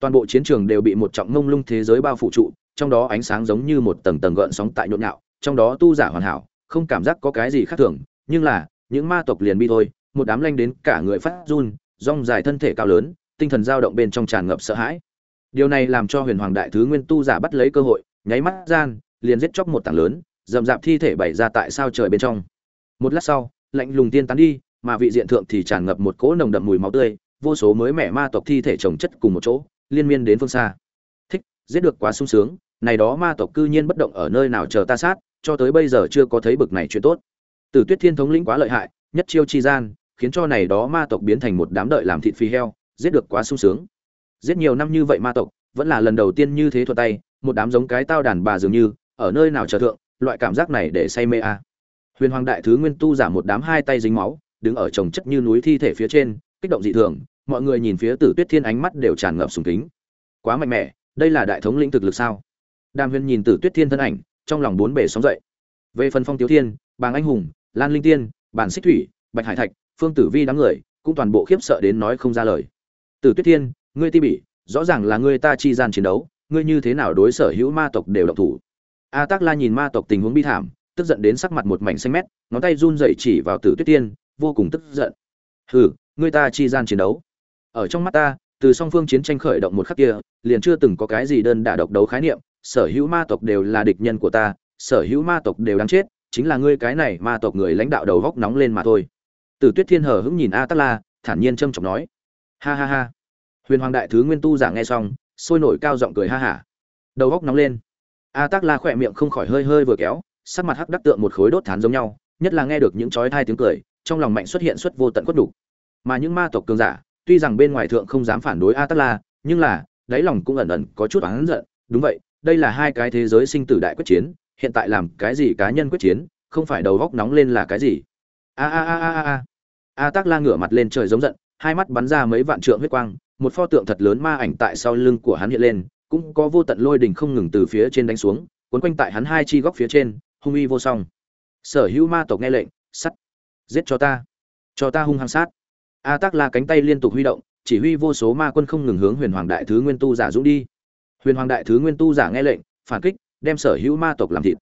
[SPEAKER 1] Toàn bộ chiến trường đều bị một trọng mông lung thế giới bao phủ trụ, trong đó ánh sáng giống như một tầng tầng gợn sóng tại nhộn nhạo, trong đó tu giả hoàn hảo, không cảm giác có cái gì khác thường, nhưng là, những ma tộc liền bi thôi, một đám lanh đến cả người phát run, rong dài thân thể cao lớn, tinh thần dao động bên trong tràn ngập sợ hãi điều này làm cho huyền hoàng đại thứ nguyên tu giả bắt lấy cơ hội, nháy mắt gian, liền giết chóc một tảng lớn, dầm dạp thi thể bày ra tại sao trời bên trong. Một lát sau, lạnh lùng tiên tán đi, mà vị diện thượng thì tràn ngập một cỗ nồng đậm mùi máu tươi, vô số mới mẻ ma tộc thi thể chồng chất cùng một chỗ, liên miên đến phương xa. Thích, giết được quá sung sướng, này đó ma tộc cư nhiên bất động ở nơi nào chờ ta sát, cho tới bây giờ chưa có thấy bực này chuyện tốt. Tử tuyết thiên thống lĩnh quá lợi hại, nhất chiêu chi gian, khiến cho này đó ma tộc biến thành một đám đợi làm thịt phi heo, giết được quá sung sướng giết nhiều năm như vậy ma tộc, vẫn là lần đầu tiên như thế thuật tay, một đám giống cái tao đàn bà dường như, ở nơi nào chờ thượng, loại cảm giác này để say mê a à. huyền hoàng đại thứ nguyên tu giả một đám hai tay dính máu, đứng ở chồng chất như núi thi thể phía trên, kích động dị thường, mọi người nhìn phía tử tuyết thiên ánh mắt đều tràn ngập sùng kính. Quá mạnh mẽ, đây là đại thống lĩnh thực lực sao? Đàm huyền nhìn tử tuyết thiên thân ảnh, trong lòng bốn bể sóng dậy. Về phần phong tiếu thiên, bàng anh hùng, lan linh tiên, bản xích thủy, bạch hải thạch, phương tử vi đám người, cũng toàn bộ khiếp sợ đến nói không ra lời. Tử tuyết thiên ngươi ti bỉ, rõ ràng là ngươi ta chi gian chiến đấu, ngươi như thế nào đối sở hữu ma tộc đều động thủ? A tác la nhìn ma tộc tình huống bi thảm, tức giận đến sắc mặt một mảnh xanh mét, ngón tay run dậy chỉ vào tử tuyết tiên, vô cùng tức giận. Hừ, ngươi ta chi gian chiến đấu. Ở trong mắt ta, từ song phương chiến tranh khởi động một khắc kia, liền chưa từng có cái gì đơn đả độc đấu khái niệm, sở hữu ma tộc đều là địch nhân của ta, sở hữu ma tộc đều đáng chết, chính là ngươi cái này ma tộc người lãnh đạo đầu góc nóng lên mà thôi. Từ tuyết thiên hờ hững nhìn a tắc la, thản nhiên trâm trọng nói. Ha ha ha huyền hoàng đại thứ nguyên tu giả nghe xong sôi nổi cao giọng cười ha hả đầu góc nóng lên a tắc la khỏe miệng không khỏi hơi hơi vừa kéo sắc mặt hắc đắc tượng một khối đốt thán giống nhau nhất là nghe được những chói thai tiếng cười trong lòng mạnh xuất hiện xuất vô tận cốt đủ. Mà những ma tộc cường giả, tuy rằng bên ngoài thượng không dám phản đối A tác La, nhưng là, đáy lòng cũng ẩn ẩn có chút oán giận, đúng vậy, đây là hai cái thế giới sinh tử đại quyết chiến, hiện tại làm cái gì cá nhân quyết chiến, không phải đầu góc nóng lên là cái gì? A a a a a. A tác La ngửa mặt lên trời giống giận, hai mắt bắn ra mấy vạn trượng huyết quang, một pho tượng thật lớn ma ảnh tại sau lưng của hắn hiện lên, cũng có vô tận lôi đỉnh không ngừng từ phía trên đánh xuống, cuốn quanh tại hắn hai chi góc phía trên, hung uy vô song. Sở Hữu ma tộc nghe lệnh, sắt, giết cho ta, cho ta hung hăng sát. A Tắc La cánh tay liên tục huy động, chỉ huy vô số ma quân không ngừng hướng Huyền Hoàng Đại Thứ Nguyên Tu giả dũng đi. Huyền Hoàng Đại Thứ Nguyên Tu giả nghe lệnh, phản kích, đem Sở Hữu ma tộc làm thịt.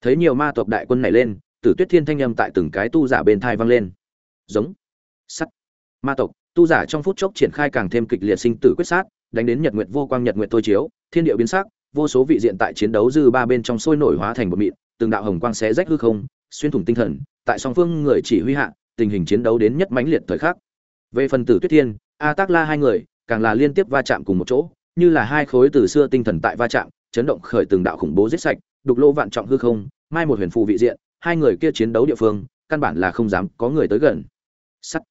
[SPEAKER 1] Thấy nhiều ma tộc đại quân này lên, Tử Tuyết Thiên thanh âm tại từng cái tu giả bên thai vang lên. Giống, sắt, ma tộc, tu giả trong phút chốc triển khai càng thêm kịch liệt sinh tử quyết sát, đánh đến nhật nguyệt vô quang nhật nguyệt tôi chiếu, thiên địa biến sắc, vô số vị diện tại chiến đấu dư ba bên trong sôi nổi hóa thành một mịn, từng đạo hồng quang xé rách hư không, xuyên thủng tinh thần, tại song phương người chỉ huy hạ, tình hình chiến đấu đến nhất mãnh liệt thời khắc. Về phần tử Tuyết Thiên, A Tác La hai người, càng là liên tiếp va chạm cùng một chỗ, như là hai khối từ xưa tinh thần tại va chạm, chấn động khởi từng đạo khủng bố giết sạch, đục lỗ vạn trọng hư không, mai một huyền phù vị diện, hai người kia chiến đấu địa phương, căn bản là không dám có người tới gần. Sắt.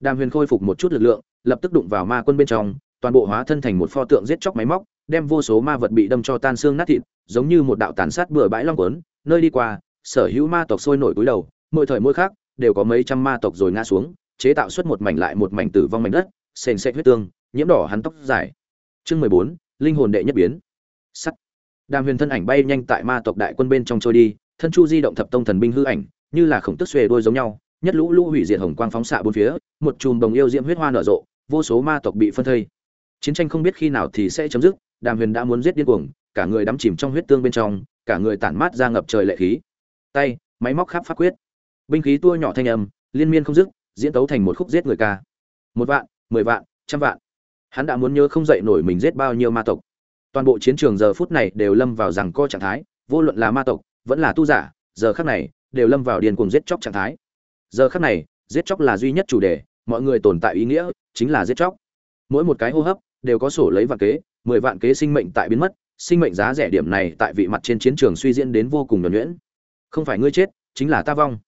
[SPEAKER 1] Đàm Huyền khôi phục một chút lực lượng, lập tức đụng vào ma quân bên trong, toàn bộ hóa thân thành một pho tượng giết chóc máy móc, đem vô số ma vật bị đâm cho tan xương nát thịt, giống như một đạo tàn sát bừa bãi long cuốn, nơi đi qua, sở hữu ma tộc sôi nổi cúi đầu, mỗi thời mỗi khác, đều có mấy trăm ma tộc rồi ngã xuống, chế tạo xuất một mảnh lại một mảnh tử vong mảnh đất, sền sệt huyết tương, nhiễm đỏ hắn tóc dài. Chương mười bốn linh hồn đệ nhất biến. Sắt. Đàm Huyền thân ảnh bay nhanh tại ma tộc đại quân bên trong trôi đi, thân chu di động thập tông thần binh hư ảnh, như là khổng tức xuề đôi giống nhau, nhất lũ lũ hủy diệt hồng quang phóng xạ bốn phía, một chùm đồng yêu diễm huyết hoa nở rộ, vô số ma tộc bị phân thây. Chiến tranh không biết khi nào thì sẽ chấm dứt, Đàm Huyền đã muốn giết điên cuồng, cả người đắm chìm trong huyết tương bên trong, cả người tản mát ra ngập trời lệ khí. Tay, máy móc khắp pháp quyết. Binh khí tua nhỏ thanh âm, liên miên không dứt, diễn tấu thành một khúc giết người ca. Một vạn, mười vạn, trăm vạn. Hắn đã muốn nhớ không dậy nổi mình giết bao nhiêu ma tộc. Toàn bộ chiến trường giờ phút này đều lâm vào rằng co trạng thái, vô luận là ma tộc, vẫn là tu giả, giờ khắc này đều lâm vào điên cuồng giết chóc trạng thái. Giờ khắc này, giết chóc là duy nhất chủ đề, mọi người tồn tại ý nghĩa chính là giết chóc. Mỗi một cái hô hấp đều có sổ lấy vạn kế, mười vạn kế sinh mệnh tại biến mất, sinh mệnh giá rẻ điểm này tại vị mặt trên chiến trường suy diễn đến vô cùng nhuẩn nhuyễn. Không phải ngươi chết, chính là ta vong.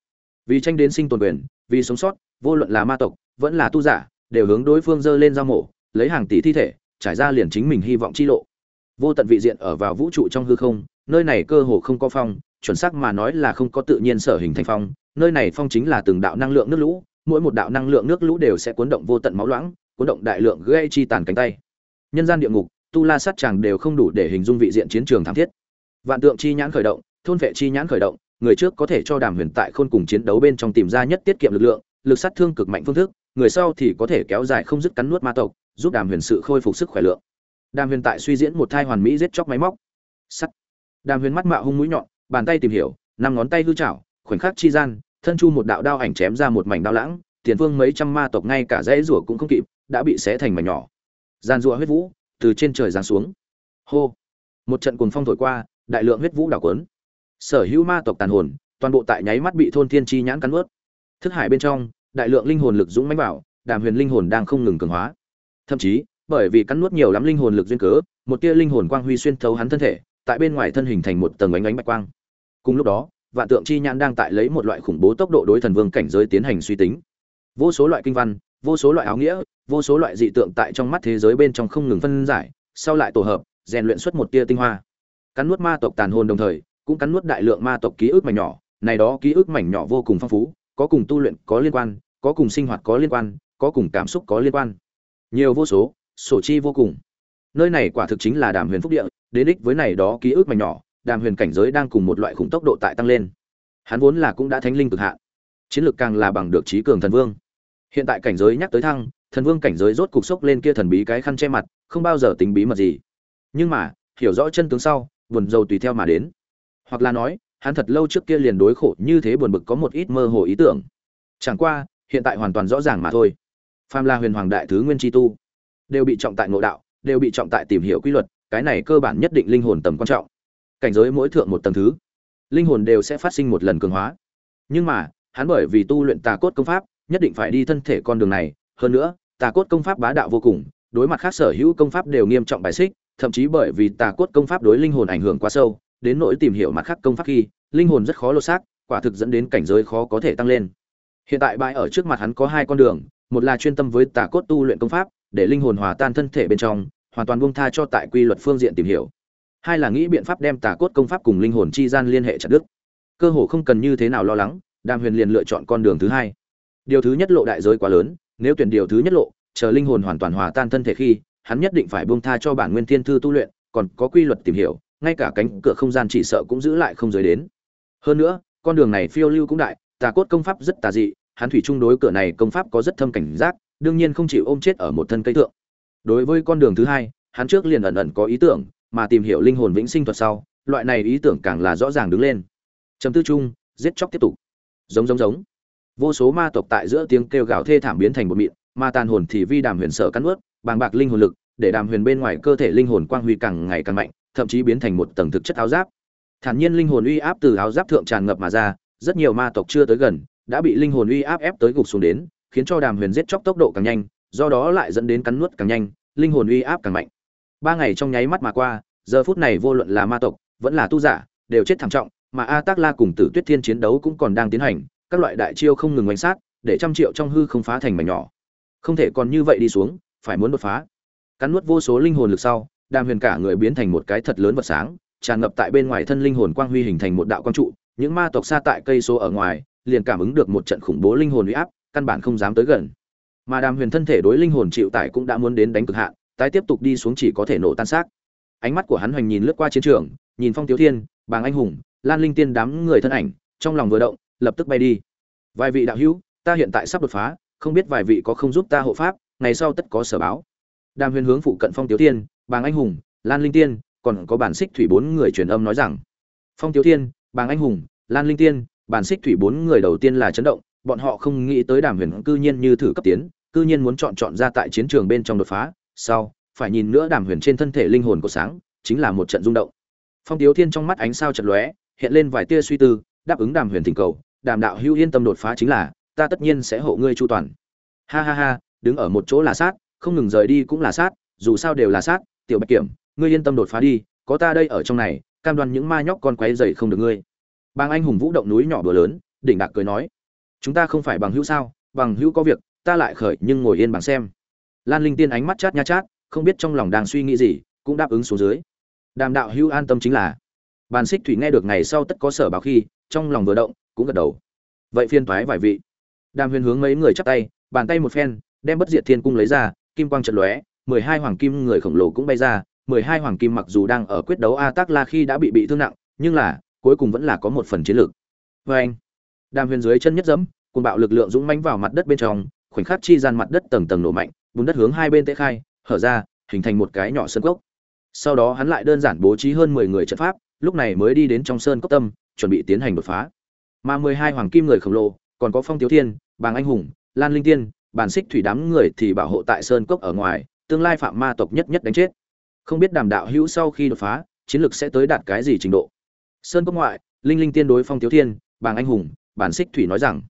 [SPEAKER 1] Vì tranh đến sinh tồn quyền, vì sống sót, vô luận là ma tộc, vẫn là tu giả, đều hướng đối phương dơ lên giao mổ, lấy hàng tỷ thi thể, trải ra liền chính mình hy vọng chi lộ. Vô tận vị diện ở vào vũ trụ trong hư không, nơi này cơ hồ không có phong, chuẩn xác mà nói là không có tự nhiên sở hình thành phong, nơi này phong chính là từng đạo năng lượng nước lũ, mỗi một đạo năng lượng nước lũ đều sẽ cuốn động vô tận máu loãng, cuốn động đại lượng gây chi tàn cánh tay. Nhân gian địa ngục, tu la sát chàng đều không đủ để hình dung vị diện chiến trường thảm thiết. Vạn tượng chi nhãn khởi động, thôn vệ chi nhãn khởi động, người trước có thể cho Đàm Huyền tại khôn cùng chiến đấu bên trong tìm ra nhất tiết kiệm lực lượng, lực sát thương cực mạnh phương thức, người sau thì có thể kéo dài không dứt cắn nuốt ma tộc, giúp Đàm Huyền sự khôi phục sức khỏe lượng. Đàm Huyền tại suy diễn một thai hoàn mỹ giết chóc máy móc. Sắt. Đàm Huyền mắt mạo hung mũi nhọn, bàn tay tìm hiểu, năm ngón tay hư chảo, khoảnh khắc chi gian, thân chu một đạo đao ảnh chém ra một mảnh đao lãng, tiền vương mấy trăm ma tộc ngay cả dãy rủa cũng không kịp, đã bị xé thành mảnh nhỏ. Gian rủa huyết vũ từ trên trời giáng xuống. Hô! Một trận cuồng phong thổi qua, đại lượng huyết vũ đảo cuốn. Sở hữu ma tộc tàn hồn, toàn bộ tại nháy mắt bị thôn thiên chi nhãn cắn nuốt. Thức hải bên trong, đại lượng linh hồn lực dũng mãnh vào, Đàm Huyền linh hồn đang không ngừng cường hóa. Thậm chí, bởi vì cắn nuốt nhiều lắm linh hồn lực duyên cớ, một tia linh hồn quang huy xuyên thấu hắn thân thể, tại bên ngoài thân hình thành một tầng ánh ánh bạch quang. Cùng lúc đó, vạn tượng chi nhãn đang tại lấy một loại khủng bố tốc độ đối thần vương cảnh giới tiến hành suy tính. Vô số loại kinh văn, vô số loại áo nghĩa, vô số loại dị tượng tại trong mắt thế giới bên trong không ngừng phân giải, sau lại tổ hợp, rèn luyện xuất một tia tinh hoa. Cắn nuốt ma tộc tàn hồn đồng thời, cũng cắn nuốt đại lượng ma tộc ký ức mảnh nhỏ, này đó ký ức mảnh nhỏ vô cùng phong phú, có cùng tu luyện có liên quan, có cùng sinh hoạt có liên quan, có cùng cảm xúc có liên quan. Nhiều vô số, sổ chi vô cùng. Nơi này quả thực chính là Đàm Huyền phúc địa, đến đích với này đó ký ức mảnh nhỏ, Đàm Huyền cảnh giới đang cùng một loại khủng tốc độ tại tăng lên. Hắn vốn là cũng đã thánh linh cực hạn, chiến lược càng là bằng được trí cường thần vương. Hiện tại cảnh giới nhắc tới thăng, thần vương cảnh giới rốt cục sốc lên kia thần bí cái khăn che mặt, không bao giờ tính bí mật gì. Nhưng mà, hiểu rõ chân tướng sau, buồn rầu tùy theo mà đến. Hoặc là nói, hắn thật lâu trước kia liền đối khổ như thế buồn bực có một ít mơ hồ ý tưởng. Chẳng qua, hiện tại hoàn toàn rõ ràng mà thôi. Phàm La Huyền Hoàng đại thứ nguyên chi tu, đều bị trọng tại ngộ đạo, đều bị trọng tại tìm hiểu quy luật, cái này cơ bản nhất định linh hồn tầm quan trọng. Cảnh giới mỗi thượng một tầng thứ, linh hồn đều sẽ phát sinh một lần cường hóa. Nhưng mà, hắn bởi vì tu luyện tà cốt công pháp, nhất định phải đi thân thể con đường này, hơn nữa, tà cốt công pháp bá đạo vô cùng, đối mặt khác sở hữu công pháp đều nghiêm trọng bài xích, thậm chí bởi vì tà cốt công pháp đối linh hồn ảnh hưởng quá sâu, đến nỗi tìm hiểu mặt khác công pháp khi, linh hồn rất khó lột xác, quả thực dẫn đến cảnh giới khó có thể tăng lên. hiện tại bãi ở trước mặt hắn có hai con đường một là chuyên tâm với tà cốt tu luyện công pháp để linh hồn hòa tan thân thể bên trong hoàn toàn buông tha cho tại quy luật phương diện tìm hiểu hai là nghĩ biện pháp đem tà cốt công pháp cùng linh hồn chi gian liên hệ chặt đứt. Cơ hồ không cần như thế nào lo lắng, đàm huyền liền lựa chọn con đường thứ hai. Điều thứ nhất lộ đại giới quá lớn, nếu tuyển điều thứ nhất lộ, chờ linh hồn hoàn toàn hòa tan thân thể khi, hắn nhất định phải buông tha cho bản nguyên thiên thư tu luyện, còn có quy luật tìm hiểu, ngay cả cánh cửa không gian chỉ sợ cũng giữ lại không giới đến. Hơn nữa, con đường này phiêu lưu cũng đại, tà cốt công pháp rất tà dị, hắn thủy chung đối cửa này công pháp có rất thâm cảnh giác, đương nhiên không chịu ôm chết ở một thân cây tượng. đối với con đường thứ hai, hắn trước liền ẩn ẩn có ý tưởng mà tìm hiểu linh hồn vĩnh sinh thuật sau, loại này ý tưởng càng là rõ ràng đứng lên. Chấm tư chung, giết chóc tiếp tục. Giống giống giống. Vô số ma tộc tại giữa tiếng kêu gào thê thảm biến thành một mịn, ma tàn hồn thì vi đàm huyền sở cắn ướt bàng bạc linh hồn lực, để đàm huyền bên ngoài cơ thể linh hồn quang huy càng ngày càng mạnh, thậm chí biến thành một tầng thực chất áo giáp. Thản nhiên linh hồn uy áp từ áo giáp thượng tràn ngập mà ra, rất nhiều ma tộc chưa tới gần, đã bị linh hồn uy áp ép tới gục xuống đến, khiến cho đàm huyền giết chóc tốc độ càng nhanh, do đó lại dẫn đến cắn nuốt càng nhanh, linh hồn uy áp càng mạnh ba ngày trong nháy mắt mà qua, giờ phút này vô luận là ma tộc, vẫn là tu giả, đều chết thảm trọng, mà a tác la cùng tử tuyết thiên chiến đấu cũng còn đang tiến hành, các loại đại chiêu không ngừng oanh sát, để trăm triệu trong hư không phá thành mảnh nhỏ. Không thể còn như vậy đi xuống, phải muốn đột phá. Cắn nuốt vô số linh hồn lực sau, đàm huyền cả người biến thành một cái thật lớn vật sáng, tràn ngập tại bên ngoài thân linh hồn quang huy hình thành một đạo quang trụ, những ma tộc xa tại cây số ở ngoài, liền cảm ứng được một trận khủng bố linh hồn uy áp, căn bản không dám tới gần. Mà đàm huyền thân thể đối linh hồn chịu tải cũng đã muốn đến đánh cực hạn tái tiếp tục đi xuống chỉ có thể nổ tan xác. Ánh mắt của hắn hoành nhìn lướt qua chiến trường, nhìn phong tiếu thiên, bàng anh hùng, lan linh tiên đám người thân ảnh, trong lòng vừa động, lập tức bay đi. Vài vị đạo hữu, ta hiện tại sắp đột phá, không biết vài vị có không giúp ta hộ pháp, ngày sau tất có sở báo. Đàm huyền hướng phụ cận phong tiếu thiên, bàng anh hùng, lan linh tiên, còn có bản xích thủy bốn người truyền âm nói rằng, phong tiếu thiên, bàng anh hùng, lan linh tiên, bản xích thủy bốn người đầu tiên là chấn động, bọn họ không nghĩ tới đàm huyền cư nhiên như thử cấp tiến, cư nhiên muốn chọn chọn ra tại chiến trường bên trong đột phá sau, phải nhìn nữa đàm huyền trên thân thể linh hồn của sáng, chính là một trận rung động. Phong tiếu thiên trong mắt ánh sao chật lóe, hiện lên vài tia suy tư, đáp ứng đàm huyền thỉnh cầu, đàm đạo hữu yên tâm đột phá chính là, ta tất nhiên sẽ hộ ngươi chu toàn. Ha ha ha, đứng ở một chỗ là sát, không ngừng rời đi cũng là sát, dù sao đều là sát, tiểu bạch kiểm, ngươi yên tâm đột phá đi, có ta đây ở trong này, cam đoan những ma nhóc con quấy dày không được ngươi. Bang anh hùng vũ động núi nhỏ bừa lớn, đỉnh đạc cười nói, chúng ta không phải bằng hữu sao, bằng hữu có việc, ta lại khởi nhưng ngồi yên bằng xem lan linh tiên ánh mắt chát nha chát, không biết trong lòng đang suy nghĩ gì, cũng đáp ứng xuống dưới. Đàm đạo hữu an tâm chính là. Bàn xích thủy nghe được ngày sau tất có sở báo khi, trong lòng vừa động, cũng gật đầu. Vậy phiên thoái vài vị. Đàm huyền hướng mấy người chắp tay, bàn tay một phen, đem bất diệt thiên cung lấy ra, kim quang trận lóe, mười hai hoàng kim người khổng lồ cũng bay ra, mười hai hoàng kim mặc dù đang ở quyết đấu a tác la khi đã bị bị thương nặng, nhưng là, cuối cùng vẫn là có một phần chiến lược. Vê anh. Đàm huyền dưới chân nhất dẫm cùng bạo lực lượng dũng mãnh vào mặt đất bên trong, khoảnh khắc chi gian mặt đất tầng tầng nổ mạnh bùn đất hướng hai bên tễ khai, hở ra, hình thành một cái nhỏ sơn cốc. Sau đó hắn lại đơn giản bố trí hơn mười người trận pháp, lúc này mới đi đến trong sơn cốc tâm, chuẩn bị tiến hành đột phá. Mà mười hai hoàng kim người khổng lồ, còn có phong tiếu thiên, bàng anh hùng, lan linh tiên, bản xích thủy đám người thì bảo hộ tại sơn cốc ở ngoài, tương lai phạm ma tộc nhất nhất đánh chết. Không biết đàm đạo hữu sau khi đột phá, chiến lược sẽ tới đạt cái gì trình độ? Sơn cốc ngoại, linh linh tiên đối phong tiếu thiên, bàng anh hùng, bản xích thủy nói rằng,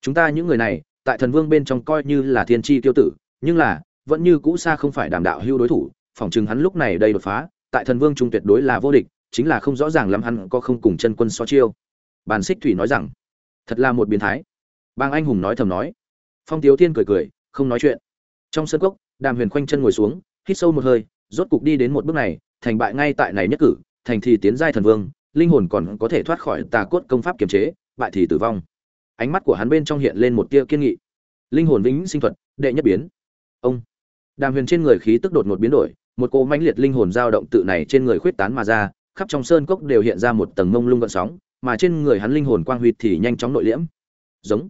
[SPEAKER 1] chúng ta những người này, tại thần vương bên trong coi như là thiên tri tiêu tử nhưng là, vẫn như cũ xa không phải đàm đạo hưu đối thủ, phỏng chừng hắn lúc này đây đột phá, tại thần vương trung tuyệt đối là vô địch, chính là không rõ ràng lắm hắn có không cùng chân quân so chiêu. Bàn xích thủy nói rằng, thật là một biến thái. Bang anh hùng nói thầm nói. Phong tiếu thiên cười cười, không nói chuyện. Trong sân cốc, đàm huyền khoanh chân ngồi xuống, hít sâu một hơi, rốt cục đi đến một bước này, thành bại ngay tại này nhất cử, thành thì tiến giai thần vương, linh hồn còn có thể thoát khỏi tà cốt công pháp kiềm chế, bại thì tử vong. Ánh mắt của hắn bên trong hiện lên một tia kiên nghị. Linh hồn vĩnh sinh thuật, đệ nhất biến ông. Đàm huyền trên người khí tức đột ngột biến đổi, một cỗ mãnh liệt linh hồn dao động tự này trên người khuyết tán mà ra, khắp trong sơn cốc đều hiện ra một tầng mông lung gợn sóng, mà trên người hắn linh hồn quang huy thì nhanh chóng nội liễm. Giống.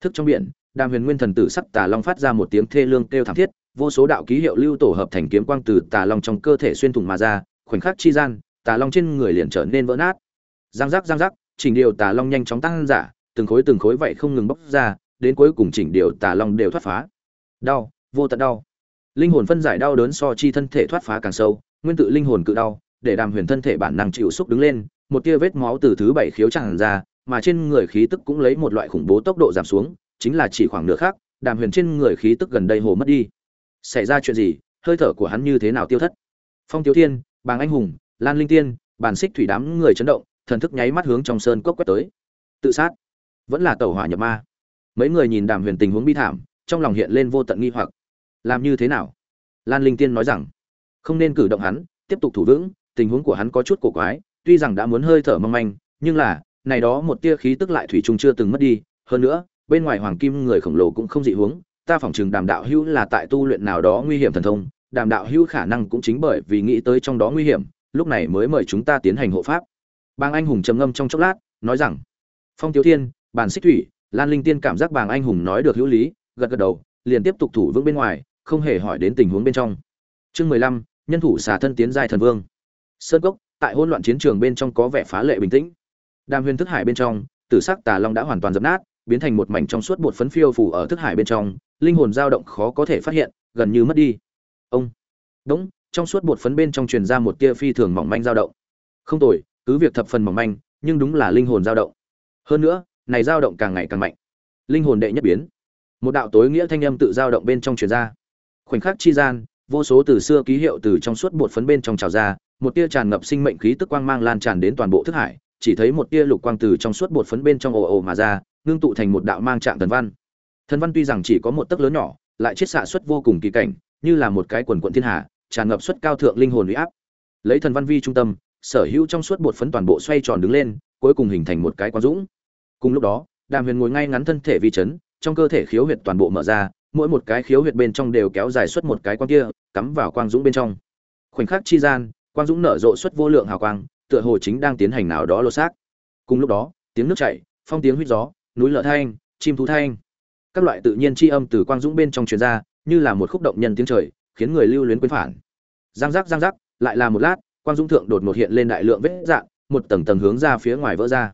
[SPEAKER 1] Thức trong biển, đàm huyền nguyên thần tử sắc tà long phát ra một tiếng thê lương kêu thảm thiết, vô số đạo ký hiệu lưu tổ hợp thành kiếm quang từ tà long trong cơ thể xuyên thủng mà ra, khoảnh khắc chi gian, tà long trên người liền trở nên vỡ nát. Giang giác giang giác, chỉnh điều tà long nhanh chóng tăng giả, từng khối từng khối vậy không ngừng bóc ra, đến cuối cùng chỉnh điều tà long đều thoát phá. Đau vô tận đau. Linh hồn phân giải đau đớn so chi thân thể thoát phá càng sâu, nguyên tự linh hồn cự đau, để đàm huyền thân thể bản năng chịu xúc đứng lên, một tia vết máu từ thứ bảy khiếu tràn ra, mà trên người khí tức cũng lấy một loại khủng bố tốc độ giảm xuống, chính là chỉ khoảng nửa khác đàm huyền trên người khí tức gần đây hồ mất đi. Xảy ra chuyện gì? Hơi thở của hắn như thế nào tiêu thất? Phong tiếu thiên, bàng anh hùng, lan linh tiên, bàn xích thủy đám người chấn động, thần thức nháy mắt hướng trong sơn cốc quét tới. Tự sát. Vẫn là tàu hỏa nhập ma. Mấy người nhìn đàm huyền tình huống bi thảm, trong lòng hiện lên vô tận nghi hoặc làm như thế nào? Lan linh tiên nói rằng không nên cử động hắn tiếp tục thủ vững tình huống của hắn có chút cổ quái tuy rằng đã muốn hơi thở mong manh nhưng là này đó một tia khí tức lại thủy chung chưa từng mất đi. Hơn nữa bên ngoài hoàng kim người khổng lồ cũng không dị hướng, ta phỏng chừng đàm đạo hữu là tại tu luyện nào đó nguy hiểm thần thông đàm đạo hữu khả năng cũng chính bởi vì nghĩ tới trong đó nguy hiểm lúc này mới mời chúng ta tiến hành hộ pháp. Bàng anh hùng trầm ngâm trong chốc lát nói rằng phong tiếu thiên bàn xích thủy lan linh tiên cảm giác bàng anh hùng nói được hữu lý gật gật đầu liền tiếp tục thủ vững bên ngoài không hề hỏi đến tình huống bên trong. Chương mười lăm, nhân thủ xả thân tiến giai thần vương. Sơn cốc, tại hỗn loạn chiến trường bên trong có vẻ phá lệ bình tĩnh. Đàm huyền thức hải bên trong, tử sắc tà long đã hoàn toàn dập nát, biến thành một mảnh trong suốt bột phấn phiêu phủ ở thức hải bên trong, linh hồn dao động khó có thể phát hiện, gần như mất đi. Ông đúng trong suốt bột phấn bên trong truyền ra một tia phi thường mỏng manh dao động. Không tồi, cứ việc thập phần mỏng manh, nhưng đúng là linh hồn dao động. Hơn nữa, này dao động càng ngày càng mạnh. Linh hồn đệ nhất biến. Một đạo tối nghĩa thanh âm tự dao động bên trong truyền ra khoảnh khắc chi gian, vô số từ xưa ký hiệu từ trong suốt bột phấn bên trong trào ra, một tia tràn ngập sinh mệnh khí tức quang mang lan tràn đến toàn bộ thức hải, chỉ thấy một tia lục quang từ trong suốt bột phấn bên trong ồ ồ mà ra, ngưng tụ thành một đạo mang trạng thần văn. Thần văn tuy rằng chỉ có một tấc lớn nhỏ, lại chiết xạ xuất vô cùng kỳ cảnh, như là một cái quần quận thiên hạ tràn ngập xuất cao thượng linh hồn uy áp. Lấy thần văn vi trung tâm, sở hữu trong suốt bột phấn toàn bộ xoay tròn đứng lên, cuối cùng hình thành một cái quang dũng. Cùng lúc đó, đàm huyền ngồi ngay ngắn thân thể vi chấn, trong cơ thể khiếu huyệt toàn bộ mở ra mỗi một cái khiếu huyệt bên trong đều kéo dài suốt một cái quang kia, cắm vào quang dũng bên trong. Khoảnh khắc chi gian, quang dũng nở rộ xuất vô lượng hào quang, tựa hồ chính đang tiến hành nào đó lô xác. Cùng lúc đó, tiếng nước chảy, phong tiếng huýt gió, núi lở thanh, chim thú thanh. Các loại tự nhiên chi âm từ quang dũng bên trong truyền ra, như là một khúc động nhân tiếng trời, khiến người lưu luyến quên phản. Giang giác giang giác, lại là một lát, quang dũng thượng đột ngột hiện lên đại lượng vết dạng, một tầng tầng hướng ra phía ngoài vỡ ra.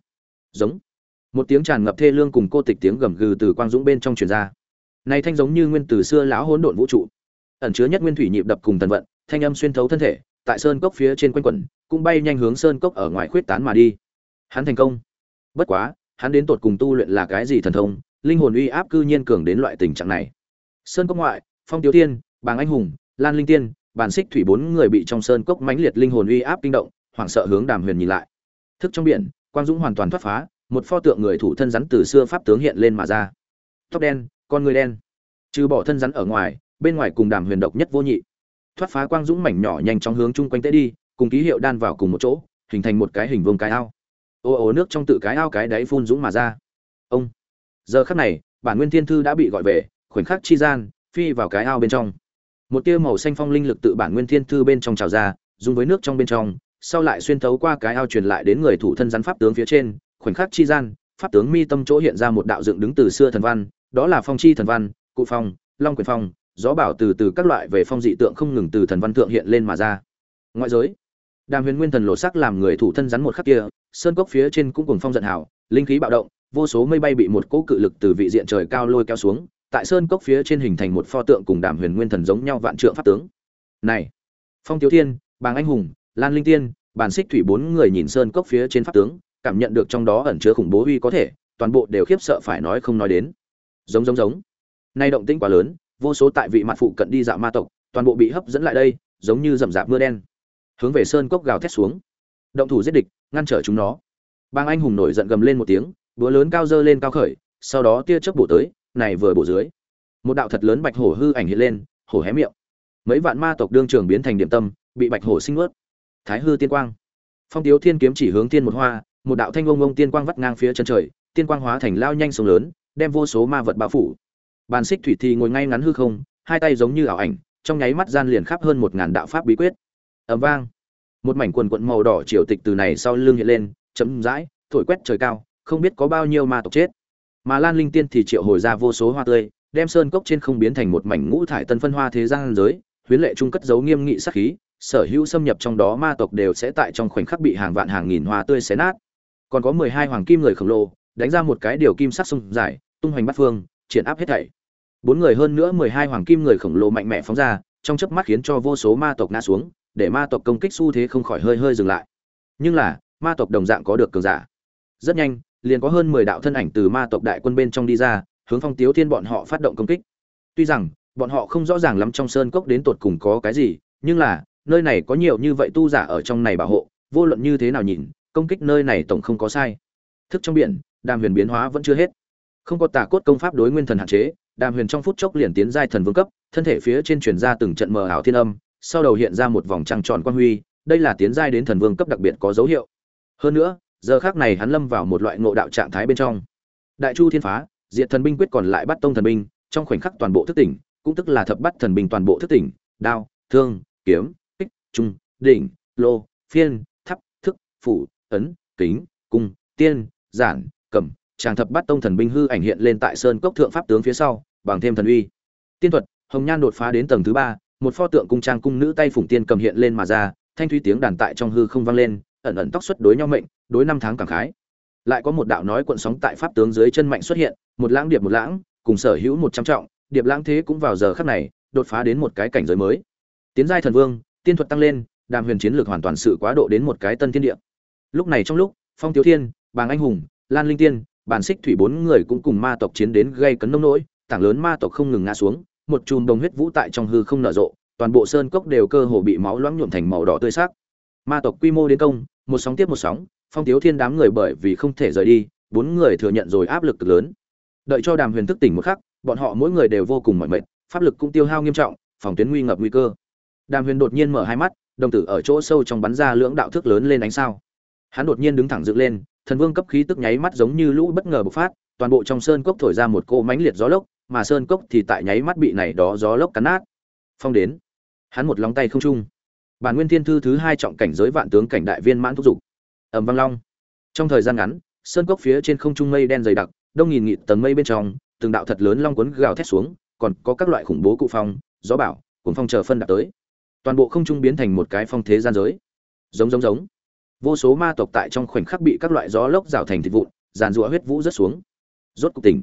[SPEAKER 1] Giống. Một tiếng tràn ngập thê lương cùng cô tịch tiếng gầm gừ từ quang dũng bên trong truyền ra này thanh giống như nguyên từ xưa lão hỗn độn vũ trụ. Ẩn chứa nhất nguyên thủy nhịp đập cùng tần vận, thanh âm xuyên thấu thân thể, tại sơn cốc phía trên quanh quẩn, cũng bay nhanh hướng sơn cốc ở ngoài khuyết tán mà đi. Hắn thành công. Bất quá, hắn đến tột cùng tu luyện là cái gì thần thông, linh hồn uy áp cư nhiên cường đến loại tình trạng này. Sơn cốc ngoại, phong tiêu tiên bàng anh hùng, lan linh tiên bàn xích thủy bốn người bị trong sơn cốc mãnh liệt linh hồn uy áp kinh động, hoảng sợ hướng đàm huyền nhìn lại. Thức trong biển, quang dũng hoàn toàn thoát phá, một pho tượng người thủ thân rắn từ xưa pháp tướng hiện lên mà ra. Tóc đen con người đen. Trừ bỏ thân rắn ở ngoài, bên ngoài cùng đàm huyền độc nhất vô nhị. Thoát phá quang dũng mảnh nhỏ nhanh chóng hướng chung quanh tế đi, cùng ký hiệu đan vào cùng một chỗ, hình thành một cái hình vuông cái ao. Ô ô nước trong tự cái ao cái đáy phun dũng mà ra. Ông. Giờ khắc này, bản nguyên thiên thư đã bị gọi về, khoảnh khắc chi gian, phi vào cái ao bên trong. Một tia màu xanh phong linh lực tự bản nguyên thiên thư bên trong trào ra, dùng với nước trong bên trong, sau lại xuyên thấu qua cái ao truyền lại đến người thủ thân rắn pháp tướng phía trên, khoảnh khắc chi gian pháp tướng mi tâm chỗ hiện ra một đạo dựng đứng từ xưa thần văn đó là phong chi thần văn cụ phong long quyền phong gió bảo từ từ các loại về phong dị tượng không ngừng từ thần văn thượng hiện lên mà ra. Ngoại giới đàm huyền nguyên thần lộ sắc làm người thủ thân rắn một khắc kia sơn cốc phía trên cũng cùng phong giận hào, linh khí bạo động vô số mây bay bị một cỗ cự lực từ vị diện trời cao lôi kéo xuống tại sơn cốc phía trên hình thành một pho tượng cùng đàm huyền nguyên thần giống nhau vạn trượng pháp tướng. Này phong tiếu thiên bàng anh hùng lan linh tiên bản xích thủy bốn người nhìn sơn cốc phía trên pháp tướng cảm nhận được trong đó ẩn chứa khủng bố uy có thể, toàn bộ đều khiếp sợ phải nói không nói đến. Giống giống giống. Nay động tĩnh quá lớn, vô số tại vị mặt phụ cận đi dạo ma tộc, toàn bộ bị hấp dẫn lại đây, giống như rậm rạp mưa đen. Hướng về sơn cốc gào thét xuống. Động thủ giết địch, ngăn trở chúng nó. Bang anh hùng nổi giận gầm lên một tiếng, búa lớn cao dơ lên cao khởi, sau đó tia chớp bổ tới, này vừa bổ dưới. Một đạo thật lớn bạch hổ hư ảnh hiện lên, hổ hé miệng. Mấy vạn ma tộc đương trường biến thành điểm tâm, bị bạch hổ sinh ướt thái hư tiên quang. Phong tiếu thiên kiếm chỉ hướng tiên một hoa một đạo thanh ông ông tiên quang vắt ngang phía chân trời, tiên quang hóa thành lao nhanh sông lớn, đem vô số ma vật bao phủ. Bàn xích thủy thì ngồi ngay ngắn hư không, hai tay giống như ảo ảnh, trong nháy mắt gian liền khắp hơn một ngàn đạo pháp bí quyết. Ẩm vang. Một mảnh quần quận màu đỏ triều tịch từ này sau lưng hiện lên chấm dãi thổi quét trời cao, không biết có bao nhiêu ma tộc chết. Mà lan linh tiên thì triệu hồi ra vô số hoa tươi, đem sơn cốc trên không biến thành một mảnh ngũ thải tân phân hoa thế gian giới, huyến lệ trung cất giấu nghiêm nghị sát khí, sở hữu xâm nhập trong đó ma tộc đều sẽ tại trong khoảnh khắc bị hàng vạn hàng nghìn hoa tươi xé nát còn có mười hai hoàng kim người khổng lồ, đánh ra một cái điều kim sắc sông dài, tung hoành bắt phương, triển áp hết thảy. Bốn người hơn nữa mười hai hoàng kim người khổng lồ mạnh mẽ phóng ra, trong chớp mắt khiến cho vô số ma tộc ngã xuống, để ma tộc công kích xu thế không khỏi hơi hơi dừng lại. Nhưng là, ma tộc đồng dạng có được cường giả. Rất nhanh, liền có hơn mười đạo thân ảnh từ ma tộc đại quân bên trong đi ra, hướng phong tiếu thiên bọn họ phát động công kích. Tuy rằng, bọn họ không rõ ràng lắm trong sơn cốc đến tột cùng có cái gì, nhưng là, nơi này có nhiều như vậy tu giả ở trong này bảo hộ, vô luận như thế nào nhìn công kích nơi này tổng không có sai. Thức trong biển, đàm huyền biến hóa vẫn chưa hết. Không có tà cốt công pháp đối nguyên thần hạn chế, đàm huyền trong phút chốc liền tiến giai thần vương cấp, thân thể phía trên truyền ra từng trận mờ ảo thiên âm, sau đầu hiện ra một vòng trăng tròn quan huy, đây là tiến giai đến thần vương cấp đặc biệt có dấu hiệu. Hơn nữa, giờ khác này hắn lâm vào một loại ngộ đạo trạng thái bên trong. Đại chu thiên phá, diệt thần binh quyết còn lại bắt tông thần binh, trong khoảnh khắc toàn bộ thức tỉnh, cũng tức là thập bắt thần binh toàn bộ thức tỉnh, đao, thương, kiếm, kích, trung, đỉnh, lô, phiên thắp thức, phủ ấn, kính, cung, tiên, giản cầm tràng thập bắt tông thần binh hư ảnh hiện lên tại sơn cốc thượng pháp tướng phía sau, bằng thêm thần uy. Tiên thuật, hồng nhan đột phá đến tầng thứ ba, một pho tượng cung trang cung nữ tay phủng tiên cầm hiện lên mà ra, thanh thúy tiếng đàn tại trong hư không vang lên, ẩn ẩn tóc xuất đối nhau mệnh, đối năm tháng cảm khái. Lại có một đạo nói cuộn sóng tại pháp tướng dưới chân mạnh xuất hiện, một lãng điệp một lãng, cùng sở hữu một trăm trọng, điệp lãng thế cũng vào giờ khắc này, đột phá đến một cái cảnh giới mới. Tiến giai thần vương, tiên thuật tăng lên, đàm huyền chiến lược hoàn toàn sự quá độ đến một cái tân thiên địa lúc này trong lúc, phong tiếu thiên, bàng anh hùng, lan linh tiên, bản xích thủy bốn người cũng cùng ma tộc chiến đến gây cấn nông nỗi, tảng lớn ma tộc không ngừng ngã xuống, một chùm đồng huyết vũ tại trong hư không nở rộ, toàn bộ sơn cốc đều cơ hồ bị máu loãng nhuộm thành màu đỏ tươi sắc. Ma tộc quy mô đến công, một sóng tiếp một sóng, phong tiếu thiên đám người bởi vì không thể rời đi, bốn người thừa nhận rồi áp lực cực lớn. Đợi cho đàm huyền thức tỉnh một khắc, bọn họ mỗi người đều vô cùng mỏi mệt, pháp lực cũng tiêu hao nghiêm trọng, phòng tuyến nguy ngập nguy cơ. Đàm huyền đột nhiên mở hai mắt, đồng tử ở chỗ sâu trong bắn ra lưỡng đạo thức lớn lên ánh sao hắn đột nhiên đứng thẳng dựng lên, thần vương cấp khí tức nháy mắt giống như lũ bất ngờ bộc phát, toàn bộ trong sơn cốc thổi ra một cỗ mãnh liệt gió lốc, mà sơn cốc thì tại nháy mắt bị này đó gió lốc cắn nát. Phong đến. Hắn một lóng tay không trung. Bản nguyên thiên thư thứ hai trọng cảnh giới vạn tướng cảnh đại viên mãn thúc giục. Ầm vang long. Trong thời gian ngắn, sơn cốc phía trên không trung mây đen dày đặc, đông nghìn nghịt tầng mây bên trong, từng đạo thật lớn long cuốn gào thét xuống, còn có các loại khủng bố cụ phong, gió bảo cuốn phong chờ phân đạt tới. Toàn bộ không trung biến thành một cái phong thế gian giới. Giống giống giống vô số ma tộc tại trong khoảnh khắc bị các loại gió lốc rào thành thịt vụn, giàn rụa huyết vũ rất xuống. Rốt cục tỉnh.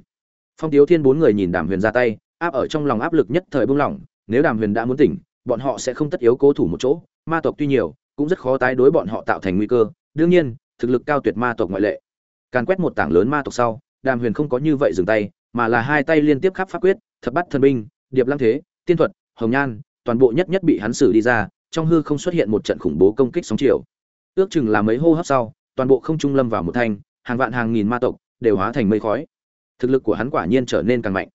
[SPEAKER 1] Phong tiếu thiên bốn người nhìn đàm huyền ra tay, áp ở trong lòng áp lực nhất thời buông lỏng nếu đàm huyền đã muốn tỉnh, bọn họ sẽ không tất yếu cố thủ một chỗ. Ma tộc tuy nhiều, cũng rất khó tái đối bọn họ tạo thành nguy cơ. Đương nhiên, thực lực cao tuyệt ma tộc ngoại lệ. Càn quét một tảng lớn ma tộc sau, đàm huyền không có như vậy dừng tay, mà là hai tay liên tiếp khắp pháp quyết, thập bắt thần binh, điệp lăng thế, tiên thuật, hồng nhan, toàn bộ nhất nhất bị hắn xử đi ra, trong hư không xuất hiện một trận khủng bố công kích sóng chiều ước chừng là mấy hô hấp sau, toàn bộ không trung lâm vào một thanh, hàng vạn hàng nghìn ma tộc đều hóa thành mây khói. Thực lực của hắn quả nhiên trở nên càng mạnh.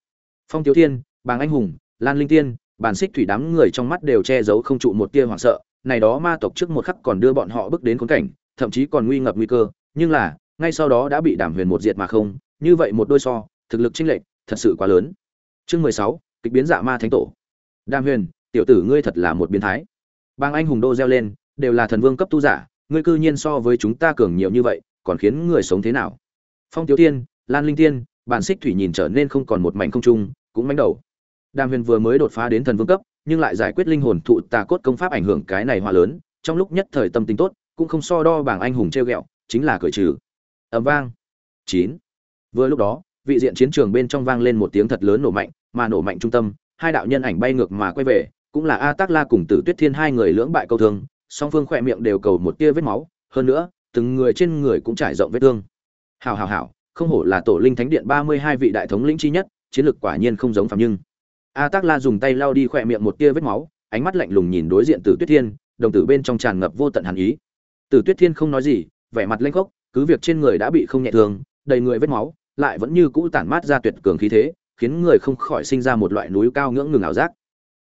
[SPEAKER 1] Phong tiếu thiên, bàng anh hùng, lan linh tiên, bản xích thủy đám người trong mắt đều che giấu không trụ một tia hoảng sợ, này đó ma tộc trước một khắc còn đưa bọn họ bước đến khốn cảnh, thậm chí còn nguy ngập nguy cơ, nhưng là, ngay sau đó đã bị đảm huyền một diệt mà không, như vậy một đôi so, thực lực chênh lệch thật sự quá lớn. Chương mười sáu, kịch biến dạ ma thánh tổ. Đàm huyền, tiểu tử ngươi thật là một biến thái. Bang anh hùng đô reo lên, đều là thần vương cấp tu giả ngươi cư nhiên so với chúng ta cường nhiều như vậy, còn khiến người sống thế nào? Phong tiếu tiên lan linh tiên bản xích thủy nhìn trở nên không còn một mảnh không trung, cũng mánh đầu. Đàm huyền vừa mới đột phá đến thần vương cấp, nhưng lại giải quyết linh hồn thụ tà cốt công pháp ảnh hưởng cái này hoa lớn, trong lúc nhất thời tâm tính tốt, cũng không so đo bảng anh hùng treo ghẹo, chính là cởi trừ. Ầm vang. Chín. Vừa lúc đó, vị diện chiến trường bên trong vang lên một tiếng thật lớn nổ mạnh, mà nổ mạnh trung tâm, hai đạo nhân ảnh bay ngược mà quay về, cũng là a tác la cùng tử tuyết thiên hai người lưỡng bại câu thương song phương khỏe miệng đều cầu một tia vết máu, hơn nữa, từng người trên người cũng trải rộng vết thương. Hào hào hào không hổ là tổ linh thánh điện ba mươi hai vị đại thống lĩnh chi nhất, chiến lược quả nhiên không giống phạm nhưng. A tác la dùng tay lau đi khỏe miệng một tia vết máu, ánh mắt lạnh lùng nhìn đối diện tử tuyết thiên, đồng tử bên trong tràn ngập vô tận hàn ý. Tử tuyết thiên không nói gì, vẻ mặt lanh khốc, cứ việc trên người đã bị không nhẹ thương, đầy người vết máu, lại vẫn như cũ tản mát ra tuyệt cường khí thế, khiến người không khỏi sinh ra một loại núi cao ngưỡng ngừng ảo giác.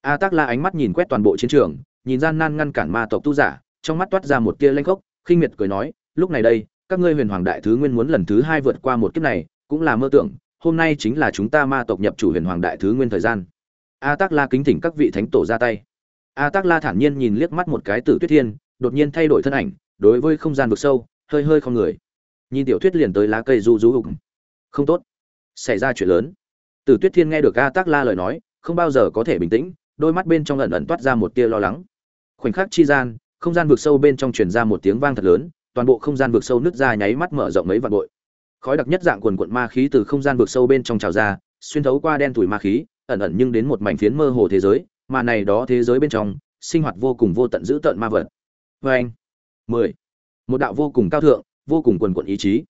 [SPEAKER 1] A tác la ánh mắt nhìn quét toàn bộ chiến trường nhìn gian nan ngăn cản ma tộc tu giả, trong mắt toát ra một tia lanh khốc, khinh miệt cười nói, lúc này đây, các ngươi huyền hoàng đại thứ nguyên muốn lần thứ hai vượt qua một kiếp này, cũng là mơ tưởng, hôm nay chính là chúng ta ma tộc nhập chủ huyền hoàng đại thứ nguyên thời gian. A tác la kính thỉnh các vị thánh tổ ra tay. A tác la thản nhiên nhìn liếc mắt một cái tử tuyết thiên, đột nhiên thay đổi thân ảnh, đối với không gian vực sâu, hơi hơi không người. Nhìn tiểu tuyết liền tới lá cây du du hục không tốt, xảy ra chuyện lớn. Tử tuyết thiên nghe được a tác la lời nói, không bao giờ có thể bình tĩnh, đôi mắt bên trong ẩn ẩn toát ra một tia lo lắng khoảnh khắc chi gian, không gian vượt sâu bên trong truyền ra một tiếng vang thật lớn, toàn bộ không gian vượt sâu nứt ra nháy mắt mở rộng mấy vạn bội khói đặc nhất dạng quần quận ma khí từ không gian vượt sâu bên trong trào ra, xuyên thấu qua đen tuổi ma khí, ẩn ẩn nhưng đến một mảnh phiến mơ hồ thế giới, mà này đó thế giới bên trong, sinh hoạt vô cùng vô tận giữ tận ma vật. Vê anh, mười, một đạo vô cùng cao thượng, vô cùng quần quận ý chí.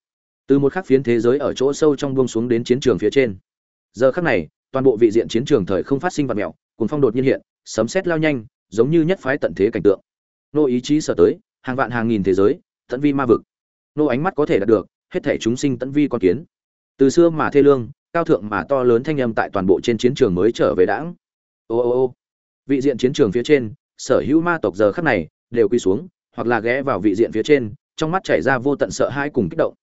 [SPEAKER 1] Từ một khắc phiến thế giới ở chỗ sâu trong buông xuống đến chiến trường phía trên. Giờ khắc này, toàn bộ vị diện chiến trường thời không phát sinh vật mèo cùng phong đột nhiên hiện, sấm sét lao nhanh giống như nhất phái tận thế cảnh tượng. Nô ý chí sở tới, hàng vạn hàng nghìn thế giới, tận vi ma vực. Nô ánh mắt có thể đạt được, hết thể chúng sinh tận vi con kiến. Từ xưa mà thê lương, cao thượng mà to lớn thanh âm tại toàn bộ trên chiến trường mới trở về đãng. Ô ô ô. Vị diện chiến trường phía trên, sở hữu ma tộc giờ khắc này, đều quy xuống, hoặc là ghé vào vị diện phía trên, trong mắt chảy ra vô tận sợ hãi cùng kích động.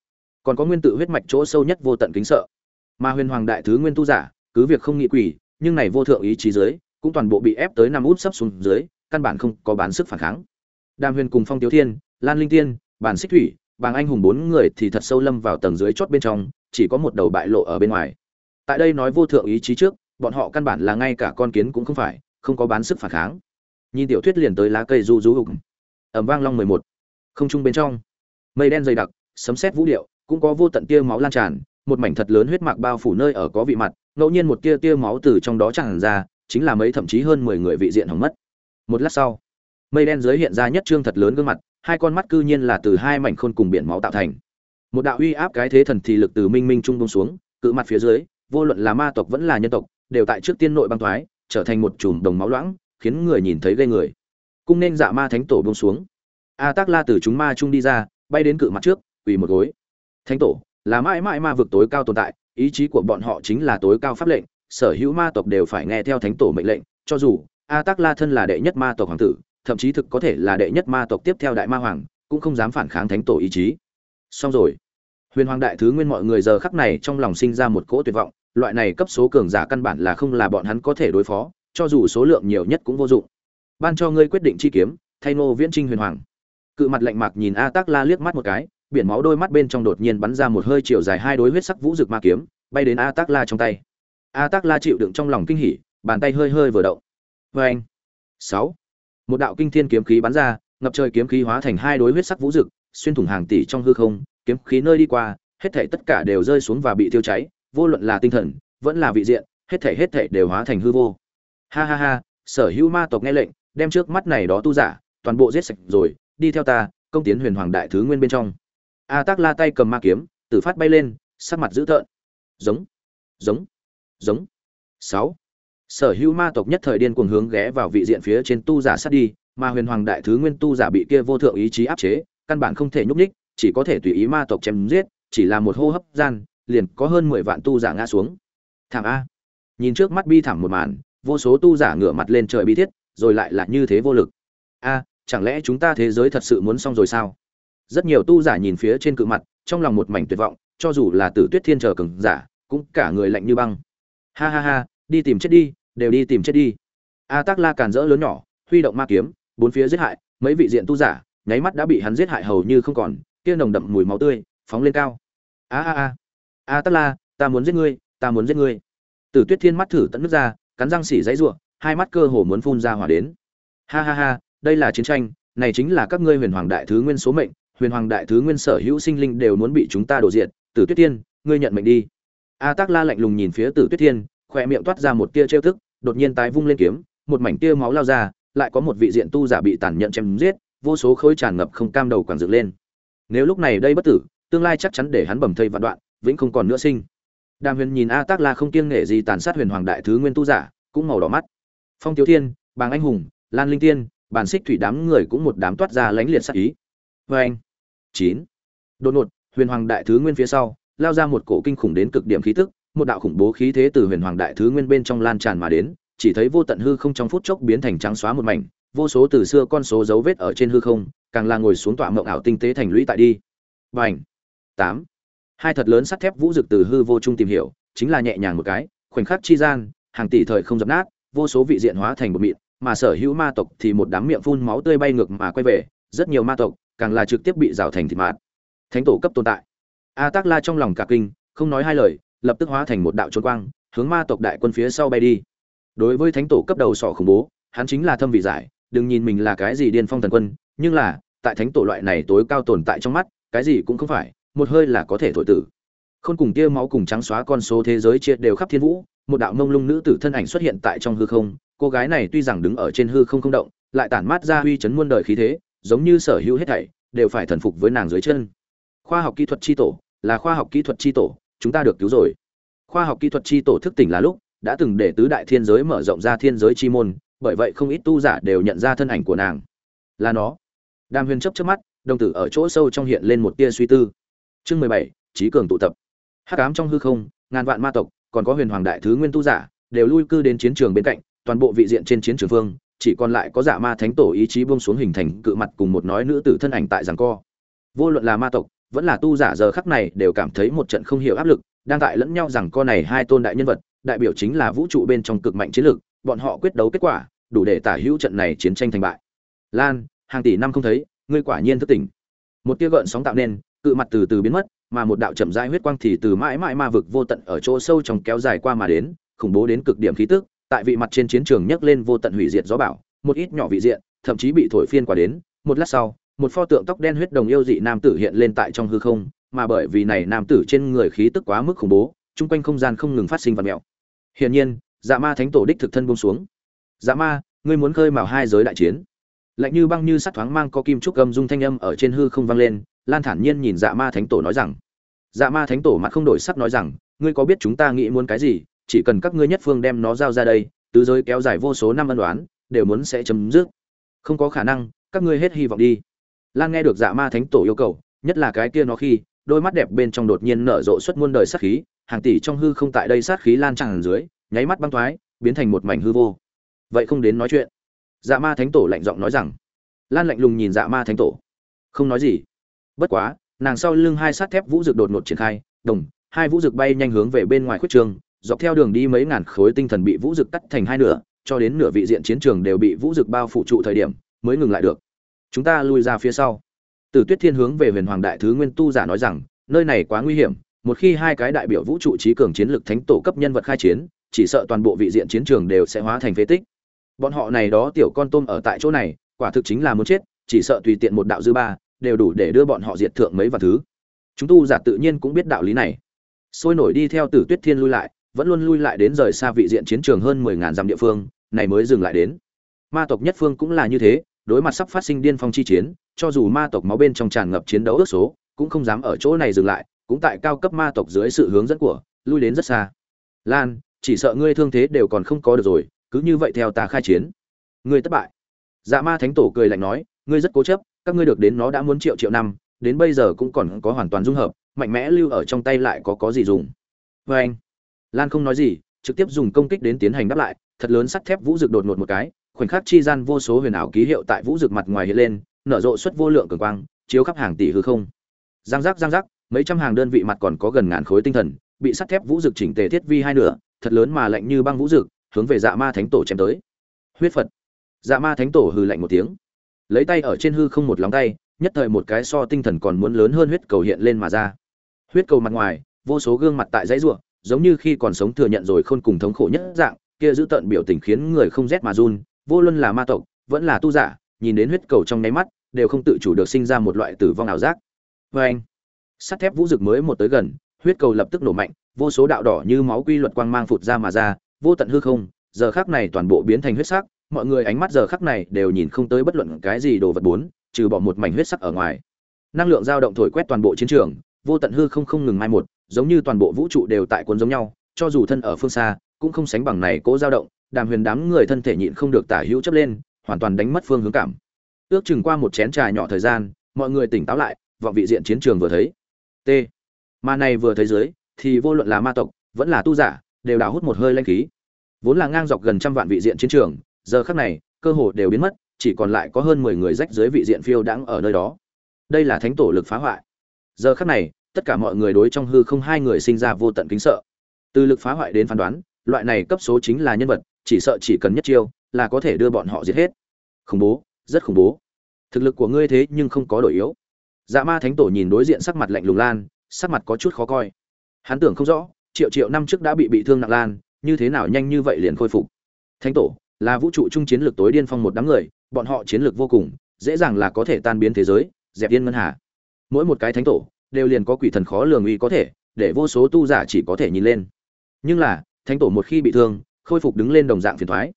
[SPEAKER 1] Còn có nguyên tự huyết mạch chỗ sâu nhất vô tận kính sợ. Mà huyền hoàng đại thứ nguyên tu giả, cứ việc không nghĩ quỷ nhưng này vô thượng ý chí dưới cũng toàn bộ bị ép tới năm út sấp xuống dưới, căn bản không có bán sức phản kháng. Đàm huyền cùng phong tiếu thiên, lan linh tiên, bản xích thủy, bàng anh hùng bốn người thì thật sâu lâm vào tầng dưới chót bên trong, chỉ có một đầu bại lộ ở bên ngoài. Tại đây nói vô thượng ý chí trước, bọn họ căn bản là ngay cả con kiến cũng không phải, không có bán sức phản kháng. Nhìn tiểu thuyết liền tới lá cây du du hục ẩm vang long mười một. Không trung bên trong. Mây đen dày đặc, sấm sét vũ điệu, cũng có vô tận tia máu lan tràn, một mảnh thật lớn huyết mạc bao phủ nơi ở có vị mặt, ngẫu nhiên một tia tia máu từ trong đó tràn ra chính là mấy thậm chí hơn mười người vị diện hỏng mất. Một lát sau, mây đen dưới hiện ra nhất trương thật lớn gương mặt, hai con mắt cư nhiên là từ hai mảnh khôn cùng biển máu tạo thành. Một đạo uy áp cái thế thần thì lực từ minh minh trung bông xuống, cự mặt phía dưới, vô luận là ma tộc vẫn là nhân tộc, đều tại trước tiên nội băng thoái, trở thành một chùm đồng máu loãng, khiến người nhìn thấy gây người. Cung nên dạ ma thánh tổ bông xuống. A tác la từ chúng ma trung đi ra, bay đến cự mặt trước, quỳ một gối. Thánh tổ, là mãi mãi ma vực tối cao tồn tại, ý chí của bọn họ chính là tối cao pháp lệnh sở hữu ma tộc đều phải nghe theo thánh tổ mệnh lệnh, cho dù a tác la thân là đệ nhất ma tộc hoàng tử, thậm chí thực có thể là đệ nhất ma tộc tiếp theo đại ma hoàng, cũng không dám phản kháng thánh tổ ý chí. Xong rồi. Huyền hoàng đại thứ nguyên mọi người giờ khắc này trong lòng sinh ra một cỗ tuyệt vọng, loại này cấp số cường giả căn bản là không là bọn hắn có thể đối phó, cho dù số lượng nhiều nhất cũng vô dụng. Ban cho ngươi quyết định chi kiếm, thay nô viễn trinh huyền hoàng. Cự mặt lạnh mạc nhìn a tác la liếc mắt một cái, biển máu đôi mắt bên trong đột nhiên bắn ra một hơi chiều dài hai đối huyết sắc vũ rực ma kiếm, bay đến a tác la trong tay a tác la chịu đựng trong lòng kinh hỉ, bàn tay hơi hơi vừa động. Vê anh. Sáu. Một đạo kinh thiên kiếm khí bắn ra, ngập trời kiếm khí hóa thành hai đối huyết sắc vũ rực xuyên thủng hàng tỷ trong hư không, kiếm khí nơi đi qua, hết thảy tất cả đều rơi xuống và bị tiêu cháy, vô luận là tinh thần, vẫn là vị diện, hết thảy hết thảy đều hóa thành hư vô. Ha ha ha, sở hữu ma tộc nghe lệnh, đem trước mắt này đó tu giả, toàn bộ giết sạch rồi, đi theo ta, công tiến huyền hoàng đại thứ nguyên bên trong. A tác la tay cầm ma kiếm, tử phát bay lên, sắc mặt dữ tợn. Giống. Giống giống. Sáu. Sở hữu ma tộc nhất thời điên cuồng hướng ghé vào vị diện phía trên tu giả sát đi, mà huyền hoàng đại thứ nguyên tu giả bị kia vô thượng ý chí áp chế, căn bản không thể nhúc nhích, chỉ có thể tùy ý ma tộc chém giết, chỉ là một hô hấp gian, liền có hơn mười vạn tu giả ngã xuống. Thảm a. Nhìn trước mắt bi thảm một màn, vô số tu giả ngửa mặt lên trời bi thiết, rồi lại là như thế vô lực. A, chẳng lẽ chúng ta thế giới thật sự muốn xong rồi sao? Rất nhiều tu giả nhìn phía trên cự mặt, trong lòng một mảnh tuyệt vọng, cho dù là tử tuyết thiên chờ cường giả, cũng cả người lạnh như băng ha ha ha, đi tìm chết đi, đều đi tìm chết đi. A tác la càn rỡ lớn nhỏ, huy động ma kiếm, bốn phía giết hại, mấy vị diện tu giả, nháy mắt đã bị hắn giết hại hầu như không còn, kia nồng đậm mùi máu tươi, phóng lên cao. A a a. A tác la, ta muốn giết ngươi, ta muốn giết ngươi. Tử tuyết thiên mắt thử tận nước ra, cắn răng xỉ dãy ruộng, hai mắt cơ hồ muốn phun ra hỏa đến. Ha ha ha, đây là chiến tranh, này chính là các ngươi huyền hoàng đại thứ nguyên số mệnh, huyền hoàng đại thứ nguyên sở hữu sinh linh đều muốn bị chúng ta đổ diệt. Tử tuyết thiên, ngươi nhận mệnh đi a tác la lạnh lùng nhìn phía tử tuyết thiên khỏe miệng toát ra một tia trêu thức đột nhiên tái vung lên kiếm, một mảnh tia máu lao ra, lại có một vị diện tu giả bị tàn nhẫn chém giết, vô số khối tràn ngập không cam đầu quảng dựng lên. Nếu lúc này đây bất tử, tương lai chắc chắn để hắn bầm thây vạn đoạn, vĩnh không còn nữa sinh. Đàm huyền nhìn a tác la không kiêng nể gì tàn sát huyền hoàng đại thứ nguyên tu giả, cũng màu đỏ mắt. Phong tiếu thiên, bàng anh hùng, lan linh tiên, bản xích thủy đám người cũng một đám toát ra lánh liệt sát ý. Vê vâng. anh chín. Đột ngột, huyền hoàng đại thứ nguyên phía sau lao ra một cổ kinh khủng đến cực điểm khí tức một đạo khủng bố khí thế từ huyền hoàng đại thứ nguyên bên trong lan tràn mà đến chỉ thấy vô tận hư không trong phút chốc biến thành trắng xóa một mảnh vô số từ xưa con số dấu vết ở trên hư không càng là ngồi xuống tọa mộng ảo tinh tế thành lũy tại đi. Bảnh, tám! Hai thật lớn sắt thép vũ dực từ hư vô trung tìm hiểu chính là nhẹ nhàng một cái khoảnh khắc chi gian hàng tỷ thời không dập nát vô số vị diện hóa thành một mịn mà sở hữu ma tộc thì một đám miệng phun máu tươi bay ngược mà quay về rất nhiều ma tộc càng là trực tiếp bị rào thành thịt mạt. Thánh tổ cấp tồn tại a tác la trong lòng cả kinh, không nói hai lời, lập tức hóa thành một đạo trốn quang, hướng ma tộc đại quân phía sau bay đi. Đối với thánh tổ cấp đầu sọ khủng bố, hắn chính là thâm vị giải, đừng nhìn mình là cái gì điên phong thần quân, nhưng là, tại thánh tổ loại này tối cao tồn tại trong mắt, cái gì cũng không phải, một hơi là có thể thổi tử. Không cùng kia máu cùng trắng xóa con số thế giới chia đều khắp thiên vũ, một đạo mông lung nữ tử thân ảnh xuất hiện tại trong hư không, cô gái này tuy rằng đứng ở trên hư không không động, lại tản mát ra uy chấn muôn đời khí thế, giống như sở hữu hết thảy, đều phải thần phục với nàng dưới chân khoa học kỹ thuật chi tổ, là khoa học kỹ thuật chi tổ, chúng ta được cứu rồi. Khoa học kỹ thuật chi tổ thức tỉnh là lúc, đã từng để tứ đại thiên giới mở rộng ra thiên giới chi môn, bởi vậy không ít tu giả đều nhận ra thân ảnh của nàng. Là nó. Đàm huyền chấp trước mắt, đồng tử ở chỗ sâu trong hiện lên một tia suy tư. Chương mười bảy trí cường tụ tập. Hắc ám trong hư không, ngàn vạn ma tộc, còn có huyền hoàng đại thứ nguyên tu giả, đều lui cư đến chiến trường bên cạnh, toàn bộ vị diện trên chiến trường phương chỉ còn lại có giả ma thánh tổ ý chí buông xuống hình thành cự mặt cùng một nói nữ tử thân ảnh tại giằng co. Vô luận là ma tộc vẫn là tu giả giờ khắc này đều cảm thấy một trận không hiểu áp lực, đang tại lẫn nhau rằng co này hai tôn đại nhân vật, đại biểu chính là vũ trụ bên trong cực mạnh chiến lực, bọn họ quyết đấu kết quả, đủ để tả hữu trận này chiến tranh thành bại. Lan, hàng tỷ năm không thấy, ngươi quả nhiên thức tỉnh. Một tia gợn sóng tạo nên, cự mặt từ từ biến mất, mà một đạo chậm rãi huyết quang thì từ mãi mãi ma vực vô tận ở chỗ sâu trong kéo dài qua mà đến, khủng bố đến cực điểm khí tức, tại vị mặt trên chiến trường nhấc lên vô tận hủy diệt gió bão, một ít nhỏ vị diện, thậm chí bị thổi phiên qua đến, một lát sau một pho tượng tóc đen huyết đồng yêu dị nam tử hiện lên tại trong hư không, mà bởi vì này nam tử trên người khí tức quá mức khủng bố, chung quanh không gian không ngừng phát sinh vật mèo. Hiển nhiên dạ ma thánh tổ đích thực thân buông xuống. Dạ ma, ngươi muốn khơi mào hai giới đại chiến. Lạnh như băng như sắt thoáng mang có kim trúc gầm dung thanh âm ở trên hư không vang lên, lan thản nhiên nhìn dạ ma thánh tổ nói rằng. Dạ ma thánh tổ mặt không đổi sắc nói rằng, ngươi có biết chúng ta nghĩ muốn cái gì, chỉ cần các ngươi nhất phương đem nó giao ra đây, tứ giới kéo dài vô số năm ân đoán đều muốn sẽ chấm dứt. Không có khả năng, các ngươi hết hy vọng đi lan nghe được dạ ma thánh tổ yêu cầu, nhất là cái kia nó khi, đôi mắt đẹp bên trong đột nhiên nở rộ xuất muôn đời sát khí, hàng tỷ trong hư không tại đây sát khí lan tràn dưới, nháy mắt băng thoái, biến thành một mảnh hư vô. Vậy không đến nói chuyện. Dạ ma thánh tổ lạnh giọng nói rằng, lan lạnh lùng nhìn dạ ma thánh tổ. Không nói gì. Bất quá, nàng sau lưng hai sát thép vũ rực đột ngột triển khai, đồng, hai vũ rực bay nhanh hướng về bên ngoài khuất trường, dọc theo đường đi mấy ngàn khối tinh thần bị vũ rực cắt thành hai nửa, cho đến nửa vị diện chiến trường đều bị vũ rực bao phủ trụ thời điểm, mới ngừng lại được chúng ta lui ra phía sau. Tử tuyết thiên hướng về huyền hoàng đại thứ nguyên tu giả nói rằng, nơi này quá nguy hiểm, một khi hai cái đại biểu vũ trụ trí cường chiến lực thánh tổ cấp nhân vật khai chiến, chỉ sợ toàn bộ vị diện chiến trường đều sẽ hóa thành phế tích. Bọn họ này đó tiểu con tôm ở tại chỗ này, quả thực chính là muốn chết, chỉ sợ tùy tiện một đạo dư ba, đều đủ để đưa bọn họ diệt thượng mấy vạn thứ. Chúng tu giả tự nhiên cũng biết đạo lý này. Sôi nổi đi theo tử tuyết thiên lui lại, vẫn luôn lui lại đến rời xa vị diện chiến trường hơn mười ngàn dặm địa phương, này mới dừng lại đến. Ma tộc nhất phương cũng là như thế đối mặt sắp phát sinh điên phong chi chiến, cho dù ma tộc máu bên trong tràn ngập chiến đấu ước số, cũng không dám ở chỗ này dừng lại, cũng tại cao cấp ma tộc dưới sự hướng dẫn của, lui đến rất xa. Lan, chỉ sợ ngươi thương thế đều còn không có được rồi, cứ như vậy theo ta khai chiến. Ngươi thất bại. Dạ ma thánh tổ cười lạnh nói, ngươi rất cố chấp, các ngươi được đến nó đã muốn triệu triệu năm, đến bây giờ cũng còn có hoàn toàn dung hợp, mạnh mẽ lưu ở trong tay lại có có gì dùng. Vê anh lan không nói gì, trực tiếp dùng công kích đến tiến hành đáp lại, thật lớn sắt thép vũ dược đột ngột một cái khoảnh khắc chi gian vô số huyền ảo ký hiệu tại vũ rực mặt ngoài hiện lên, nở rộ suất vô lượng cường quang, chiếu khắp hàng tỷ hư không. Giang giác giang giác, mấy trăm hàng đơn vị mặt còn có gần ngàn khối tinh thần, bị sắt thép vũ rực chỉnh tề thiết vi hai nửa, thật lớn mà lạnh như băng vũ rực hướng về dạ ma thánh tổ chém tới. Huyết phật. Dạ ma thánh tổ hừ lạnh một tiếng. Lấy tay ở trên hư không một lóng tay, nhất thời một cái so tinh thần còn muốn lớn hơn huyết cầu hiện lên mà ra. Huyết cầu mặt ngoài, vô số gương mặt tại dãy ruộng giống như khi còn sống thừa nhận rồi khôn cùng thống khổ nhất dạng, kia giữ tận biểu tình khiến người không rét mà run vô luân là ma tộc, vẫn là tu giả, nhìn đến huyết cầu trong nháy mắt, đều không tự chủ được sinh ra một loại tử vong ảo giác. Vê anh, sắt thép vũ rực mới một tới gần, huyết cầu lập tức nổ mạnh, vô số đạo đỏ như máu quy luật quang mang phụt ra mà ra, vô tận hư không, giờ khắc này toàn bộ biến thành huyết sắc, mọi người ánh mắt giờ khắc này đều nhìn không tới bất luận cái gì đồ vật bốn, trừ bỏ một mảnh huyết sắc ở ngoài. Năng lượng dao động thổi quét toàn bộ chiến trường, vô tận hư không không ngừng mai một, giống như toàn bộ vũ trụ đều tại cuốn giống nhau, cho dù thân ở phương xa, cũng không sánh bằng này cố dao động đàm huyền đám người thân thể nhịn không được tả hữu chấp lên, hoàn toàn đánh mất phương hướng cảm. Ước chừng qua một chén trà nhỏ thời gian, mọi người tỉnh táo lại, vọng vị diện chiến trường vừa thấy. T. Mà này vừa thấy dưới, thì vô luận là ma tộc, vẫn là tu giả, đều đào hút một hơi lanh khí. Vốn là ngang dọc gần trăm vạn vị diện chiến trường, giờ khắc này, cơ hồ đều biến mất, chỉ còn lại có hơn mười người rách dưới vị diện phiêu đãng ở nơi đó. Đây là thánh tổ lực phá hoại. Giờ khắc này, tất cả mọi người đối trong hư không hai người sinh ra vô tận kính sợ. Từ lực phá hoại đến phán đoán, loại này cấp số chính là nhân vật chỉ sợ chỉ cần nhất chiêu, là có thể đưa bọn họ giết hết. Khủng bố, rất khủng bố. Thực lực của ngươi thế nhưng không có đổi yếu. Dạ ma thánh tổ nhìn đối diện sắc mặt lạnh lùng lan, sắc mặt có chút khó coi. Hắn tưởng không rõ, triệu triệu năm trước đã bị bị thương nặng lan, như thế nào nhanh như vậy liền khôi phục. Thánh tổ, là vũ trụ trung chiến lược tối điên phong một đám người, bọn họ chiến lược vô cùng, dễ dàng là có thể tan biến thế giới, dẹp yên ngân hà. Mỗi một cái thánh tổ, đều liền có quỷ thần khó lường uy có thể, để vô số tu giả chỉ có thể nhìn lên. Nhưng là, thánh tổ một khi bị thương khôi phục đứng lên đồng dạng phiền thoái.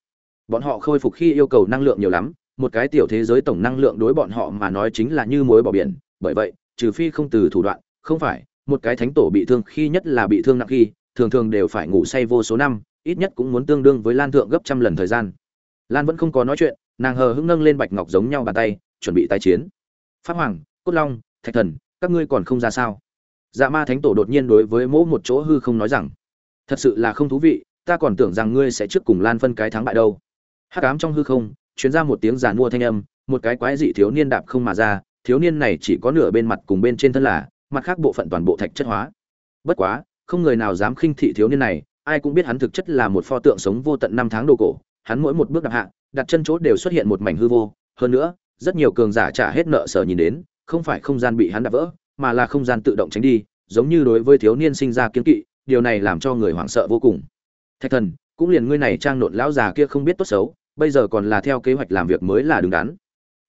[SPEAKER 1] Bọn họ khôi phục khi yêu cầu năng lượng nhiều lắm, một cái tiểu thế giới tổng năng lượng đối bọn họ mà nói chính là như muối bỏ biển. Bởi vậy, trừ phi không từ thủ đoạn, không phải, một cái thánh tổ bị thương khi nhất là bị thương nặng khi, thường thường đều phải ngủ say vô số năm, ít nhất cũng muốn tương đương với lan thượng gấp trăm lần thời gian. Lan vẫn không có nói chuyện, nàng hờ hững nâng lên bạch ngọc giống nhau bàn tay, chuẩn bị tái chiến. Pháp hoàng, cốt long, thạch thần, các ngươi còn không ra sao? Dạ ma thánh tổ đột nhiên đối với mỗi một chỗ hư không nói rằng, thật sự là không thú vị ta còn tưởng rằng ngươi sẽ trước cùng lan phân cái thắng bại đâu. Hắc ám trong hư không chuyến ra một tiếng giàn mua thanh âm, một cái quái dị thiếu niên đạp không mà ra, thiếu niên này chỉ có nửa bên mặt cùng bên trên thân là, mặt khác bộ phận toàn bộ thạch chất hóa. Bất quá, không người nào dám khinh thị thiếu niên này, ai cũng biết hắn thực chất là một pho tượng sống vô tận năm tháng đồ cổ, hắn mỗi một bước đạp hạ, đặt chân chốt đều xuất hiện một mảnh hư vô. Hơn nữa, rất nhiều cường giả trả hết nợ sở nhìn đến, không phải không gian bị hắn đạp vỡ, mà là không gian tự động tránh đi, giống như đối với thiếu niên sinh ra kiến kỵ, điều này làm cho người hoảng sợ vô cùng thạch thần, cũng liền ngươi này trang nộn lão già kia không biết tốt xấu, bây giờ còn là theo kế hoạch làm việc mới là đứng đắn.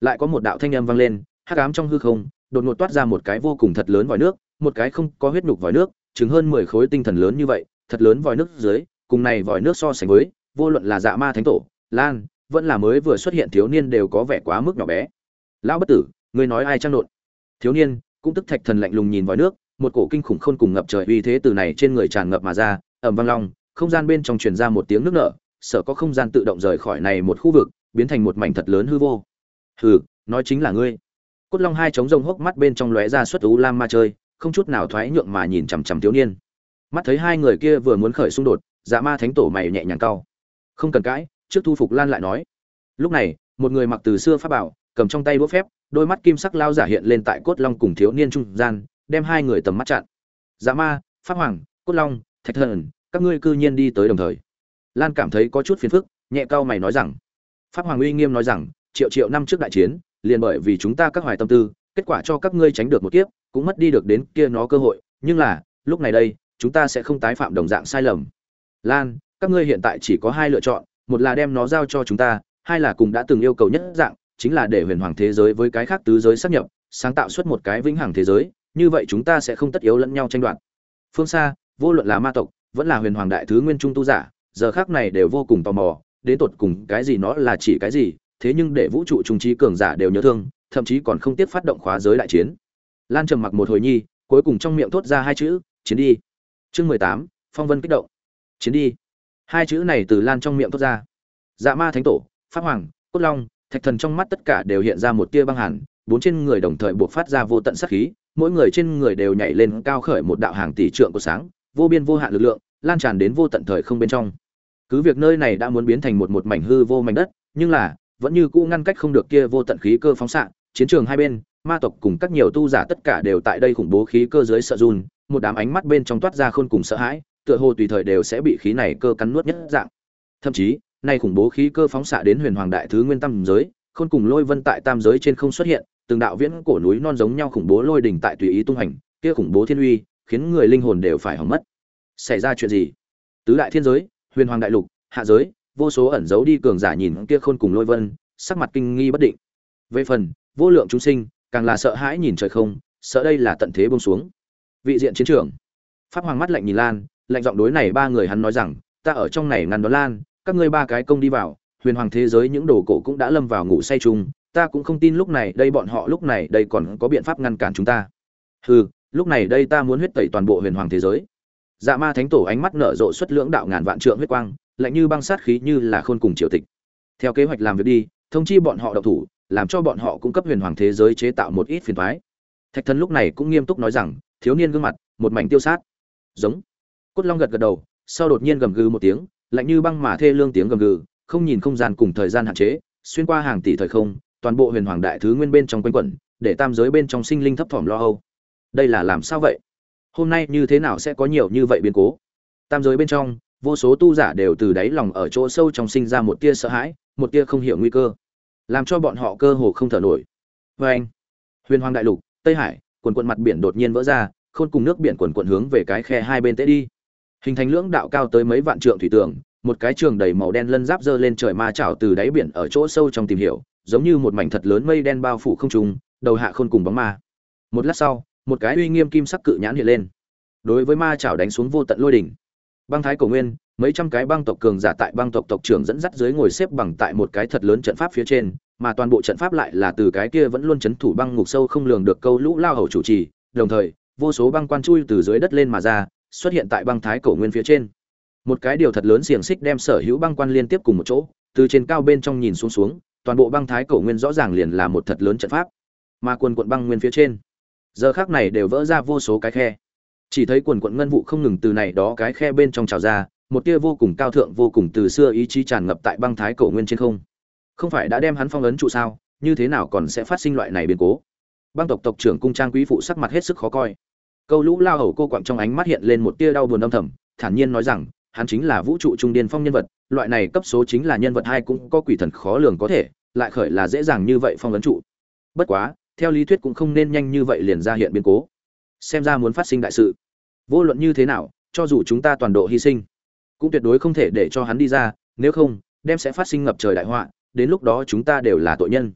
[SPEAKER 1] Lại có một đạo thanh âm vang lên, hắc ám trong hư không, đột ngột toát ra một cái vô cùng thật lớn vòi nước, một cái không có huyết nhục vòi nước chứng hơn mười khối tinh thần lớn như vậy, thật lớn vòi nước dưới, cùng này vòi nước so sánh với, vô luận là dạ ma thánh tổ, lan, vẫn là mới vừa xuất hiện thiếu niên đều có vẻ quá mức nhỏ bé. Lão bất tử, ngươi nói ai trang nộn? Thiếu niên, cũng tức thạch thần lạnh lùng nhìn vòi nước, một cổ kinh khủng khôn cùng ngập trời uy thế từ này trên người tràn ngập mà ra ẩm vang long không gian bên trong truyền ra một tiếng nước nở sợ có không gian tự động rời khỏi này một khu vực, biến thành một mảnh thật lớn hư vô. Hừ, nói chính là ngươi. Cốt long hai trống rông hốc mắt bên trong lóe ra xuất u lam ma chơi, không chút nào thoái nhượng mà nhìn chằm chằm thiếu niên. Mắt thấy hai người kia vừa muốn khởi xung đột dạ ma thánh tổ mày nhẹ nhàng cau. Không cần cãi, trước thu phục lan lại nói. Lúc này, một người mặc từ xưa pháp bảo, cầm trong tay đũa phép, đôi mắt kim sắc lao giả hiện lên tại cốt long cùng thiếu niên trung gian, đem hai người tầm mắt chặn. Dạ ma, pháp hoàng, cốt long, thạch thần các ngươi cư nhiên đi tới đồng thời. Lan cảm thấy có chút phiền phức, nhẹ cao mày nói rằng, pháp hoàng uy nghiêm nói rằng, triệu triệu năm trước đại chiến, liền bởi vì chúng ta các hoài tâm tư, kết quả cho các ngươi tránh được một kiếp, cũng mất đi được đến kia nó cơ hội. Nhưng là, lúc này đây, chúng ta sẽ không tái phạm đồng dạng sai lầm. Lan, các ngươi hiện tại chỉ có hai lựa chọn, một là đem nó giao cho chúng ta, hai là cùng đã từng yêu cầu nhất dạng, chính là để huyền hoàng thế giới với cái khác tứ giới sắp nhập, sáng tạo xuất một cái vĩnh hằng thế giới, như vậy chúng ta sẽ không tất yếu lẫn nhau tranh đoạt. Phương xa, vô luận là ma tộc vẫn là huyền hoàng đại thứ nguyên trung tu giả, giờ khác này đều vô cùng tò mò, đến tột cùng cái gì nó là chỉ cái gì, thế nhưng để vũ trụ trung trí cường giả đều nhớ thương, thậm chí còn không tiếp phát động khóa giới đại chiến. Lan trầm mặc một hồi nhi, cuối cùng trong miệng thốt ra hai chữ, chiến đi. Chương mười tám, phong vân kích động. Chiến đi. Hai chữ này từ lan trong miệng thốt ra. Dạ ma thánh tổ, pháp hoàng, cốt long, thạch thần trong mắt tất cả đều hiện ra một tia băng hàn, bốn trên người đồng thời buộc phát ra vô tận sát khí, mỗi người trên người đều nhảy lên cao khởi một đạo hàng tỷ trượng của sáng vô biên vô hạn lực lượng, lan tràn đến vô tận thời không bên trong. Cứ việc nơi này đã muốn biến thành một một mảnh hư vô mảnh đất, nhưng là, vẫn như cũ ngăn cách không được kia vô tận khí cơ phóng xạ, chiến trường hai bên, ma tộc cùng các nhiều tu giả tất cả đều tại đây khủng bố khí cơ dưới sợ run, một đám ánh mắt bên trong toát ra khôn cùng sợ hãi, tựa hồ tùy thời đều sẽ bị khí này cơ cắn nuốt nhất dạng. Thậm chí, nay khủng bố khí cơ phóng xạ đến huyền hoàng đại thứ nguyên tam giới, khôn cùng lôi vân tại tam giới trên không xuất hiện, từng đạo viễn cổ núi non giống nhau khủng bố lôi đỉnh tại tùy ý tung hành, kia khủng bố thiên uy khiến người linh hồn đều phải hỏng mất. Xảy ra chuyện gì? Tứ đại thiên giới, huyền hoàng đại lục, hạ giới, vô số ẩn giấu đi cường giả nhìn kia khôn cùng lôi vân, sắc mặt kinh nghi bất định. Về phần, vô lượng chúng sinh, càng là sợ hãi nhìn trời không, sợ đây là tận thế bông xuống. Vị diện chiến trường. Pháp hoàng mắt lạnh nhìn lan, lạnh giọng đối này ba người hắn nói rằng, ta ở trong này ngăn đón lan, các ngươi ba cái công đi vào, huyền hoàng thế giới những đồ cổ cũng đã lâm vào ngủ say chung, ta cũng không tin lúc này đây bọn họ lúc này đây còn có biện pháp ngăn cản chúng ta. Hừ lúc này đây ta muốn huyết tẩy toàn bộ huyền hoàng thế giới. Dạ ma thánh tổ ánh mắt nở rộ xuất lưỡng đạo ngàn vạn trượng huyết quang, lạnh như băng sát khí như là khôn cùng triều tịch. Theo kế hoạch làm việc đi, thông chi bọn họ độc thủ, làm cho bọn họ cung cấp huyền hoàng thế giới chế tạo một ít phiền toái. Thạch thần lúc này cũng nghiêm túc nói rằng, thiếu niên gương mặt, một mảnh tiêu sát. Giống. Cốt long gật gật đầu, sau đột nhiên gầm gừ một tiếng, lạnh như băng mà thê lương tiếng gầm gừ, không nhìn không gian cùng thời gian hạn chế, xuyên qua hàng tỷ thời không, toàn bộ huyền hoàng đại thứ nguyên bên trong quanh quẩn, để tam giới bên trong sinh linh thấp thỏm lo âu đây là làm sao vậy? Hôm nay như thế nào sẽ có nhiều như vậy biến cố? Tam giới bên trong, vô số tu giả đều từ đáy lòng ở chỗ sâu trong sinh ra một tia sợ hãi, một tia không hiểu nguy cơ, làm cho bọn họ cơ hồ không thở nổi. Vê anh, huyền hoàng đại lục, tây hải, quần quận mặt biển đột nhiên vỡ ra, khôn cùng nước biển quần quận hướng về cái khe hai bên tễ đi. Hình thành lưỡng đạo cao tới mấy vạn trượng thủy tường, một cái trường đầy màu đen lân giáp dơ lên trời ma chảo từ đáy biển ở chỗ sâu trong tìm hiểu, giống như một mảnh thật lớn mây đen bao phủ không trung, đầu hạ khôn cùng bóng ma. Một lát sau một cái uy nghiêm kim sắc cự nhãn hiện lên. Đối với ma chảo đánh xuống vô tận lôi đỉnh, băng thái cổ nguyên, mấy trăm cái băng tộc cường giả tại băng tộc tộc trưởng dẫn dắt dưới ngồi xếp bằng tại một cái thật lớn trận pháp phía trên, mà toàn bộ trận pháp lại là từ cái kia vẫn luôn chấn thủ băng ngục sâu không lường được câu lũ lao hầu chủ trì, đồng thời, vô số băng quan chui từ dưới đất lên mà ra, xuất hiện tại băng thái cổ nguyên phía trên. Một cái điều thật lớn xiềng xích đem sở hữu băng quan liên tiếp cùng một chỗ, từ trên cao bên trong nhìn xuống xuống, toàn bộ băng thái cổ nguyên rõ ràng liền là một thật lớn trận pháp, mà quần quận băng nguyên phía trên giờ khác này đều vỡ ra vô số cái khe. Chỉ thấy quần quận ngân vụ không ngừng từ này đó cái khe bên trong trào ra, một tia vô cùng cao thượng, vô cùng từ xưa ý chí tràn ngập tại băng thái cổ nguyên trên không. Không phải đã đem hắn phong ấn trụ sao, như thế nào còn sẽ phát sinh loại này biến cố? Băng tộc tộc trưởng cung trang quý phụ sắc mặt hết sức khó coi. Câu lũ lao hầu cô quặng trong ánh mắt hiện lên một tia đau buồn âm thầm, thản nhiên nói rằng, hắn chính là vũ trụ trung điên phong nhân vật, loại này cấp số chính là nhân vật hai cũng có quỷ thần khó lường có thể, lại khởi là dễ dàng như vậy phong ấn trụ. Bất quá theo lý thuyết cũng không nên nhanh như vậy liền ra hiện biến cố. Xem ra muốn phát sinh đại sự. Vô luận như thế nào, cho dù chúng ta toàn độ hy sinh, cũng tuyệt đối không thể để cho hắn đi ra, nếu không, đem sẽ phát sinh ngập trời đại họa, đến lúc đó chúng ta đều là tội nhân.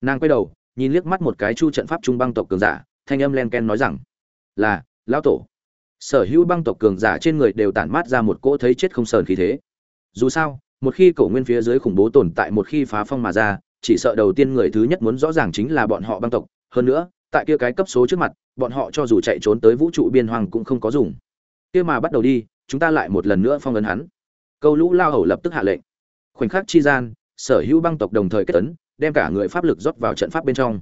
[SPEAKER 1] Nàng quay đầu, nhìn liếc mắt một cái chu trận pháp trung băng tộc cường giả, thanh âm len ken nói rằng, là, lão tổ. Sở hữu băng tộc cường giả trên người đều tản mát ra một cỗ thấy chết không sờn khí thế. Dù sao, một khi cổ nguyên phía dưới khủng bố tồn tại, một khi phá phong mà ra chỉ sợ đầu tiên người thứ nhất muốn rõ ràng chính là bọn họ băng tộc. Hơn nữa, tại kia cái cấp số trước mặt, bọn họ cho dù chạy trốn tới vũ trụ biên hoàng cũng không có dùng. Kia mà bắt đầu đi, chúng ta lại một lần nữa phong ấn hắn. Câu lũ lao hầu lập tức hạ lệnh. Khoảnh khắc chi gian, sở hữu băng tộc đồng thời kết tấn đem cả người pháp lực rót vào trận pháp bên trong.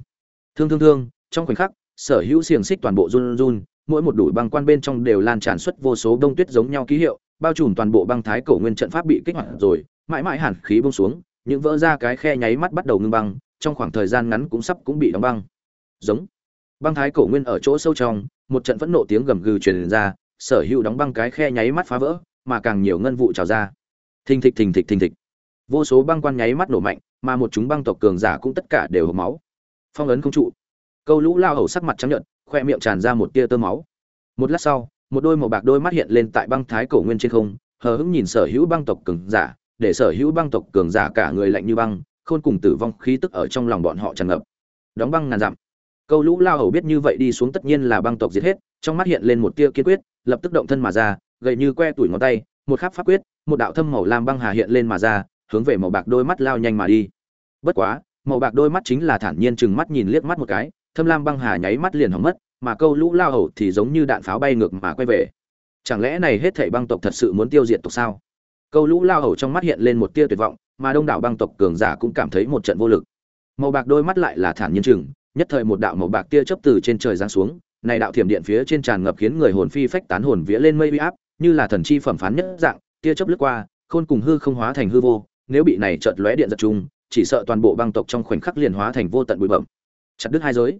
[SPEAKER 1] Thương thương thương, trong khoảnh khắc, sở hữu xiềng xích toàn bộ run run, mỗi một đuổi băng quan bên trong đều lan tràn xuất vô số đông tuyết giống nhau ký hiệu, bao trùm toàn bộ băng thái cổ nguyên trận pháp bị kích hoạt rồi, mãi mãi hàn khí bông xuống những vỡ ra cái khe nháy mắt bắt đầu ngưng băng, trong khoảng thời gian ngắn cũng sắp cũng bị đóng băng. Giống. Băng thái cổ nguyên ở chỗ sâu trong, một trận phẫn nộ tiếng gầm gừ truyền ra, sở hữu đóng băng cái khe nháy mắt phá vỡ, mà càng nhiều ngân vụ trào ra. Thình thịch thình thịch thình thịch. Vô số băng quan nháy mắt nổ mạnh, mà một chúng băng tộc cường giả cũng tất cả đều hộc máu. Phong ấn không trụ. Câu lũ lao hầu sắc mặt trắng nhợt, khoe miệng tràn ra một tia tơ máu. Một lát sau, một đôi màu bạc đôi mắt hiện lên tại băng thái cổ nguyên trên không, hờ hững nhìn sở hữu băng tộc cường giả để sở hữu băng tộc cường giả cả người lạnh như băng, khôn cùng tử vong khí tức ở trong lòng bọn họ tràn ngập. Đóng băng ngàn dặm. Câu lũ lao hầu biết như vậy đi xuống tất nhiên là băng tộc diệt hết, trong mắt hiện lên một tia kiên quyết, lập tức động thân mà ra gậy như que tuổi ngón tay, một khắc pháp quyết, một đạo thâm màu lam băng hà hiện lên mà ra, hướng về màu bạc đôi mắt lao nhanh mà đi. Bất quá, màu bạc đôi mắt chính là thản nhiên chừng mắt nhìn liếc mắt một cái, thâm lam băng hà nháy mắt liền hỏng mất, mà câu lũ lao hầu thì giống như đạn pháo bay ngược mà quay về. Chẳng lẽ này hết thảy băng tộc thật sự muốn tiêu diệt tộc sao? Câu lũ lao hầu trong mắt hiện lên một tia tuyệt vọng, mà đông đảo băng tộc cường giả cũng cảm thấy một trận vô lực. Màu bạc đôi mắt lại là thản nhiên chừng, nhất thời một đạo màu bạc tia chớp từ trên trời giáng xuống, này đạo thiểm điện phía trên tràn ngập khiến người hồn phi phách tán hồn vía lên mây uy áp, như là thần chi phẩm phán nhất dạng, tia chớp lướt qua, khôn cùng hư không hóa thành hư vô, nếu bị này chợt lóe điện giật chung, chỉ sợ toàn bộ băng tộc trong khoảnh khắc liền hóa thành vô tận bụi bẩm chặt đứt hai giới.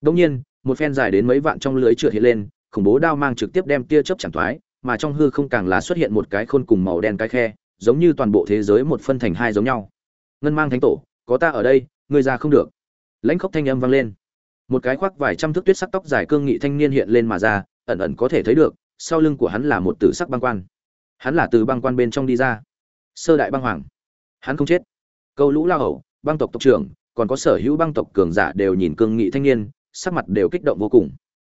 [SPEAKER 1] Đông nhiên, một phen dài đến mấy vạn trong lưới trượt hiện lên, khủng bố đao mang trực tiếp đem tia chớp chẳng thoái mà trong hư không càng là xuất hiện một cái khôn cùng màu đen cái khe giống như toàn bộ thế giới một phân thành hai giống nhau. Ngân mang thánh tổ có ta ở đây ngươi ra không được. Lãnh khốc thanh âm vang lên. Một cái khoác vài trăm thước tuyết sắc tóc dài cương nghị thanh niên hiện lên mà ra ẩn ẩn có thể thấy được sau lưng của hắn là một tử sắc băng quan. Hắn là từ băng quan bên trong đi ra. Sơ đại băng hoàng. Hắn không chết. Câu lũ lao hầu, băng tộc tộc trưởng còn có sở hữu băng tộc cường giả đều nhìn cương nghị thanh niên sắc mặt đều kích động vô cùng.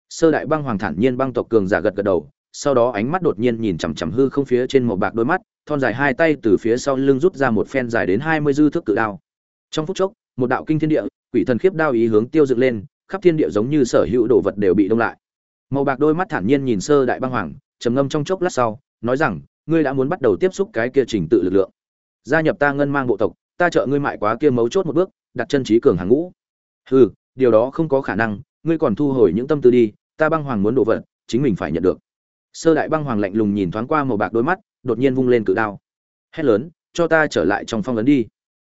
[SPEAKER 1] Sơ đại băng hoàng thản nhiên băng tộc cường giả gật gật đầu sau đó ánh mắt đột nhiên nhìn chằm chằm hư không phía trên một bạc đôi mắt, thon dài hai tay từ phía sau lưng rút ra một phen dài đến hai mươi dư thước cự đao. Trong phút chốc, một đạo kinh thiên địa, quỷ thần khiếp đao ý hướng tiêu dựng lên, khắp thiên địa giống như sở hữu đồ vật đều bị đông lại. Màu bạc đôi mắt thản nhiên nhìn sơ đại băng hoàng, trầm ngâm trong chốc lát sau, nói rằng, ngươi đã muốn bắt đầu tiếp xúc cái kia trình tự lực lượng. Gia nhập ta ngân mang bộ tộc, ta trợ ngươi mại quá kia mấu chốt một bước, đặt chân trí cường hàng ngũ. Hừ, điều đó không có khả năng, ngươi còn thu hồi những tâm tư đi, ta băng hoàng muốn đổ vật, chính mình phải nhận được sơ đại băng hoàng lạnh lùng nhìn thoáng qua màu bạc đôi mắt, đột nhiên vung lên cự đao. Hét lớn, cho ta trở lại trong phong ấn đi.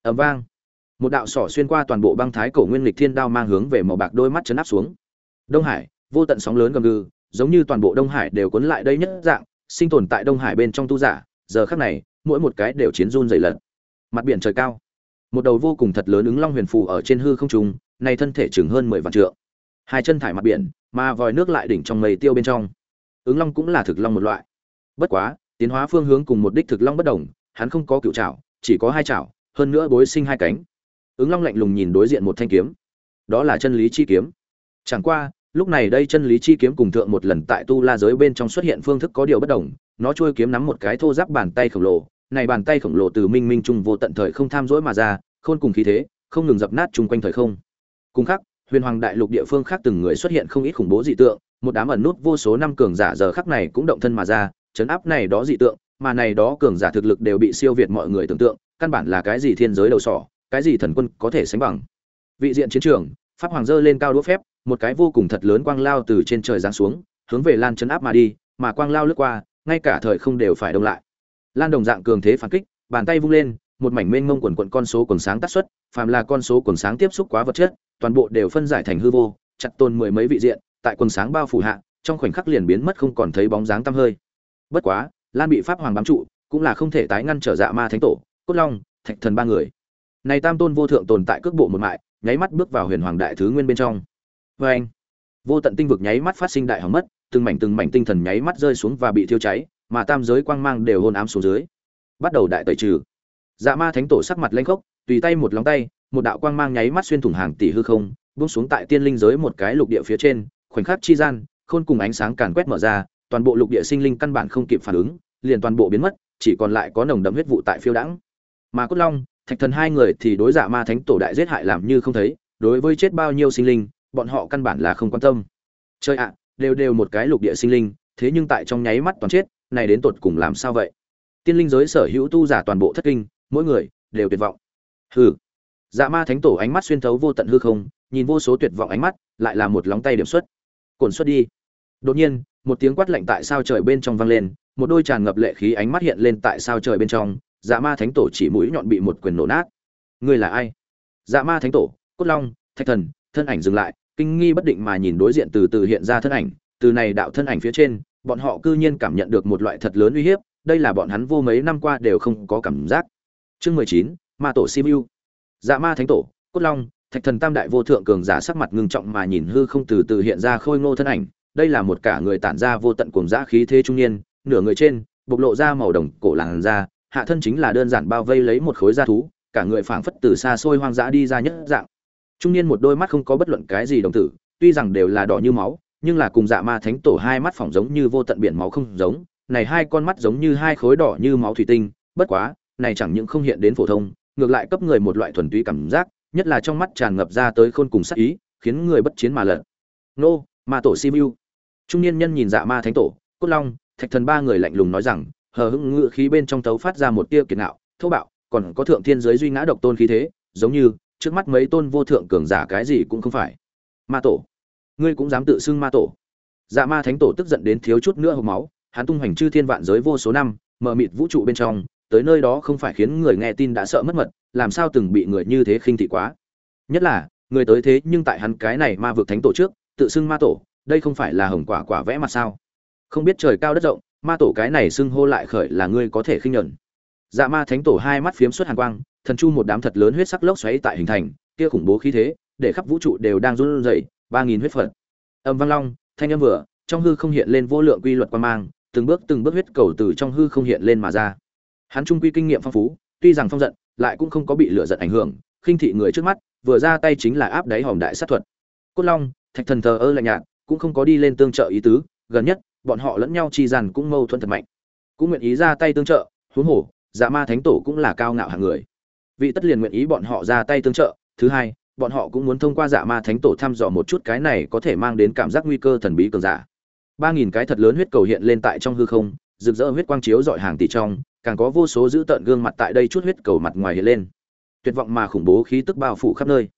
[SPEAKER 1] Ầm vang. Một đạo sỏ xuyên qua toàn bộ băng thái cổ nguyên lịch thiên đao mang hướng về màu bạc đôi mắt chấn áp xuống. Đông hải, vô tận sóng lớn gầm gừ, giống như toàn bộ đông hải đều cuốn lại đây nhất dạng, sinh tồn tại đông hải bên trong tu giả, giờ khắc này, mỗi một cái đều chiến run dày lật. Mặt biển trời cao. Một đầu vô cùng thật lớn ứng long huyền phù ở trên hư không trung này thân thể chừng hơn mười vạn trượng. Hai chân thải mặt biển, mà vòi nước lại đỉnh trong mây tiêu bên trong ứng long cũng là thực long một loại. Bất quá, tiến hóa phương hướng cùng một đích thực long bất đồng, hắn không có cựu trảo, chỉ có hai trảo, hơn nữa bối sinh hai cánh. Ứng long lạnh lùng nhìn đối diện một thanh kiếm. Đó là chân lý chi kiếm. Chẳng qua, lúc này đây chân lý chi kiếm cùng thượng một lần tại tu la giới bên trong xuất hiện phương thức có điều bất đồng, nó trôi kiếm nắm một cái thô giáp bàn tay khổng lồ, này bàn tay khổng lồ từ minh minh trung vô tận thời không tham dỗi mà ra, khôn cùng khí thế, không ngừng dập nát chung quanh thời không. Cùng khác huyền hoàng đại lục địa phương khác từng người xuất hiện không ít khủng bố dị tượng một đám ẩn nút vô số năm cường giả giờ khắc này cũng động thân mà ra, chấn áp này đó dị tượng, mà này đó cường giả thực lực đều bị siêu việt mọi người tưởng tượng, căn bản là cái gì thiên giới đầu sỏ, cái gì thần quân có thể sánh bằng. Vị diện chiến trường, pháp hoàng dơ lên cao đũa phép, một cái vô cùng thật lớn quang lao từ trên trời giáng xuống, hướng về lan chấn áp mà đi, mà quang lao lướt qua, ngay cả thời không đều phải đông lại. Lan đồng dạng cường thế phản kích, bàn tay vung lên, một mảnh mênh mông quần quận con số quần sáng tắt xuất, phàm là con số quần sáng tiếp xúc quá vật chất, toàn bộ đều phân giải thành hư vô, chặt tôn mười mấy vị diện tại quần sáng bao phủ hạ, trong khoảnh khắc liền biến mất không còn thấy bóng dáng tăm hơi. Bất quá, lan bị pháp hoàng bám trụ, cũng là không thể tái ngăn trở dạ ma thánh tổ, cốt long, thạch thần ba người. Này tam tôn vô thượng tồn tại cước bộ một mại, nháy mắt bước vào huyền hoàng đại thứ nguyên bên trong. Vê anh, vô tận tinh vực nháy mắt phát sinh đại hỏng mất, từng mảnh từng mảnh tinh thần nháy mắt rơi xuống và bị thiêu cháy, mà tam giới quang mang đều hôn ám xuống dưới. Bắt đầu đại tẩy trừ. Dạ ma thánh tổ sắc mặt lanh khốc, tùy tay một lóng tay, một đạo quang mang nháy mắt xuyên thủng hàng tỷ hư không, buông xuống tại tiên linh giới một cái lục địa phía trên khoảnh khắc chi gian, khôn cùng ánh sáng càn quét mở ra, toàn bộ lục địa sinh linh căn bản không kịp phản ứng, liền toàn bộ biến mất, chỉ còn lại có nồng đậm huyết vụ tại phiêu đãng. Mà cốt long, thạch thần hai người thì đối dạ ma thánh tổ đại giết hại làm như không thấy, đối với chết bao nhiêu sinh linh, bọn họ căn bản là không quan tâm. Chơi ạ, đều đều một cái lục địa sinh linh, thế nhưng tại trong nháy mắt toàn chết, này đến tột cùng làm sao vậy? Tiên linh giới sở hữu tu giả toàn bộ thất kinh, mỗi người đều tuyệt vọng. Hừ. Dạ ma thánh tổ ánh mắt xuyên thấu vô tận hư không, nhìn vô số tuyệt vọng ánh mắt, lại là một lóng tay điểm xuất cồn xuất đi. Đột nhiên, một tiếng quát lạnh tại sao trời bên trong vang lên, một đôi tràn ngập lệ khí ánh mắt hiện lên tại sao trời bên trong dạ ma thánh tổ chỉ mũi nhọn bị một quyền nổ nát. Ngươi là ai? Dạ ma thánh tổ, cốt long, thạch thần, thân ảnh dừng lại, kinh nghi bất định mà nhìn đối diện từ từ hiện ra thân ảnh, từ này đạo thân ảnh phía trên, bọn họ cư nhiên cảm nhận được một loại thật lớn uy hiếp, đây là bọn hắn vô mấy năm qua đều không có cảm giác. Chương mười chín, ma tổ simu. Dạ ma thánh tổ, cốt long thạch thần tam đại vô thượng cường giả sắc mặt ngưng trọng mà nhìn hư không từ từ hiện ra khôi ngô thân ảnh, đây là một cả người tản ra vô tận cuồng dã khí thế trung niên, nửa người trên, bộc lộ ra màu đồng cổ làn da, hạ thân chính là đơn giản bao vây lấy một khối da thú, cả người phảng phất từ xa xôi hoang dã đi ra nhất dạng. Trung niên một đôi mắt không có bất luận cái gì đồng tử, tuy rằng đều là đỏ như máu, nhưng là cùng dạ ma thánh tổ hai mắt phỏng giống như vô tận biển máu không giống, này hai con mắt giống như hai khối đỏ như máu thủy tinh, bất quá, này chẳng những không hiện đến phổ thông, ngược lại cấp người một loại thuần túy cảm giác nhất là trong mắt tràn ngập ra tới khôn cùng sắc ý, khiến người bất chiến mà lật. Nô, ma tổ simu trung niên nhân nhìn dạ ma thánh tổ, cốt long, thạch thần ba người lạnh lùng nói rằng, hờ hững ngự khí bên trong tấu phát ra một tia kiệt ngạo, thô bạo, còn có thượng thiên giới duy ngã độc tôn khí thế, giống như, trước mắt mấy tôn vô thượng cường giả cái gì cũng không phải. Ma tổ. Ngươi cũng dám tự xưng ma tổ. Dạ ma thánh tổ tức giận đến thiếu chút nữa hộp máu, hắn tung hoành chư thiên vạn giới vô số năm mờ mịt vũ trụ bên trong, tới nơi đó không phải khiến người nghe tin đã sợ mất mật làm sao từng bị người như thế khinh thị quá? Nhất là, người tới thế nhưng tại hắn cái này ma vực thánh tổ trước, tự xưng ma tổ, đây không phải là hồng quả quả vẽ mặt sao? Không biết trời cao đất rộng, ma tổ cái này xưng hô lại khởi là ngươi có thể khinh nhẫn dạ ma thánh tổ hai mắt phiếm xuất hàn quang, thần chu một đám thật lớn huyết sắc lốc xoáy tại hình thành, kia khủng bố khí thế, để khắp vũ trụ đều đang run rẩy, ba nghìn huyết phật. Âm vang long, thanh âm vừa, trong hư không hiện lên vô lượng quy luật quan mang, từng bước từng bước huyết cầu từ trong hư không hiện lên mà ra. Hắn trung quy kinh nghiệm phong phú, tuy rằng phong giận lại cũng không có bị lửa giận ảnh hưởng, khinh thị người trước mắt, vừa ra tay chính là áp đáy hòm đại sát thuật. Cốt long, thạch thần thờ ơ lạnh nhạt, cũng không có đi lên tương trợ ý tứ, gần nhất, bọn họ lẫn nhau chi dàn cũng mâu thuẫn thật mạnh. Cũng nguyện ý ra tay tương trợ, huống hồ dạ ma thánh tổ cũng là cao ngạo hạng người. Vị tất liền nguyện ý bọn họ ra tay tương trợ, thứ hai, bọn họ cũng muốn thông qua dạ ma thánh tổ thăm dò một chút cái này có thể mang đến cảm giác nguy cơ thần bí cường giả. Ba nghìn cái thật lớn huyết cầu hiện lên tại trong hư không, rực rỡ huyết quang chiếu dọi hàng tỷ trong càng có vô số dữ tợn gương mặt tại đây chút huyết cầu mặt ngoài hiện lên. Tuyệt vọng mà khủng bố khí tức bao phủ khắp nơi.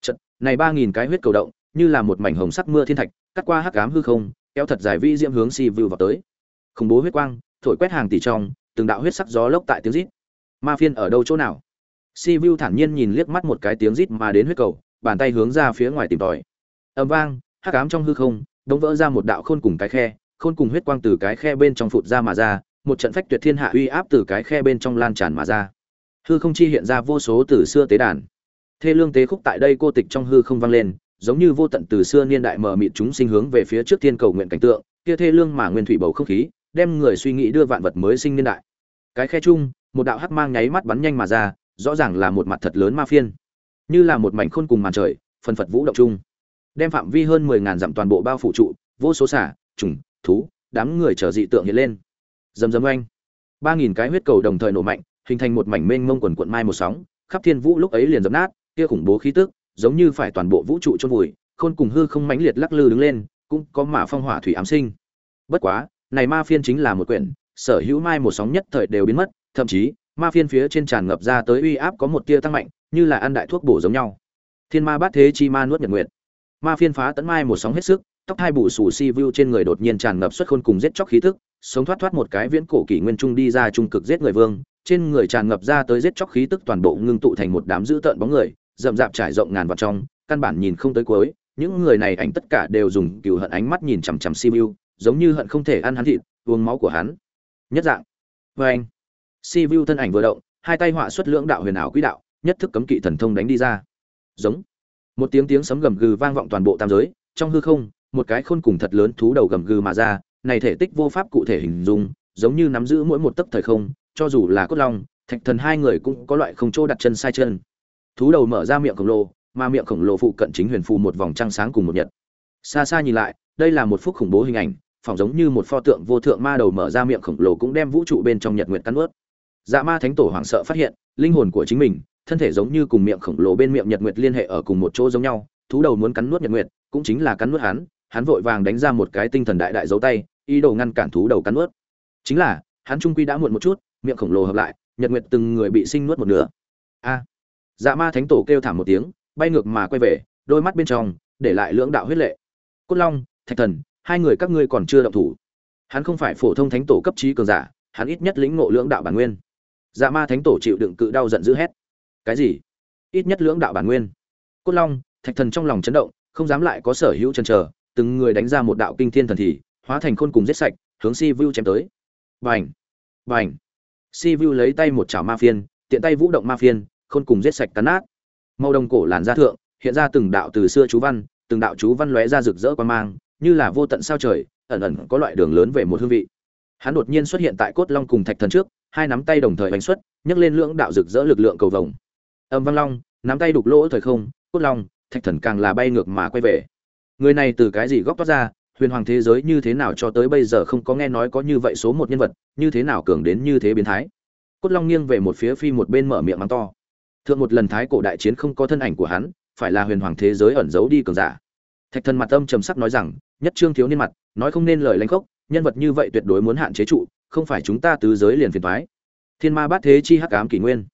[SPEAKER 1] Chật, này ba nghìn cái huyết cầu động như là một mảnh hồng sắc mưa thiên thạch cắt qua hắc ám hư không kéo thật dài vi diễm hướng si vưu vào tới. Khủng bố huyết quang thổi quét hàng tỷ trong từng đạo huyết sắc gió lốc tại tiếng rít. Ma phiên ở đâu chỗ nào? Si vu thản nhiên nhìn liếc mắt một cái tiếng rít mà đến huyết cầu bàn tay hướng ra phía ngoài tìm tòi. Ầm vang hắc ám trong hư không đống vỡ ra một đạo khôn cùng cái khe khôn cùng huyết quang từ cái khe bên trong phụt ra mà ra một trận phách tuyệt thiên hạ uy áp từ cái khe bên trong lan tràn mà ra. Hư không chi hiện ra vô số từ xưa tế đàn. Thê lương tế khúc tại đây cô tịch trong hư không vang lên, giống như vô tận từ xưa niên đại mở mịt chúng sinh hướng về phía trước thiên cầu nguyện cảnh tượng, kia thê lương mà nguyên thủy bầu không khí, đem người suy nghĩ đưa vạn vật mới sinh niên đại. Cái khe chung, một đạo hắc mang nháy mắt bắn nhanh mà ra, rõ ràng là một mặt thật lớn ma phiên. Như là một mảnh khôn cùng màn trời, phần phật vũ động chung. Đem phạm vi hơn mười ngàn dặm toàn bộ bao phủ trụ, vô số xả, trùng, thú, đám người trở dị tượng hiện lên dầm dầm oanh. Ba nghìn cái huyết cầu đồng thời nổ mạnh, hình thành một mảnh mênh mông quần cuộn mai một sóng, khắp thiên vũ lúc ấy liền dập nát, kia khủng bố khí tức, giống như phải toàn bộ vũ trụ chôn vùi, khôn cùng hư không mãnh liệt lắc lư đứng lên, cũng có mà phong hỏa thủy ám sinh. Bất quá, này ma phiên chính là một quyển, sở hữu mai một sóng nhất thời đều biến mất, thậm chí, ma phiên phía trên tràn ngập ra tới uy áp có một tia tăng mạnh, như là ăn đại thuốc bổ giống nhau. Thiên ma bát thế chi ma nuốt nhật nguyệt. Ma phiên phá tấn mai một sóng hết sức, tóc hai bù xù si vu trên người đột nhiên tràn ngập xuất khôn cùng giết chóc khí tức sống thoát thoát một cái viễn cổ kỷ nguyên trung đi ra trung cực giết người vương trên người tràn ngập ra tới giết chóc khí tức toàn bộ ngưng tụ thành một đám dữ tợn bóng người rậm rạp trải rộng ngàn vào trong căn bản nhìn không tới cuối những người này ảnh tất cả đều dùng cừu hận ánh mắt nhìn chằm chằm Sibiu, giống như hận không thể ăn hắn thịt uống máu của hắn. Nhất dạng. Vê anh Sibiu thân ảnh vừa động hai tay họa xuất lưỡng đạo huyền ảo quỹ đạo nhất thức cấm kỵ thần thông đánh đi ra. Giống. Một tiếng tiếng sấm gầm gừ vang vọng toàn bộ tam giới trong hư không một cái khôn cùng thật lớn thú đầu gầm gừ mà ra này thể tích vô pháp cụ thể hình dung, giống như nắm giữ mỗi một tấc thời không, cho dù là cốt long, thạch thần hai người cũng có loại không chỗ đặt chân sai chân. Thú đầu mở ra miệng khổng lồ, mà miệng khổng lồ phụ cận chính huyền phù một vòng trăng sáng cùng một nhật. Xa xa nhìn lại, đây là một phúc khủng bố hình ảnh, phỏng giống như một pho tượng vô thượng ma đầu mở ra miệng khổng lồ cũng đem vũ trụ bên trong nhật nguyệt cắn ướt dạ ma thánh tổ hoảng sợ phát hiện, linh hồn của chính mình, thân thể giống như cùng miệng khổng lồ bên miệng nhật nguyệt liên hệ ở cùng một chỗ giống nhau, thú đầu muốn cắn nuốt nhật nguyệt, cũng chính là cắn nuốt hắn hắn vội vàng đánh ra một cái tinh thần đại đại dấu tay ý đồ ngăn cản thú đầu cắn nuốt. Chính là, hắn trung quy đã muộn một chút, miệng khổng lồ hợp lại, nhật nguyệt từng người bị sinh nuốt một nửa. A. Dạ ma thánh tổ kêu thảm một tiếng, bay ngược mà quay về, đôi mắt bên trong, để lại lưỡng đạo huyết lệ. Cốt long, thạch thần, hai người các ngươi còn chưa động thủ. Hắn không phải phổ thông thánh tổ cấp trí cường giả, hắn ít nhất lĩnh ngộ lưỡng đạo bản nguyên. Dạ ma thánh tổ chịu đựng cự đau giận dữ hét. Cái gì? Ít nhất lưỡng đạo bản nguyên. Cốt long, thạch thần trong lòng chấn động, không dám lại có sở hữu chân chờ, từng người đánh ra một đạo kinh thiên thần thì hóa thành khôn cùng giết sạch, hướng si vu chém tới. Vành vành si vu lấy tay một chảo ma phiên, tiện tay vũ động ma phiên, khôn cùng giết sạch cắn nát. Màu đồng cổ làn da thượng, hiện ra từng đạo từ xưa chú văn, từng đạo chú văn lóe ra rực rỡ quan mang, như là vô tận sao trời, ẩn ẩn có loại đường lớn về một hương vị. Hắn đột nhiên xuất hiện tại cốt long cùng thạch thần trước, hai nắm tay đồng thời hành xuất, nhấc lên lưỡng đạo rực rỡ lực lượng cầu vồng. Âm vang long, nắm tay đục lỗ thời không, cốt long, thạch thần càng là bay ngược mà quay về. Người này từ cái gì góc toát ra huyền hoàng thế giới như thế nào cho tới bây giờ không có nghe nói có như vậy số một nhân vật, như thế nào cường đến như thế biến thái. Cốt long nghiêng về một phía phi một bên mở miệng mắng to. Thượng một lần thái cổ đại chiến không có thân ảnh của hắn, phải là huyền hoàng thế giới ẩn giấu đi cường giả. Thạch thần mặt âm trầm sắc nói rằng, nhất trương thiếu niên mặt, nói không nên lời lãnh khốc, nhân vật như vậy tuyệt đối muốn hạn chế trụ, không phải chúng ta tứ giới liền phiền thoái thiên ma bát thế chi hắc ám kỷ nguyên.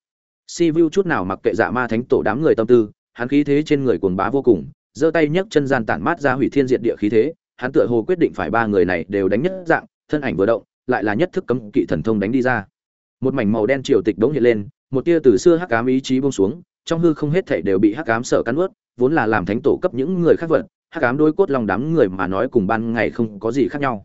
[SPEAKER 1] Si vu chút nào mặc kệ dạ ma thánh tổ đám người tâm tư, hắn khí thế trên người cuồng bá vô cùng, giơ tay nhấc chân gian tản mát ra hủy thiên diệt địa khí thế hắn tựa hồ quyết định phải ba người này đều đánh nhất dạng, thân ảnh vừa động, lại là nhất thức cấm kỵ thần thông đánh đi ra. Một mảnh màu đen triều tịch đống hiện lên, một tia từ xưa hắc ám ý chí buông xuống, trong hư không hết thảy đều bị hắc ám sở cắn nuốt, vốn là làm thánh tổ cấp những người khác vật, hắc ám đôi cốt lòng đám người mà nói cùng ban ngày không có gì khác nhau.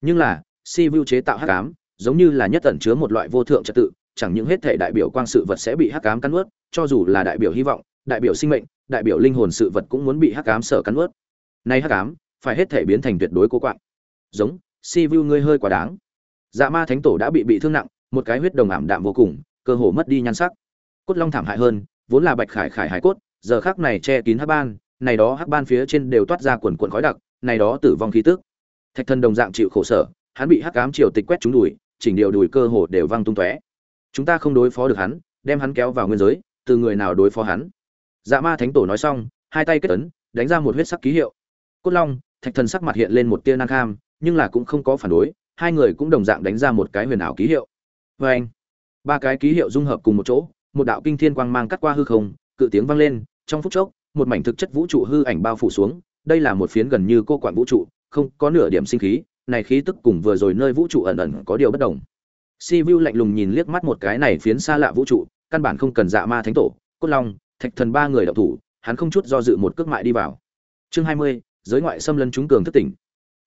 [SPEAKER 1] Nhưng là, si vu chế tạo hắc ám, giống như là nhất ẩn chứa một loại vô thượng trật tự, chẳng những hết thể đại biểu quang sự vật sẽ bị hắc ám cắn nuốt, cho dù là đại biểu hy vọng, đại biểu sinh mệnh, đại biểu linh hồn sự vật cũng muốn bị hắc ám sở cắn nuốt. Nay hắc ám phải hết thể biến thành tuyệt đối cố quạng. Giống, si vu ngươi hơi quá đáng. Dạ ma thánh tổ đã bị bị thương nặng, một cái huyết đồng ảm đạm vô cùng, cơ hồ mất đi nhan sắc. Cốt long thảm hại hơn, vốn là bạch khải khải hải cốt, giờ khác này che kín hắc ban, này đó hắc ban phía trên đều toát ra quần quần khói đặc, này đó tử vong khí tức. Thạch thân đồng dạng chịu khổ sở, hắn bị hắc ám triều tịch quét trúng đùi, chỉnh điều đùi cơ hồ đều văng tung tóe. Chúng ta không đối phó được hắn, đem hắn kéo vào nguyên giới, từ người nào đối phó hắn? Dạ ma thánh tổ nói xong, hai tay kết ấn, đánh ra một huyết sắc ký hiệu. Cốt long thạch thần sắc mặt hiện lên một tia nan kham, nhưng là cũng không có phản đối, hai người cũng đồng dạng đánh ra một cái huyền ảo ký hiệu. Vê anh, ba cái ký hiệu dung hợp cùng một chỗ, một đạo kinh thiên quang mang cắt qua hư không, cự tiếng vang lên, trong phút chốc, một mảnh thực chất vũ trụ hư ảnh bao phủ xuống, đây là một phiến gần như cô quản vũ trụ, không có nửa điểm sinh khí, này khí tức cùng vừa rồi nơi vũ trụ ẩn ẩn có điều bất đồng. Si vu lạnh lùng nhìn liếc mắt một cái này phiến xa lạ vũ trụ, căn bản không cần dạ ma thánh tổ, cốt long, thạch thần ba người đạo thủ, hắn không chút do dự một cước mại đi vào. Chương hai mươi giới ngoại xâm lấn chúng cường thất tỉnh.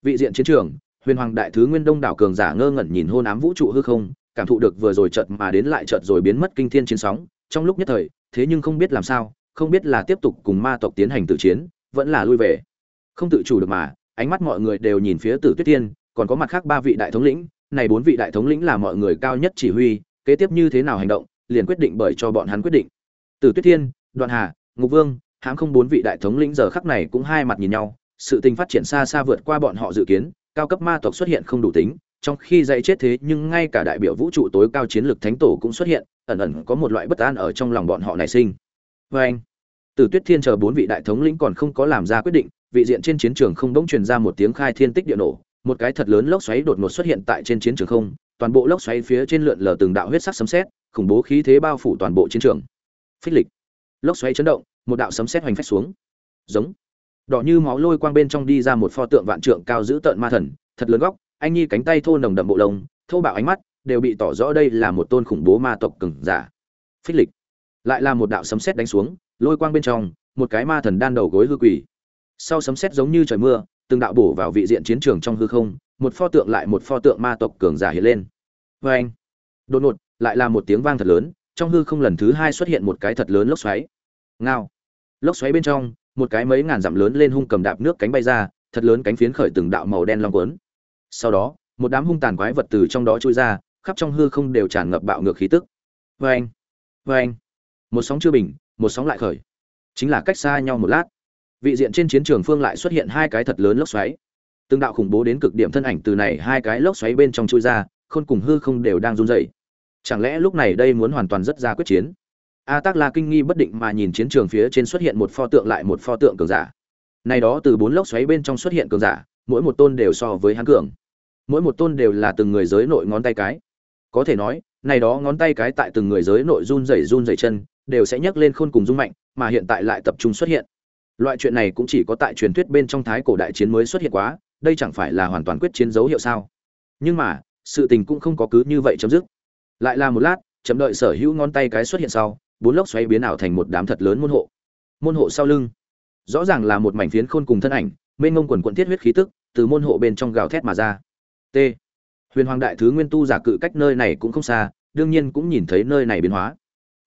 [SPEAKER 1] Vị diện chiến trường, huyền hoàng đại thứ nguyên đông đảo cường giả ngơ ngẩn nhìn hôn ám vũ trụ hư không, cảm thụ được vừa rồi chợt mà đến lại chợt rồi biến mất kinh thiên chiến sóng, trong lúc nhất thời, thế nhưng không biết làm sao, không biết là tiếp tục cùng ma tộc tiến hành tự chiến, vẫn là lui về. Không tự chủ được mà, ánh mắt mọi người đều nhìn phía tử tuyết tiên, còn có mặt khác ba vị đại thống lĩnh, này bốn vị đại thống lĩnh là mọi người cao nhất chỉ huy, kế tiếp như thế nào hành động, liền quyết định bởi cho bọn hắn quyết định. Tử tuyết thiên đoạn hà, ngục vương, hãng không bốn vị đại thống lĩnh giờ khắc này cũng hai mặt nhìn nhau sự tình phát triển xa xa vượt qua bọn họ dự kiến, cao cấp ma tộc xuất hiện không đủ tính, trong khi dạy chết thế nhưng ngay cả đại biểu vũ trụ tối cao chiến lược thánh tổ cũng xuất hiện, ẩn ẩn có một loại bất an ở trong lòng bọn họ nảy sinh. Vê anh Từ tuyết thiên chờ bốn vị đại thống lĩnh còn không có làm ra quyết định, vị diện trên chiến trường không bỗng truyền ra một tiếng khai thiên tích địa nổ, một cái thật lớn lốc xoáy đột ngột xuất hiện tại trên chiến trường không, toàn bộ lốc xoáy phía trên lượn lờ từng đạo huyết sắc sấm sét, khủng bố khí thế bao phủ toàn bộ chiến trường. Phích lịch. Lốc xoáy chấn động, một đạo sấm sét hoành phách xuống. Giống đỏ như máu lôi quang bên trong đi ra một pho tượng vạn trượng cao giữ tợn ma thần, thật lớn góc, anh nhi cánh tay thô nồng đậm bộ lông, thô bạo ánh mắt, đều bị tỏ rõ đây là một tôn khủng bố ma tộc cừng giả. Phích lịch. Lại là một đạo sấm sét đánh xuống, lôi quang bên trong, một cái ma thần đan đầu gối hư quỷ sau sấm sét giống như trời mưa, từng đạo bổ vào vị diện chiến trường trong hư không, một pho tượng lại một pho tượng ma tộc cường giả hiện lên. Vê anh đột ngột, lại là một tiếng vang thật lớn, trong hư không lần thứ hai xuất hiện một cái thật lớn lốc xoáy. Ngao. Lốc xoáy bên trong một cái mấy ngàn dặm lớn lên hung cầm đạp nước cánh bay ra, thật lớn cánh phiến khởi từng đạo màu đen long cuốn. Sau đó, một đám hung tàn quái vật từ trong đó trôi ra, khắp trong hư không đều tràn ngập bạo ngược khí tức. Vê anh một sóng chưa bình, một sóng lại khởi. Chính là cách xa nhau một lát. Vị diện trên chiến trường phương lại xuất hiện hai cái thật lớn lốc xoáy. Từng đạo khủng bố đến cực điểm thân ảnh từ này hai cái lốc xoáy bên trong chui ra, khôn cùng hư không đều đang run rẩy. Chẳng lẽ lúc này đây muốn hoàn toàn rất ra quyết chiến? A tác la kinh nghi bất định mà nhìn chiến trường phía trên xuất hiện một pho tượng lại một pho tượng cường giả. Này đó từ bốn lốc xoáy bên trong xuất hiện cường giả, mỗi một tôn đều so với hắn cường. Mỗi một tôn đều là từng người giới nội ngón tay cái. Có thể nói, này đó ngón tay cái tại từng người giới nội run rẩy run rẩy chân, đều sẽ nhấc lên khôn cùng rung mạnh, mà hiện tại lại tập trung xuất hiện. Loại chuyện này cũng chỉ có tại truyền thuyết bên trong thái cổ đại chiến mới xuất hiện quá, đây chẳng phải là hoàn toàn quyết chiến dấu hiệu sao? Nhưng mà, sự tình cũng không có cứ như vậy chấm dứt. Lại là một lát, chấm đợi sở hữu ngón tay cái xuất hiện sau bốn lốc xoáy biến ảo thành một đám thật lớn môn hộ. Môn hộ sau lưng, rõ ràng là một mảnh phiến khôn cùng thân ảnh, mênh ngông quần quận thiết huyết khí tức từ môn hộ bên trong gào thét mà ra. T. Huyền hoàng đại thứ nguyên tu giả cự cách nơi này cũng không xa, đương nhiên cũng nhìn thấy nơi này biến hóa.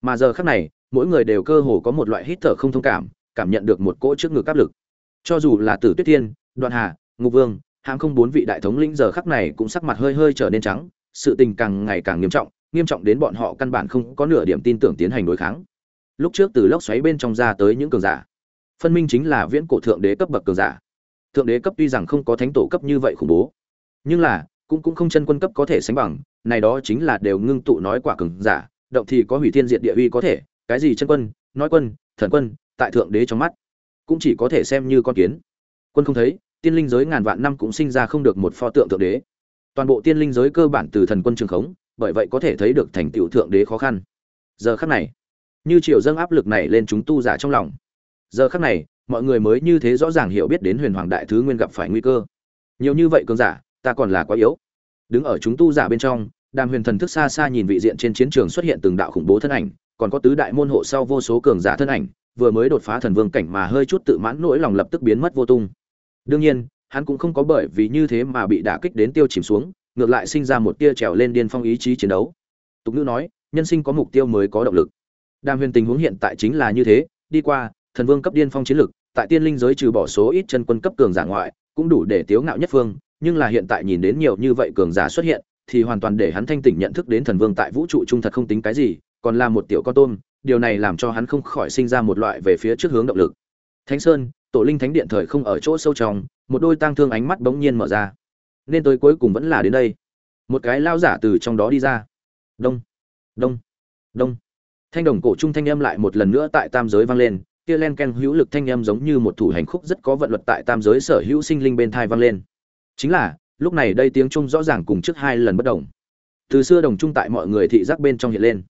[SPEAKER 1] Mà giờ khác này, mỗi người đều cơ hồ có một loại hít thở không thông cảm cảm nhận được một cỗ trước ngực áp lực. Cho dù là tử tuyết thiên, đoạn hà, ngục vương, hãng không bốn vị đại thống lĩnh giờ khắc này cũng sắc mặt hơi hơi trở nên trắng, sự tình càng ngày càng nghiêm trọng nghiêm trọng đến bọn họ căn bản không có nửa điểm tin tưởng tiến hành đối kháng. Lúc trước từ lốc xoáy bên trong ra tới những cường giả, phân minh chính là viễn cổ thượng đế cấp bậc cường giả. Thượng đế cấp tuy rằng không có thánh tổ cấp như vậy khủng bố, nhưng là cũng cũng không chân quân cấp có thể sánh bằng, này đó chính là đều ngưng tụ nói quả cường giả, động thì có hủy thiên diệt địa uy có thể, cái gì chân quân, nói quân, thần quân, tại thượng đế trong mắt, cũng chỉ có thể xem như con kiến. Quân không thấy, tiên linh giới ngàn vạn năm cũng sinh ra không được một pho tượng thượng đế. Toàn bộ tiên linh giới cơ bản từ thần quân trường khống bởi vậy có thể thấy được thành tựu thượng đế khó khăn. Giờ khắc này, như triều dâng áp lực này lên chúng tu giả trong lòng. Giờ khắc này, mọi người mới như thế rõ ràng hiểu biết đến huyền hoàng đại thứ nguyên gặp phải nguy cơ. Nhiều như vậy cường giả, ta còn là quá yếu. Đứng ở chúng tu giả bên trong, đàm huyền thần thức xa xa nhìn vị diện trên chiến trường xuất hiện từng đạo khủng bố thân ảnh, còn có tứ đại môn hộ sau vô số cường giả thân ảnh, vừa mới đột phá thần vương cảnh mà hơi chút tự mãn nỗi lòng lập tức biến mất vô tung. Đương nhiên, hắn cũng không có bởi vì như thế mà bị đả kích đến tiêu chìm xuống ngược lại sinh ra một tia trèo lên điên phong ý chí chiến đấu. Tục ngữ nói, nhân sinh có mục tiêu mới có động lực. Đàm huyền tình huống hiện tại chính là như thế, đi qua, thần vương cấp điên phong chiến lực, tại tiên linh giới trừ bỏ số ít chân quân cấp cường giả ngoại, cũng đủ để tiếu ngạo nhất phương, nhưng là hiện tại nhìn đến nhiều như vậy cường giả xuất hiện, thì hoàn toàn để hắn thanh tỉnh nhận thức đến thần vương tại vũ trụ trung thật không tính cái gì, còn là một tiểu con tôm, điều này làm cho hắn không khỏi sinh ra một loại về phía trước hướng động lực. Thánh sơn, tổ linh thánh điện thời không ở chỗ sâu trong, một đôi tang thương ánh mắt bỗng nhiên mở ra nên tới cuối cùng vẫn là đến đây. Một cái lao giả từ trong đó đi ra. Đông đông đông. Thanh đồng cổ trung thanh âm lại một lần nữa tại tam giới vang lên, kia len ken hữu lực thanh âm giống như một thủ hành khúc rất có vận luật tại tam giới sở hữu sinh linh bên thai vang lên. Chính là, lúc này đây tiếng trung rõ ràng cùng trước hai lần bất đồng. Từ xưa đồng trung tại mọi người thị giác bên trong hiện lên.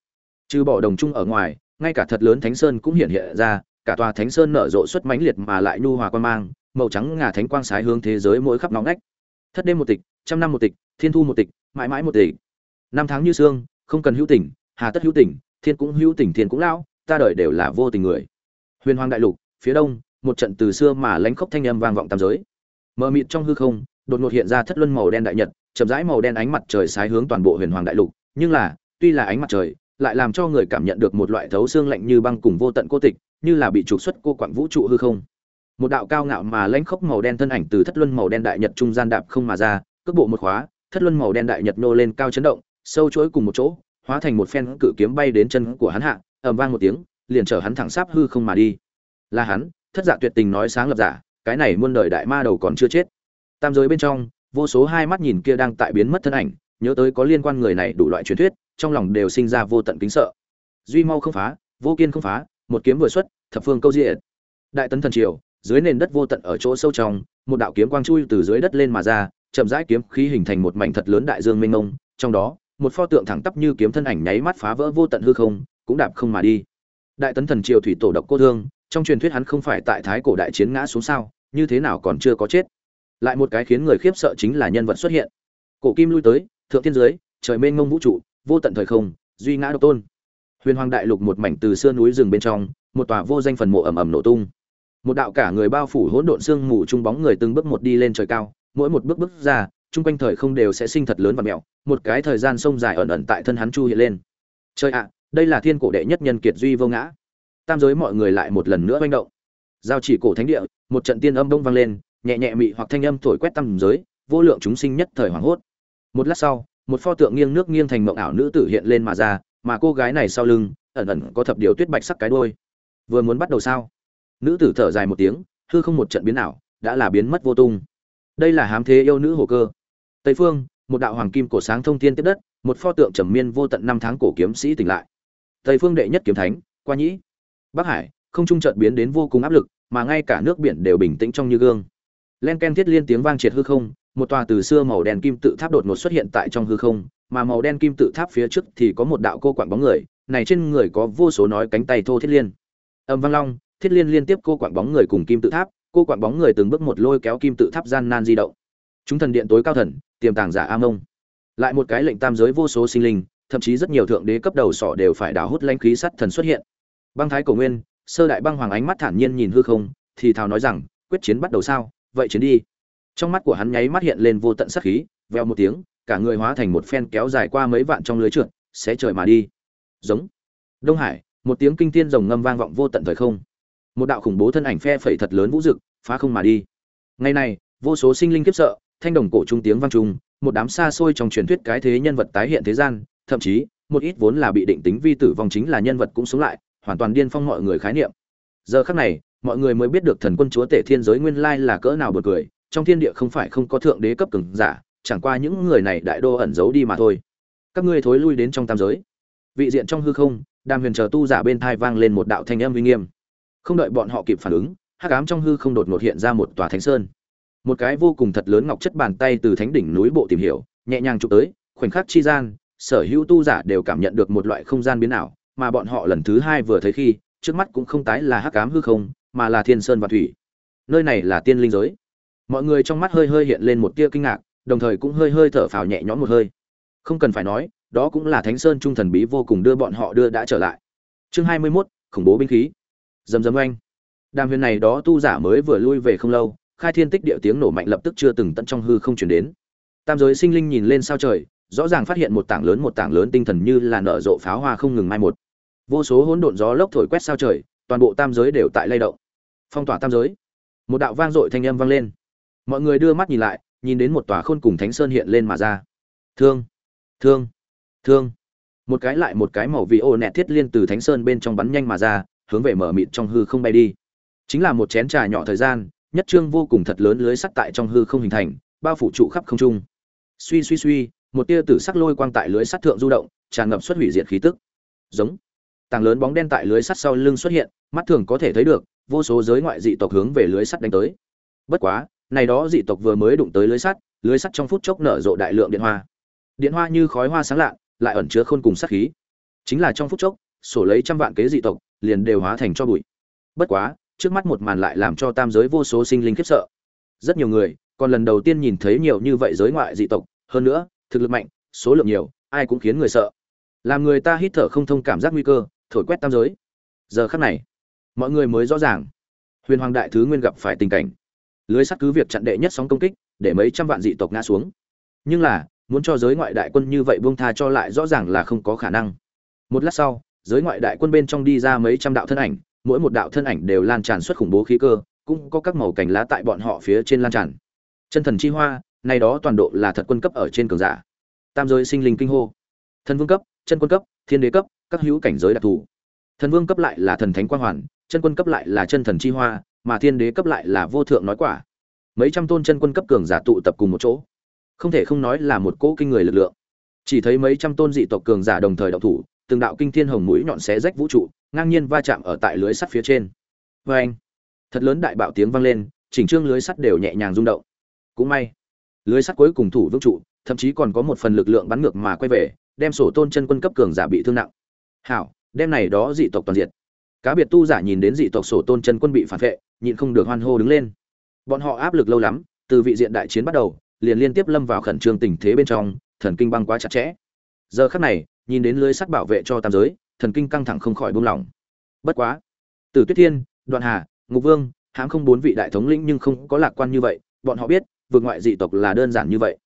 [SPEAKER 1] Trừ bỏ đồng trung ở ngoài, ngay cả thật lớn thánh sơn cũng hiện hiện ra, cả tòa thánh sơn nở rộ xuất mãnh liệt mà lại nhu hòa quan mang, màu trắng ngà thánh quang sái hướng thế giới mỗi khắp nóng nách thất đêm một tịch, trăm năm một tịch, thiên thu một tịch, mãi mãi một tịch. Năm tháng như xương, không cần hữu tình, hà tất hữu tình, thiên cũng hữu tình thiên cũng lão, ta đời đều là vô tình người. Huyền hoàng đại lục, phía đông, một trận từ xưa mà lánh khốc thanh âm vang vọng tam giới. Mờ mịt trong hư không, đột ngột hiện ra thất luân màu đen đại nhật, chậm rãi màu đen ánh mặt trời sái hướng toàn bộ huyền hoàng đại lục. Nhưng là, tuy là ánh mặt trời, lại làm cho người cảm nhận được một loại thấu xương lạnh như băng cùng vô tận cô tịch, như là bị trục xuất cô quặng vũ trụ hư không một đạo cao ngạo mà lãnh khốc màu đen thân ảnh từ thất luân màu đen đại nhật trung gian đạp không mà ra, cước bộ một khóa, thất luân màu đen đại nhật nô lên cao chấn động, sâu chuỗi cùng một chỗ, hóa thành một phen cự kiếm bay đến chân của hắn hạ, ầm vang một tiếng, liền chở hắn thẳng sáp hư không mà đi. Là hắn, thất giả tuyệt tình nói sáng lập giả, cái này muôn đời đại ma đầu còn chưa chết. Tam giới bên trong, vô số hai mắt nhìn kia đang tại biến mất thân ảnh, nhớ tới có liên quan người này đủ loại truyền thuyết, trong lòng đều sinh ra vô tận kính sợ. Duy mau không phá, vô kiên không phá, một kiếm vừa xuất, thập phương câu diện đại tấn thần triều dưới nền đất vô tận ở chỗ sâu trong, một đạo kiếm quang chui từ dưới đất lên mà ra, chậm rãi kiếm khí hình thành một mảnh thật lớn đại dương mênh mông, trong đó, một pho tượng thẳng tắp như kiếm thân ảnh nháy mắt phá vỡ vô tận hư không, cũng đạp không mà đi. Đại tấn thần triều thủy tổ độc cô thương, trong truyền thuyết hắn không phải tại thái cổ đại chiến ngã xuống sao, như thế nào còn chưa có chết? Lại một cái khiến người khiếp sợ chính là nhân vật xuất hiện. Cổ kim lui tới, thượng thiên giới trời mênh mông vũ trụ, vô tận thời không, duy ngã độc tôn. Huyền hoàng đại lục một mảnh từ xưa núi rừng bên trong, một tòa vô danh phần mộ ầm ầm nổ tung một đạo cả người bao phủ hỗn độn xương mù trung bóng người từng bước một đi lên trời cao, mỗi một bước bước ra, chung quanh thời không đều sẽ sinh thật lớn và mẹo, một cái thời gian sông dài ẩn ẩn tại thân hắn chu hiện lên. Trời ạ, đây là thiên cổ đệ nhất nhân kiệt duy vô ngã. Tam giới mọi người lại một lần nữa manh động. Giao chỉ cổ thánh địa, một trận tiên âm đông vang lên, nhẹ nhẹ mị hoặc thanh âm thổi quét tam giới, vô lượng chúng sinh nhất thời hoảng hốt. Một lát sau, một pho tượng nghiêng nước nghiêng thành mộng ảo nữ tử hiện lên mà ra, mà cô gái này sau lưng, ẩn ẩn có thập điều tuyết bạch sắc cái đôi vừa muốn bắt đầu sao? Nữ tử thở dài một tiếng, hư không một trận biến ảo, đã là biến mất vô tung. Đây là hám thế yêu nữ hồ cơ. Tây phương, một đạo hoàng kim cổ sáng thông thiên tiếp đất, một pho tượng trầm miên vô tận năm tháng cổ kiếm sĩ tỉnh lại. Tây phương đệ nhất kiếm thánh, qua nhĩ. Bắc hải, không trung chợt biến đến vô cùng áp lực, mà ngay cả nước biển đều bình tĩnh trong như gương. Len ken thiết liên tiếng vang triệt hư không, một tòa từ xưa màu đen kim tự tháp đột ngột xuất hiện tại trong hư không, mà màu đen kim tự tháp phía trước thì có một đạo cô quạng bóng người, này trên người có vô số nói cánh tay thô thiết liên. Âm vang long thiết liên liên tiếp cô quạng bóng người cùng kim tự tháp, cô quạng bóng người từng bước một lôi kéo kim tự tháp gian nan di động. Chúng thần điện tối cao thần, tiềm tàng giả a mông. Lại một cái lệnh tam giới vô số sinh linh, thậm chí rất nhiều thượng đế cấp đầu sỏ đều phải đào hút lãnh khí sắt thần xuất hiện. Băng thái cổ nguyên, sơ đại băng hoàng ánh mắt thản nhiên nhìn hư không, thì thào nói rằng, quyết chiến bắt đầu sao? Vậy chiến đi. Trong mắt của hắn nháy mắt hiện lên vô tận sát khí veo một tiếng, cả người hóa thành một phen kéo dài qua mấy vạn trong lưới trượt sẽ trời mà đi. Giống. Đông hải, một tiếng kinh thiên rồng ngâm vang vọng vô tận thời không một đạo khủng bố thân ảnh phe phẩy thật lớn vũ rực, phá không mà đi. Ngày này, vô số sinh linh kiếp sợ, thanh đồng cổ trung tiếng vang trung một đám xa xôi trong truyền thuyết cái thế nhân vật tái hiện thế gian, thậm chí, một ít vốn là bị định tính vi tử vong chính là nhân vật cũng sống lại, hoàn toàn điên phong mọi người khái niệm. Giờ khắc này, mọi người mới biết được thần quân chúa tể thiên giới nguyên lai là cỡ nào bật cười, trong thiên địa không phải không có thượng đế cấp cường giả, chẳng qua những người này đại đô ẩn giấu đi mà thôi. Các ngươi thối lui đến trong tam giới. Vị diện trong hư không, đàm huyền chờ tu giả bên thai vang lên một đạo thanh âm uy nghiêm không đợi bọn họ kịp phản ứng hắc ám trong hư không đột ngột hiện ra một tòa thánh sơn. Một cái vô cùng thật lớn ngọc chất bàn tay từ thánh đỉnh núi bộ tìm hiểu nhẹ nhàng chụp tới khoảnh khắc chi gian sở hữu tu giả đều cảm nhận được một loại không gian biến ảo mà bọn họ lần thứ hai vừa thấy khi trước mắt cũng không tái là hắc ám hư không mà là thiên sơn và thủy. Nơi này là tiên linh giới. Mọi người trong mắt hơi hơi hiện lên một tia kinh ngạc đồng thời cũng hơi hơi thở phào nhẹ nhõm một hơi. Không cần phải nói đó cũng là thánh sơn trung thần bí vô cùng đưa bọn họ đưa đã trở lại. Chương hai mươi 21, khủng bố binh khí dầm dầm oanh. Đàm huyền này đó tu giả mới vừa lui về không lâu, khai thiên tích địa tiếng nổ mạnh lập tức chưa từng tận trong hư không truyền đến. Tam giới sinh linh nhìn lên sao trời, rõ ràng phát hiện một tảng lớn một tảng lớn tinh thần như là nở rộ pháo hoa không ngừng mai một. Vô số hỗn độn gió lốc thổi quét sao trời, toàn bộ tam giới đều tại lay động. Phong tỏa tam giới. Một đạo vang dội thanh âm vang lên. Mọi người đưa mắt nhìn lại, nhìn đến một tòa khôn cùng thánh sơn hiện lên mà ra. Thương thương thương. Một cái lại một cái màu vi ô nẹt thiết liên từ thánh sơn bên trong bắn nhanh mà ra hướng về mở mịt trong hư không bay đi. Chính là một chén trà nhỏ thời gian, nhất trương vô cùng thật lớn lưới sắt tại trong hư không hình thành, bao phủ trụ khắp không trung. Suy suy suy, một tia tử sắc lôi quang tại lưới sắt thượng du động, tràn ngập xuất hủy diệt khí tức. Giống. Tàng lớn bóng đen tại lưới sắt sau lưng xuất hiện, mắt thường có thể thấy được, vô số giới ngoại dị tộc hướng về lưới sắt đánh tới. Bất quá, này đó dị tộc vừa mới đụng tới lưới sắt lưới sắt trong phút chốc nở rộ đại lượng điện hoa. Điện hoa như khói hoa sáng lạ, lại ẩn chứa khôn cùng sát khí. Chính là trong phút chốc, sổ lấy trăm vạn kế dị tộc liền đều hóa thành cho bụi. Bất quá, trước mắt một màn lại làm cho tam giới vô số sinh linh khiếp sợ. Rất nhiều người, còn lần đầu tiên nhìn thấy nhiều như vậy giới ngoại dị tộc. Hơn nữa, thực lực mạnh, số lượng nhiều, ai cũng khiến người sợ. Làm người ta hít thở không thông cảm giác nguy cơ, thổi quét tam giới. Giờ khắc này, mọi người mới rõ ràng. Huyền hoàng đại thứ nguyên gặp phải tình cảnh. Lưới sắt cứ việc chặn đệ nhất sóng công kích, để mấy trăm vạn dị tộc ngã xuống. Nhưng là, muốn cho giới ngoại đại quân như vậy buông tha cho lại rõ ràng là không có khả năng. Một lát sau giới ngoại đại quân bên trong đi ra mấy trăm đạo thân ảnh, mỗi một đạo thân ảnh đều lan tràn xuất khủng bố khí cơ, cũng có các màu cảnh lá tại bọn họ phía trên lan tràn. Chân thần chi hoa, này đó toàn độ là thật quân cấp ở trên cường giả. Tam giới sinh linh kinh hô. Thần vương cấp, chân quân cấp, thiên đế cấp, các hữu cảnh giới đặc thù. Thần vương cấp lại là thần thánh quang hoàn, chân quân cấp lại là chân thần chi hoa, mà thiên đế cấp lại là vô thượng nói quả. Mấy trăm tôn chân quân cấp cường giả tụ tập cùng một chỗ. Không thể không nói là một cỗ kinh người lực lượng. Chỉ thấy mấy trăm tôn dị tộc cường giả đồng thời đậu thủ từng đạo kinh thiên hồng mũi nhọn xé rách vũ trụ, ngang nhiên va chạm ở tại lưới sắt phía trên. Vê anh, thật lớn đại bạo tiếng vang lên, chỉnh trương lưới sắt đều nhẹ nhàng rung động. Cũng may, lưới sắt cuối cùng thủ vững trụ, thậm chí còn có một phần lực lượng bắn ngược mà quay về, đem sổ tôn chân quân cấp cường giả bị thương nặng. Hảo đem này đó dị tộc toàn diệt. Cá biệt tu giả nhìn đến dị tộc sổ tôn chân quân bị phản vệ, nhịn không được hoan hô đứng lên. Bọn họ áp lực lâu lắm, từ vị diện đại chiến bắt đầu, liền liên tiếp lâm vào khẩn trương tình thế bên trong, thần kinh băng quá chặt chẽ. Giờ khắc này nhìn đến lưới sắt bảo vệ cho tam giới, thần kinh căng thẳng không khỏi buông lỏng. Bất quá từ tuyết thiên, đoạn hà, ngục vương, hãng không bốn vị đại thống lĩnh nhưng không có lạc quan như vậy, bọn họ biết vượt ngoại dị tộc là đơn giản như vậy.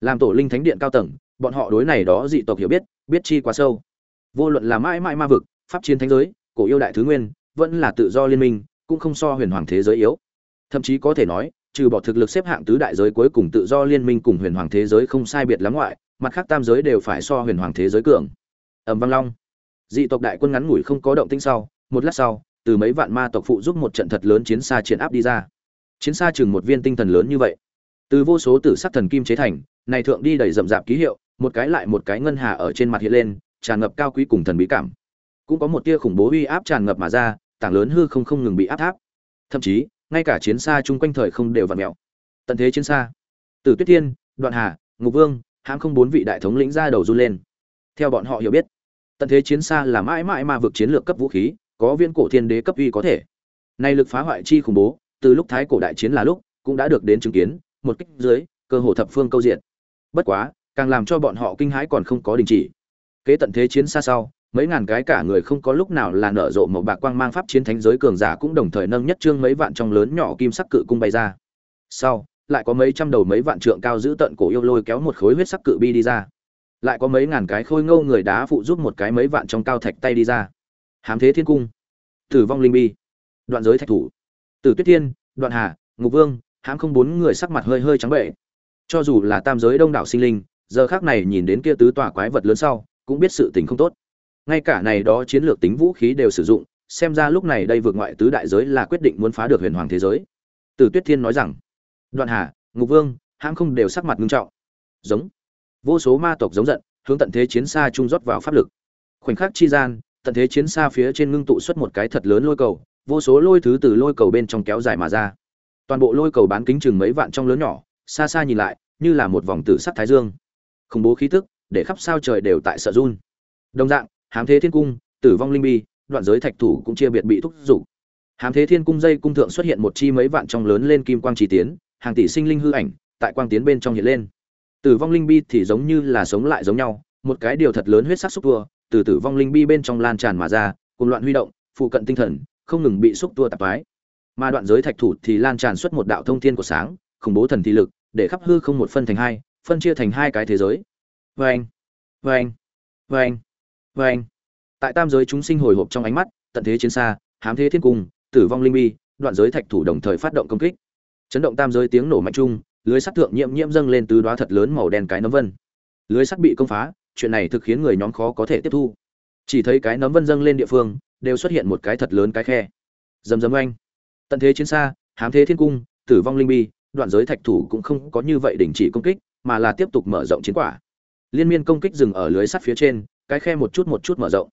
[SPEAKER 1] Làm tổ linh thánh điện cao tầng, bọn họ đối này đó dị tộc hiểu biết biết chi quá sâu. Vô luận là mãi mãi ma vực, pháp chiến thánh giới, cổ yêu đại thứ nguyên, vẫn là tự do liên minh, cũng không so huyền hoàng thế giới yếu. Thậm chí có thể nói, trừ bỏ thực lực xếp hạng tứ đại giới cuối cùng tự do liên minh cùng huyền hoàng thế giới không sai biệt lắm ngoại mặt khác tam giới đều phải so huyền hoàng thế giới cường. Ẩm vang long. Dị tộc đại quân ngắn ngủi không có động tĩnh sau, một lát sau, từ mấy vạn ma tộc phụ giúp một trận thật lớn chiến xa triển áp đi ra. Chiến xa chừng một viên tinh thần lớn như vậy. Từ vô số tử sắc thần kim chế thành, này thượng đi đầy rậm rạp ký hiệu, một cái lại một cái ngân hà ở trên mặt hiện lên, tràn ngập cao quý cùng thần bí cảm. Cũng có một tia khủng bố uy áp tràn ngập mà ra, tảng lớn hư không không ngừng bị áp tháp. Thậm chí, ngay cả chiến xa chung quanh thời không đều vặn mèo. Tận thế chiến xa. Từ tuyết thiên, đoạn hà, ngục vương hãng không bốn vị đại thống lĩnh ra đầu run lên. Theo bọn họ hiểu biết, tận thế chiến xa là mãi mãi ma vực chiến lược cấp vũ khí, có viên cổ thiên đế cấp uy có thể. Nay lực phá hoại chi khủng bố, từ lúc thái cổ đại chiến là lúc, cũng đã được đến chứng kiến, một kích dưới, cơ hồ thập phương câu diện bất quá, càng làm cho bọn họ kinh hãi còn không có đình chỉ. Kế tận thế chiến xa sau, mấy ngàn cái cả người không có lúc nào là nở rộ một bạc quang mang pháp chiến thánh giới cường giả cũng đồng thời nâng nhất trương mấy vạn trong lớn nhỏ kim sắc cự cung bay ra. Sau lại có mấy trăm đầu mấy vạn trượng cao giữ tận cổ yêu lôi kéo một khối huyết sắc cự bi đi ra. Lại có mấy ngàn cái khôi ngâu người đá phụ giúp một cái mấy vạn trong cao thạch tay đi ra. Hám thế thiên cung, tử vong linh bi, đoạn giới thạch thủ, tử tuyết thiên, đoạn hà, ngục vương, hãm không bốn người sắc mặt hơi hơi trắng bệ cho dù là tam giới đông đảo sinh linh, giờ khác này nhìn đến kia tứ tòa quái vật lớn sau, cũng biết sự tình không tốt. Ngay cả này đó chiến lược tính vũ khí đều sử dụng, xem ra lúc này đây vượt ngoại tứ đại giới là quyết định muốn phá được huyền hoàng thế giới. Tử tuyết thiên nói rằng đoạn hà, ngục vương, hãm không đều sắc mặt nghiêm trọng. Giống. Vô số ma tộc giống giận, hướng tận thế chiến xa trung rót vào pháp lực. Khoảnh khắc chi gian, tận thế chiến xa phía trên ngưng tụ xuất một cái thật lớn lôi cầu, vô số lôi thứ từ lôi cầu bên trong kéo dài mà ra. Toàn bộ lôi cầu bán kính chừng mấy vạn trong lớn nhỏ, xa xa nhìn lại, như là một vòng tử sắc thái dương. Khủng bố khí tức, để khắp sao trời đều tại sợ run. Đồng dạng, hám thế thiên cung, tử vong linh bi, đoạn giới thạch thủ cũng chia biệt bị thúc giục. Hám thế thiên cung dây cung thượng xuất hiện một chi mấy vạn trong lớn lên kim quang trì tiến hàng tỷ sinh linh hư ảnh tại quang tiến bên trong hiện lên. Tử vong linh bi thì giống như là sống lại giống nhau, một cái điều thật lớn huyết sắc xúc tua từ tử vong linh bi bên trong lan tràn mà ra cùng loạn huy động, phụ cận tinh thần không ngừng bị xúc tua tạp mái mà đoạn giới thạch thủ thì lan tràn xuất một đạo thông thiên của sáng, khủng bố thần thị lực, để khắp hư không một phân thành hai, phân chia thành hai cái thế giới. Vâng vâng vâng vâng. Tại tam giới chúng sinh hồi hộp trong ánh mắt, tận thế chiến xa, hám thế thiên cung, tử vong linh bi, đoạn giới thạch thủ đồng thời phát động công kích chấn động tam giới tiếng nổ mạnh chung, lưới sắt thượng nhiễm nhiễm dâng lên tứ đoá thật lớn màu đen cái nấm vân. Lưới sắt bị công phá, chuyện này thực khiến người nhóm khó có thể tiếp thu. Chỉ thấy cái nấm vân dâng lên địa phương, đều xuất hiện một cái thật lớn cái khe. Dầm dầm oanh. Tận thế chiến xa, hám thế thiên cung, tử vong linh bi, đoạn giới thạch thủ cũng không có như vậy đình chỉ công kích, mà là tiếp tục mở rộng chiến quả. Liên miên công kích dừng ở lưới sắt phía trên, cái khe một chút một chút mở rộng.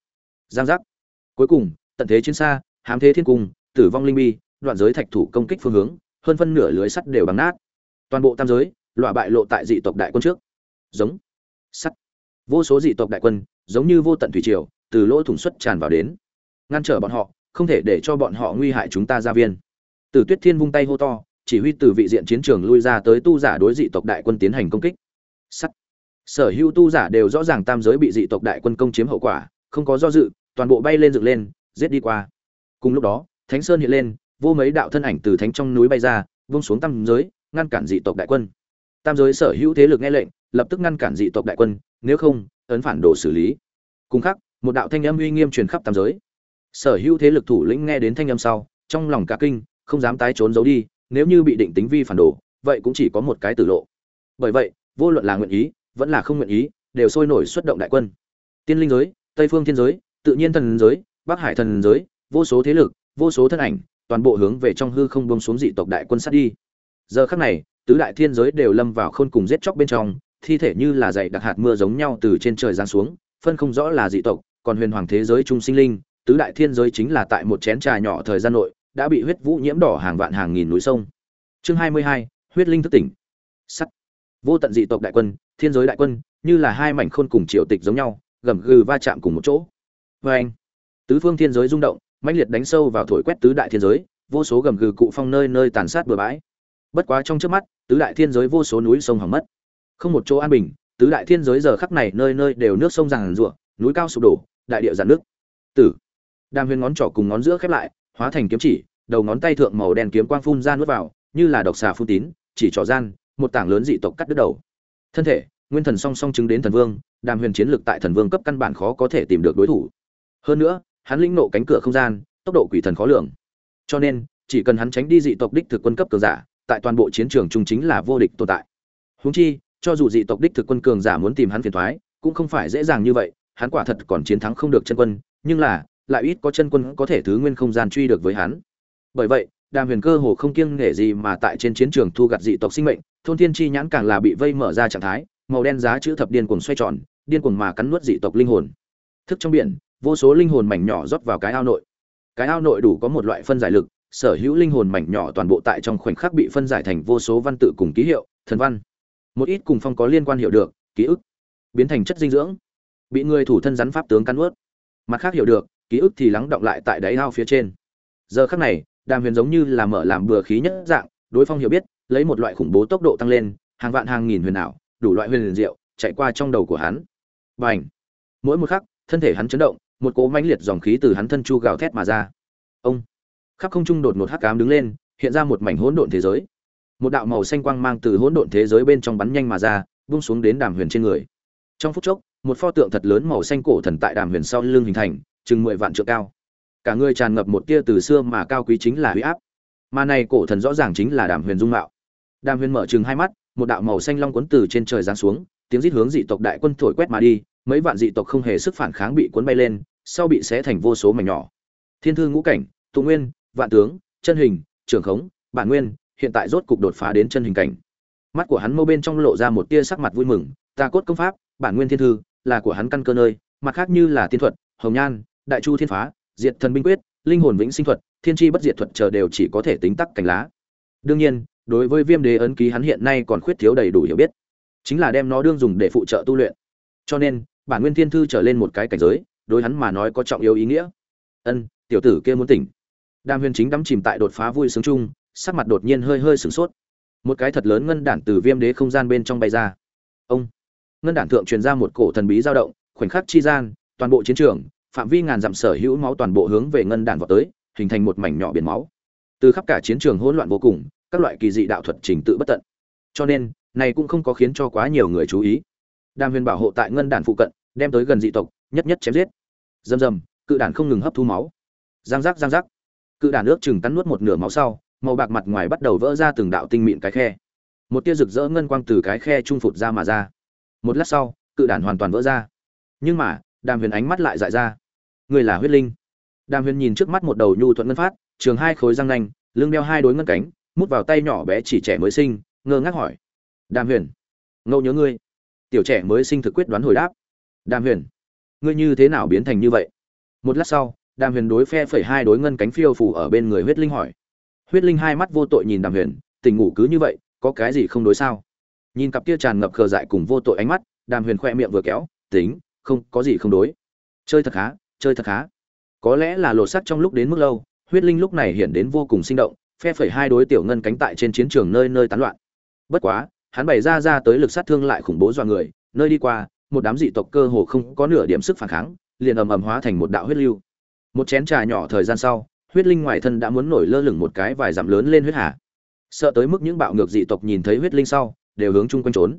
[SPEAKER 1] Giang giác. Cuối cùng, tận thế chiến xa, hám thế thiên cung, tử vong linh bi, đoạn giới thạch thủ công kích phương hướng hơn phân nửa lưới sắt đều bằng nát. Toàn bộ tam giới loại bại lộ tại dị tộc đại quân trước. Giống. Sắt. Vô số dị tộc đại quân, giống như vô tận thủy triều, từ lỗ thủng xuất tràn vào đến. Ngăn trở bọn họ, không thể để cho bọn họ nguy hại chúng ta gia viên. Từ tuyết thiên vung tay hô to, chỉ huy từ vị diện chiến trường lui ra tới tu giả đối dị tộc đại quân tiến hành công kích. Sắt. Sở hữu tu giả đều rõ ràng tam giới bị dị tộc đại quân công chiếm hậu quả, không có do dự, toàn bộ bay lên dựng lên, giết đi qua. Cùng lúc đó, thánh sơn hiện lên vô mấy đạo thân ảnh từ thánh trong núi bay ra, vung xuống tam giới, ngăn cản dị tộc đại quân. Tam giới sở hữu thế lực nghe lệnh, lập tức ngăn cản dị tộc đại quân, nếu không, ấn phản đồ xử lý. Cùng khắc, một đạo thanh âm uy nghiêm truyền khắp tam giới. Sở hữu thế lực thủ lĩnh nghe đến thanh âm sau, trong lòng cả kinh, không dám tái trốn giấu đi, nếu như bị định tính vi phản đồ, vậy cũng chỉ có một cái tử lộ. Bởi vậy, vô luận là nguyện ý, vẫn là không nguyện ý, đều sôi nổi xuất động đại quân. Tiên linh giới, tây phương thiên giới, tự nhiên thần giới, bắc hải thần giới, vô số thế lực, vô số thân ảnh toàn bộ hướng về trong hư không bông xuống dị tộc đại quân sát đi. Giờ khắc này, tứ đại thiên giới đều lâm vào khôn cùng giết chóc bên trong, thi thể như là dày đặc hạt mưa giống nhau từ trên trời giáng xuống, phân không rõ là dị tộc, còn huyền hoàng thế giới trung sinh linh, tứ đại thiên giới chính là tại một chén trà nhỏ thời gian nội, đã bị huyết vũ nhiễm đỏ hàng vạn hàng nghìn núi sông. Chương hai mươi hai, huyết linh thức tỉnh. Sắt. Vô tận dị tộc đại quân, thiên giới đại quân, như là hai mảnh khôn cùng triều tịch giống nhau, gầm gừ va chạm cùng một chỗ. Vê anh tứ phương thiên giới rung động mãnh liệt đánh sâu vào thổi quét tứ đại thiên giới, vô số gầm gừ cụ phong nơi nơi tàn sát bừa bãi. Bất quá trong trước mắt, tứ đại thiên giới vô số núi sông hỏng mất. Không một chỗ an bình, tứ đại thiên giới giờ khắc này nơi nơi đều nước sông ràng rụa, núi cao sụp đổ, đại địa giàn nước tử. Đàm huyền ngón trỏ cùng ngón giữa khép lại, hóa thành kiếm chỉ, đầu ngón tay thượng màu đen kiếm quang phun ra nuốt vào, như là độc xà phun tín, chỉ trỏ gian, một tảng lớn dị tộc cắt đứt đầu. Thân thể, nguyên thần song song chứng đến thần vương, đàm huyền chiến lực tại thần vương cấp căn bản khó có thể tìm được đối thủ. Hơn nữa hắn lĩnh nộ cánh cửa không gian, tốc độ quỷ thần khó lường. Cho nên, chỉ cần hắn tránh đi dị tộc đích thực quân cấp cường giả, tại toàn bộ chiến trường trung chính là vô địch tồn tại. Huống chi, cho dù dị tộc đích thực quân cường giả muốn tìm hắn phiền thoái cũng không phải dễ dàng như vậy, hắn quả thật còn chiến thắng không được chân quân, nhưng là, lại ít có chân quân có thể thứ nguyên không gian truy được với hắn. Bởi vậy, đàm huyền cơ hồ không kiêng nể gì mà tại trên chiến trường thu gặt dị tộc sinh mệnh, thôn thiên chi nhãn càng là bị vây mở ra trạng thái, màu đen giá chữ thập điên cuồng xoay tròn, điên cuồng mà cắn nuốt dị tộc linh hồn. Thức trong biển vô số linh hồn mảnh nhỏ rót vào cái ao nội. Cái ao nội đủ có một loại phân giải lực, sở hữu linh hồn mảnh nhỏ toàn bộ tại trong khoảnh khắc bị phân giải thành vô số văn tự cùng ký hiệu, thần văn. Một ít cùng phong có liên quan hiểu được, ký ức biến thành chất dinh dưỡng, bị người thủ thân rắn pháp tướng cắn ướt mặt khác hiểu được, ký ức thì lắng động lại tại đáy ao phía trên. Giờ khắc này, đàm huyền giống như là mở làm bừa khí nhất dạng, đối phong hiểu biết, lấy một loại khủng bố tốc độ tăng lên, hàng vạn hàng nghìn huyền ảo, đủ loại huyền diệu, chạy qua trong đầu của hắn. B à n h mỗi một khắc, thân thể hắn chấn động một cỗ mãnh liệt dòng khí từ hắn thân chu gào thét mà ra. Ông! Khắp không trung đột một hắc cám đứng lên, hiện ra một mảnh hỗn độn thế giới. Một đạo màu xanh quang mang từ hỗn độn thế giới bên trong bắn nhanh mà ra buông xuống đến đàm huyền trên người. Trong phút chốc, một pho tượng thật lớn màu xanh cổ thần tại đàm huyền sau lưng hình thành, chừng mười vạn trượng cao. Cả người tràn ngập một tia từ xưa mà cao quý chính là huy áp. Mà này cổ thần rõ ràng chính là đàm huyền dung mạo. Đàm huyền mở chừng hai mắt, một đạo màu xanh long cuốn từ trên trời giáng xuống, tiếng rít hướng dị tộc đại quân thổi quét mà đi mấy vạn dị tộc không hề sức phản kháng bị cuốn bay lên, sau bị xé thành vô số mảnh nhỏ. Thiên thư ngũ cảnh, tụ nguyên, vạn tướng, chân hình, trường khống, bản nguyên, hiện tại rốt cục đột phá đến chân hình cảnh. Mắt của hắn mâu bên trong lộ ra một tia sắc mặt vui mừng, ta cốt công pháp, bản nguyên thiên thư, là của hắn căn cơ nơi, mặt khác như là tiên thuật, hồng nhan, đại chu thiên phá, diệt thần binh quyết, linh hồn vĩnh sinh thuật, thiên chi bất diệt thuật chờ đều chỉ có thể tính tắc cảnh lá. Đương nhiên, đối với viêm đế ấn ký hắn hiện nay còn khuyết thiếu đầy đủ hiểu biết, chính là đem nó đương dùng để phụ trợ tu luyện. Cho nên bản nguyên thiên thư trở lên một cái cảnh giới, đối hắn mà nói có trọng yếu ý nghĩa. Ân, tiểu tử kia muốn tỉnh. Đàm huyền chính đắm chìm tại đột phá vui sướng chung, sắc mặt đột nhiên hơi hơi sửng sốt. Một cái thật lớn ngân đản từ viêm đế không gian bên trong bay ra. Ông, ngân đản thượng truyền ra một cổ thần bí dao động, khoảnh khắc chi gian, toàn bộ chiến trường, phạm vi ngàn dặm sở hữu máu toàn bộ hướng về ngân đản vào tới, hình thành một mảnh nhỏ biển máu. Từ khắp cả chiến trường hỗn loạn vô cùng, các loại kỳ dị đạo thuật trình tự bất tận. Cho nên, này cũng không có khiến cho quá nhiều người chú ý. Đàm huyền bảo hộ tại ngân đản phụ cận đem tới gần dị tộc, nhất nhất chém giết. Dầm dầm, cự đản không ngừng hấp thu máu. Giang giác giang giác. Cự đản ước chừng cắn nuốt một nửa máu sau, màu bạc mặt ngoài bắt đầu vỡ ra từng đạo tinh mịn cái khe. Một tia rực rỡ ngân quang từ cái khe trung phụt ra mà ra. Một lát sau, cự đản hoàn toàn vỡ ra. Nhưng mà, đàm huyền ánh mắt lại dại ra. Người là huyết linh. Đàm huyền nhìn trước mắt một đầu nhu thuận ngân phát, trường hai khối răng nanh, lưng đeo hai đối ngân cánh, mút vào tay nhỏ bé chỉ trẻ mới sinh, ngơ ngác hỏi. Đàm huyền, ngẫu nhớ ngươi. Tiểu trẻ mới sinh thực quyết đoán hồi đáp đàm huyền, ngươi như thế nào biến thành như vậy? Một lát sau, đàm huyền đối phe phẩy hai đối ngân cánh phiêu phủ ở bên người huyết linh hỏi. Huyết linh hai mắt vô tội nhìn đàm huyền, tình ngủ cứ như vậy, có cái gì không đối sao? Nhìn cặp kia tràn ngập khờ dại cùng vô tội ánh mắt, đàm huyền khoe miệng vừa kéo, tính, không, có gì không đối. Chơi thật khá, chơi thật khá. Có lẽ là lột sắt trong lúc đến mức lâu, huyết linh lúc này hiện đến vô cùng sinh động, phe phẩy hai đối tiểu ngân cánh tại trên chiến trường nơi nơi tán loạn. Bất quá, hắn bày ra ra tới lực sát thương lại khủng bố do người, nơi đi qua một đám dị tộc cơ hồ không có nửa điểm sức phản kháng, liền ầm ầm hóa thành một đạo huyết lưu. Một chén trà nhỏ thời gian sau, huyết linh ngoài thân đã muốn nổi lơ lửng một cái vài dặm lớn lên huyết hà. Sợ tới mức những bạo ngược dị tộc nhìn thấy huyết linh sau, đều hướng chung quanh trốn.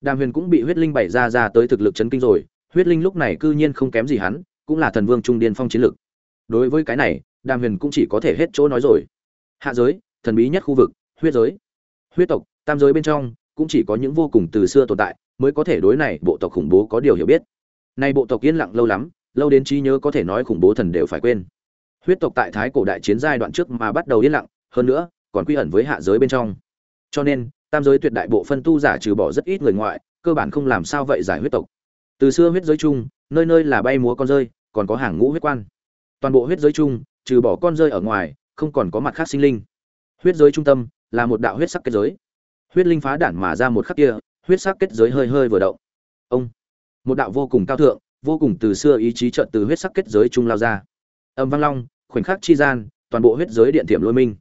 [SPEAKER 1] Đàm huyền cũng bị huyết linh bày ra ra tới thực lực chấn kinh rồi, huyết linh lúc này cư nhiên không kém gì hắn, cũng là thần vương trung điên phong chiến lực. Đối với cái này, đàm huyền cũng chỉ có thể hết chỗ nói rồi. Hạ giới, thần bí nhất khu vực, huyết giới. Huyết tộc, tam giới bên trong, cũng chỉ có những vô cùng từ xưa tồn tại mới có thể đối này bộ tộc khủng bố có điều hiểu biết. Nay bộ tộc yên lặng lâu lắm, lâu đến trí nhớ có thể nói khủng bố thần đều phải quên. Huyết tộc tại thái cổ đại chiến giai đoạn trước mà bắt đầu yên lặng, hơn nữa, còn quy ẩn với hạ giới bên trong. Cho nên, tam giới tuyệt đại bộ phân tu giả trừ bỏ rất ít người ngoại, cơ bản không làm sao vậy giải huyết tộc. Từ xưa huyết giới chung, nơi nơi là bay múa con rơi, còn có hàng ngũ huyết quan. Toàn bộ huyết giới chung, trừ bỏ con rơi ở ngoài, không còn có mặt khác sinh linh. Huyết giới trung tâm là một đạo huyết sắc kết giới. Huyết linh phá đản mà ra một khắc kia huyết sắc kết giới hơi hơi vừa động. Ông, một đạo vô cùng cao thượng, vô cùng từ xưa ý chí chợt từ huyết sắc kết giới trung lao ra. Âm vang long, khoảnh khắc chi gian, toàn bộ huyết giới điện thiểm lôi minh.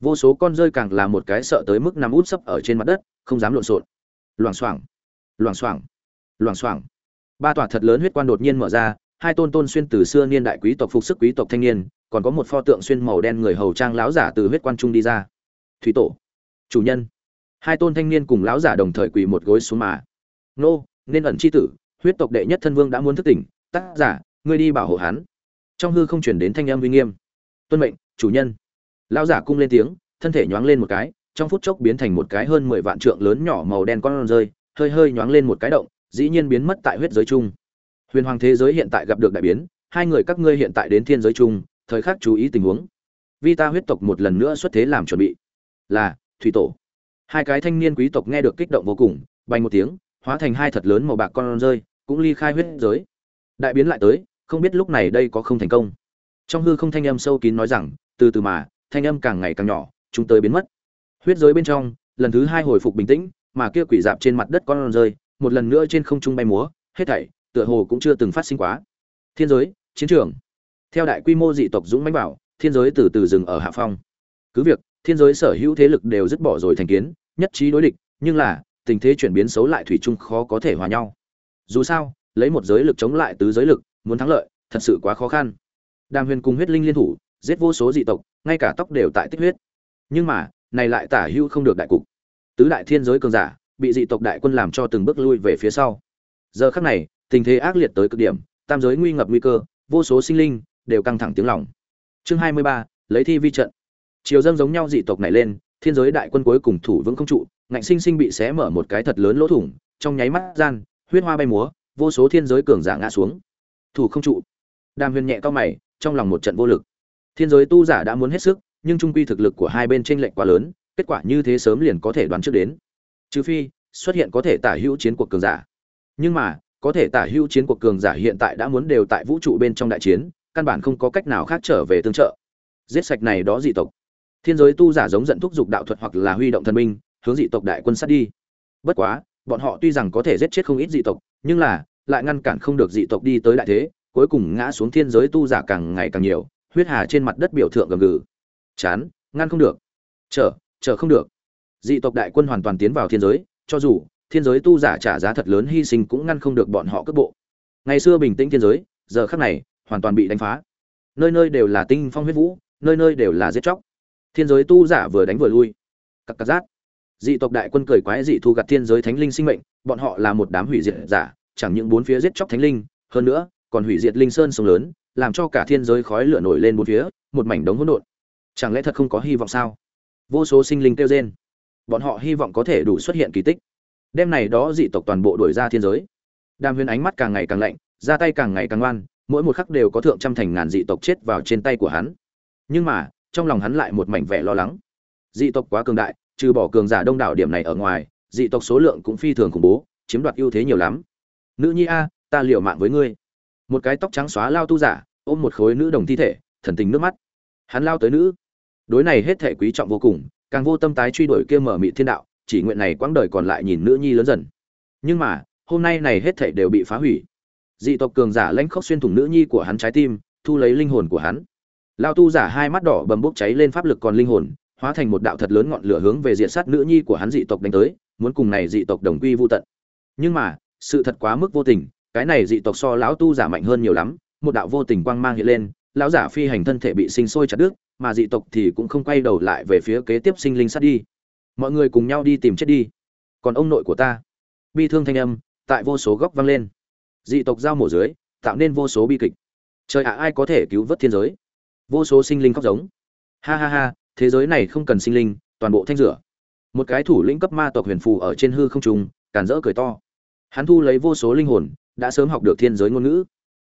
[SPEAKER 1] Vô số con rơi càng là một cái sợ tới mức nằm út sấp ở trên mặt đất, không dám lộn xộn. Loảng xoảng loảng xoảng loảng xoảng. Ba tòa thật lớn huyết quan đột nhiên mở ra, hai tôn tôn xuyên từ xưa niên đại quý tộc phục sức quý tộc thanh niên, còn có một pho tượng xuyên màu đen người hầu trang láo giả từ huyết quan trung đi ra. Thủy tổ, chủ nhân hai tôn thanh niên cùng lão giả đồng thời quỳ một gối xuống mà. Nô, nên ẩn c h i tử, huyết tộc đệ nhất thân vương đã muốn thức tỉnh. Tác giả, ngươi đi bảo hộ hắn. Trong hư không chuyển đến thanh âm uy nghiêm. Tuân mệnh, chủ nhân. Lão giả cung lên tiếng, thân thể nhoáng lên một cái, trong phút chốc biến thành một cái hơn mười vạn trượng lớn nhỏ màu đen con rơi, hơi hơi nhoáng lên một cái động, dĩ nhiên biến mất tại huyết giới chung. Huyền hoàng thế giới hiện tại gặp được đại biến, hai người các ngươi hiện tại đến thiên giới chung, thời khắc chú ý tình huống. Vi ta huyết tộc một lần nữa xuất thế làm chuẩn bị. Là, thủy tổ hai cái thanh niên quý tộc nghe được kích động vô cùng, bay một tiếng, hóa thành hai thật lớn màu bạc con rơi, cũng ly khai huyết giới. Đại biến lại tới, không biết lúc này đây có không thành công. Trong hư không thanh âm sâu kín nói rằng, từ từ mà, thanh âm càng ngày càng nhỏ, chúng tới biến mất. Huyết giới bên trong, lần thứ hai hồi phục bình tĩnh, mà kia quỷ dạp trên mặt đất con rơi, một lần nữa trên không trung bay múa, hết thảy, tựa hồ cũng chưa từng phát sinh quá. Thiên giới, chiến trường. Theo đại quy mô dị tộc dũng mãnh bảo thiên giới từ từ dừng ở hạ phong. Cứ việc thiên giới sở hữu thế lực đều dứt bỏ rồi thành kiến, nhất trí đối địch, nhưng là, tình thế chuyển biến xấu lại thủy chung khó có thể hòa nhau. Dù sao, lấy một giới lực chống lại tứ giới lực, muốn thắng lợi, thật sự quá khó khăn. Đàm huyền cùng huyết linh liên thủ, giết vô số dị tộc, ngay cả tóc đều tại tích huyết. Nhưng mà, này lại tả hữu không được đại cục. Tứ đại thiên giới cường giả, bị dị tộc đại quân làm cho từng bước lui về phía sau. Giờ khắc này, tình thế ác liệt tới cực điểm, tam giới nguy ngập nguy cơ, vô số sinh linh, đều căng thẳng tiếng lòng. Chương hai mươi ba, lấy thi vi trận chiều dâng giống nhau dị tộc này lên, thiên giới đại quân cuối cùng thủ vững không trụ, ngạnh sinh sinh bị xé mở một cái thật lớn lỗ thủng, trong nháy mắt gian, huyết hoa bay múa, vô số thiên giới cường giả ngã xuống. Thủ không trụ. Đàm huyền nhẹ cao mày, trong lòng một trận vô lực. Thiên giới tu giả đã muốn hết sức, nhưng trung quy thực lực của hai bên tranh lệch quá lớn, kết quả như thế sớm liền có thể đoán trước đến. Trừ phi, xuất hiện có thể tả hữu chiến cuộc cường giả. Nhưng mà, có thể tả hữu chiến cuộc cường giả hiện tại đã muốn đều tại vũ trụ bên trong đại chiến, căn bản không có cách nào khác trở về tương trợ. Giết sạch này đó dị tộc thiên giới tu giả giống giận thúc giục đạo thuật hoặc là huy động thần binh, hướng dị tộc đại quân sát đi. Bất quá, bọn họ tuy rằng có thể giết chết không ít dị tộc, nhưng là, lại ngăn cản không được dị tộc đi tới đại thế, cuối cùng ngã xuống thiên giới tu giả càng ngày càng nhiều, huyết hà trên mặt đất biểu thượng gầm gừ. Chán, ngăn không được. Chờ chờ không được. Dị tộc đại quân hoàn toàn tiến vào thiên giới, cho dù, thiên giới tu giả trả giá thật lớn hy sinh cũng ngăn không được bọn họ cướp bộ. Ngày xưa bình tĩnh thiên giới, giờ khắc này, hoàn toàn bị đánh phá. Nơi nơi đều là tinh phong huyết vũ, nơi nơi đều là giết chóc thiên giới tu giả vừa đánh vừa lui. Cặp cặp giác dị tộc đại quân cười quái dị thu gặt thiên giới thánh linh sinh mệnh, bọn họ là một đám hủy diệt giả, chẳng những bốn phía giết chóc thánh linh, hơn nữa, còn hủy diệt linh sơn sông lớn, làm cho cả thiên giới khói lửa nổi lên bốn phía, một mảnh đống hỗn độn. Chẳng lẽ thật không có hy vọng sao? Vô số sinh linh kêu rên. Bọn họ hy vọng có thể đủ xuất hiện kỳ tích. Đêm này đó dị tộc toàn bộ đuổi ra thiên giới. Đàm huyền ánh mắt càng ngày càng lạnh ra tay càng ngày càng ngoan, mỗi một khắc đều có thượng trăm thành ngàn dị tộc chết vào trên tay của hắn. Nhưng mà trong lòng hắn lại một mảnh vẻ lo lắng. Dị tộc quá cường đại, trừ bỏ cường giả đông đảo điểm này ở ngoài, dị tộc số lượng cũng phi thường khủng bố, chiếm đoạt ưu thế nhiều lắm. Nữ nhi a, ta liều mạng với ngươi. Một cái tóc trắng xóa lao tu giả, ôm một khối nữ đồng thi thể, thần tình nước mắt. Hắn lao tới nữ. Đối này hết thể quý trọng vô cùng, càng vô tâm tái truy đuổi kia mở mị thiên đạo, chỉ nguyện này quãng đời còn lại nhìn nữ nhi lớn dần. Nhưng mà, hôm nay này hết thể đều bị phá hủy. Dị tộc cường giả lãnh khốc xuyên thủng nữ nhi của hắn trái tim, thu lấy linh hồn của hắn lao tu giả hai mắt đỏ bầm bốc cháy lên pháp lực còn linh hồn, hóa thành một đạo thật lớn ngọn lửa hướng về diện sát nữ nhi của hắn dị tộc đánh tới, muốn cùng này dị tộc đồng quy vô tận. Nhưng mà, sự thật quá mức vô tình, cái này dị tộc so lão tu giả mạnh hơn nhiều lắm, một đạo vô tình quang mang hiện lên, lão giả phi hành thân thể bị sinh sôi chặt đứt, mà dị tộc thì cũng không quay đầu lại về phía kế tiếp sinh linh sát đi. Mọi người cùng nhau đi tìm chết đi. Còn ông nội của ta. Bi thương thanh âm, tại vô số góc vang lên. Dị tộc giao mổ dưới, tạo nên vô số bi kịch. Trời ạ, ai có thể cứu vớt thiên giới? Vô số sinh linh khóc giống. Ha ha ha, thế giới này không cần sinh linh, toàn bộ thanh rửa. Một cái thủ lĩnh cấp ma tộc huyền phù ở trên hư không trùng, càn rỡ cười to. Hắn thu lấy vô số linh hồn, đã sớm học được thiên giới ngôn ngữ.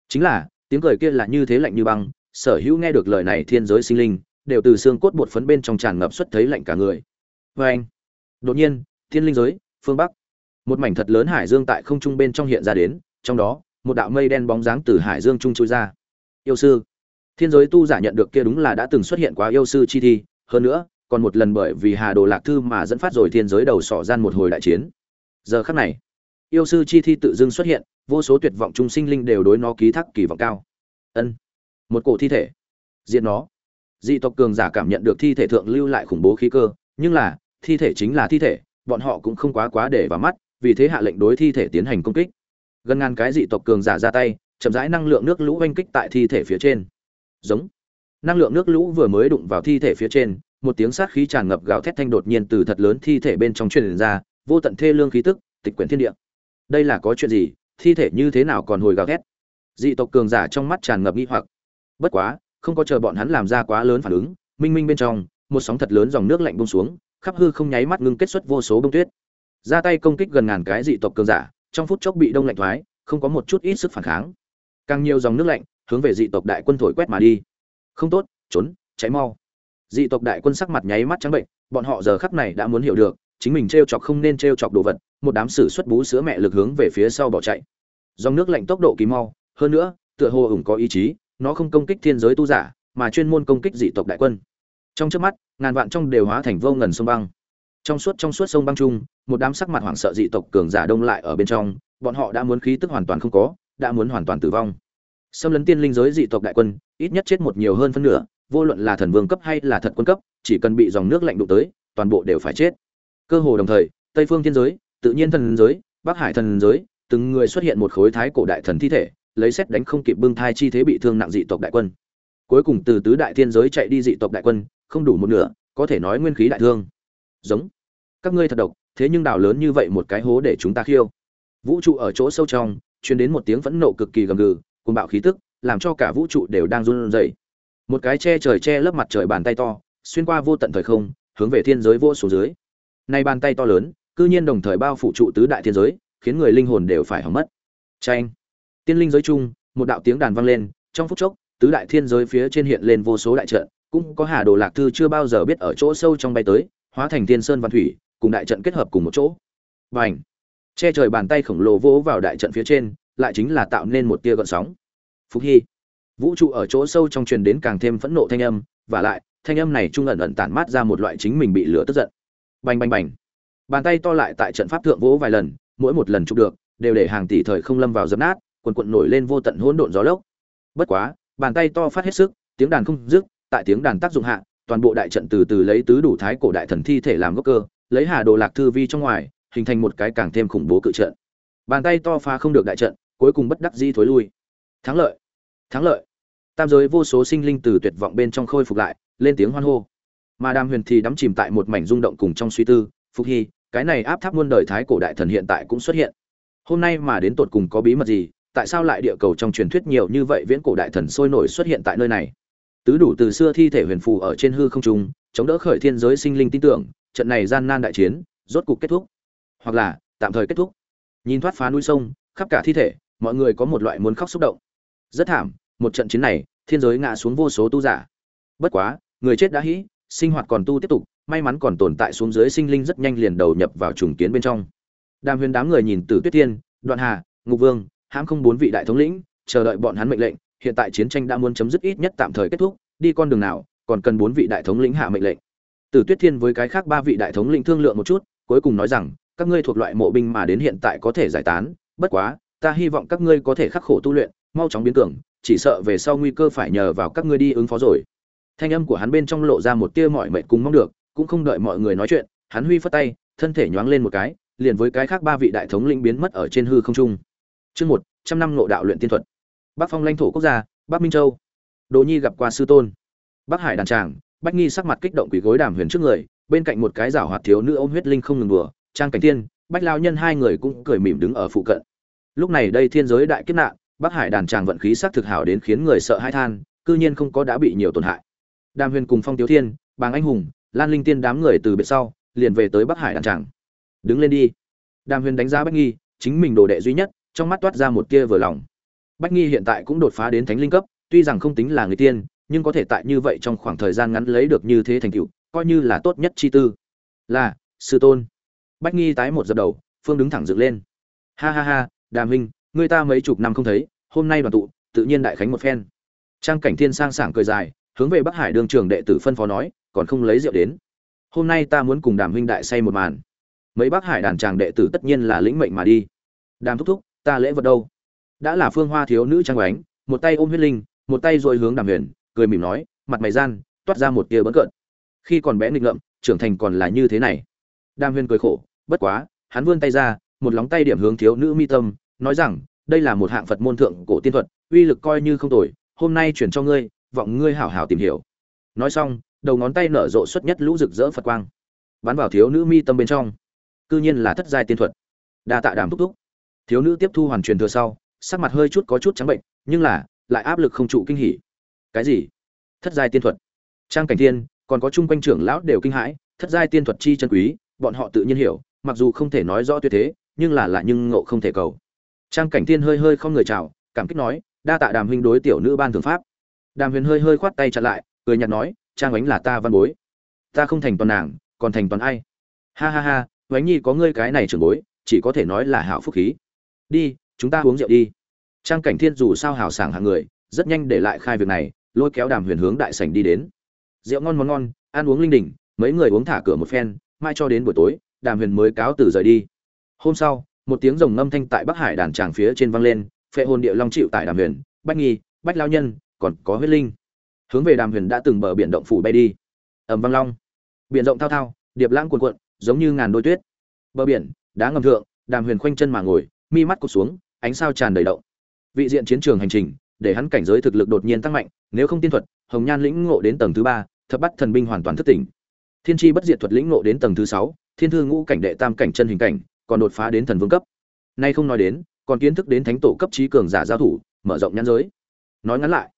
[SPEAKER 1] Chính là, tiếng cười kia là như thế lạnh như băng, sở hữu nghe được lời này thiên giới sinh linh, đều từ xương cốt bột phấn bên trong tràn ngập xuất thấy lạnh cả người. Vê anh, đột nhiên, thiên linh giới, phương bắc. Một mảnh thật lớn hải dương tại không trung bên trong hiện ra đến, trong đó, một đạo mây đen bóng dáng từ hải dương trung trôi ra. Yêu sư thiên giới tu giả nhận được kia đúng là đã từng xuất hiện quá yêu sư chi thi, hơn nữa, còn một lần bởi vì hà đồ lạc thư mà dẫn phát rồi thiên giới đầu sỏ gian một hồi đại chiến. Giờ khắc này, yêu sư chi thi tự dưng xuất hiện, vô số tuyệt vọng trung sinh linh đều đối nó ký thác kỳ vọng cao. Ân, một cổ thi thể diện nó. Dị tộc cường giả cảm nhận được thi thể thượng lưu lại khủng bố khí cơ, nhưng là, thi thể chính là thi thể, bọn họ cũng không quá quá để vào mắt, vì thế hạ lệnh đối thi thể tiến hành công kích. Gần ngàn cái dị tộc cường giả ra tay, chậm rãi năng lượng nước lũ oanh kích tại thi thể phía trên giống. Năng lượng nước lũ vừa mới đụng vào thi thể phía trên, một tiếng sát khí tràn ngập gào thét thanh đột nhiên từ thật lớn thi thể bên trong truyền ra, vô tận thê lương khí tức, tịch quyển thiên địa. Đây là có chuyện gì? Thi thể như thế nào còn hồi gào thét? Dị tộc cường giả trong mắt tràn ngập nghi hoặc. Bất quá, không có chờ bọn hắn làm ra quá lớn phản ứng, minh minh bên trong, một sóng thật lớn dòng nước lạnh bông xuống, khắp hư không nháy mắt ngưng kết xuất vô số bông tuyết. Ra tay công kích gần ngàn cái dị tộc cường giả, trong phút chốc bị đông lạnh thoái, không có một chút ít sức phản kháng. Càng nhiều dòng nước lạnh hướng về dị tộc đại quân thổi quét mà đi. Không tốt, trốn cháy mau. Dị tộc đại quân sắc mặt nháy mắt trắng bệnh, bọn họ giờ khắc này đã muốn hiểu được, chính mình t r e o chọc không nên t r e o chọc đồ vật, một đám sử xuất bú sữa mẹ lực hướng về phía sau bỏ chạy. Dòng nước lạnh tốc độ kỳ mau, hơn nữa, tựa hồ ủng có ý chí, nó không công kích thiên giới tu giả, mà chuyên môn công kích dị tộc đại quân. Trong trước mắt, ngàn vạn trong đều hóa thành vô ngần sông băng. Trong suốt trong suốt sông băng chung, một đám sắc mặt hoảng sợ dị tộc cường giả đông lại ở bên trong, bọn họ đã muốn khí tức hoàn toàn không có, đã muốn hoàn toàn tử vong xâm lấn tiên linh giới dị tộc đại quân, ít nhất chết một nhiều hơn phân nửa, vô luận là thần vương cấp hay là thật quân cấp, chỉ cần bị dòng nước lạnh đụng tới, toàn bộ đều phải chết. Cơ hồ đồng thời, tây phương thiên giới, tự nhiên thần giới, bắc hải thần giới, từng người xuất hiện một khối thái cổ đại thần thi thể, lấy xét đánh không kịp bưng thai chi thế bị thương nặng dị tộc đại quân. Cuối cùng từ tứ đại thiên giới chạy đi dị tộc đại quân, không đủ một nửa, có thể nói nguyên khí đại thương. Giống. Các ngươi thật độc, thế nhưng đào lớn như vậy một cái hố để chúng ta khiêu. Vũ trụ ở chỗ sâu trong, truyền đến một tiếng phẫn nộ cực kỳ gầm gừ cuồng bạo khí tức làm cho cả vũ trụ đều đang run rẩy. Một cái che trời che lớp mặt trời bàn tay to xuyên qua vô tận thời không hướng về thiên giới vô số dưới. Nay bàn tay to lớn cư nhiên đồng thời bao phủ trụ tứ đại thiên giới khiến người linh hồn đều phải hỏng mất. Tranh tiên linh giới chung một đạo tiếng đàn vang lên trong phút chốc tứ đại thiên giới phía trên hiện lên vô số đại trận cũng có hà đồ lạc thư chưa bao giờ biết ở chỗ sâu trong bay tới hóa thành thiên sơn văn thủy cùng đại trận kết hợp cùng một chỗ. Bành, che trời bàn tay khổng lồ vỗ vào đại trận phía trên lại chính là tạo nên một tia gợn sóng. Phúc hy. Vũ trụ ở chỗ sâu trong truyền đến càng thêm phẫn nộ thanh âm, và lại, thanh âm này trung ẩn ẩn tản mát ra một loại chính mình bị lửa tức giận. Bành bành bành. Bàn tay to lại tại trận pháp thượng vỗ vài lần, mỗi một lần chụp được, đều để hàng tỷ thời không lâm vào dập nát, quần quần nổi lên vô tận hỗn độn gió lốc. Bất quá, bàn tay to phát hết sức, tiếng đàn không dứt, tại tiếng đàn tác dụng hạ, toàn bộ đại trận từ từ lấy tứ đủ thái cổ đại thần thi thể làm gốc cơ, lấy hà đồ lạc thư vi trong ngoài, hình thành một cái càng thêm khủng bố cự trận. Bàn tay to phá không được đại trận cuối cùng bất đắc dĩ thối lui. Thắng lợi thắng lợi. Tam giới vô số sinh linh từ tuyệt vọng bên trong khôi phục lại, lên tiếng hoan hô. Mà đàm huyền thì đắm chìm tại một mảnh rung động cùng trong suy tư, phục hy, cái này áp tháp muôn đời thái cổ đại thần hiện tại cũng xuất hiện. Hôm nay mà đến tột cùng có bí mật gì, tại sao lại địa cầu trong truyền thuyết nhiều như vậy viễn cổ đại thần sôi nổi xuất hiện tại nơi này? Tứ đủ từ xưa thi thể huyền phù ở trên hư không trung, chống đỡ khởi thiên giới sinh linh tin tưởng, trận này gian nan đại chiến, rốt cục kết thúc. Hoặc là, tạm thời kết thúc. Nhìn thoát phá núi sông, khắp cả thi thể mọi người có một loại muốn khóc xúc động. Rất thảm, một trận chiến này, thiên giới ngã xuống vô số tu giả. Bất quá, người chết đã hĩ sinh hoạt còn tu tiếp tục, may mắn còn tồn tại xuống dưới sinh linh rất nhanh liền đầu nhập vào trùng kiến bên trong. Đàm huyền đám người nhìn từ tuyết tiên, đoạn hà, ngục vương, hãm không bốn vị đại thống lĩnh, chờ đợi bọn hắn mệnh lệnh, hiện tại chiến tranh đã muốn chấm dứt ít nhất tạm thời kết thúc, đi con đường nào, còn cần bốn vị đại thống lĩnh hạ mệnh lệnh. Từ tuyết thiên với cái khác ba vị đại thống lĩnh thương lượng một chút, cuối cùng nói rằng, các ngươi thuộc loại mộ binh mà đến hiện tại có thể giải tán, bất quá ta hy vọng các ngươi có thể khắc khổ tu luyện mau chóng biến cường chỉ sợ về sau nguy cơ phải nhờ vào các ngươi đi ứng phó rồi. Thanh âm của hắn bên trong lộ ra một tia mọi mệnh cùng mong được cũng không đợi mọi người nói chuyện hắn huy phất tay thân thể nhoáng lên một cái liền với cái khác ba vị đại thống lĩnh biến mất ở trên hư không trung. Chương một trăm năm ngộ đạo luyện tiên thuật. Bắc phong lãnh thổ quốc gia bắc minh châu. Đồ nhi gặp qua sư tôn. Bắc hải đàn tràng bách nghi sắc mặt kích động quỷ gối đàm huyền trước người bên cạnh một cái rảo hoạt thiếu nữ ôm huyết linh không ngừng đùa trang cảnh Tiên, bách lao nhân hai người cũng cười mỉm đứng ở phụ cận lúc này đây thiên giới đại kiếp nạn, bắc hải đàn tràng vận khí sắc thực hảo đến khiến người sợ hãi than, cư nhiên không có đã bị nhiều tổn hại. Đàm huyền cùng phong tiếu thiên, bàng anh hùng, lan linh tiên đám người từ biệt sau, liền về tới bắc hải đàn tràng. Đứng lên đi. Đàm huyền đánh giá bách nghi, chính mình đồ đệ duy nhất, trong mắt toát ra một tia vừa lòng. Bách nghi hiện tại cũng đột phá đến thánh linh cấp, tuy rằng không tính là người tiên, nhưng có thể tại như vậy trong khoảng thời gian ngắn lấy được như thế thành tựu, coi như là tốt nhất chi tư. Là, sư tôn. Bách nghi tái một dập đầu, phương đứng thẳng dựng lên. Ha ha ha đàm huynh người ta mấy chục năm không thấy, hôm nay đoàn tụ, tự nhiên đại khánh một phen. Trang cảnh thiên sang sảng cười dài, hướng về bắc hải đương trường đệ tử phân phó nói, còn không lấy rượu đến. Hôm nay ta muốn cùng đàm huynh đại say một màn. Mấy bắc hải đàn tràng đệ tử tất nhiên là lĩnh mệnh mà đi. Đàm thúc thúc, ta lễ vật đâu? Đã là phương hoa thiếu nữ trang oánh một tay ôm huyết linh, một tay rồi hướng đàm huyền, cười mỉm nói, mặt mày gian, toát ra một tia bấn cợt. Khi còn bé nghịch ngợm, trưởng thành còn là như thế này. Đàm huyền cười khổ, bất quá, hắn vươn tay ra, một lóng tay điểm hướng thiếu nữ mi tâm nói rằng, đây là một hạng phật môn thượng cổ tiên thuật, uy lực coi như không tồi, hôm nay chuyển cho ngươi, vọng ngươi hảo hảo tìm hiểu. Nói xong, đầu ngón tay nở rộ xuất nhất lũ rực rỡ phật quang, bắn vào thiếu nữ mi tâm bên trong. Cư nhiên là thất giai tiên thuật. Đa tạ đàm thúc thúc. Thiếu nữ tiếp thu hoàn truyền thừa sau, sắc mặt hơi chút có chút trắng bệnh, nhưng là, lại áp lực không trụ kinh hỉ. Cái gì? Thất giai tiên thuật. Trang cảnh thiên, còn có chung quanh trưởng lão đều kinh hãi, thất giai tiên thuật chi chân quý, bọn họ tự nhiên hiểu, mặc dù không thể nói rõ tuyệt thế, nhưng là lại nhưng ngộ không thể cầu trang cảnh thiên hơi hơi không người chào, cảm kích nói, đa tạ đàm huynh đối tiểu nữ ban thượng pháp. Đàm huyền hơi hơi khoát tay chặn lại, cười nhạt nói, trang ánh là ta văn bối. Ta không thành toàn nàng, còn thành toàn ai? Ha ha ha oánh nhi có ngươi cái này trưởng bối, chỉ có thể nói là hảo phúc khí. Đi, chúng ta uống rượu đi. Trang cảnh thiên dù sao hào sảng hạng người, rất nhanh để lại khai việc này, lôi kéo đàm huyền hướng đại sảnh đi đến. Rượu ngon món ngon, ăn uống linh đình, mấy người uống thả cửa một phen, mai cho đến buổi tối, đàm huyền mới cáo từ rời đi. Hôm sau một tiếng rồng ngâm thanh tại bắc hải đàn tràng phía trên vang lên, phệ hồn địa long chịu tại đàm huyền, bách nghi, bách lao nhân, còn có huyết linh. Hướng về đàm huyền đã từng bờ biển động phủ bay đi. Ẩm vang long. Biển rộng thao thao, điệp lãng cuồn cuộn, giống như ngàn đôi tuyết. Bờ biển, đá ngầm thượng, đàm huyền khoanh chân mà ngồi, mi mắt cụt xuống, ánh sao tràn đầy động. Vị diện chiến trường hành trình, để hắn cảnh giới thực lực đột nhiên tăng mạnh, nếu không tiên thuật, hồng nhan lĩnh ngộ đến tầng thứ ba, thập bắt thần binh hoàn toàn thất tỉnh. Thiên tri bất diệt thuật lĩnh ngộ đến tầng thứ sáu, thiên thư ngũ cảnh đệ tam cảnh chân hình cảnh còn đột phá đến thần vương cấp. Nay không nói đến, còn kiến thức đến thánh tổ cấp trí cường giả giao thủ, mở rộng nhãn giới. Nói ngắn lại,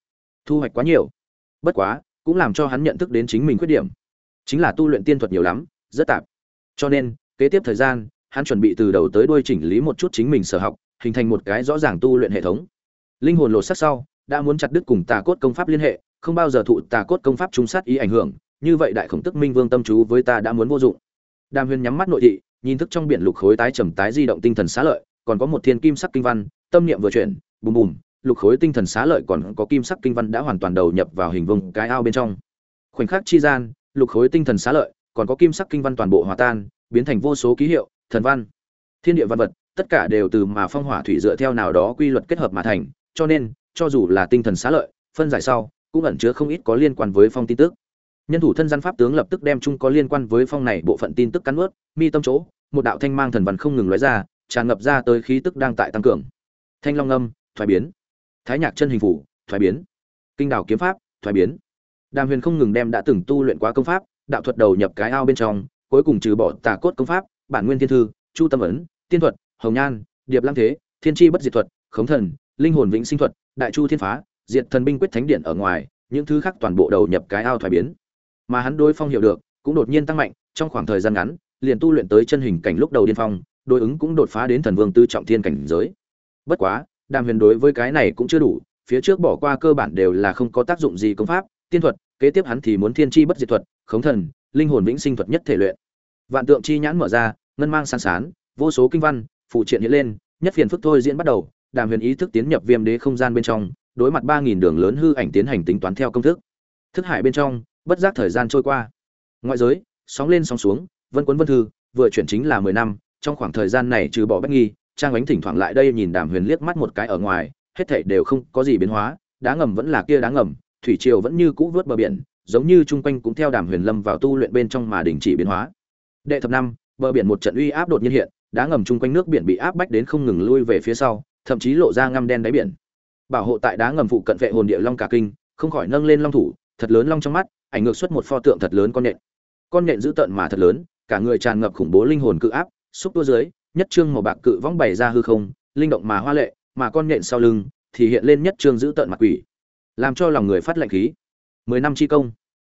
[SPEAKER 1] thu hoạch quá nhiều. Bất quá, cũng làm cho hắn nhận thức đến chính mình khuyết điểm. Chính là tu luyện tiên thuật nhiều lắm, rất tạp. Cho nên, kế tiếp thời gian, hắn chuẩn bị từ đầu tới đuôi chỉnh lý một chút chính mình sở học, hình thành một cái rõ ràng tu luyện hệ thống. Linh hồn lột sắc sau, đã muốn chặt đứt cùng tà cốt công pháp liên hệ, không bao giờ thụ tà cốt công pháp trung sát ý ảnh hưởng, như vậy đại khổng tức minh vương tâm chú với ta đã muốn vô dụng. Đàm huyền nhắm mắt nội thị nhìn thức trong biển lục khối tái trầm tái di động tinh thần xá lợi còn có một thiên kim sắc kinh văn tâm niệm vừa chuyển bùm bùm lục khối tinh thần xá lợi còn có kim sắc kinh văn đã hoàn toàn đầu nhập vào hình vuông cái ao bên trong. Khoảnh khắc chi gian lục khối tinh thần xá lợi còn có kim sắc kinh văn toàn bộ hòa tan biến thành vô số ký hiệu thần văn. Thiên địa văn vật tất cả đều từ mà phong hỏa thủy dựa theo nào đó quy luật kết hợp mà thành cho nên cho dù là tinh thần xá lợi phân giải sau cũng ẩn chứa không ít có liên quan với phong tin tức. Nhân thủ thân gian pháp tướng lập tức đem chung có liên quan với phong này bộ phận tin tức cắn nuốt, mi tâm chỗ một đạo thanh mang thần văn không ngừng lóe ra, tràn ngập ra tới khí tức đang tại tăng cường. Thanh long âm, thoái biến. Thái nhạc chân hình phủ, thoái biến. Kinh đảo kiếm pháp, thoái biến. Đàm huyền không ngừng đem đã từng tu luyện quá công pháp, đạo thuật đầu nhập cái ao bên trong, cuối cùng trừ bỏ tà cốt công pháp, bản nguyên thiên thư, chu tâm ấn, tiên thuật, hồng nhan, điệp lang thế, thiên chi bất diệt thuật, khống thần, linh hồn vĩnh sinh thuật, đại chu thiên phá, diệt thần binh quyết thánh điện ở ngoài, những thứ khác toàn bộ đầu nhập cái ao thoái biến. Mà hắn đối phong hiểu được, cũng đột nhiên tăng mạnh, trong khoảng thời gian ngắn liền tu luyện tới chân hình cảnh lúc đầu điên phong, đối ứng cũng đột phá đến thần vương tư trọng thiên cảnh giới. Bất quá, đàm huyền đối với cái này cũng chưa đủ, phía trước bỏ qua cơ bản đều là không có tác dụng gì công pháp, tiên thuật, kế tiếp hắn thì muốn thiên chi bất diệt thuật, khống thần, linh hồn vĩnh sinh thuật nhất thể luyện. Vạn tượng chi nhãn mở ra, ngân mang san sán, vô số kinh văn, phụ triện hiện lên, nhất phiền phức thôi diễn bắt đầu, đàm huyền ý thức tiến nhập viêm đế không gian bên trong, đối mặt ba nghìn đường lớn hư ảnh tiến hành tính toán theo công thức. Thức hải bên trong, bất giác thời gian trôi qua. Ngoại giới, sóng lên sóng xuống vân quấn vân thư vừa chuyển chính là mười năm trong khoảng thời gian này trừ bỏ bách nghi trang ánh thỉnh thoảng lại đây nhìn đàm huyền liếc mắt một cái ở ngoài hết thảy đều không có gì biến hóa đá ngầm vẫn là kia đá ngầm thủy triều vẫn như cũ vớt bờ biển giống như chung quanh cũng theo đàm huyền lâm vào tu luyện bên trong mà đình chỉ biến hóa. Đệ thập năm bờ biển một trận uy áp đột nhiên hiện đá ngầm chung quanh nước biển bị áp bách đến không ngừng lui về phía sau thậm chí lộ ra ngăm đen đáy biển. Bảo hộ tại đá ngầm phụ cận vệ hồn địa long cả kinh không khỏi nâng lên long thủ thật lớn long trong mắt ảnh ngược xuất một pho tượng thật lớn con nện, con nện dữ tợn mà thật lớn cả người tràn ngập khủng bố linh hồn cự áp, xúc tua dưới, nhất trương màu bạc cự vong bày ra hư không, linh động mà hoa lệ, mà con nhện sau lưng thì hiện lên nhất trương dữ tợn mặt quỷ, làm cho lòng người phát lạnh khí. Mười năm chi công,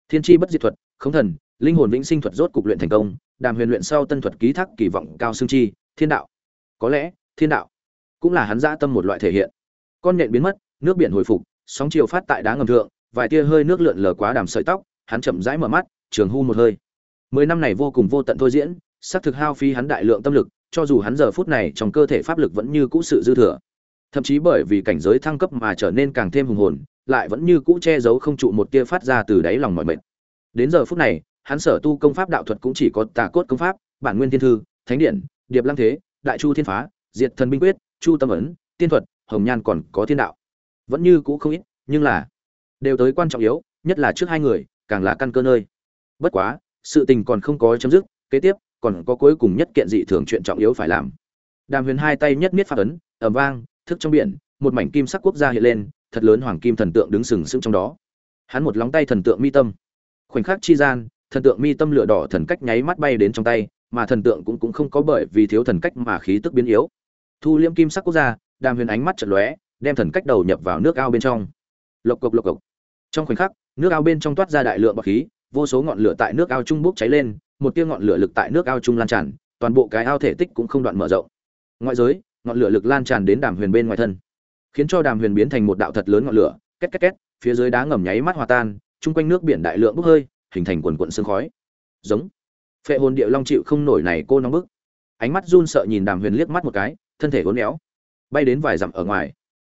[SPEAKER 1] thiên chi bất diệt thuật, khống thần, linh hồn vĩnh sinh thuật rốt cục luyện thành công, đàm huyền luyện sau tân thuật ký thác kỳ vọng cao xương chi, thiên đạo. Có lẽ, thiên đạo cũng là hắn dã tâm một loại thể hiện. Con nhện biến mất, nước biển hồi phục, sóng chiều phát tại đá ngầm thượng, vài tia hơi nước lượn lờ quá đàm sợi tóc, hắn chậm rãi mở mắt, trường hu một hơi mười năm này vô cùng vô tận thôi diễn, xác thực hao phí hắn đại lượng tâm lực, cho dù hắn giờ phút này trong cơ thể pháp lực vẫn như cũ sự dư thừa. Thậm chí bởi vì cảnh giới thăng cấp mà trở nên càng thêm hùng hồn, lại vẫn như cũ che giấu không trụ một tia phát ra từ đáy lòng mọi mệnh đến giờ phút này, hắn sở tu công pháp đạo thuật cũng chỉ có tà cốt công pháp, bản nguyên thiên thư, thánh điện, điệp lăng thế, đại chu thiên phá, diệt thần binh quyết, chu tâm ấn, tiên thuật, hồng nhan còn có thiên đạo. Vẫn như cũ không ít, nhưng là đều tới quan trọng yếu, nhất là trước hai người, càng là căn cơ nơi. Bất quá sự tình còn không có chấm dứt, kế tiếp, còn có cuối cùng nhất kiện dị thường chuyện trọng yếu phải làm. Đàm huyền hai tay nhất miết phát ấn, ầm vang, thức trong biển, một mảnh kim sắc quốc gia hiện lên, thật lớn hoàng kim thần tượng đứng sừng sững trong đó. Hắn một lóng tay thần tượng mi tâm. Khoảnh khắc chi gian, thần tượng mi tâm lửa đỏ thần cách nháy mắt bay đến trong tay, mà thần tượng cũng cũng không có bởi vì thiếu thần cách mà khí tức biến yếu. Thu liễm kim sắc quốc gia, đàm huyền ánh mắt chợt lóe, đem thần cách đầu nhập vào nước ao bên trong. Lộc cộc lộc cộc. Trong khoảnh khắc, nước ao bên trong toát ra đại lượng bọc khí vô số ngọn lửa tại nước ao trung bốc cháy lên, một tia ngọn lửa lực tại nước ao trung lan tràn, toàn bộ cái ao thể tích cũng không đoạn mở rộng. Ngoại giới, ngọn lửa lực lan tràn đến đàm huyền bên ngoài thân, khiến cho đàm huyền biến thành một đạo thật lớn ngọn lửa, két két két, phía dưới đá ngầm nháy mắt hòa tan, chung quanh nước biển đại lượng bốc hơi, hình thành quần quận sương khói. Giống. Phệ hồn địa long chịu không nổi này cô nóng bức. Ánh mắt run sợ nhìn đàm huyền liếc mắt một cái, thân thể hốn éo, bay đến vài dặm ở ngoài.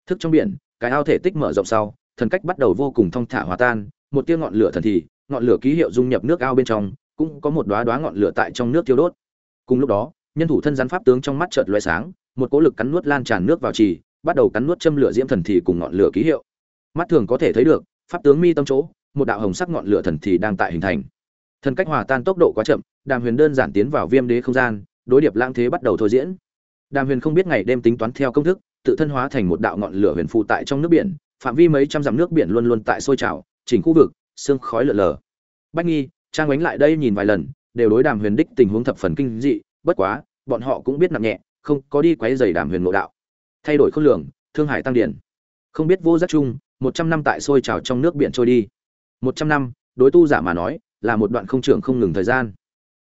[SPEAKER 1] Thức trong biển, cái ao thể tích mở rộng sau, thần cách bắt đầu vô cùng thong thả hòa tan, một tia ngọn lửa thần thì ngọn lửa ký hiệu dung nhập nước ao bên trong, cũng có một đóa đóa ngọn lửa tại trong nước thiêu đốt. Cùng lúc đó, nhân thủ thân rắn pháp tướng trong mắt chợt lóe sáng, một cỗ lực cắn nuốt lan tràn nước vào trì, bắt đầu cắn nuốt châm lửa diễm thần thì cùng ngọn lửa ký hiệu. Mắt thường có thể thấy được, pháp tướng mi tâm chỗ, một đạo hồng sắc ngọn lửa thần thì đang tại hình thành. Thần cách hòa tan tốc độ quá chậm, đàm huyền đơn giản tiến vào viêm đế không gian, đối điệp lãng thế bắt đầu thôi diễn. Đàm huyền không biết ngày đêm tính toán theo công thức, tự thân hóa thành một đạo ngọn lửa huyền phụ tại trong nước biển, phạm vi mấy trăm dặm nước biển luôn luôn tại sôi trào, chỉnh khu vực sương khói lở lờ bách nghi, trang Oánh lại đây nhìn vài lần, đều đối đàm huyền đích tình huống thập phần kinh dị, bất quá, bọn họ cũng biết nặng nhẹ, không có đi quấy rầy đàm huyền ngộ đạo. Thay đổi khôn lường, thương hải tăng điển. Không biết vô giác chung, một trăm năm tại sôi trào trong nước biển trôi đi. Một trăm năm, đối tu giả mà nói, là một đoạn không trưởng không ngừng thời gian.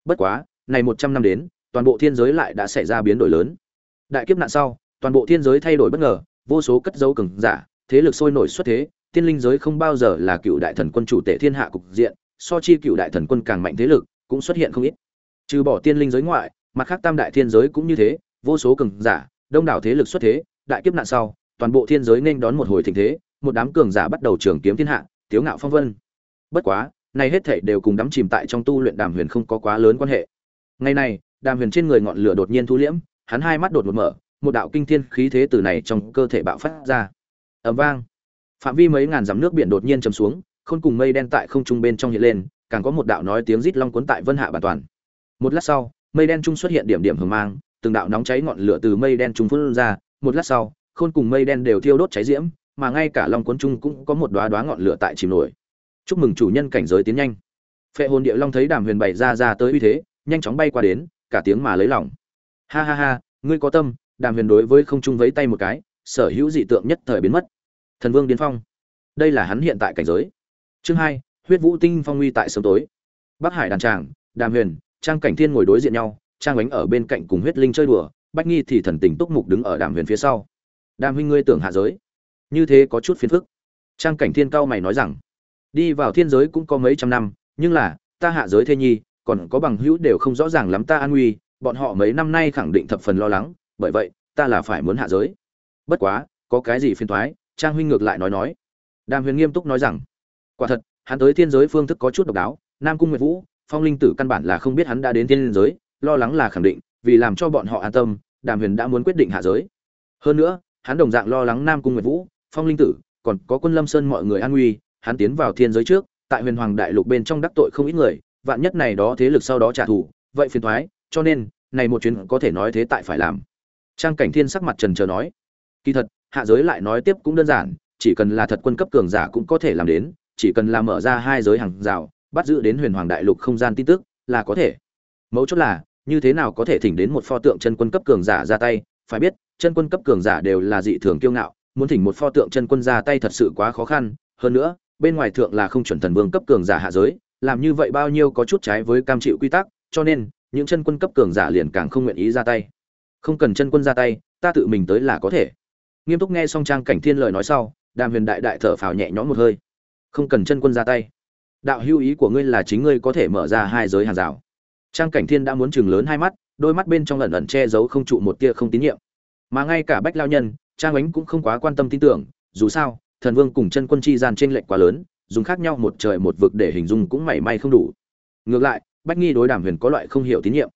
[SPEAKER 1] Bất quá, này một trăm năm đến, toàn bộ thiên giới lại đã xảy ra biến đổi lớn. Đại kiếp nạn sau, toàn bộ thiên giới thay đổi bất ngờ, vô số cất dấu cường giả, thế lực sôi nổi xuất thế tiên linh giới không bao giờ là cựu đại thần quân chủ tể thiên hạ cục diện, so chi cựu đại thần quân càng mạnh thế lực, cũng xuất hiện không ít. Trừ bỏ tiên linh giới ngoại, mặt khác tam đại thiên giới cũng như thế, vô số cường giả, đông đảo thế lực xuất thế, đại kiếp nạn sau, toàn bộ thiên giới nên đón một hồi thịnh thế, một đám cường giả bắt đầu trường kiếm thiên hạ, tiếu ngạo phong vân. Bất quá, này hết thảy đều cùng đắm chìm tại trong tu luyện đàm huyền không có quá lớn quan hệ. Ngày này, đàm huyền trên người ngọn lửa đột nhiên thu liễm, hắn hai mắt đột ngột mở, một đạo kinh thiên khí thế từ này trong cơ thể bạo phát ra. Ầm vang phạm vi mấy ngàn dặm nước biển đột nhiên chầm xuống, khôn cùng mây đen tại không trung bên trong hiện lên, càng có một đạo nói tiếng rít long cuốn tại vân hạ bản toàn. Một lát sau, mây đen trung xuất hiện điểm điểm hờ mang, từng đạo nóng cháy ngọn lửa từ mây đen trung phun ra, một lát sau, khôn cùng mây đen đều thiêu đốt cháy diễm, mà ngay cả long cuốn trung cũng có một đóa đóa ngọn lửa tại chìm nổi. Chúc mừng chủ nhân cảnh giới tiến nhanh. Phệ hồn địa long thấy đàm huyền bày ra ra tới uy thế, nhanh chóng bay qua đến, cả tiếng mà lấy lòng. Ha ha ha, ngươi có tâm, đàm huyền đối với không trung vẫy tay một cái, sở hữu dị tượng nhất thời biến mất thần vương điên phong. Đây là hắn hiện tại cảnh giới. Chương hai, huyết vũ tinh phong uy tại sớm tối. Bắc hải đàn tràng, đàm huyền, trang cảnh thiên ngồi đối diện nhau, trang ánh ở bên cạnh cùng huyết linh chơi đùa, bách nghi thì thần tình túc mục đứng ở đàm huyền phía sau. Đàm huynh ngươi tưởng hạ giới? Như thế có chút phiền phức. Trang cảnh thiên cao mày nói rằng, đi vào thiên giới cũng có mấy trăm năm, nhưng là, ta hạ giới thế nhi, còn có bằng hữu đều không rõ ràng lắm ta an nguy, bọn họ mấy năm nay khẳng định thập phần lo lắng, bởi vậy, ta là phải muốn hạ giới. Bất quá, có cái gì phiền thoái trang huynh ngược lại nói nói. Đàm huyền nghiêm túc nói rằng, quả thật, hắn tới thiên giới phương thức có chút độc đáo, nam cung nguyệt vũ, phong linh tử căn bản là không biết hắn đã đến thiên giới, lo lắng là khẳng định, vì làm cho bọn họ an tâm, đàm huyền đã muốn quyết định hạ giới. Hơn nữa, hắn đồng dạng lo lắng nam cung nguyệt vũ, phong linh tử, còn có quân lâm sơn mọi người an nguy, hắn tiến vào thiên giới trước, tại huyền hoàng đại lục bên trong đắc tội không ít người, vạn nhất này đó thế lực sau đó trả thù, vậy phiền thoái cho nên, này một chuyến có thể nói thế tại phải làm. Trang cảnh thiên sắc mặt trần trờ nói, kỳ thật hạ giới lại nói tiếp cũng đơn giản, chỉ cần là thật quân cấp cường giả cũng có thể làm đến, chỉ cần là mở ra hai giới hàng rào, bắt giữ đến huyền hoàng đại lục không gian tin tức, là có thể. Mấu chốt là, như thế nào có thể thỉnh đến một pho tượng chân quân cấp cường giả ra tay, phải biết, chân quân cấp cường giả đều là dị thường kiêu ngạo, muốn thỉnh một pho tượng chân quân ra tay thật sự quá khó khăn, hơn nữa, bên ngoài thượng là không chuẩn thần vương cấp cường giả hạ giới, làm như vậy bao nhiêu có chút trái với cam chịu quy tắc, cho nên, những chân quân cấp cường giả liền càng không nguyện ý ra tay. Không cần chân quân ra tay, ta tự mình tới là có thể nghiêm túc nghe xong trang cảnh thiên lời nói sau, đàm huyền đại đại thở phào nhẹ nhõm một hơi. Không cần chân quân ra tay. Đạo hưu ý của ngươi là chính ngươi có thể mở ra hai giới hàng rào. Trang cảnh thiên đã muốn chừng lớn hai mắt, đôi mắt bên trong ẩn ẩn che giấu không trụ một tia không tín nhiệm. Mà ngay cả bách lao nhân, trang ánh cũng không quá quan tâm tin tưởng, dù sao, thần vương cùng chân quân chi gian t r ê n lệch quá lớn, dùng khác nhau một trời một vực để hình dung cũng mảy may không đủ. Ngược lại, bách nghi đối đàm huyền có loại không hiểu tín nhiệm.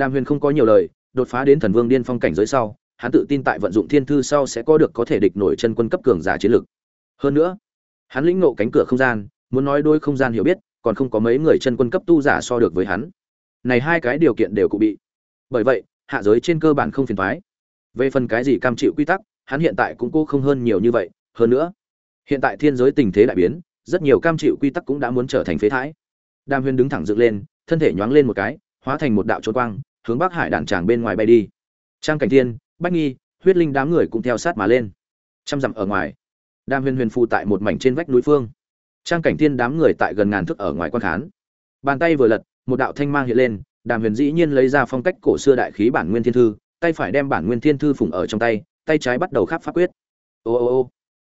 [SPEAKER 1] Đàm huyền không có nhiều lời, đột phá đến thần vương điên phong cảnh giới sau hắn tự tin tại vận dụng thiên thư sau sẽ có được có thể địch nổi chân quân cấp cường giả chiến lực. Hơn nữa, hắn lĩnh ngộ cánh cửa không gian, muốn nói đôi không gian hiểu biết, còn không có mấy người chân quân cấp tu giả so được với hắn. Này hai cái điều kiện đều cụ bị. Bởi vậy, hạ giới trên cơ bản không phiền toái. về phần cái gì cam chịu quy tắc, hắn hiện tại cũng cố không hơn nhiều như vậy. Hơn nữa, hiện tại thiên giới tình thế đại biến, rất nhiều cam chịu quy tắc cũng đã muốn trở thành phế thái đàm huyền đứng thẳng dựng lên, thân thể nhoáng lên một cái, hóa thành một đạo chói quang, hướng bắc hải đàn tràng bên ngoài bay đi. Trang cảnh thiên bách nghi, huyết linh đám người cũng theo sát mà lên. Trăm dặm ở ngoài, đàm huyền huyền phụ tại một mảnh trên vách núi phương. Trang cảnh thiên đám người tại gần ngàn thước ở ngoài quan khán. Bàn tay vừa lật, một đạo thanh mang hiện lên, đàm huyền dĩ nhiên lấy ra phong cách cổ xưa đại khí bản nguyên thiên thư, tay phải đem bản nguyên thiên thư phủng ở trong tay tay trái bắt đầu khắp pháp quyết. Ô ô ô.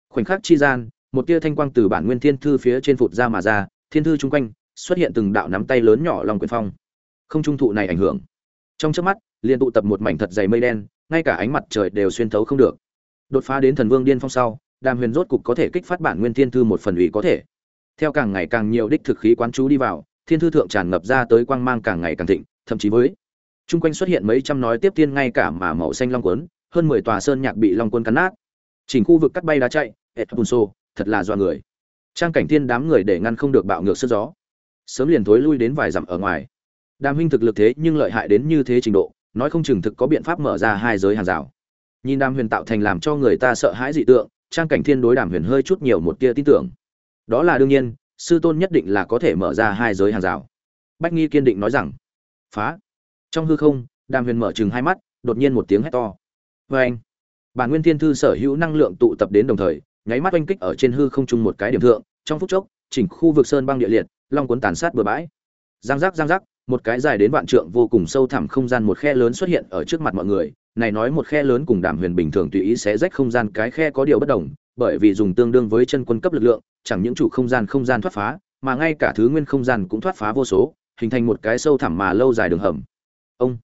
[SPEAKER 1] Khoảnh khắc chi gian, một tia thanh quang từ bản nguyên thiên thư phía trên phụt ra mà ra, thiên thư chung quanh xuất hiện từng đạo nắm tay lớn nhỏ lòng quyền phong. Không trung thụ này ảnh hưởng. Trong trước mắt, liền tụ tập một mảnh thật dày mây đen ngay cả ánh mặt trời đều xuyên thấu không được. Đột phá đến thần vương điên phong sau, đàm huyền rốt cục có thể kích phát bản nguyên thiên thư một phần ủy có thể. Theo càng ngày càng nhiều đích thực khí quán chú đi vào, thiên thư thượng tràn ngập ra tới quang mang càng ngày càng thịnh, thậm chí với chung quanh xuất hiện mấy trăm nói tiếp tiên ngay cả mà màu xanh long quấn hơn mười tòa sơn nhạc bị long quân cắn nát. Chỉnh khu vực cắt bay đá chạy, et punso thật là do người. Trang cảnh thiên đám người để ngăn không được bạo ngược sức gió. Sớm liền thối lui đến vài dặm ở ngoài. Đàm huynh thực lực thế nhưng lợi hại đến như thế trình độ nói không chừng thực có biện pháp mở ra hai giới hàng rào. Nhìn đàm huyền tạo thành làm cho người ta sợ hãi dị tượng, trang cảnh thiên đối đàm huyền hơi chút nhiều một tia tin tưởng. Đó là đương nhiên, sư tôn nhất định là có thể mở ra hai giới hàng rào. Bách nghi kiên định nói rằng, phá. Trong hư không, đàm huyền mở chừng hai mắt, đột nhiên một tiếng hét to. Vê anh. Bản nguyên thiên thư sở hữu năng lượng tụ tập đến đồng thời, nháy mắt oanh kích ở trên hư không chung một cái điểm thượng. Trong phút chốc, chỉnh khu vực sơn băng địa liệt, long cuốn tàn sát bừa bãi. Giang giác giang giác một cái dài đến vạn trượng vô cùng sâu thẳm không gian một khe lớn xuất hiện ở trước mặt mọi người. Này nói một khe lớn cùng đàm huyền bình thường tùy ý sẽ rách không gian, cái khe có điều bất đồng, bởi vì dùng tương đương với chân quân cấp lực lượng, chẳng những chủ không gian không gian thoát phá, mà ngay cả thứ nguyên không gian cũng thoát phá vô số, hình thành một cái sâu thẳm mà lâu dài đường hầm. Ông,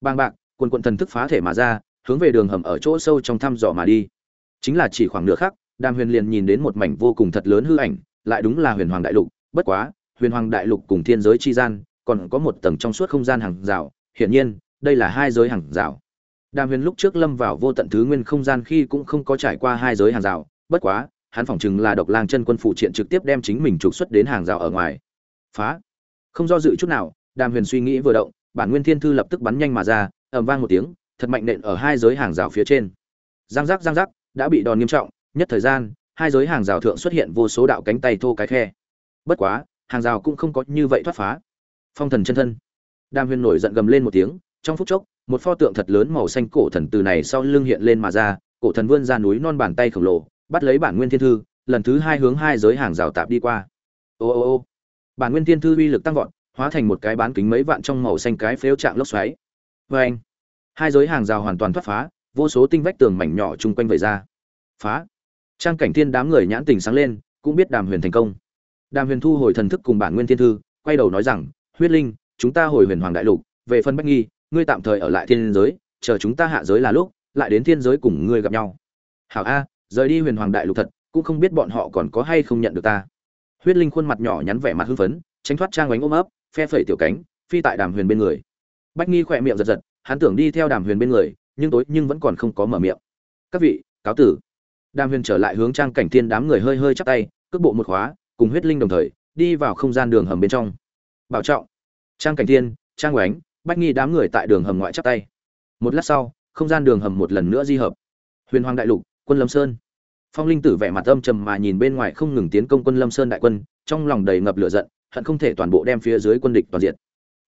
[SPEAKER 1] bang bạc, quần quận thần thức phá thể mà ra, hướng về đường hầm ở chỗ sâu trong thăm dò mà đi. Chính là chỉ khoảng nửa khắc, đàm huyền liền nhìn đến một mảnh vô cùng thật lớn hư ảnh, lại đúng là huyền hoàng đại lục. Bất quá, huyền hoàng đại lục cùng thiên giới chi gian còn có một tầng trong suốt không gian hàng rào, hiển nhiên, đây là hai giới hàng rào. Đàm huyền lúc trước lâm vào vô tận thứ nguyên không gian khi cũng không có trải qua hai giới hàng rào, bất quá, hắn phỏng chừng là độc lang chân quân phụ triện trực tiếp đem chính mình trục xuất đến hàng rào ở ngoài. Phá. Không do dự chút nào, đàm huyền suy nghĩ vừa động, bản nguyên thiên thư lập tức bắn nhanh mà ra, ầm vang một tiếng, thật mạnh nện ở hai giới hàng rào phía trên. Giang giác giang giác, đã bị đòn nghiêm trọng, nhất thời gian, hai giới hàng rào thượng xuất hiện vô số đạo cánh tay thô cái khe. Bất quá, hàng rào cũng không có như vậy thoát phá phong thần chân thân. Đàm huyền nổi giận gầm lên một tiếng, trong phút chốc, một pho tượng thật lớn màu xanh cổ thần từ này sau lưng hiện lên mà ra, cổ thần vươn ra núi non bàn tay khổng lồ, bắt lấy bản nguyên thiên thư, lần thứ hai hướng hai giới hàng rào tạp đi qua. Ô ô ô. Bản nguyên thiên thư uy lực tăng vọt, hóa thành một cái bán kính mấy vạn trong màu xanh cái phếu trạng lốc xoáy. Vê anh, hai giới hàng rào hoàn toàn thoát phá, vô số tinh vách tường mảnh nhỏ chung quanh vẩy ra. Phá. Trang cảnh thiên đám người nhãn tình sáng lên, cũng biết đàm huyền thành công. Đàm huyền thu hồi thần thức cùng bản nguyên thiên thư, quay đầu nói rằng huyết linh, chúng ta hồi huyền hoàng đại lục, về phân bách nghi, ngươi tạm thời ở lại thiên giới, chờ chúng ta hạ giới là lúc, lại đến thiên giới cùng ngươi gặp nhau. Hảo a, rời đi huyền hoàng đại lục thật, cũng không biết bọn họ còn có hay không nhận được ta. Huyết linh khuôn mặt nhỏ nhắn vẻ mặt hưng phấn, tránh thoát trang bánh ôm ấp, phe phẩy tiểu cánh, phi tại đàm huyền bên người. Bách nghi khỏe miệng giật giật, hắn tưởng đi theo đàm huyền bên người, nhưng tối, nhưng vẫn còn không có mở miệng. Các vị, cáo tử. Đàm huyền trở lại hướng trang cảnh thiên đám người hơi hơi chắp tay, cước bộ một khóa, cùng huyết linh đồng thời, đi vào không gian đường hầm bên trong bảo trọng. Trang cảnh thiên, trang oánh bách nghi đám người tại đường hầm ngoại chắp tay. Một lát sau, không gian đường hầm một lần nữa di hợp. Huyền hoàng đại lục, quân lâm sơn. Phong linh tử vẻ mặt âm trầm mà nhìn bên ngoài không ngừng tiến công quân lâm sơn đại quân, trong lòng đầy ngập lửa giận, hận không thể toàn bộ đem phía dưới quân địch toàn diện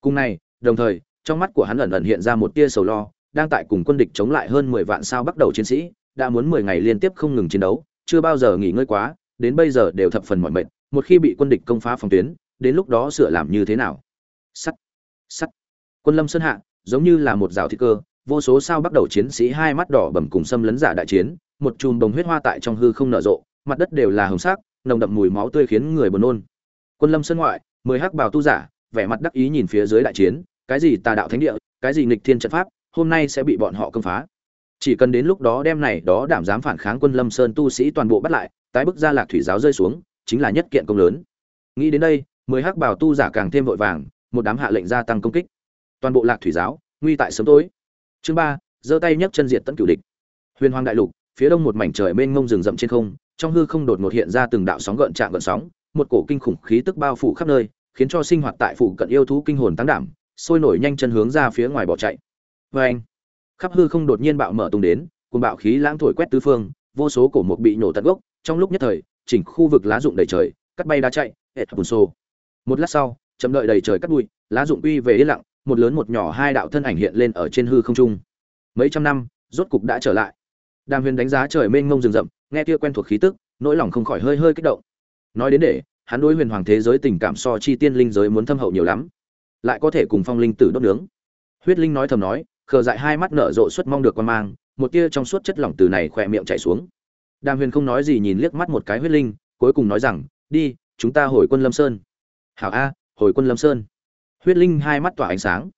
[SPEAKER 1] cùng này, đồng thời, trong mắt của hắn ẩn ẩn hiện ra một tia sầu lo, đang tại cùng quân địch chống lại hơn mười vạn sao bắt đầu chiến sĩ, đã muốn mười ngày liên tiếp không ngừng chiến đấu, chưa bao giờ nghỉ ngơi quá, đến bây giờ đều thập phần mỏi mệt, một khi bị quân địch công phá phòng tuyến đến lúc đó sửa làm như thế nào? Sắt sắt. Quân lâm sơn hạ, giống như là một rào thi cơ, vô số sao bắt đầu chiến sĩ hai mắt đỏ bầm cùng xâm lấn giả đại chiến, một chùm đồng huyết hoa tại trong hư không nở rộ, mặt đất đều là hồng sắc, nồng đậm mùi máu tươi khiến người buồn nôn. Quân lâm sơn ngoại, mười hắc bào tu giả, vẻ mặt đắc ý nhìn phía dưới đại chiến, cái gì tà đạo thánh địa, cái gì nghịch thiên trận pháp, hôm nay sẽ bị bọn họ công phá. Chỉ cần đến lúc đó đem này đó đảm dám phản kháng quân lâm sơn tu sĩ toàn bộ bắt lại, tái bức ra lạc thủy giáo rơi xuống, chính là nhất kiện công lớn. Nghĩ đến đây mười hắc bảo tu giả càng thêm vội vàng, một đám hạ lệnh gia tăng công kích. Toàn bộ lạc thủy giáo, nguy tại sớm tối. Chương ba, giơ tay nhấc chân diệt tận cửu địch. Huyền hoàng đại lục, phía đông một mảnh trời mênh mông rừng rậm trên không, trong hư không đột ngột hiện ra từng đạo sóng gợn trạng gợn sóng, một cổ kinh khủng khí tức bao phủ khắp nơi, khiến cho sinh hoạt tại phủ cận yêu thú kinh hồn tăng đảm, sôi nổi nhanh chân hướng ra phía ngoài bỏ chạy. Vê anh, khắp hư không đột nhiên bạo mở tung đến cùng bạo khí lãng thổi quét tứ phương, vô số cổ mục bị nổ tận gốc, trong lúc nhất thời, chỉnh khu vực lá rụng đầy trời, cắt bay đá chạy hệ bùn xô một lát sau, chậm đợi đầy trời cắt bụi, lá dụng uy về yên lặng, một lớn một nhỏ hai đạo thân ảnh hiện lên ở trên hư không trung. Mấy trăm năm, rốt cục đã trở lại. Đàm huyền đánh giá trời mênh mông rừng rậm, nghe kia quen thuộc khí tức, nỗi lòng không khỏi hơi hơi kích động. Nói đến để, hắn đối huyền hoàng thế giới tình cảm so chi tiên linh giới muốn thâm hậu nhiều lắm. Lại có thể cùng phong linh tử đốt nướng. Huyết linh nói thầm nói, khờ dại hai mắt nở rộ suất mong được quan mang, một tia trong suốt chất lỏng từ này khỏe miệng chảy xuống. Đàm huyền không nói gì nhìn liếc mắt một cái huyết linh, cuối cùng nói rằng, đi, chúng ta hồi quân lâm sơn hảo a, hồi quân lâm sơn. Huyết linh hai mắt tỏa ánh sáng.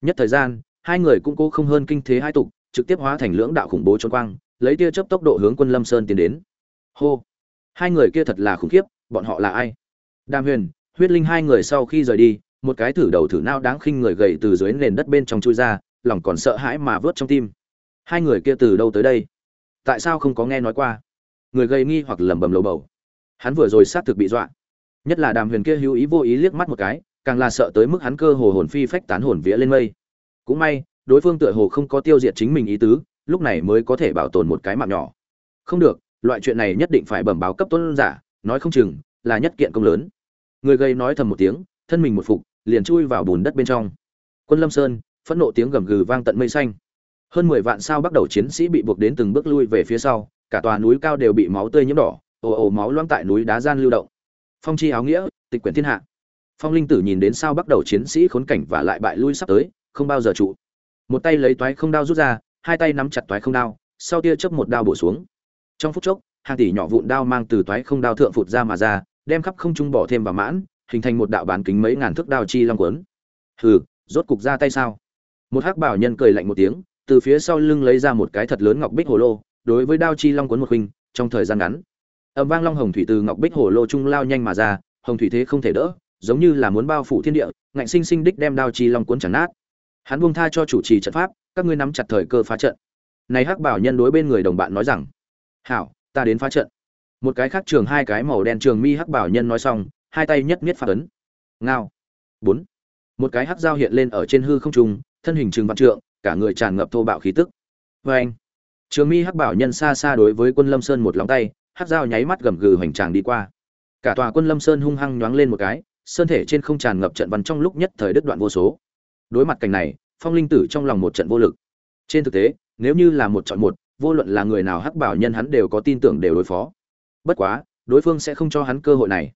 [SPEAKER 1] Nhất thời gian, hai người cũng cố không hơn kinh thế hai tục, trực tiếp hóa thành lưỡng đạo khủng bố trốn quang, lấy tia chớp tốc độ hướng quân lâm sơn tiến đến. Hô! Hai người kia thật là khủng khiếp, bọn họ là ai? Đàm huyền, huyết linh hai người sau khi rời đi, một cái thử đầu thử nao đáng khinh người gầy từ dưới nền đất bên trong chui ra, lòng còn sợ hãi mà vớt trong tim. Hai người kia từ đâu tới đây? Tại sao không có nghe nói qua? Người gầy nghi hoặc lẩm bẩm lầu bầu. Hắn vừa rồi sát thực bị dọa nhất là đàm huyền kia hữu ý vô ý liếc mắt một cái, càng là sợ tới mức hắn cơ hồ hồn phi phách tán hồn vía lên mây. Cũng may, đối phương tựa hồ không có tiêu diệt chính mình ý tứ, lúc này mới có thể bảo tồn một cái mạng nhỏ. Không được, loại chuyện này nhất định phải bẩm báo cấp tôn giả, nói không chừng là nhất kiện công lớn. Người gây nói thầm một tiếng, thân mình một phục, liền chui vào bùn đất bên trong. Quân lâm sơn, phẫn nộ tiếng gầm gừ vang tận mây xanh. Hơn mười vạn sao bắt đầu chiến sĩ bị buộc đến từng bước lui về phía sau, cả tòa núi cao đều bị máu tươi nhiễm đỏ, ồ ồ máu loang tại núi đá gian lưu động phong chi áo nghĩa, tịch quyển thiên hạ. Phong linh tử nhìn đến sao bắt đầu chiến sĩ khốn cảnh và lại bại lui sắp tới, không bao giờ trụ. Một tay lấy toái không đao rút ra, hai tay nắm chặt toái không đao, sau tia chớp một đao bổ xuống. Trong phút chốc, hàng tỷ nhỏ vụn đao mang từ toái không đao thượng phụt ra mà ra, đem khắp không trung bỏ thêm vào mãn, hình thành một đạo bán kính mấy ngàn thước đao chi long quấn hừ, rốt cục ra tay sao? Một hắc bảo nhân cười lạnh một tiếng, từ phía sau lưng lấy ra một cái thật lớn ngọc bích hồ lô, đối với đao chi long quấn một huynh, trong thời gian ngắn âm vang long hồng thủy từ ngọc bích hồ lô trung lao nhanh mà ra, hồng thủy thế không thể đỡ, giống như là muốn bao phủ thiên địa, ngạnh sinh sinh đích đem đao chi long cuốn chẳng nát. Hắn buông tha cho chủ trì trận pháp, các ngươi nắm chặt thời cơ phá trận. Này hắc bảo nhân đối bên người đồng bạn nói rằng, hảo, ta đến phá trận. Một cái khác trường hai cái màu đen trường mi hắc bảo nhân nói xong, hai tay nhất miết phát ấn. Ngao. Bốn. Một cái hắc dao hiện lên ở trên hư không trung, thân hình trường vạn trượng, cả người tràn ngập thô bạo khí tức. Vê anh trường mi hắc bảo nhân xa xa đối với quân lâm sơn một lòng tay hắc dao nháy mắt gầm gừ hoành tràng đi qua. Cả tòa quân lâm sơn hung hăng nhoáng lên một cái, sơn thể trên không tràn ngập trận văn trong lúc nhất thời đứt đoạn vô số. Đối mặt cảnh này, phong linh tử trong lòng một trận vô lực. Trên thực tế, nếu như là một chọn một, vô luận là người nào hắc bảo nhân hắn đều có tin tưởng đều đối phó. Bất quá, đối phương sẽ không cho hắn cơ hội này.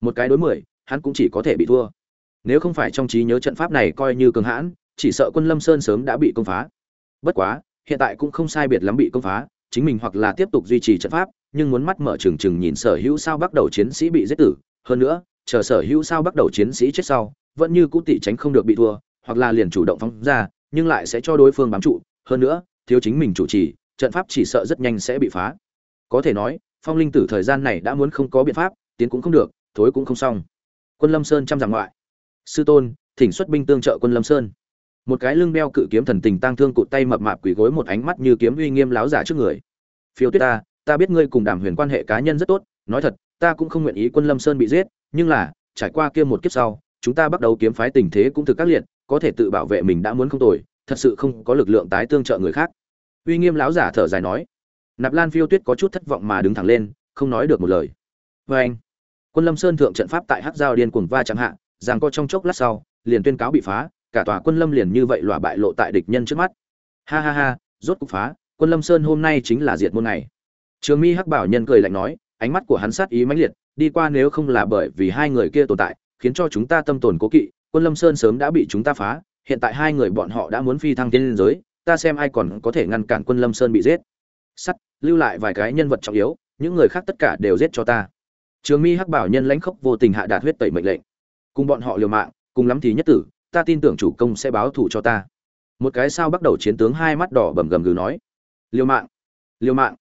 [SPEAKER 1] Một cái đối mười, hắn cũng chỉ có thể bị thua. Nếu không phải trong trí nhớ trận pháp này coi như cường hãn, chỉ sợ quân lâm sơn sớm đã bị công phá. Bất quá, hiện tại cũng không sai biệt lắm bị công phá, chính mình hoặc là tiếp tục duy trì trận pháp nhưng muốn mắt mở trừng trừng nhìn sở hữu sao bắt đầu chiến sĩ bị giết tử. Hơn nữa, chờ sở hữu sao bắt đầu chiến sĩ chết sau, vẫn như cũ tị tránh không được bị thua, hoặc là liền chủ động phóng ra, nhưng lại sẽ cho đối phương bám trụ. Hơn nữa, thiếu chính mình chủ trì, trận pháp chỉ sợ rất nhanh sẽ bị phá. Có thể nói, phong linh tử thời gian này đã muốn không có biện pháp, tiến cũng không được, thối cũng không xong. Quân lâm sơn trăm dặm ngoại. Sư tôn, thỉnh xuất binh tương trợ quân lâm sơn. Một cái lưng đeo cự kiếm thần tình tăng thương cụt tay mập mạp quỳ gối một ánh mắt như kiếm uy nghiêm láo giả trước người. Phiếu tuyết ta ta biết ngươi cùng đàm huyền quan hệ cá nhân rất tốt, nói thật, ta cũng không nguyện ý quân lâm sơn bị giết, nhưng là, trải qua kia một kiếp sau, chúng ta bắt đầu kiếm phái tình thế cũng thực các liệt, có thể tự bảo vệ mình đã muốn không tồi, thật sự không có lực lượng tái tương trợ người khác. Uy nghiêm lão giả thở dài nói. Nạp lan phiêu tuyết có chút thất vọng mà đứng thẳng lên, không nói được một lời. Vê anh, quân lâm sơn thượng trận pháp tại hắc giao điên cuồng va chẳng hạ, rằng co trong chốc lát sau, liền tuyên cáo bị phá, cả tòa quân lâm liền như vậy lòa bại lộ tại địch nhân trước mắt. Ha ha ha, rốt cục phá, quân lâm sơn hôm nay chính là diệt môn ngày trường mi hắc bảo nhân cười lạnh nói, ánh mắt của hắn sát ý mãnh liệt, đi qua nếu không là bởi vì hai người kia tồn tại, khiến cho chúng ta tâm tồn cố kỵ, quân lâm sơn sớm đã bị chúng ta phá, hiện tại hai người bọn họ đã muốn phi thăng tiên giới, ta xem ai còn có thể ngăn cản quân lâm sơn bị giết. Sắt, lưu lại vài cái nhân vật trọng yếu, những người khác tất cả đều giết cho ta. Trường mi hắc bảo nhân lãnh khốc vô tình hạ đạt huyết tẩy mệnh lệnh. Cùng bọn họ liều mạng, cùng lắm thì nhất tử, ta tin tưởng chủ công sẽ báo thù cho ta. Một cái sao bắt đầu chiến tướng hai mắt đỏ bầm gầm gừ nói. Liều mạng liều mạng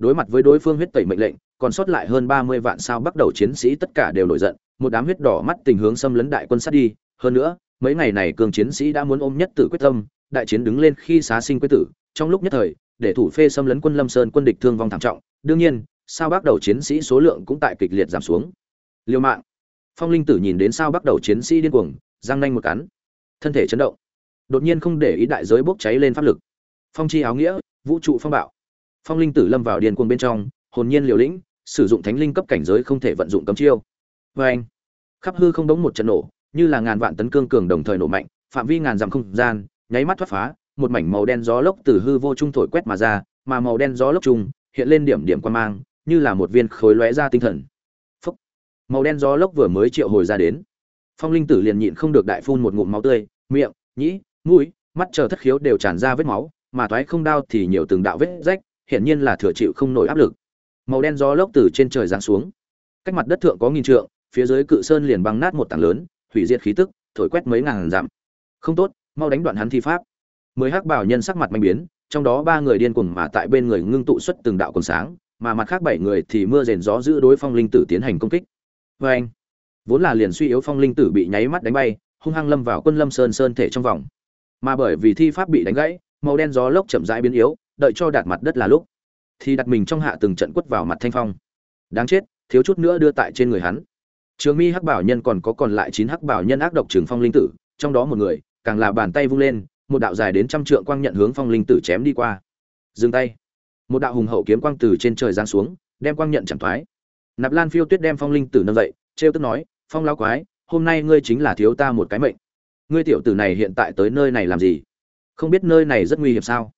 [SPEAKER 1] đối mặt với đối phương huyết tẩy mệnh lệnh, còn sót lại hơn ba mươi vạn sao bắt đầu chiến sĩ tất cả đều nổi giận, một đám huyết đỏ mắt tình hướng xâm lấn đại quân sát đi. Hơn nữa, mấy ngày này cường chiến sĩ đã muốn ôm nhất tử quyết tâm, đại chiến đứng lên khi xá sinh quyết tử. Trong lúc nhất thời, để thủ phê xâm lấn quân lâm sơn quân địch thương vong thảm trọng. Đương nhiên, sao bắt đầu chiến sĩ số lượng cũng tại kịch liệt giảm xuống. Liều mạng. Phong linh tử nhìn đến sao bắt đầu chiến sĩ điên cuồng, giang nanh một cắn. Thân thể chấn động. Đột nhiên không để ý đại giới bốc cháy lên pháp lực. Phong chi áo nghĩa, vũ trụ phong bạo phong linh tử lâm vào điên cuồng bên trong, hồn nhiên liều lĩnh, sử dụng thánh linh cấp cảnh giới không thể vận dụng cấm chiêu. Vê anh, khắp hư không đống một trận nổ, như là ngàn vạn tấn cương cường đồng thời nổ mạnh, phạm vi ngàn dặm không gian, nháy mắt thoát phá, một mảnh màu đen gió lốc từ hư vô trung thổi quét mà ra, mà màu đen gió lốc trung hiện lên điểm điểm quan mang, như là một viên khối lóe ra tinh thần. Phúc. màu đen gió lốc vừa mới triệu hồi ra đến. Phong linh tử liền nhịn không được đại phun một ngụm máu tươi, miệng, nhĩ, mũi, mắt chờ thất khiếu đều tràn ra vết máu, mà thoái không đau thì nhiều từng đạo vết rách hiển nhiên là thừa chịu không nổi áp lực. Màu đen gió lốc từ trên trời giáng xuống. Cách mặt đất thượng có nghìn trượng, phía dưới cự sơn liền băng nát một tảng lớn, hủy diệt khí tức, thổi quét mấy ngàn dặm. Không tốt, mau đánh đoạn hắn thi pháp. Mười hắc bảo nhân sắc mặt manh biến, trong đó ba người điên cuồng mà tại bên người ngưng tụ xuất từng đạo cồn sáng, mà mặt khác bảy người thì mưa rền gió giữ đối phong linh tử tiến hành công kích. Vê anh, vốn là liền suy yếu phong linh tử bị nháy mắt đánh bay, hung hăng lâm vào quân lâm sơn sơn thể trong vòng. Mà bởi vì thi pháp bị đánh gãy, màu đen gió lốc chậm rãi biến yếu đợi cho đạt mặt đất là lúc, thì đặt mình trong hạ từng trận quất vào mặt thanh phong. Đáng chết, thiếu chút nữa đưa tại trên người hắn. Trường mi hắc bảo nhân còn có còn lại chín hắc bảo nhân ác độc trường phong linh tử, trong đó một người, càng là bàn tay vung lên, một đạo dài đến trăm trượng quang nhận hướng phong linh tử chém đi qua. Dừng tay. Một đạo hùng hậu kiếm quang từ trên trời giáng xuống, đem quang nhận chẳng thoái. Nạp lan phiêu tuyết đem phong linh tử nâng dậy, trêu tức nói, phong lao quái, hôm nay ngươi chính là thiếu ta một cái mệnh. Ngươi tiểu tử này hiện tại tới nơi này làm gì? Không biết nơi này rất nguy hiểm sao?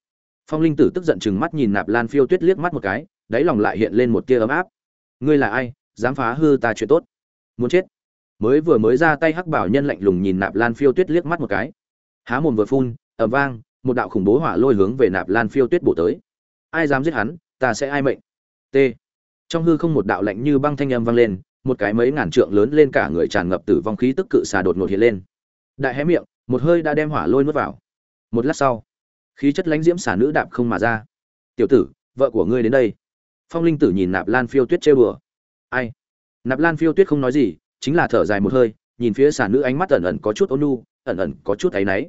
[SPEAKER 1] Phong linh tử tức giận chừng mắt nhìn nạp lan phiêu tuyết liếc mắt một cái, đáy lòng lại hiện lên một tia ấm áp. Ngươi là ai? Dám phá hư ta chuyện tốt. Muốn chết. Mới vừa mới ra tay hắc bảo nhân lạnh lùng nhìn nạp lan phiêu tuyết liếc mắt một cái. Há mồm vừa phun ẩm vang, một đạo khủng bố hỏa lôi hướng về nạp lan phiêu tuyết bổ tới. Ai dám giết hắn, ta sẽ ai mệnh. T. Trong hư không một đạo lạnh như băng thanh âm vang lên, một cái mấy ngàn trượng lớn lên cả người tràn ngập tử vong khí tức cự xà đột ngột hiện lên. Đại hé miệng, một hơi đã đem hỏa lôi nuốt vào. Một lát sau khí chất lãnh diễm xả nữ đạp không mà ra. Tiểu tử, vợ của ngươi đến đây. Phong linh tử nhìn nạp lan phiêu tuyết chơi bừa ai? Nạp lan phiêu tuyết không nói gì, chính là thở dài một hơi, nhìn phía xà nữ ánh mắt ẩn ẩn có chút ôn nhu, ẩn ẩn có chút áy náy.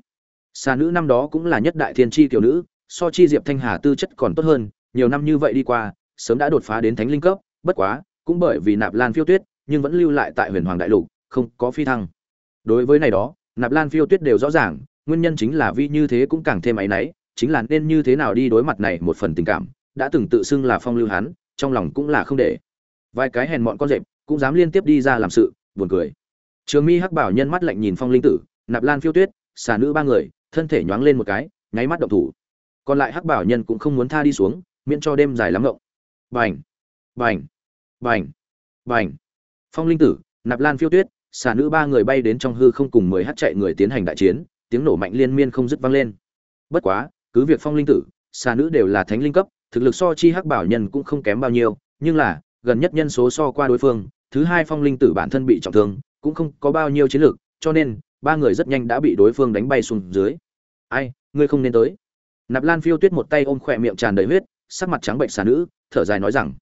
[SPEAKER 1] Xà nữ năm đó cũng là nhất đại thiên tri tiểu nữ, so chi diệp thanh hà tư chất còn tốt hơn, nhiều năm như vậy đi qua, sớm đã đột phá đến thánh linh cấp, bất quá, cũng bởi vì nạp lan phiêu tuyết, nhưng vẫn lưu lại tại huyền hoàng đại lục, không có phi thăng. Đối với này đó, nạp lan phiêu tuyết đều rõ ràng nguyên nhân chính là vì như thế cũng càng thêm áy náy, chính là nên như thế nào đi đối mặt này một phần tình cảm, đã từng tự xưng là phong lưu hắn, trong lòng cũng là không để. Vài cái hèn mọn con rệp cũng dám liên tiếp đi ra làm sự, buồn cười. Trường mi hắc bảo nhân mắt lạnh nhìn phong linh tử, nạp lan phiêu tuyết, xà nữ ba người, thân thể nhoáng lên một cái, nháy mắt động thủ. Còn lại hắc bảo nhân cũng không muốn tha đi xuống, miễn cho đêm dài lắm ngộng. Bành! Bành! Bành! Bành! Phong linh tử, nạp lan phiêu tuyết, xà nữ ba người bay đến trong hư không cùng mười hát chạy người tiến hành đại chiến tiếng nổ mạnh liên miên không dứt vang lên. Bất quá, cứ việc phong linh tử, xà nữ đều là thánh linh cấp, thực lực so chi hắc bảo nhân cũng không kém bao nhiêu, nhưng là, gần nhất nhân số so qua đối phương, thứ hai phong linh tử bản thân bị trọng thương, cũng không có bao nhiêu chiến lược, cho nên, ba người rất nhanh đã bị đối phương đánh bay xuống dưới. Ai, ngươi không nên tới. Nạp lan phiêu tuyết một tay ôm khỏe miệng tràn đầy huyết, sắc mặt trắng bệnh xà nữ, thở dài nói rằng,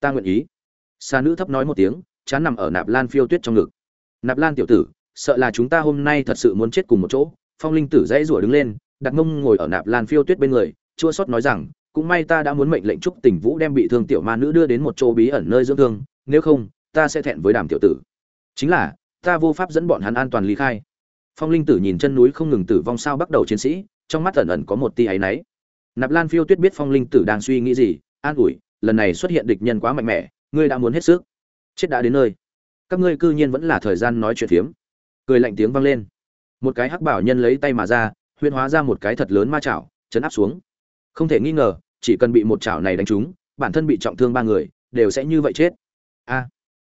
[SPEAKER 1] ta nguyện ý. Xà nữ thấp nói một tiếng, chán nằm ở nạp lan phiêu tuyết trong ngực. Nạp lan tiểu tử, sợ là chúng ta hôm nay thật sự muốn chết cùng một chỗ phong linh tử dãy rủa đứng lên, đặt mông ngồi ở nạp lan phiêu tuyết bên người, chua xót nói rằng, cũng may ta đã muốn mệnh lệnh chúc tình vũ đem bị thương tiểu ma nữ đưa đến một chỗ bí ẩn nơi dưỡng thương, nếu không, ta sẽ thẹn với đàm tiểu tử. Chính là, ta vô pháp dẫn bọn hắn an toàn ly khai. Phong linh tử nhìn chân núi không ngừng tử vong sao bắt đầu chiến sĩ, trong mắt ẩn ẩn có một tia áy náy. Nạp lan phiêu tuyết biết phong linh tử đang suy nghĩ gì, an ủi, lần này xuất hiện địch nhân quá mạnh mẽ, ngươi đã muốn hết sức. Chết đã đến nơi. Các ngươi cư nhiên vẫn là thời gian nói chuyện phiếm. Cười lạnh tiếng vang lên một cái hắc bảo nhân lấy tay mà ra huyễn hóa ra một cái thật lớn ma chảo chấn áp xuống. Không thể nghi ngờ chỉ cần bị một chảo này đánh trúng bản thân bị trọng thương ba người đều sẽ như vậy chết. A.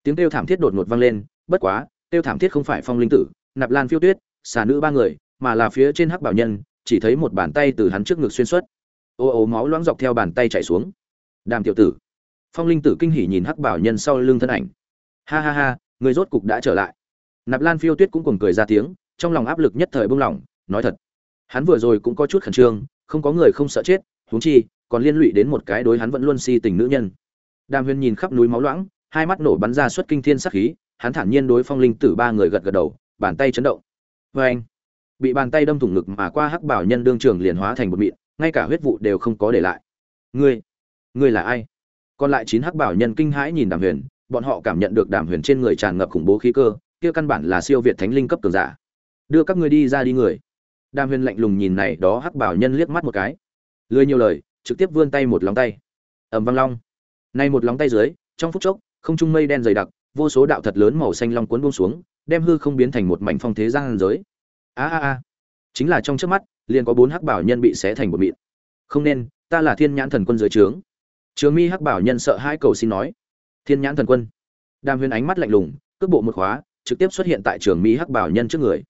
[SPEAKER 1] Tiếng kêu thảm thiết đột ngột vang lên bất quá kêu thảm thiết không phải phong linh tử nạp lan phiêu tuyết xà nữ ba người mà là phía trên hắc bảo nhân chỉ thấy một bàn tay từ hắn trước ngực xuyên suốt, ô ô máu loãng dọc theo bàn tay chảy xuống. Đàm tiểu tử. Phong linh tử kinh hỉ nhìn hắc bảo nhân sau lưng thân ảnh. Ha ha ha người rốt cục đã trở lại. Nạp lan phiêu tuyết cũng cùng cười ra tiếng trong lòng áp lực nhất thời bung lỏng, nói thật, hắn vừa rồi cũng có chút khẩn trương, không có người không sợ chết, huống chi, còn liên lụy đến một cái đối hắn vẫn luôn si tình nữ nhân. Đàm huyền nhìn khắp núi máu loãng, hai mắt nổ bắn ra xuất kinh thiên sắc khí, hắn thản nhiên đối phong linh tử ba người gật gật đầu, bàn tay chấn động. Vê anh, bị bàn tay đâm thủng ngực mà qua hắc bảo nhân đương trường liền hóa thành một mịn, ngay cả huyết vụ đều không có để lại. Ngươi ngươi là ai? Còn lại chín hắc bảo nhân kinh hãi nhìn đàm huyền, bọn họ cảm nhận được đàm huyền trên người tràn ngập khủng bố khí cơ, kia căn bản là siêu việt thánh linh cấp cường giả đưa các ngươi đi ra đi người. Đàm huyền lạnh lùng nhìn này đó hắc bảo nhân liếc mắt một cái. Lười nhiều lời, trực tiếp vươn tay một lóng tay. Ẩm văng long. Nay một lóng tay dưới, trong phút chốc, không trung mây đen dày đặc, vô số đạo thật lớn màu xanh long cuốn buông xuống, đem hư không biến thành một mảnh phong thế gian giới. A a a. Chính là trong trước mắt, liền có bốn hắc bảo nhân bị xé thành một mịn. Không nên, ta là thiên nhãn thần quân dưới trướng. Trường mi hắc bảo nhân sợ hai cầu xin nói. Thiên nhãn thần quân. Đàm huyền ánh mắt lạnh lùng, cước bộ một khóa, trực tiếp xuất hiện tại trường mi hắc bảo nhân trước người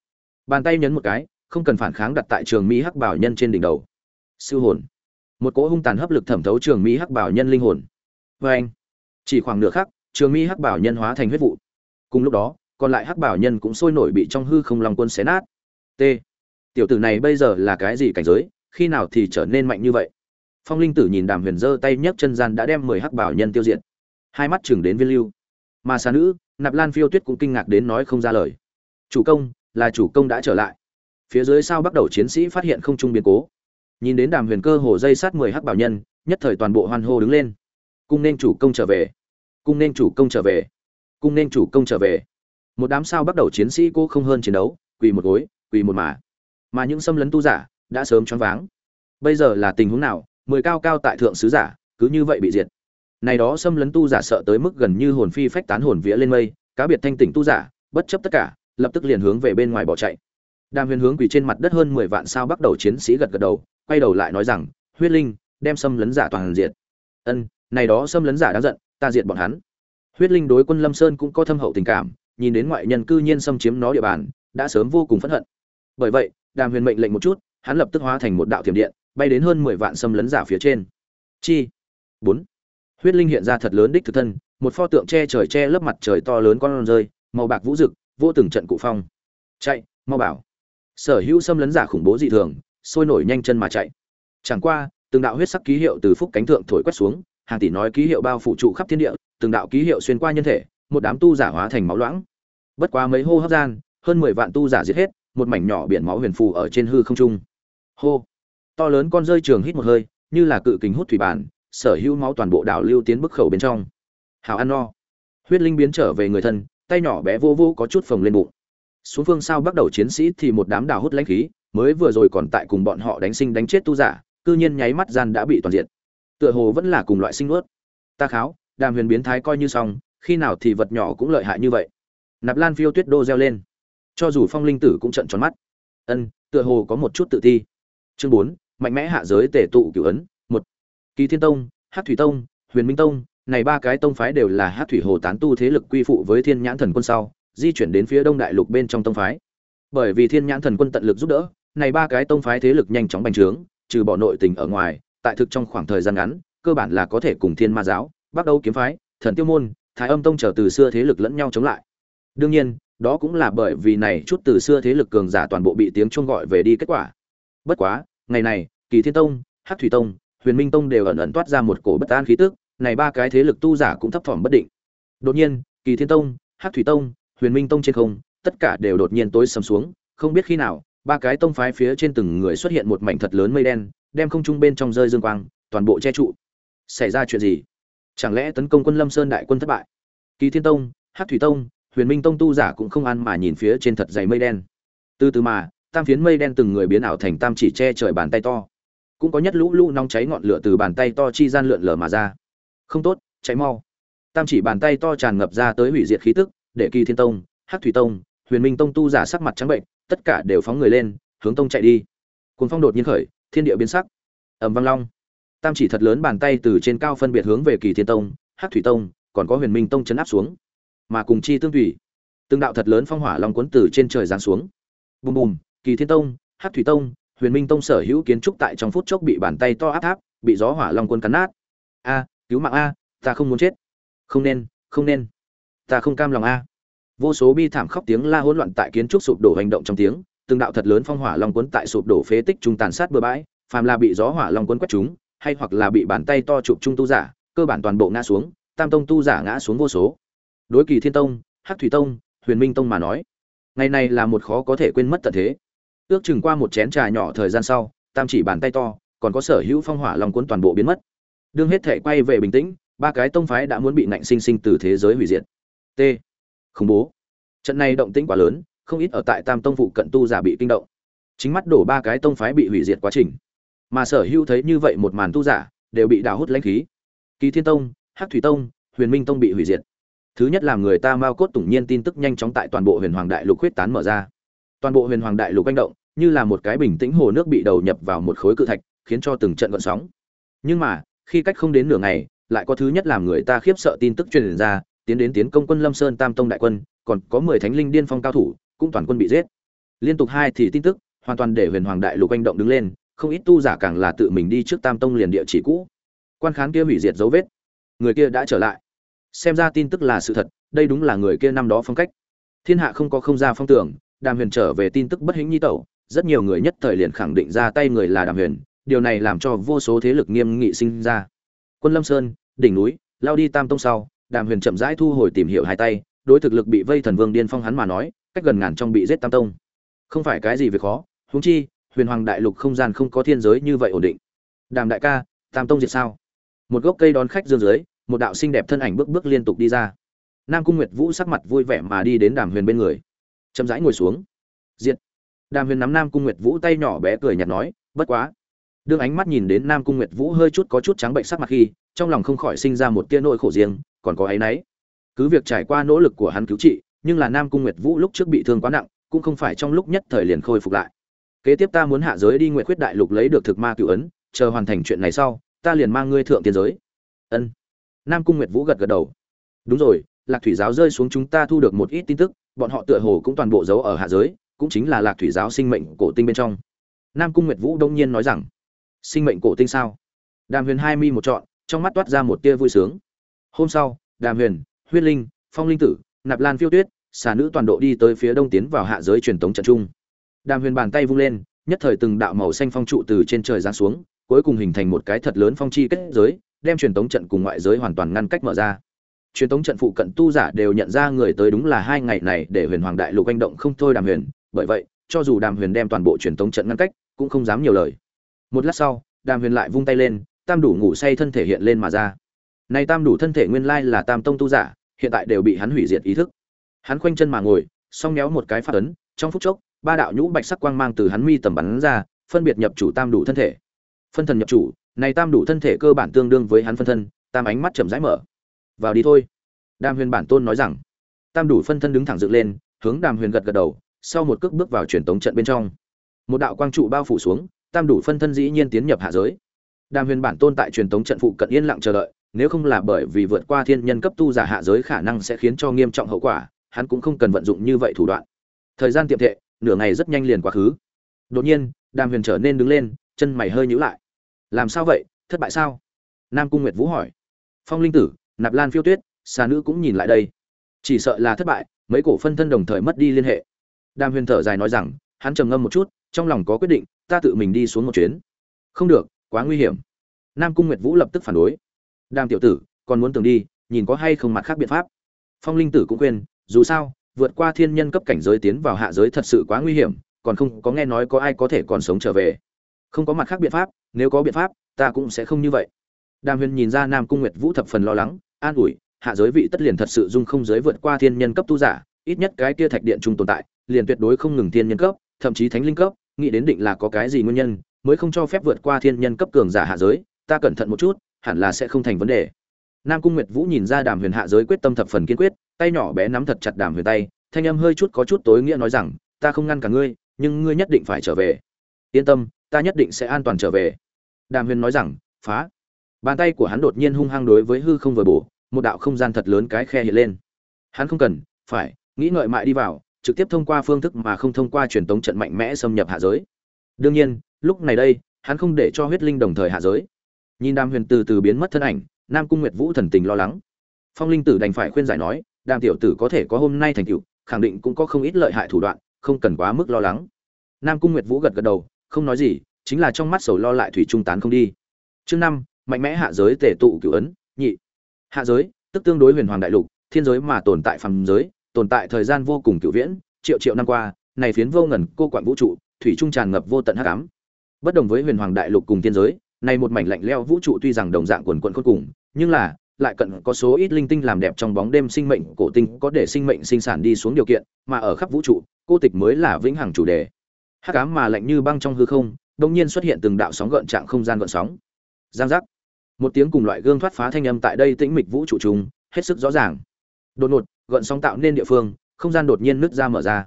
[SPEAKER 1] bàn tay nhấn một cái, không cần phản kháng đặt tại trường mỹ hắc bảo nhân trên đỉnh đầu. Siêu hồn. Một cỗ hung tàn hấp lực thẩm thấu trường mỹ hắc bảo nhân linh hồn. Vê anh, chỉ khoảng nửa khắc, trường mỹ hắc bảo nhân hóa thành huyết vụ. Cùng lúc đó, còn lại hắc bảo nhân cũng sôi nổi bị trong hư không lòng quân xé nát. T. Tiểu tử này bây giờ là cái gì cảnh giới, khi nào thì trở nên mạnh như vậy? Phong linh tử nhìn đàm huyền giơ tay nhấc chân gian đã đem mười hắc bảo nhân tiêu diệt. Hai mắt chừng đến viên lưu. Mà xà nữ, nạp lan phiêu tuyết cũng kinh ngạc đến nói không ra lời. Chủ công là chủ công đã trở lại. Phía dưới sao bắt đầu chiến sĩ phát hiện không trung biến cố. Nhìn đến đàm huyền cơ hồ dây sát mười hắc bảo nhân, nhất thời toàn bộ hoan hô đứng lên. Cung nên chủ công trở về. Cung nên chủ công trở về. Cung nên chủ công trở về. Một đám sao bắt đầu chiến sĩ cô không hơn chiến đấu, quỳ một gối, quỳ một mà. Mà những xâm lấn tu giả đã sớm choáng váng. Bây giờ là tình huống nào? Mười cao cao tại thượng sứ giả, cứ như vậy bị diệt. Này đó xâm lấn tu giả sợ tới mức gần như hồn phi phách tán hồn vía lên mây, cá biệt thanh tỉnh tu giả, bất chấp tất cả lập tức liền hướng về bên ngoài bỏ chạy. Đàm huyền hướng quỳ trên mặt đất hơn mười vạn sao bắt đầu chiến sĩ gật gật đầu, quay đầu lại nói rằng, huyết linh, đem xâm lấn giả toàn diệt. Ân, này đó xâm lấn giả đáng giận, ta diệt bọn hắn. Huyết linh đối quân lâm sơn cũng có thâm hậu tình cảm, nhìn đến ngoại nhân cư nhiên xâm chiếm nó địa bàn, đã sớm vô cùng phẫn hận. Bởi vậy, đàm huyền mệnh lệnh một chút, hắn lập tức hóa thành một đạo thiểm điện, bay đến hơn mười vạn xâm lấn giả phía trên. Chi? Bốn. Huyết linh hiện ra thật lớn đích thực thân, một pho tượng che trời che lớp mặt trời to lớn con rơi, màu bạc vũ rực vô từng trận cụ phong. Chạy, mau bảo. Sở hữu xâm lấn giả khủng bố dị thường, sôi nổi nhanh chân mà chạy. Chẳng qua, từng đạo huyết sắc ký hiệu từ phúc cánh thượng thổi quét xuống, hàng tỷ nói ký hiệu bao phủ trụ khắp thiên địa, từng đạo ký hiệu xuyên qua nhân thể, một đám tu giả hóa thành máu loãng. Bất quá mấy hô hấp gian, hơn mười vạn tu giả giết hết, một mảnh nhỏ biển máu huyền phù ở trên hư không trung. Hô. To lớn con rơi trường hít một hơi, như là cự kính hút thủy bản, sở hữu máu toàn bộ đảo lưu tiến bức khẩu bên trong. Hào ăn no. Huyết linh biến trở về người thân tay nhỏ bé vô vô có chút phồng lên bụng. Xuống phương sao bắt đầu chiến sĩ thì một đám đào hút lãnh khí, mới vừa rồi còn tại cùng bọn họ đánh sinh đánh chết tu giả, cư nhiên nháy mắt gian đã bị toàn diện tựa hồ vẫn là cùng loại sinh nuốt. Ta kháo, đàm huyền biến thái coi như xong, khi nào thì vật nhỏ cũng lợi hại như vậy. Nạp lan phiêu tuyết đô reo lên. Cho dù phong linh tử cũng trận tròn mắt. Ân, tựa hồ có một chút tự ti. Chương bốn, mạnh mẽ hạ giới tể tụ cửu ấn, một. Kỳ thiên tông hát thủy tông, huyền minh tông này ba cái tông phái đều là hát thủy hồ tán tu thế lực quy phụ với thiên nhãn thần quân sau, di chuyển đến phía đông đại lục bên trong tông phái. Bởi vì thiên nhãn thần quân tận lực giúp đỡ, này ba cái tông phái thế lực nhanh chóng bành trướng, trừ bỏ nội tình ở ngoài, tại thực trong khoảng thời gian ngắn, cơ bản là có thể cùng thiên ma giáo bắt đầu kiếm phái, thần tiêu môn, thái âm tông trở từ xưa thế lực lẫn nhau chống lại. Đương nhiên, đó cũng là bởi vì này chút từ xưa thế lực cường giả toàn bộ bị tiếng chuông gọi về đi kết quả. Bất quá, ngày này, kỳ thiên tông hát thủy tông, huyền minh tông đều ẩn ẩn toát ra một cổ bất an khí tức này ba cái thế lực tu giả cũng thấp thỏm bất định. Đột nhiên, kỳ thiên tông, hắc thủy tông, huyền minh tông trên không, tất cả đều đột nhiên tối sầm xuống, không biết khi nào, ba cái tông phái phía trên từng người xuất hiện một mảnh thật lớn mây đen, đem không trung bên trong rơi dương quang, toàn bộ che trụ. Xảy ra chuyện gì? Chẳng lẽ tấn công quân lâm sơn đại quân thất bại? Kỳ thiên tông, hắc thủy tông, huyền minh tông tu giả cũng không ăn mà nhìn phía trên thật dày mây đen. Từ từ mà, tam phiến mây đen từng người biến ảo thành tam chỉ che trời bàn tay to. Cũng có nhất lũ lũ nóng cháy ngọn lửa từ bàn tay to chi gian lượn lờ mà ra không tốt cháy mau. Tam chỉ bàn tay to tràn ngập ra tới hủy diệt khí tức, để kỳ thiên tông, hắc thủy tông, huyền minh tông tu giả sắc mặt trắng bệnh, tất cả đều phóng người lên, hướng tông chạy đi. Cuốn phong đột nhiên khởi, thiên địa biến sắc. Ầm vang long. Tam chỉ thật lớn bàn tay từ trên cao phân biệt hướng về kỳ thiên tông, hắc thủy tông, còn có huyền minh tông chấn áp xuống. Mà cùng chi tương thủy từng đạo thật lớn phong hỏa long cuốn từ trên trời giáng xuống. Bùm bùm, kỳ thiên tông, hắc thủy tông, huyền minh tông sở hữu kiến trúc tại trong phút chốc bị bàn tay to áp tháp, bị gió hỏa long cuốn cắn nát. A cứu mạng a, ta không muốn chết. Không nên không nên. Ta không cam lòng a. Vô số bi thảm khóc tiếng la hỗn loạn tại kiến trúc sụp đổ hành động trong tiếng, từng đạo thật lớn phong hỏa long cuốn tại sụp đổ phế tích trung tàn sát bừa bãi, phàm là bị gió hỏa long cuốn quét chúng, hay hoặc là bị bàn tay to chụp trung tu giả, cơ bản toàn bộ ngã xuống, tam tông tu giả ngã xuống vô số. Đối kỳ thiên tông, hắc thủy tông, huyền minh tông mà nói, ngày này là một khó có thể quên mất tận thế. Ước chừng qua một chén trà nhỏ thời gian sau, tam chỉ bàn tay to, còn có sở hữu phong hỏa long cuốn toàn bộ biến mất đương hết thể quay về bình tĩnh, ba cái tông phái đã muốn bị nạnh sinh sinh từ thế giới hủy diệt. T. Khủng bố. Trận này động tĩnh quá lớn, không ít ở tại tam tông phụ cận tu giả bị kinh động. Chính mắt đổ ba cái tông phái bị hủy diệt quá trình. Mà sở hữu thấy như vậy một màn tu giả, đều bị đào hút lãnh khí. Kỳ thiên tông, hắc thủy tông, huyền minh tông bị hủy diệt. Thứ nhất làm người ta mau cốt tủng nhiên tin tức nhanh chóng tại toàn bộ huyền hoàng đại lục huyết tán mở ra. Toàn bộ huyền hoàng đại lục manh động, như là một cái bình tĩnh hồ nước bị đầu nhập vào một khối cự thạch, khiến cho từng trận gợn sóng. Nhưng mà khi cách không đến nửa ngày, lại có thứ nhất làm người ta khiếp sợ tin tức truyền ra, tiến đến tiến công quân lâm sơn tam tông đại quân, còn có mười thánh linh điên phong cao thủ, cũng toàn quân bị giết. Liên tục hai thì tin tức, hoàn toàn để huyền hoàng đại lục anh động đứng lên, không ít tu giả càng là tự mình đi trước tam tông liền địa chỉ cũ. Quan khán kia hủy diệt dấu vết. Người kia đã trở lại. Xem ra tin tức là sự thật, đây đúng là người kia năm đó phong cách. Thiên hạ không có không ra phong tưởng, đàm huyền trở về tin tức bất hĩnh nhi tẩu, rất nhiều người nhất thời liền khẳng định ra tay người là đàm huyền điều này làm cho vô số thế lực nghiêm nghị sinh ra. Quân lâm sơn, đỉnh núi, lao đi tam tông sau, đàm huyền chậm rãi thu hồi tìm hiểu hai tay, đối thực lực bị vây thần vương điên phong hắn mà nói, cách gần ngàn trong bị giết tam tông. Không phải cái gì việc khó, huống chi, huyền hoàng đại lục không gian không có thiên giới như vậy ổn định. Đàm đại ca, tam tông diệt sao? Một gốc cây đón khách dương dưới, một đạo xinh đẹp thân ảnh bước bước liên tục đi ra. Nam cung nguyệt vũ sắc mặt vui vẻ mà đi đến đàm huyền bên người. Chậm rãi ngồi xuống. Diệt. Đàm huyền nắm nam cung nguyệt vũ tay nhỏ bé cười nhạt nói, bất quá đương ánh mắt nhìn đến nam cung nguyệt vũ hơi chút có chút trắng bệnh sắc mặt khi, trong lòng không khỏi sinh ra một tia nỗi khổ riêng, còn có áy náy. Cứ việc trải qua nỗ lực của hắn cứu trị, nhưng là nam cung nguyệt vũ lúc trước bị thương quá nặng, cũng không phải trong lúc nhất thời liền khôi phục lại. Kế tiếp ta muốn hạ giới đi nguyện khuyết đại lục lấy được thực ma cựu ấn, chờ hoàn thành chuyện này sau, ta liền mang ngươi thượng tiên giới. Ân. Nam cung nguyệt vũ gật gật đầu. Đúng rồi, lạc thủy giáo rơi xuống chúng ta thu được một ít tin tức, bọn họ tựa hồ cũng toàn bộ giấu ở hạ giới, cũng chính là lạc thủy giáo sinh mệnh cổ tinh bên trong. Nam cung nguyệt vũ đông nhiên nói rằng sinh mệnh cổ tinh sao? Đàm huyền hai mi một trọn, trong mắt toát ra một tia vui sướng. Hôm sau, đàm huyền, huyết linh, phong linh tử, nạp lan phiêu tuyết xà nữ toàn độ đi tới phía đông tiến vào hạ giới truyền tống trận trung đàm huyền bàn tay vung lên, nhất thời từng đạo màu xanh phong trụ từ trên trời giáng xuống, cuối cùng hình thành một cái thật lớn phong chi kết giới, đem truyền tống trận cùng ngoại giới hoàn toàn ngăn cách mở ra. Truyền tống trận phụ cận tu giả đều nhận ra người tới đúng là hai ngày này để huyền hoàng đại lục anh động không thôi đàm huyền, bởi vậy, cho dù đàm huyền đem toàn bộ truyền tống trận ngăn cách, cũng không dám nhiều lời một lát sau, đàm huyền lại vung tay lên, tam đủ ngủ say thân thể hiện lên mà ra. Này tam đủ thân thể nguyên lai là tam tông tu giả, hiện tại đều bị hắn hủy diệt ý thức. Hắn khoanh chân mà ngồi, song méo một cái phát ấn, trong phút chốc, ba đạo nhũ bạch sắc quang mang từ hắn mi tầm bắn ra, phân biệt nhập chủ tam đủ thân thể. Phân thần nhập chủ, này tam đủ thân thể cơ bản tương đương với hắn phân thân, tam ánh mắt chậm rãi mở. Vào đi thôi. Đàm huyền bản tôn nói rằng. Tam đủ phân thân đứng thẳng dựng lên, hướng đàm huyền gật gật đầu, sau một cước bước vào truyền tống trận bên trong. Một đạo quang trụ bao phủ xuống tam đủ phân thân dĩ nhiên tiến nhập hạ giới. Đàm huyền bản tôn tại truyền thống trận phụ cận yên lặng chờ đợi, nếu không là bởi vì vượt qua thiên nhân cấp tu giả hạ giới khả năng sẽ khiến cho nghiêm trọng hậu quả, hắn cũng không cần vận dụng như vậy thủ đoạn. Thời gian tiệm thệ, nửa ngày rất nhanh liền quá khứ. Đột nhiên, đàm huyền trở nên đứng lên, chân mày hơi nhíu lại. Làm sao vậy? Thất bại sao? Nam cung nguyệt vũ hỏi. Phong linh tử, nạp lan phiêu tuyết xà nữ cũng nhìn lại đây. Chỉ sợ là thất bại, mấy cổ phân thân đồng thời mất đi liên hệ. Đàm huyền thở dài nói rằng, hắn trầm ngâm một chút, trong lòng có quyết định ta tự mình đi xuống một chuyến. Không được, quá nguy hiểm. Nam cung nguyệt vũ lập tức phản đối. Đàm tiểu tử, còn muốn tưởng đi, nhìn có hay không mặt khác biện pháp. Phong linh tử cũng khuyên, dù sao, vượt qua thiên nhân cấp cảnh giới tiến vào hạ giới thật sự quá nguy hiểm, còn không có nghe nói có ai có thể còn sống trở về. Không có mặt khác biện pháp, nếu có biện pháp, ta cũng sẽ không như vậy. Đàm huyền nhìn ra nam cung nguyệt vũ thập phần lo lắng, an ủi, hạ giới vị tất liền thật sự dung không giới vượt qua thiên nhân cấp tu giả, ít nhất cái kia thạch điện trung tồn tại, liền tuyệt đối không ngừng thiên nhân cấp, thậm chí thánh linh cấp nghĩ đến định là có cái gì nguyên nhân, mới không cho phép vượt qua thiên nhân cấp cường giả hạ giới, ta cẩn thận một chút, hẳn là sẽ không thành vấn đề. Nam cung nguyệt vũ nhìn ra đàm huyền hạ giới quyết tâm thập phần kiên quyết, tay nhỏ bé nắm thật chặt đàm huyền tay, thanh âm hơi chút có chút tối nghĩa nói rằng, ta không ngăn cả ngươi, nhưng ngươi nhất định phải trở về. Yên tâm, ta nhất định sẽ an toàn trở về. Đàm huyền nói rằng, phá. Bàn tay của hắn đột nhiên hung hăng đối với hư không vừa bổ, một đạo không gian thật lớn cái khe hiện lên. Hắn không cần, phải, nghĩ ngợi mại đi vào trực tiếp thông qua phương thức mà không thông qua truyền tống trận mạnh mẽ xâm nhập hạ giới. Đương nhiên, lúc này đây, hắn không để cho huyết linh đồng thời hạ giới. Nhìn đàm huyền từ từ biến mất thân ảnh, nam cung nguyệt vũ thần tình lo lắng. Phong linh tử đành phải khuyên giải nói, đàm tiểu tử có thể có hôm nay thành tựu, khẳng định cũng có không ít lợi hại thủ đoạn, không cần quá mức lo lắng. Nam cung nguyệt vũ gật gật đầu, không nói gì, chính là trong mắt sầu lo lại thủy trung tán không đi. Chương năm, mạnh mẽ hạ giới tể tụ cửu ấn, nhị. Hạ giới, tức tương đối huyền hoàng đại lục, thiên giới mà tồn tại phàm giới tồn tại thời gian vô cùng cửu viễn, triệu triệu năm qua, này phiến vô ngần cô quản vũ trụ, thủy trung tràn ngập vô tận hắc ám. Bất đồng với huyền hoàng đại lục cùng thiên giới, này một mảnh lạnh leo vũ trụ tuy rằng đồng dạng quần quận khôn cùng, nhưng là, lại cận có số ít linh tinh làm đẹp trong bóng đêm sinh mệnh cổ tinh có để sinh mệnh sinh sản đi xuống điều kiện, mà ở khắp vũ trụ, cô tịch mới là vĩnh hằng chủ đề. Hắc ám mà lạnh như băng trong hư không đông nhiên xuất hiện từng đạo sóng gợn trạng không gian gợn sóng. Giang giác. Một tiếng cùng loại gương thoát phá thanh âm tại đây tĩnh mịch vũ trụ trùng hết sức rõ ràng. Đột ngột gợn sóng tạo nên địa phương, không gian đột nhiên nứt ra mở ra.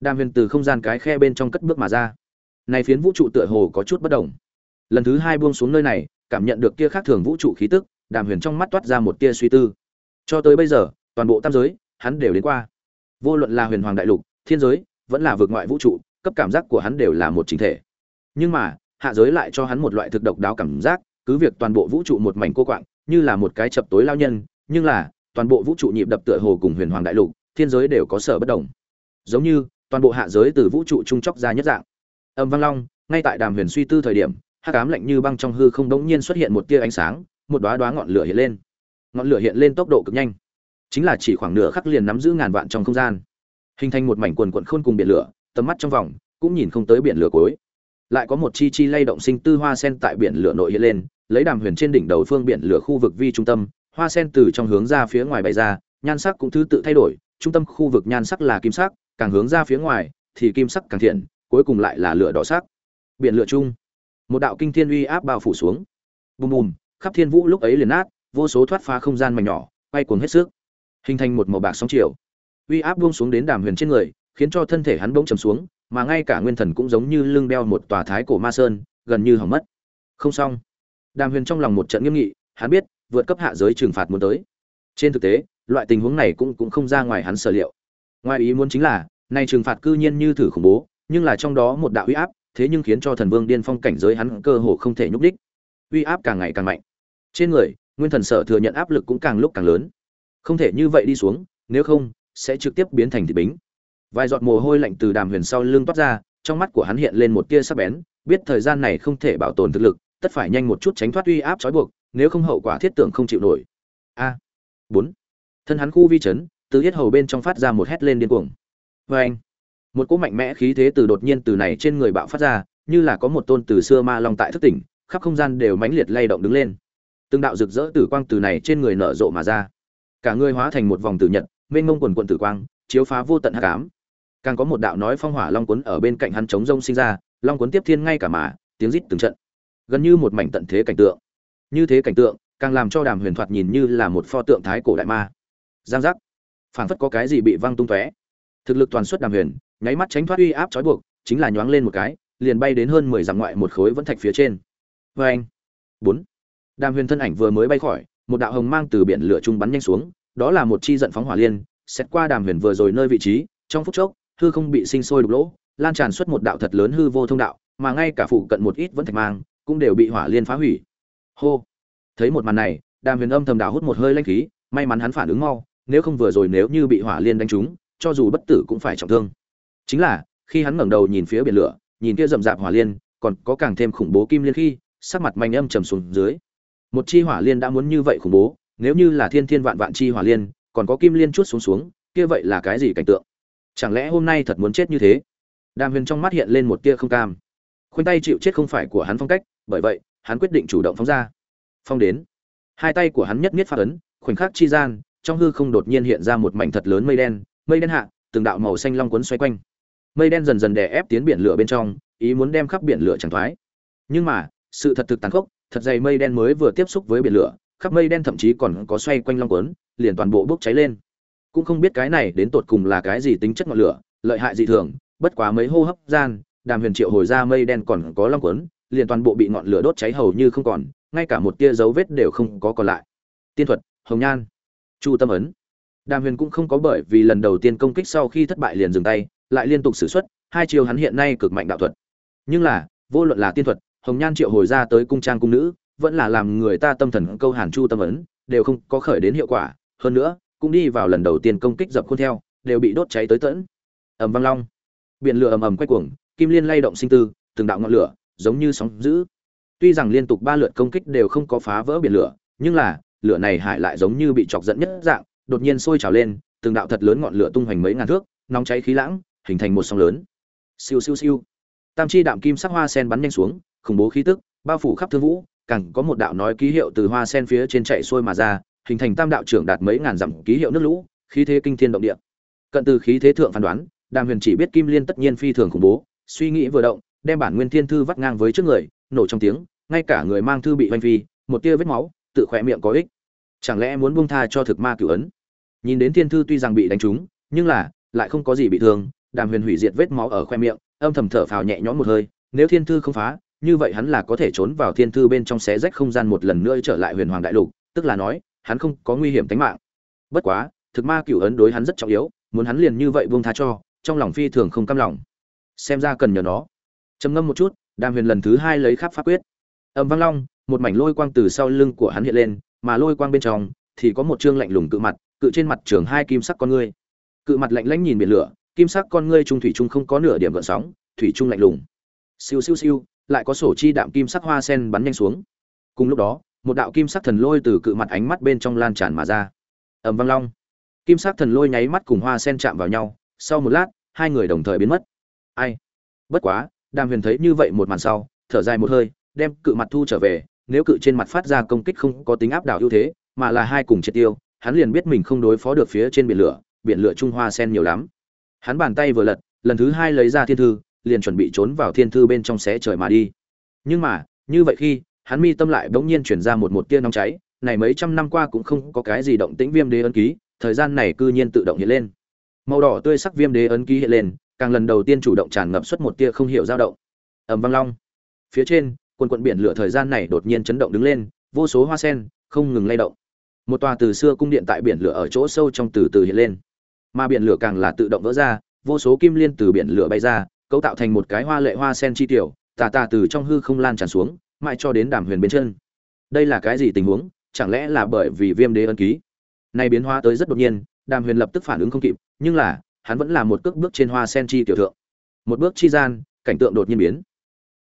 [SPEAKER 1] Đàm huyền từ không gian cái khe bên trong cất bước mà ra. Này phiến vũ trụ tựa hồ có chút bất động lần thứ hai buông xuống nơi này, cảm nhận được kia khác thường vũ trụ khí tức, đàm huyền trong mắt toát ra một tia suy tư. Cho tới bây giờ, toàn bộ tam giới, hắn đều đến qua. Vô luận là huyền hoàng đại lục, thiên giới, vẫn là vượt ngoại vũ trụ, cấp cảm giác của hắn đều là một chính thể. Nhưng mà, hạ giới lại cho hắn một loại thực độc đáo cảm giác, cứ việc toàn bộ vũ trụ một mảnh cô quạng, như là một cái chập tối lao nhân, nhưng là toàn bộ vũ trụ nhịp đập tựa hồ cùng huyền hoàng đại lục, thiên giới đều có sở bất đồng. Giống như, toàn bộ hạ giới từ vũ trụ trung chóc ra nhất dạng. Âm văn long, ngay tại đàm huyền suy tư thời điểm, hắc ám lạnh như băng trong hư không đống nhiên xuất hiện một tia ánh sáng, một đóa đóa ngọn lửa hiện lên. Ngọn lửa hiện lên tốc độ cực nhanh. Chính là chỉ khoảng nửa khắc liền nắm giữ ngàn vạn trong không gian. Hình thành một mảnh quần quận khôn cùng biển lửa, tầm mắt trong vòng, cũng nhìn không tới biển lửa cuối. Lại có một chi chi lay động sinh tư hoa sen tại biển lửa nội hiện lên, lấy đàm huyền trên đỉnh đầu phương biển lửa khu vực vi trung tâm hoa sen từ trong hướng ra phía ngoài bày ra, nhan sắc cũng thứ tự thay đổi, trung tâm khu vực nhan sắc là kim sắc, càng hướng ra phía ngoài thì kim sắc càng thiện, cuối cùng lại là lửa đỏ sắc. Biển lửa chung, một đạo kinh thiên uy áp bao phủ xuống. Bùm bùm, khắp thiên vũ lúc ấy liền nát, vô số thoát phá không gian mảnh nhỏ bay cuồng hết sức. Hình thành một màu bạc sóng chiều. Uy áp buông xuống đến đàm huyền trên người, khiến cho thân thể hắn bỗng trầm xuống, mà ngay cả nguyên thần cũng giống như lưng đeo một tòa thái cổ ma sơn, gần như hỏng mất. Không xong. Đàm huyền trong lòng một trận nghiêm nghị, hắn biết vượt cấp hạ giới trừng phạt muốn tới. Trên thực tế, loại tình huống này cũng cũng không ra ngoài hắn sở liệu. Ngoài ý muốn chính là nay trừng phạt cư nhiên như thử khủng bố, nhưng là trong đó một đạo uy áp, thế nhưng khiến cho thần vương điên phong cảnh giới hắn cơ hồ không thể nhúc đích uy áp càng ngày càng mạnh. Trên người, nguyên thần sở thừa nhận áp lực cũng càng lúc càng lớn. Không thể như vậy đi xuống, nếu không, sẽ trực tiếp biến thành thịt bính. Vài giọt mồ hôi lạnh từ đàm huyền sau lưng toát ra, trong mắt của hắn hiện lên một tia sắc bén, biết thời gian này không thể bảo tồn thực lực, tất phải nhanh một chút tránh thoát uy áp trói buộc nếu không hậu quả thiết tưởng không chịu nổi. A. Bốn. Thân hắn khu vi chấn, từ hết hầu bên trong phát ra một hét lên điên cuồng. Vê anh một cỗ mạnh mẽ khí thế từ đột nhiên từ này trên người bạo phát ra, như là có một tôn từ xưa ma long tại thức tỉnh, khắp không gian đều mãnh liệt lay động đứng lên. Từng đạo rực rỡ tử quang từ này trên người nở rộ mà ra. Cả người hóa thành một vòng tử nhật, mênh mông quần quần tử quang, chiếu phá vô tận hắc ám. Càng có một đạo nói phong hỏa long cuốn ở bên cạnh hắn chống rông sinh ra, long cuốn tiếp thiên ngay cả mà, tiếng rít từng trận. Gần như một mảnh tận thế cảnh tượng như thế cảnh tượng, càng làm cho đàm huyền thoạt nhìn như là một pho tượng thái cổ đại ma. Giang giác. Phảng phất có cái gì bị văng tung tóe. Thực lực toàn suất đàm huyền, nháy mắt tránh thoát uy áp trói buộc, chính là nhoáng lên một cái, liền bay đến hơn mười dặm ngoại một khối vẫn thạch phía trên. Vê anh. Bốn. Đàm huyền thân ảnh vừa mới bay khỏi, một đạo hồng mang từ biển lửa trung bắn nhanh xuống, đó là một chi giận phóng hỏa liên, xét qua đàm huyền vừa rồi nơi vị trí, trong phút chốc, hư không bị sinh sôi đục lỗ, lan tràn xuất một đạo thật lớn hư vô thông đạo, mà ngay cả phụ cận một ít vẫn thạch mang, cũng đều bị hỏa liên phá hủy hô. Thấy một màn này, đàm huyền âm thầm đào hút một hơi lanh khí, may mắn hắn phản ứng mau, nếu không vừa rồi nếu như bị hỏa liên đánh trúng, cho dù bất tử cũng phải trọng thương. Chính là, khi hắn ngẩng đầu nhìn phía biển lửa, nhìn kia rậm rạp hỏa liên, còn có càng thêm khủng bố kim liên khi, sắc mặt manh âm trầm xuống dưới. Một chi hỏa liên đã muốn như vậy khủng bố, nếu như là thiên thiên vạn vạn chi hỏa liên, còn có kim liên chút xuống xuống, kia vậy là cái gì cảnh tượng? Chẳng lẽ hôm nay thật muốn chết như thế? Đàm huyền trong mắt hiện lên một tia không cam. Khoanh tay chịu chết không phải của hắn phong cách, bởi vậy hắn quyết định chủ động phóng ra. Phong đến, hai tay của hắn nhất nhất phát ấn, khoảnh khắc chi gian, trong hư không đột nhiên hiện ra một mảnh thật lớn mây đen mây đen hạ, từng đạo màu xanh long cuốn xoay quanh. Mây đen dần dần đè ép tiến biển lửa bên trong, ý muốn đem khắp biển lửa chẳng thoái. Nhưng mà, sự thật thực tàn khốc, thật dày mây đen mới vừa tiếp xúc với biển lửa, khắp mây đen thậm chí còn có xoay quanh long cuốn liền toàn bộ bốc cháy lên. Cũng không biết cái này đến tột cùng là cái gì tính chất ngọn lửa, lợi hại dị thường, bất quá mấy hô hấp gian, đàm huyền triệu hồi ra mây đen còn có long cuốn liền toàn bộ bị ngọn lửa đốt cháy hầu như không còn ngay cả một tia dấu vết đều không có còn lại. Tiên thuật hồng nhan. Chu tâm ấn. Đàm huyền cũng không có bởi vì lần đầu tiên công kích sau khi thất bại liền dừng tay lại liên tục xử xuất, hai chiều hắn hiện nay cực mạnh đạo thuật. Nhưng là vô luận là tiên thuật hồng nhan triệu hồi ra tới cung trang cung nữ vẫn là làm người ta tâm thần câu hàn chu tâm ấn đều không có khởi đến hiệu quả. Hơn nữa cũng đi vào lần đầu tiên công kích dập khuôn theo đều bị đốt cháy tới tận ầm vang long. Biển lửa ầm ầm quay cuồng kim liên lay động sinh tư từng đạo ngọn lửa giống như sóng dữ. Tuy rằng liên tục ba lượt công kích đều không có phá vỡ biển lửa, nhưng là, lửa này hải lại giống như bị chọc giận nhất dạng, đột nhiên sôi trào lên, từng đạo thật lớn ngọn lửa tung hoành mấy ngàn thước, nóng cháy khí lãng, hình thành một sóng lớn. Siêu siêu siêu. Tam chi đạm kim sắc hoa sen bắn nhanh xuống, khủng bố khí tức, bao phủ khắp thương vũ, càng có một đạo nói ký hiệu từ hoa sen phía trên chạy xuôi mà ra, hình thành tam đạo trưởng đạt mấy ngàn dặm ký hiệu nước lũ, khí thế kinh thiên động địa. Cận từ khí thế thượng phán đoán, đàm huyền chỉ biết kim liên tất nhiên phi thường khủng bố, suy nghĩ vừa động đem bản nguyên thiên thư vắt ngang với trước người, nổ trong tiếng, ngay cả người mang thư bị oanh phi, một tia vết máu, tự khỏe miệng có ích. Chẳng lẽ muốn buông tha cho thực ma cửu ấn? Nhìn đến thiên thư tuy rằng bị đánh trúng, nhưng là, lại không có gì bị thương, đàm huyền hủy diệt vết máu ở khoe miệng, âm thầm thở phào nhẹ nhõm một hơi, nếu thiên thư không phá, như vậy hắn là có thể trốn vào thiên thư bên trong xé rách không gian một lần nữa trở lại huyền hoàng đại lục, tức là nói, hắn không có nguy hiểm tính mạng. Bất quá, thực ma cửu ấn đối hắn rất trọng yếu, muốn hắn liền như vậy buông tha cho, trong lòng phi thường không cam lòng. Xem ra cần nhờ nó trầm ngâm một chút, đàm huyền lần thứ hai lấy khắp pháp quyết. Âm vang long, một mảnh lôi quang từ sau lưng của hắn hiện lên, mà lôi quang bên trong thì có một trương lạnh lùng cự mặt, cự trên mặt trường hai kim sắc con ngươi. Cự mặt lạnh lãnh nhìn biển lửa, kim sắc con ngươi trung thủy trung không có nửa điểm gợn sóng, thủy trung lạnh lùng. Siêu siêu siêu, lại có sổ chi đạm kim sắc hoa sen bắn nhanh xuống. Cùng lúc đó, một đạo kim sắc thần lôi từ cự mặt ánh mắt bên trong lan tràn mà ra. Ẩm vang long, kim sắc thần lôi nháy mắt cùng hoa sen chạm vào nhau, sau một lát, hai người đồng thời biến mất. Ai? Bất quá đàm huyền thấy như vậy một màn sau, thở dài một hơi, đem cự mặt thu trở về, nếu cự trên mặt phát ra công kích không có tính áp đảo ưu thế, mà là hai cùng triệt tiêu, hắn liền biết mình không đối phó được phía trên biển lửa biển lửa trung hoa sen nhiều lắm. Hắn bàn tay vừa lật, lần thứ hai lấy ra thiên thư, liền chuẩn bị trốn vào thiên thư bên trong xé trời mà đi. Nhưng mà, như vậy khi, hắn mi tâm lại bỗng nhiên chuyển ra một một tia nóng cháy, này mấy trăm năm qua cũng không có cái gì động tĩnh viêm đế ấn ký, thời gian này cư nhiên tự động hiện lên. Màu đỏ tươi sắc viêm đế ấn ký hiện lên càng lần đầu tiên chủ động tràn ngập xuất một tia không hiểu dao động. Ầm vang long. Phía trên, quần quận biển lửa thời gian này đột nhiên chấn động đứng lên, vô số hoa sen không ngừng lay động. Một tòa từ xưa cung điện tại biển lửa ở chỗ sâu trong từ từ hiện lên. Mà biển lửa càng là tự động vỡ ra, vô số kim liên từ biển lửa bay ra, cấu tạo thành một cái hoa lệ hoa sen chi tiểu, tà tà từ trong hư không lan tràn xuống, mãi cho đến đàm huyền bên chân. Đây là cái gì tình huống? Chẳng lẽ là bởi vì viêm đế ân ký? Nay biến hóa tới rất đột nhiên, đàm huyền lập tức phản ứng không kịp, nhưng là hắn vẫn là một cước bước trên hoa sen chi tiểu thượng. Một bước chi gian, cảnh tượng đột nhiên biến.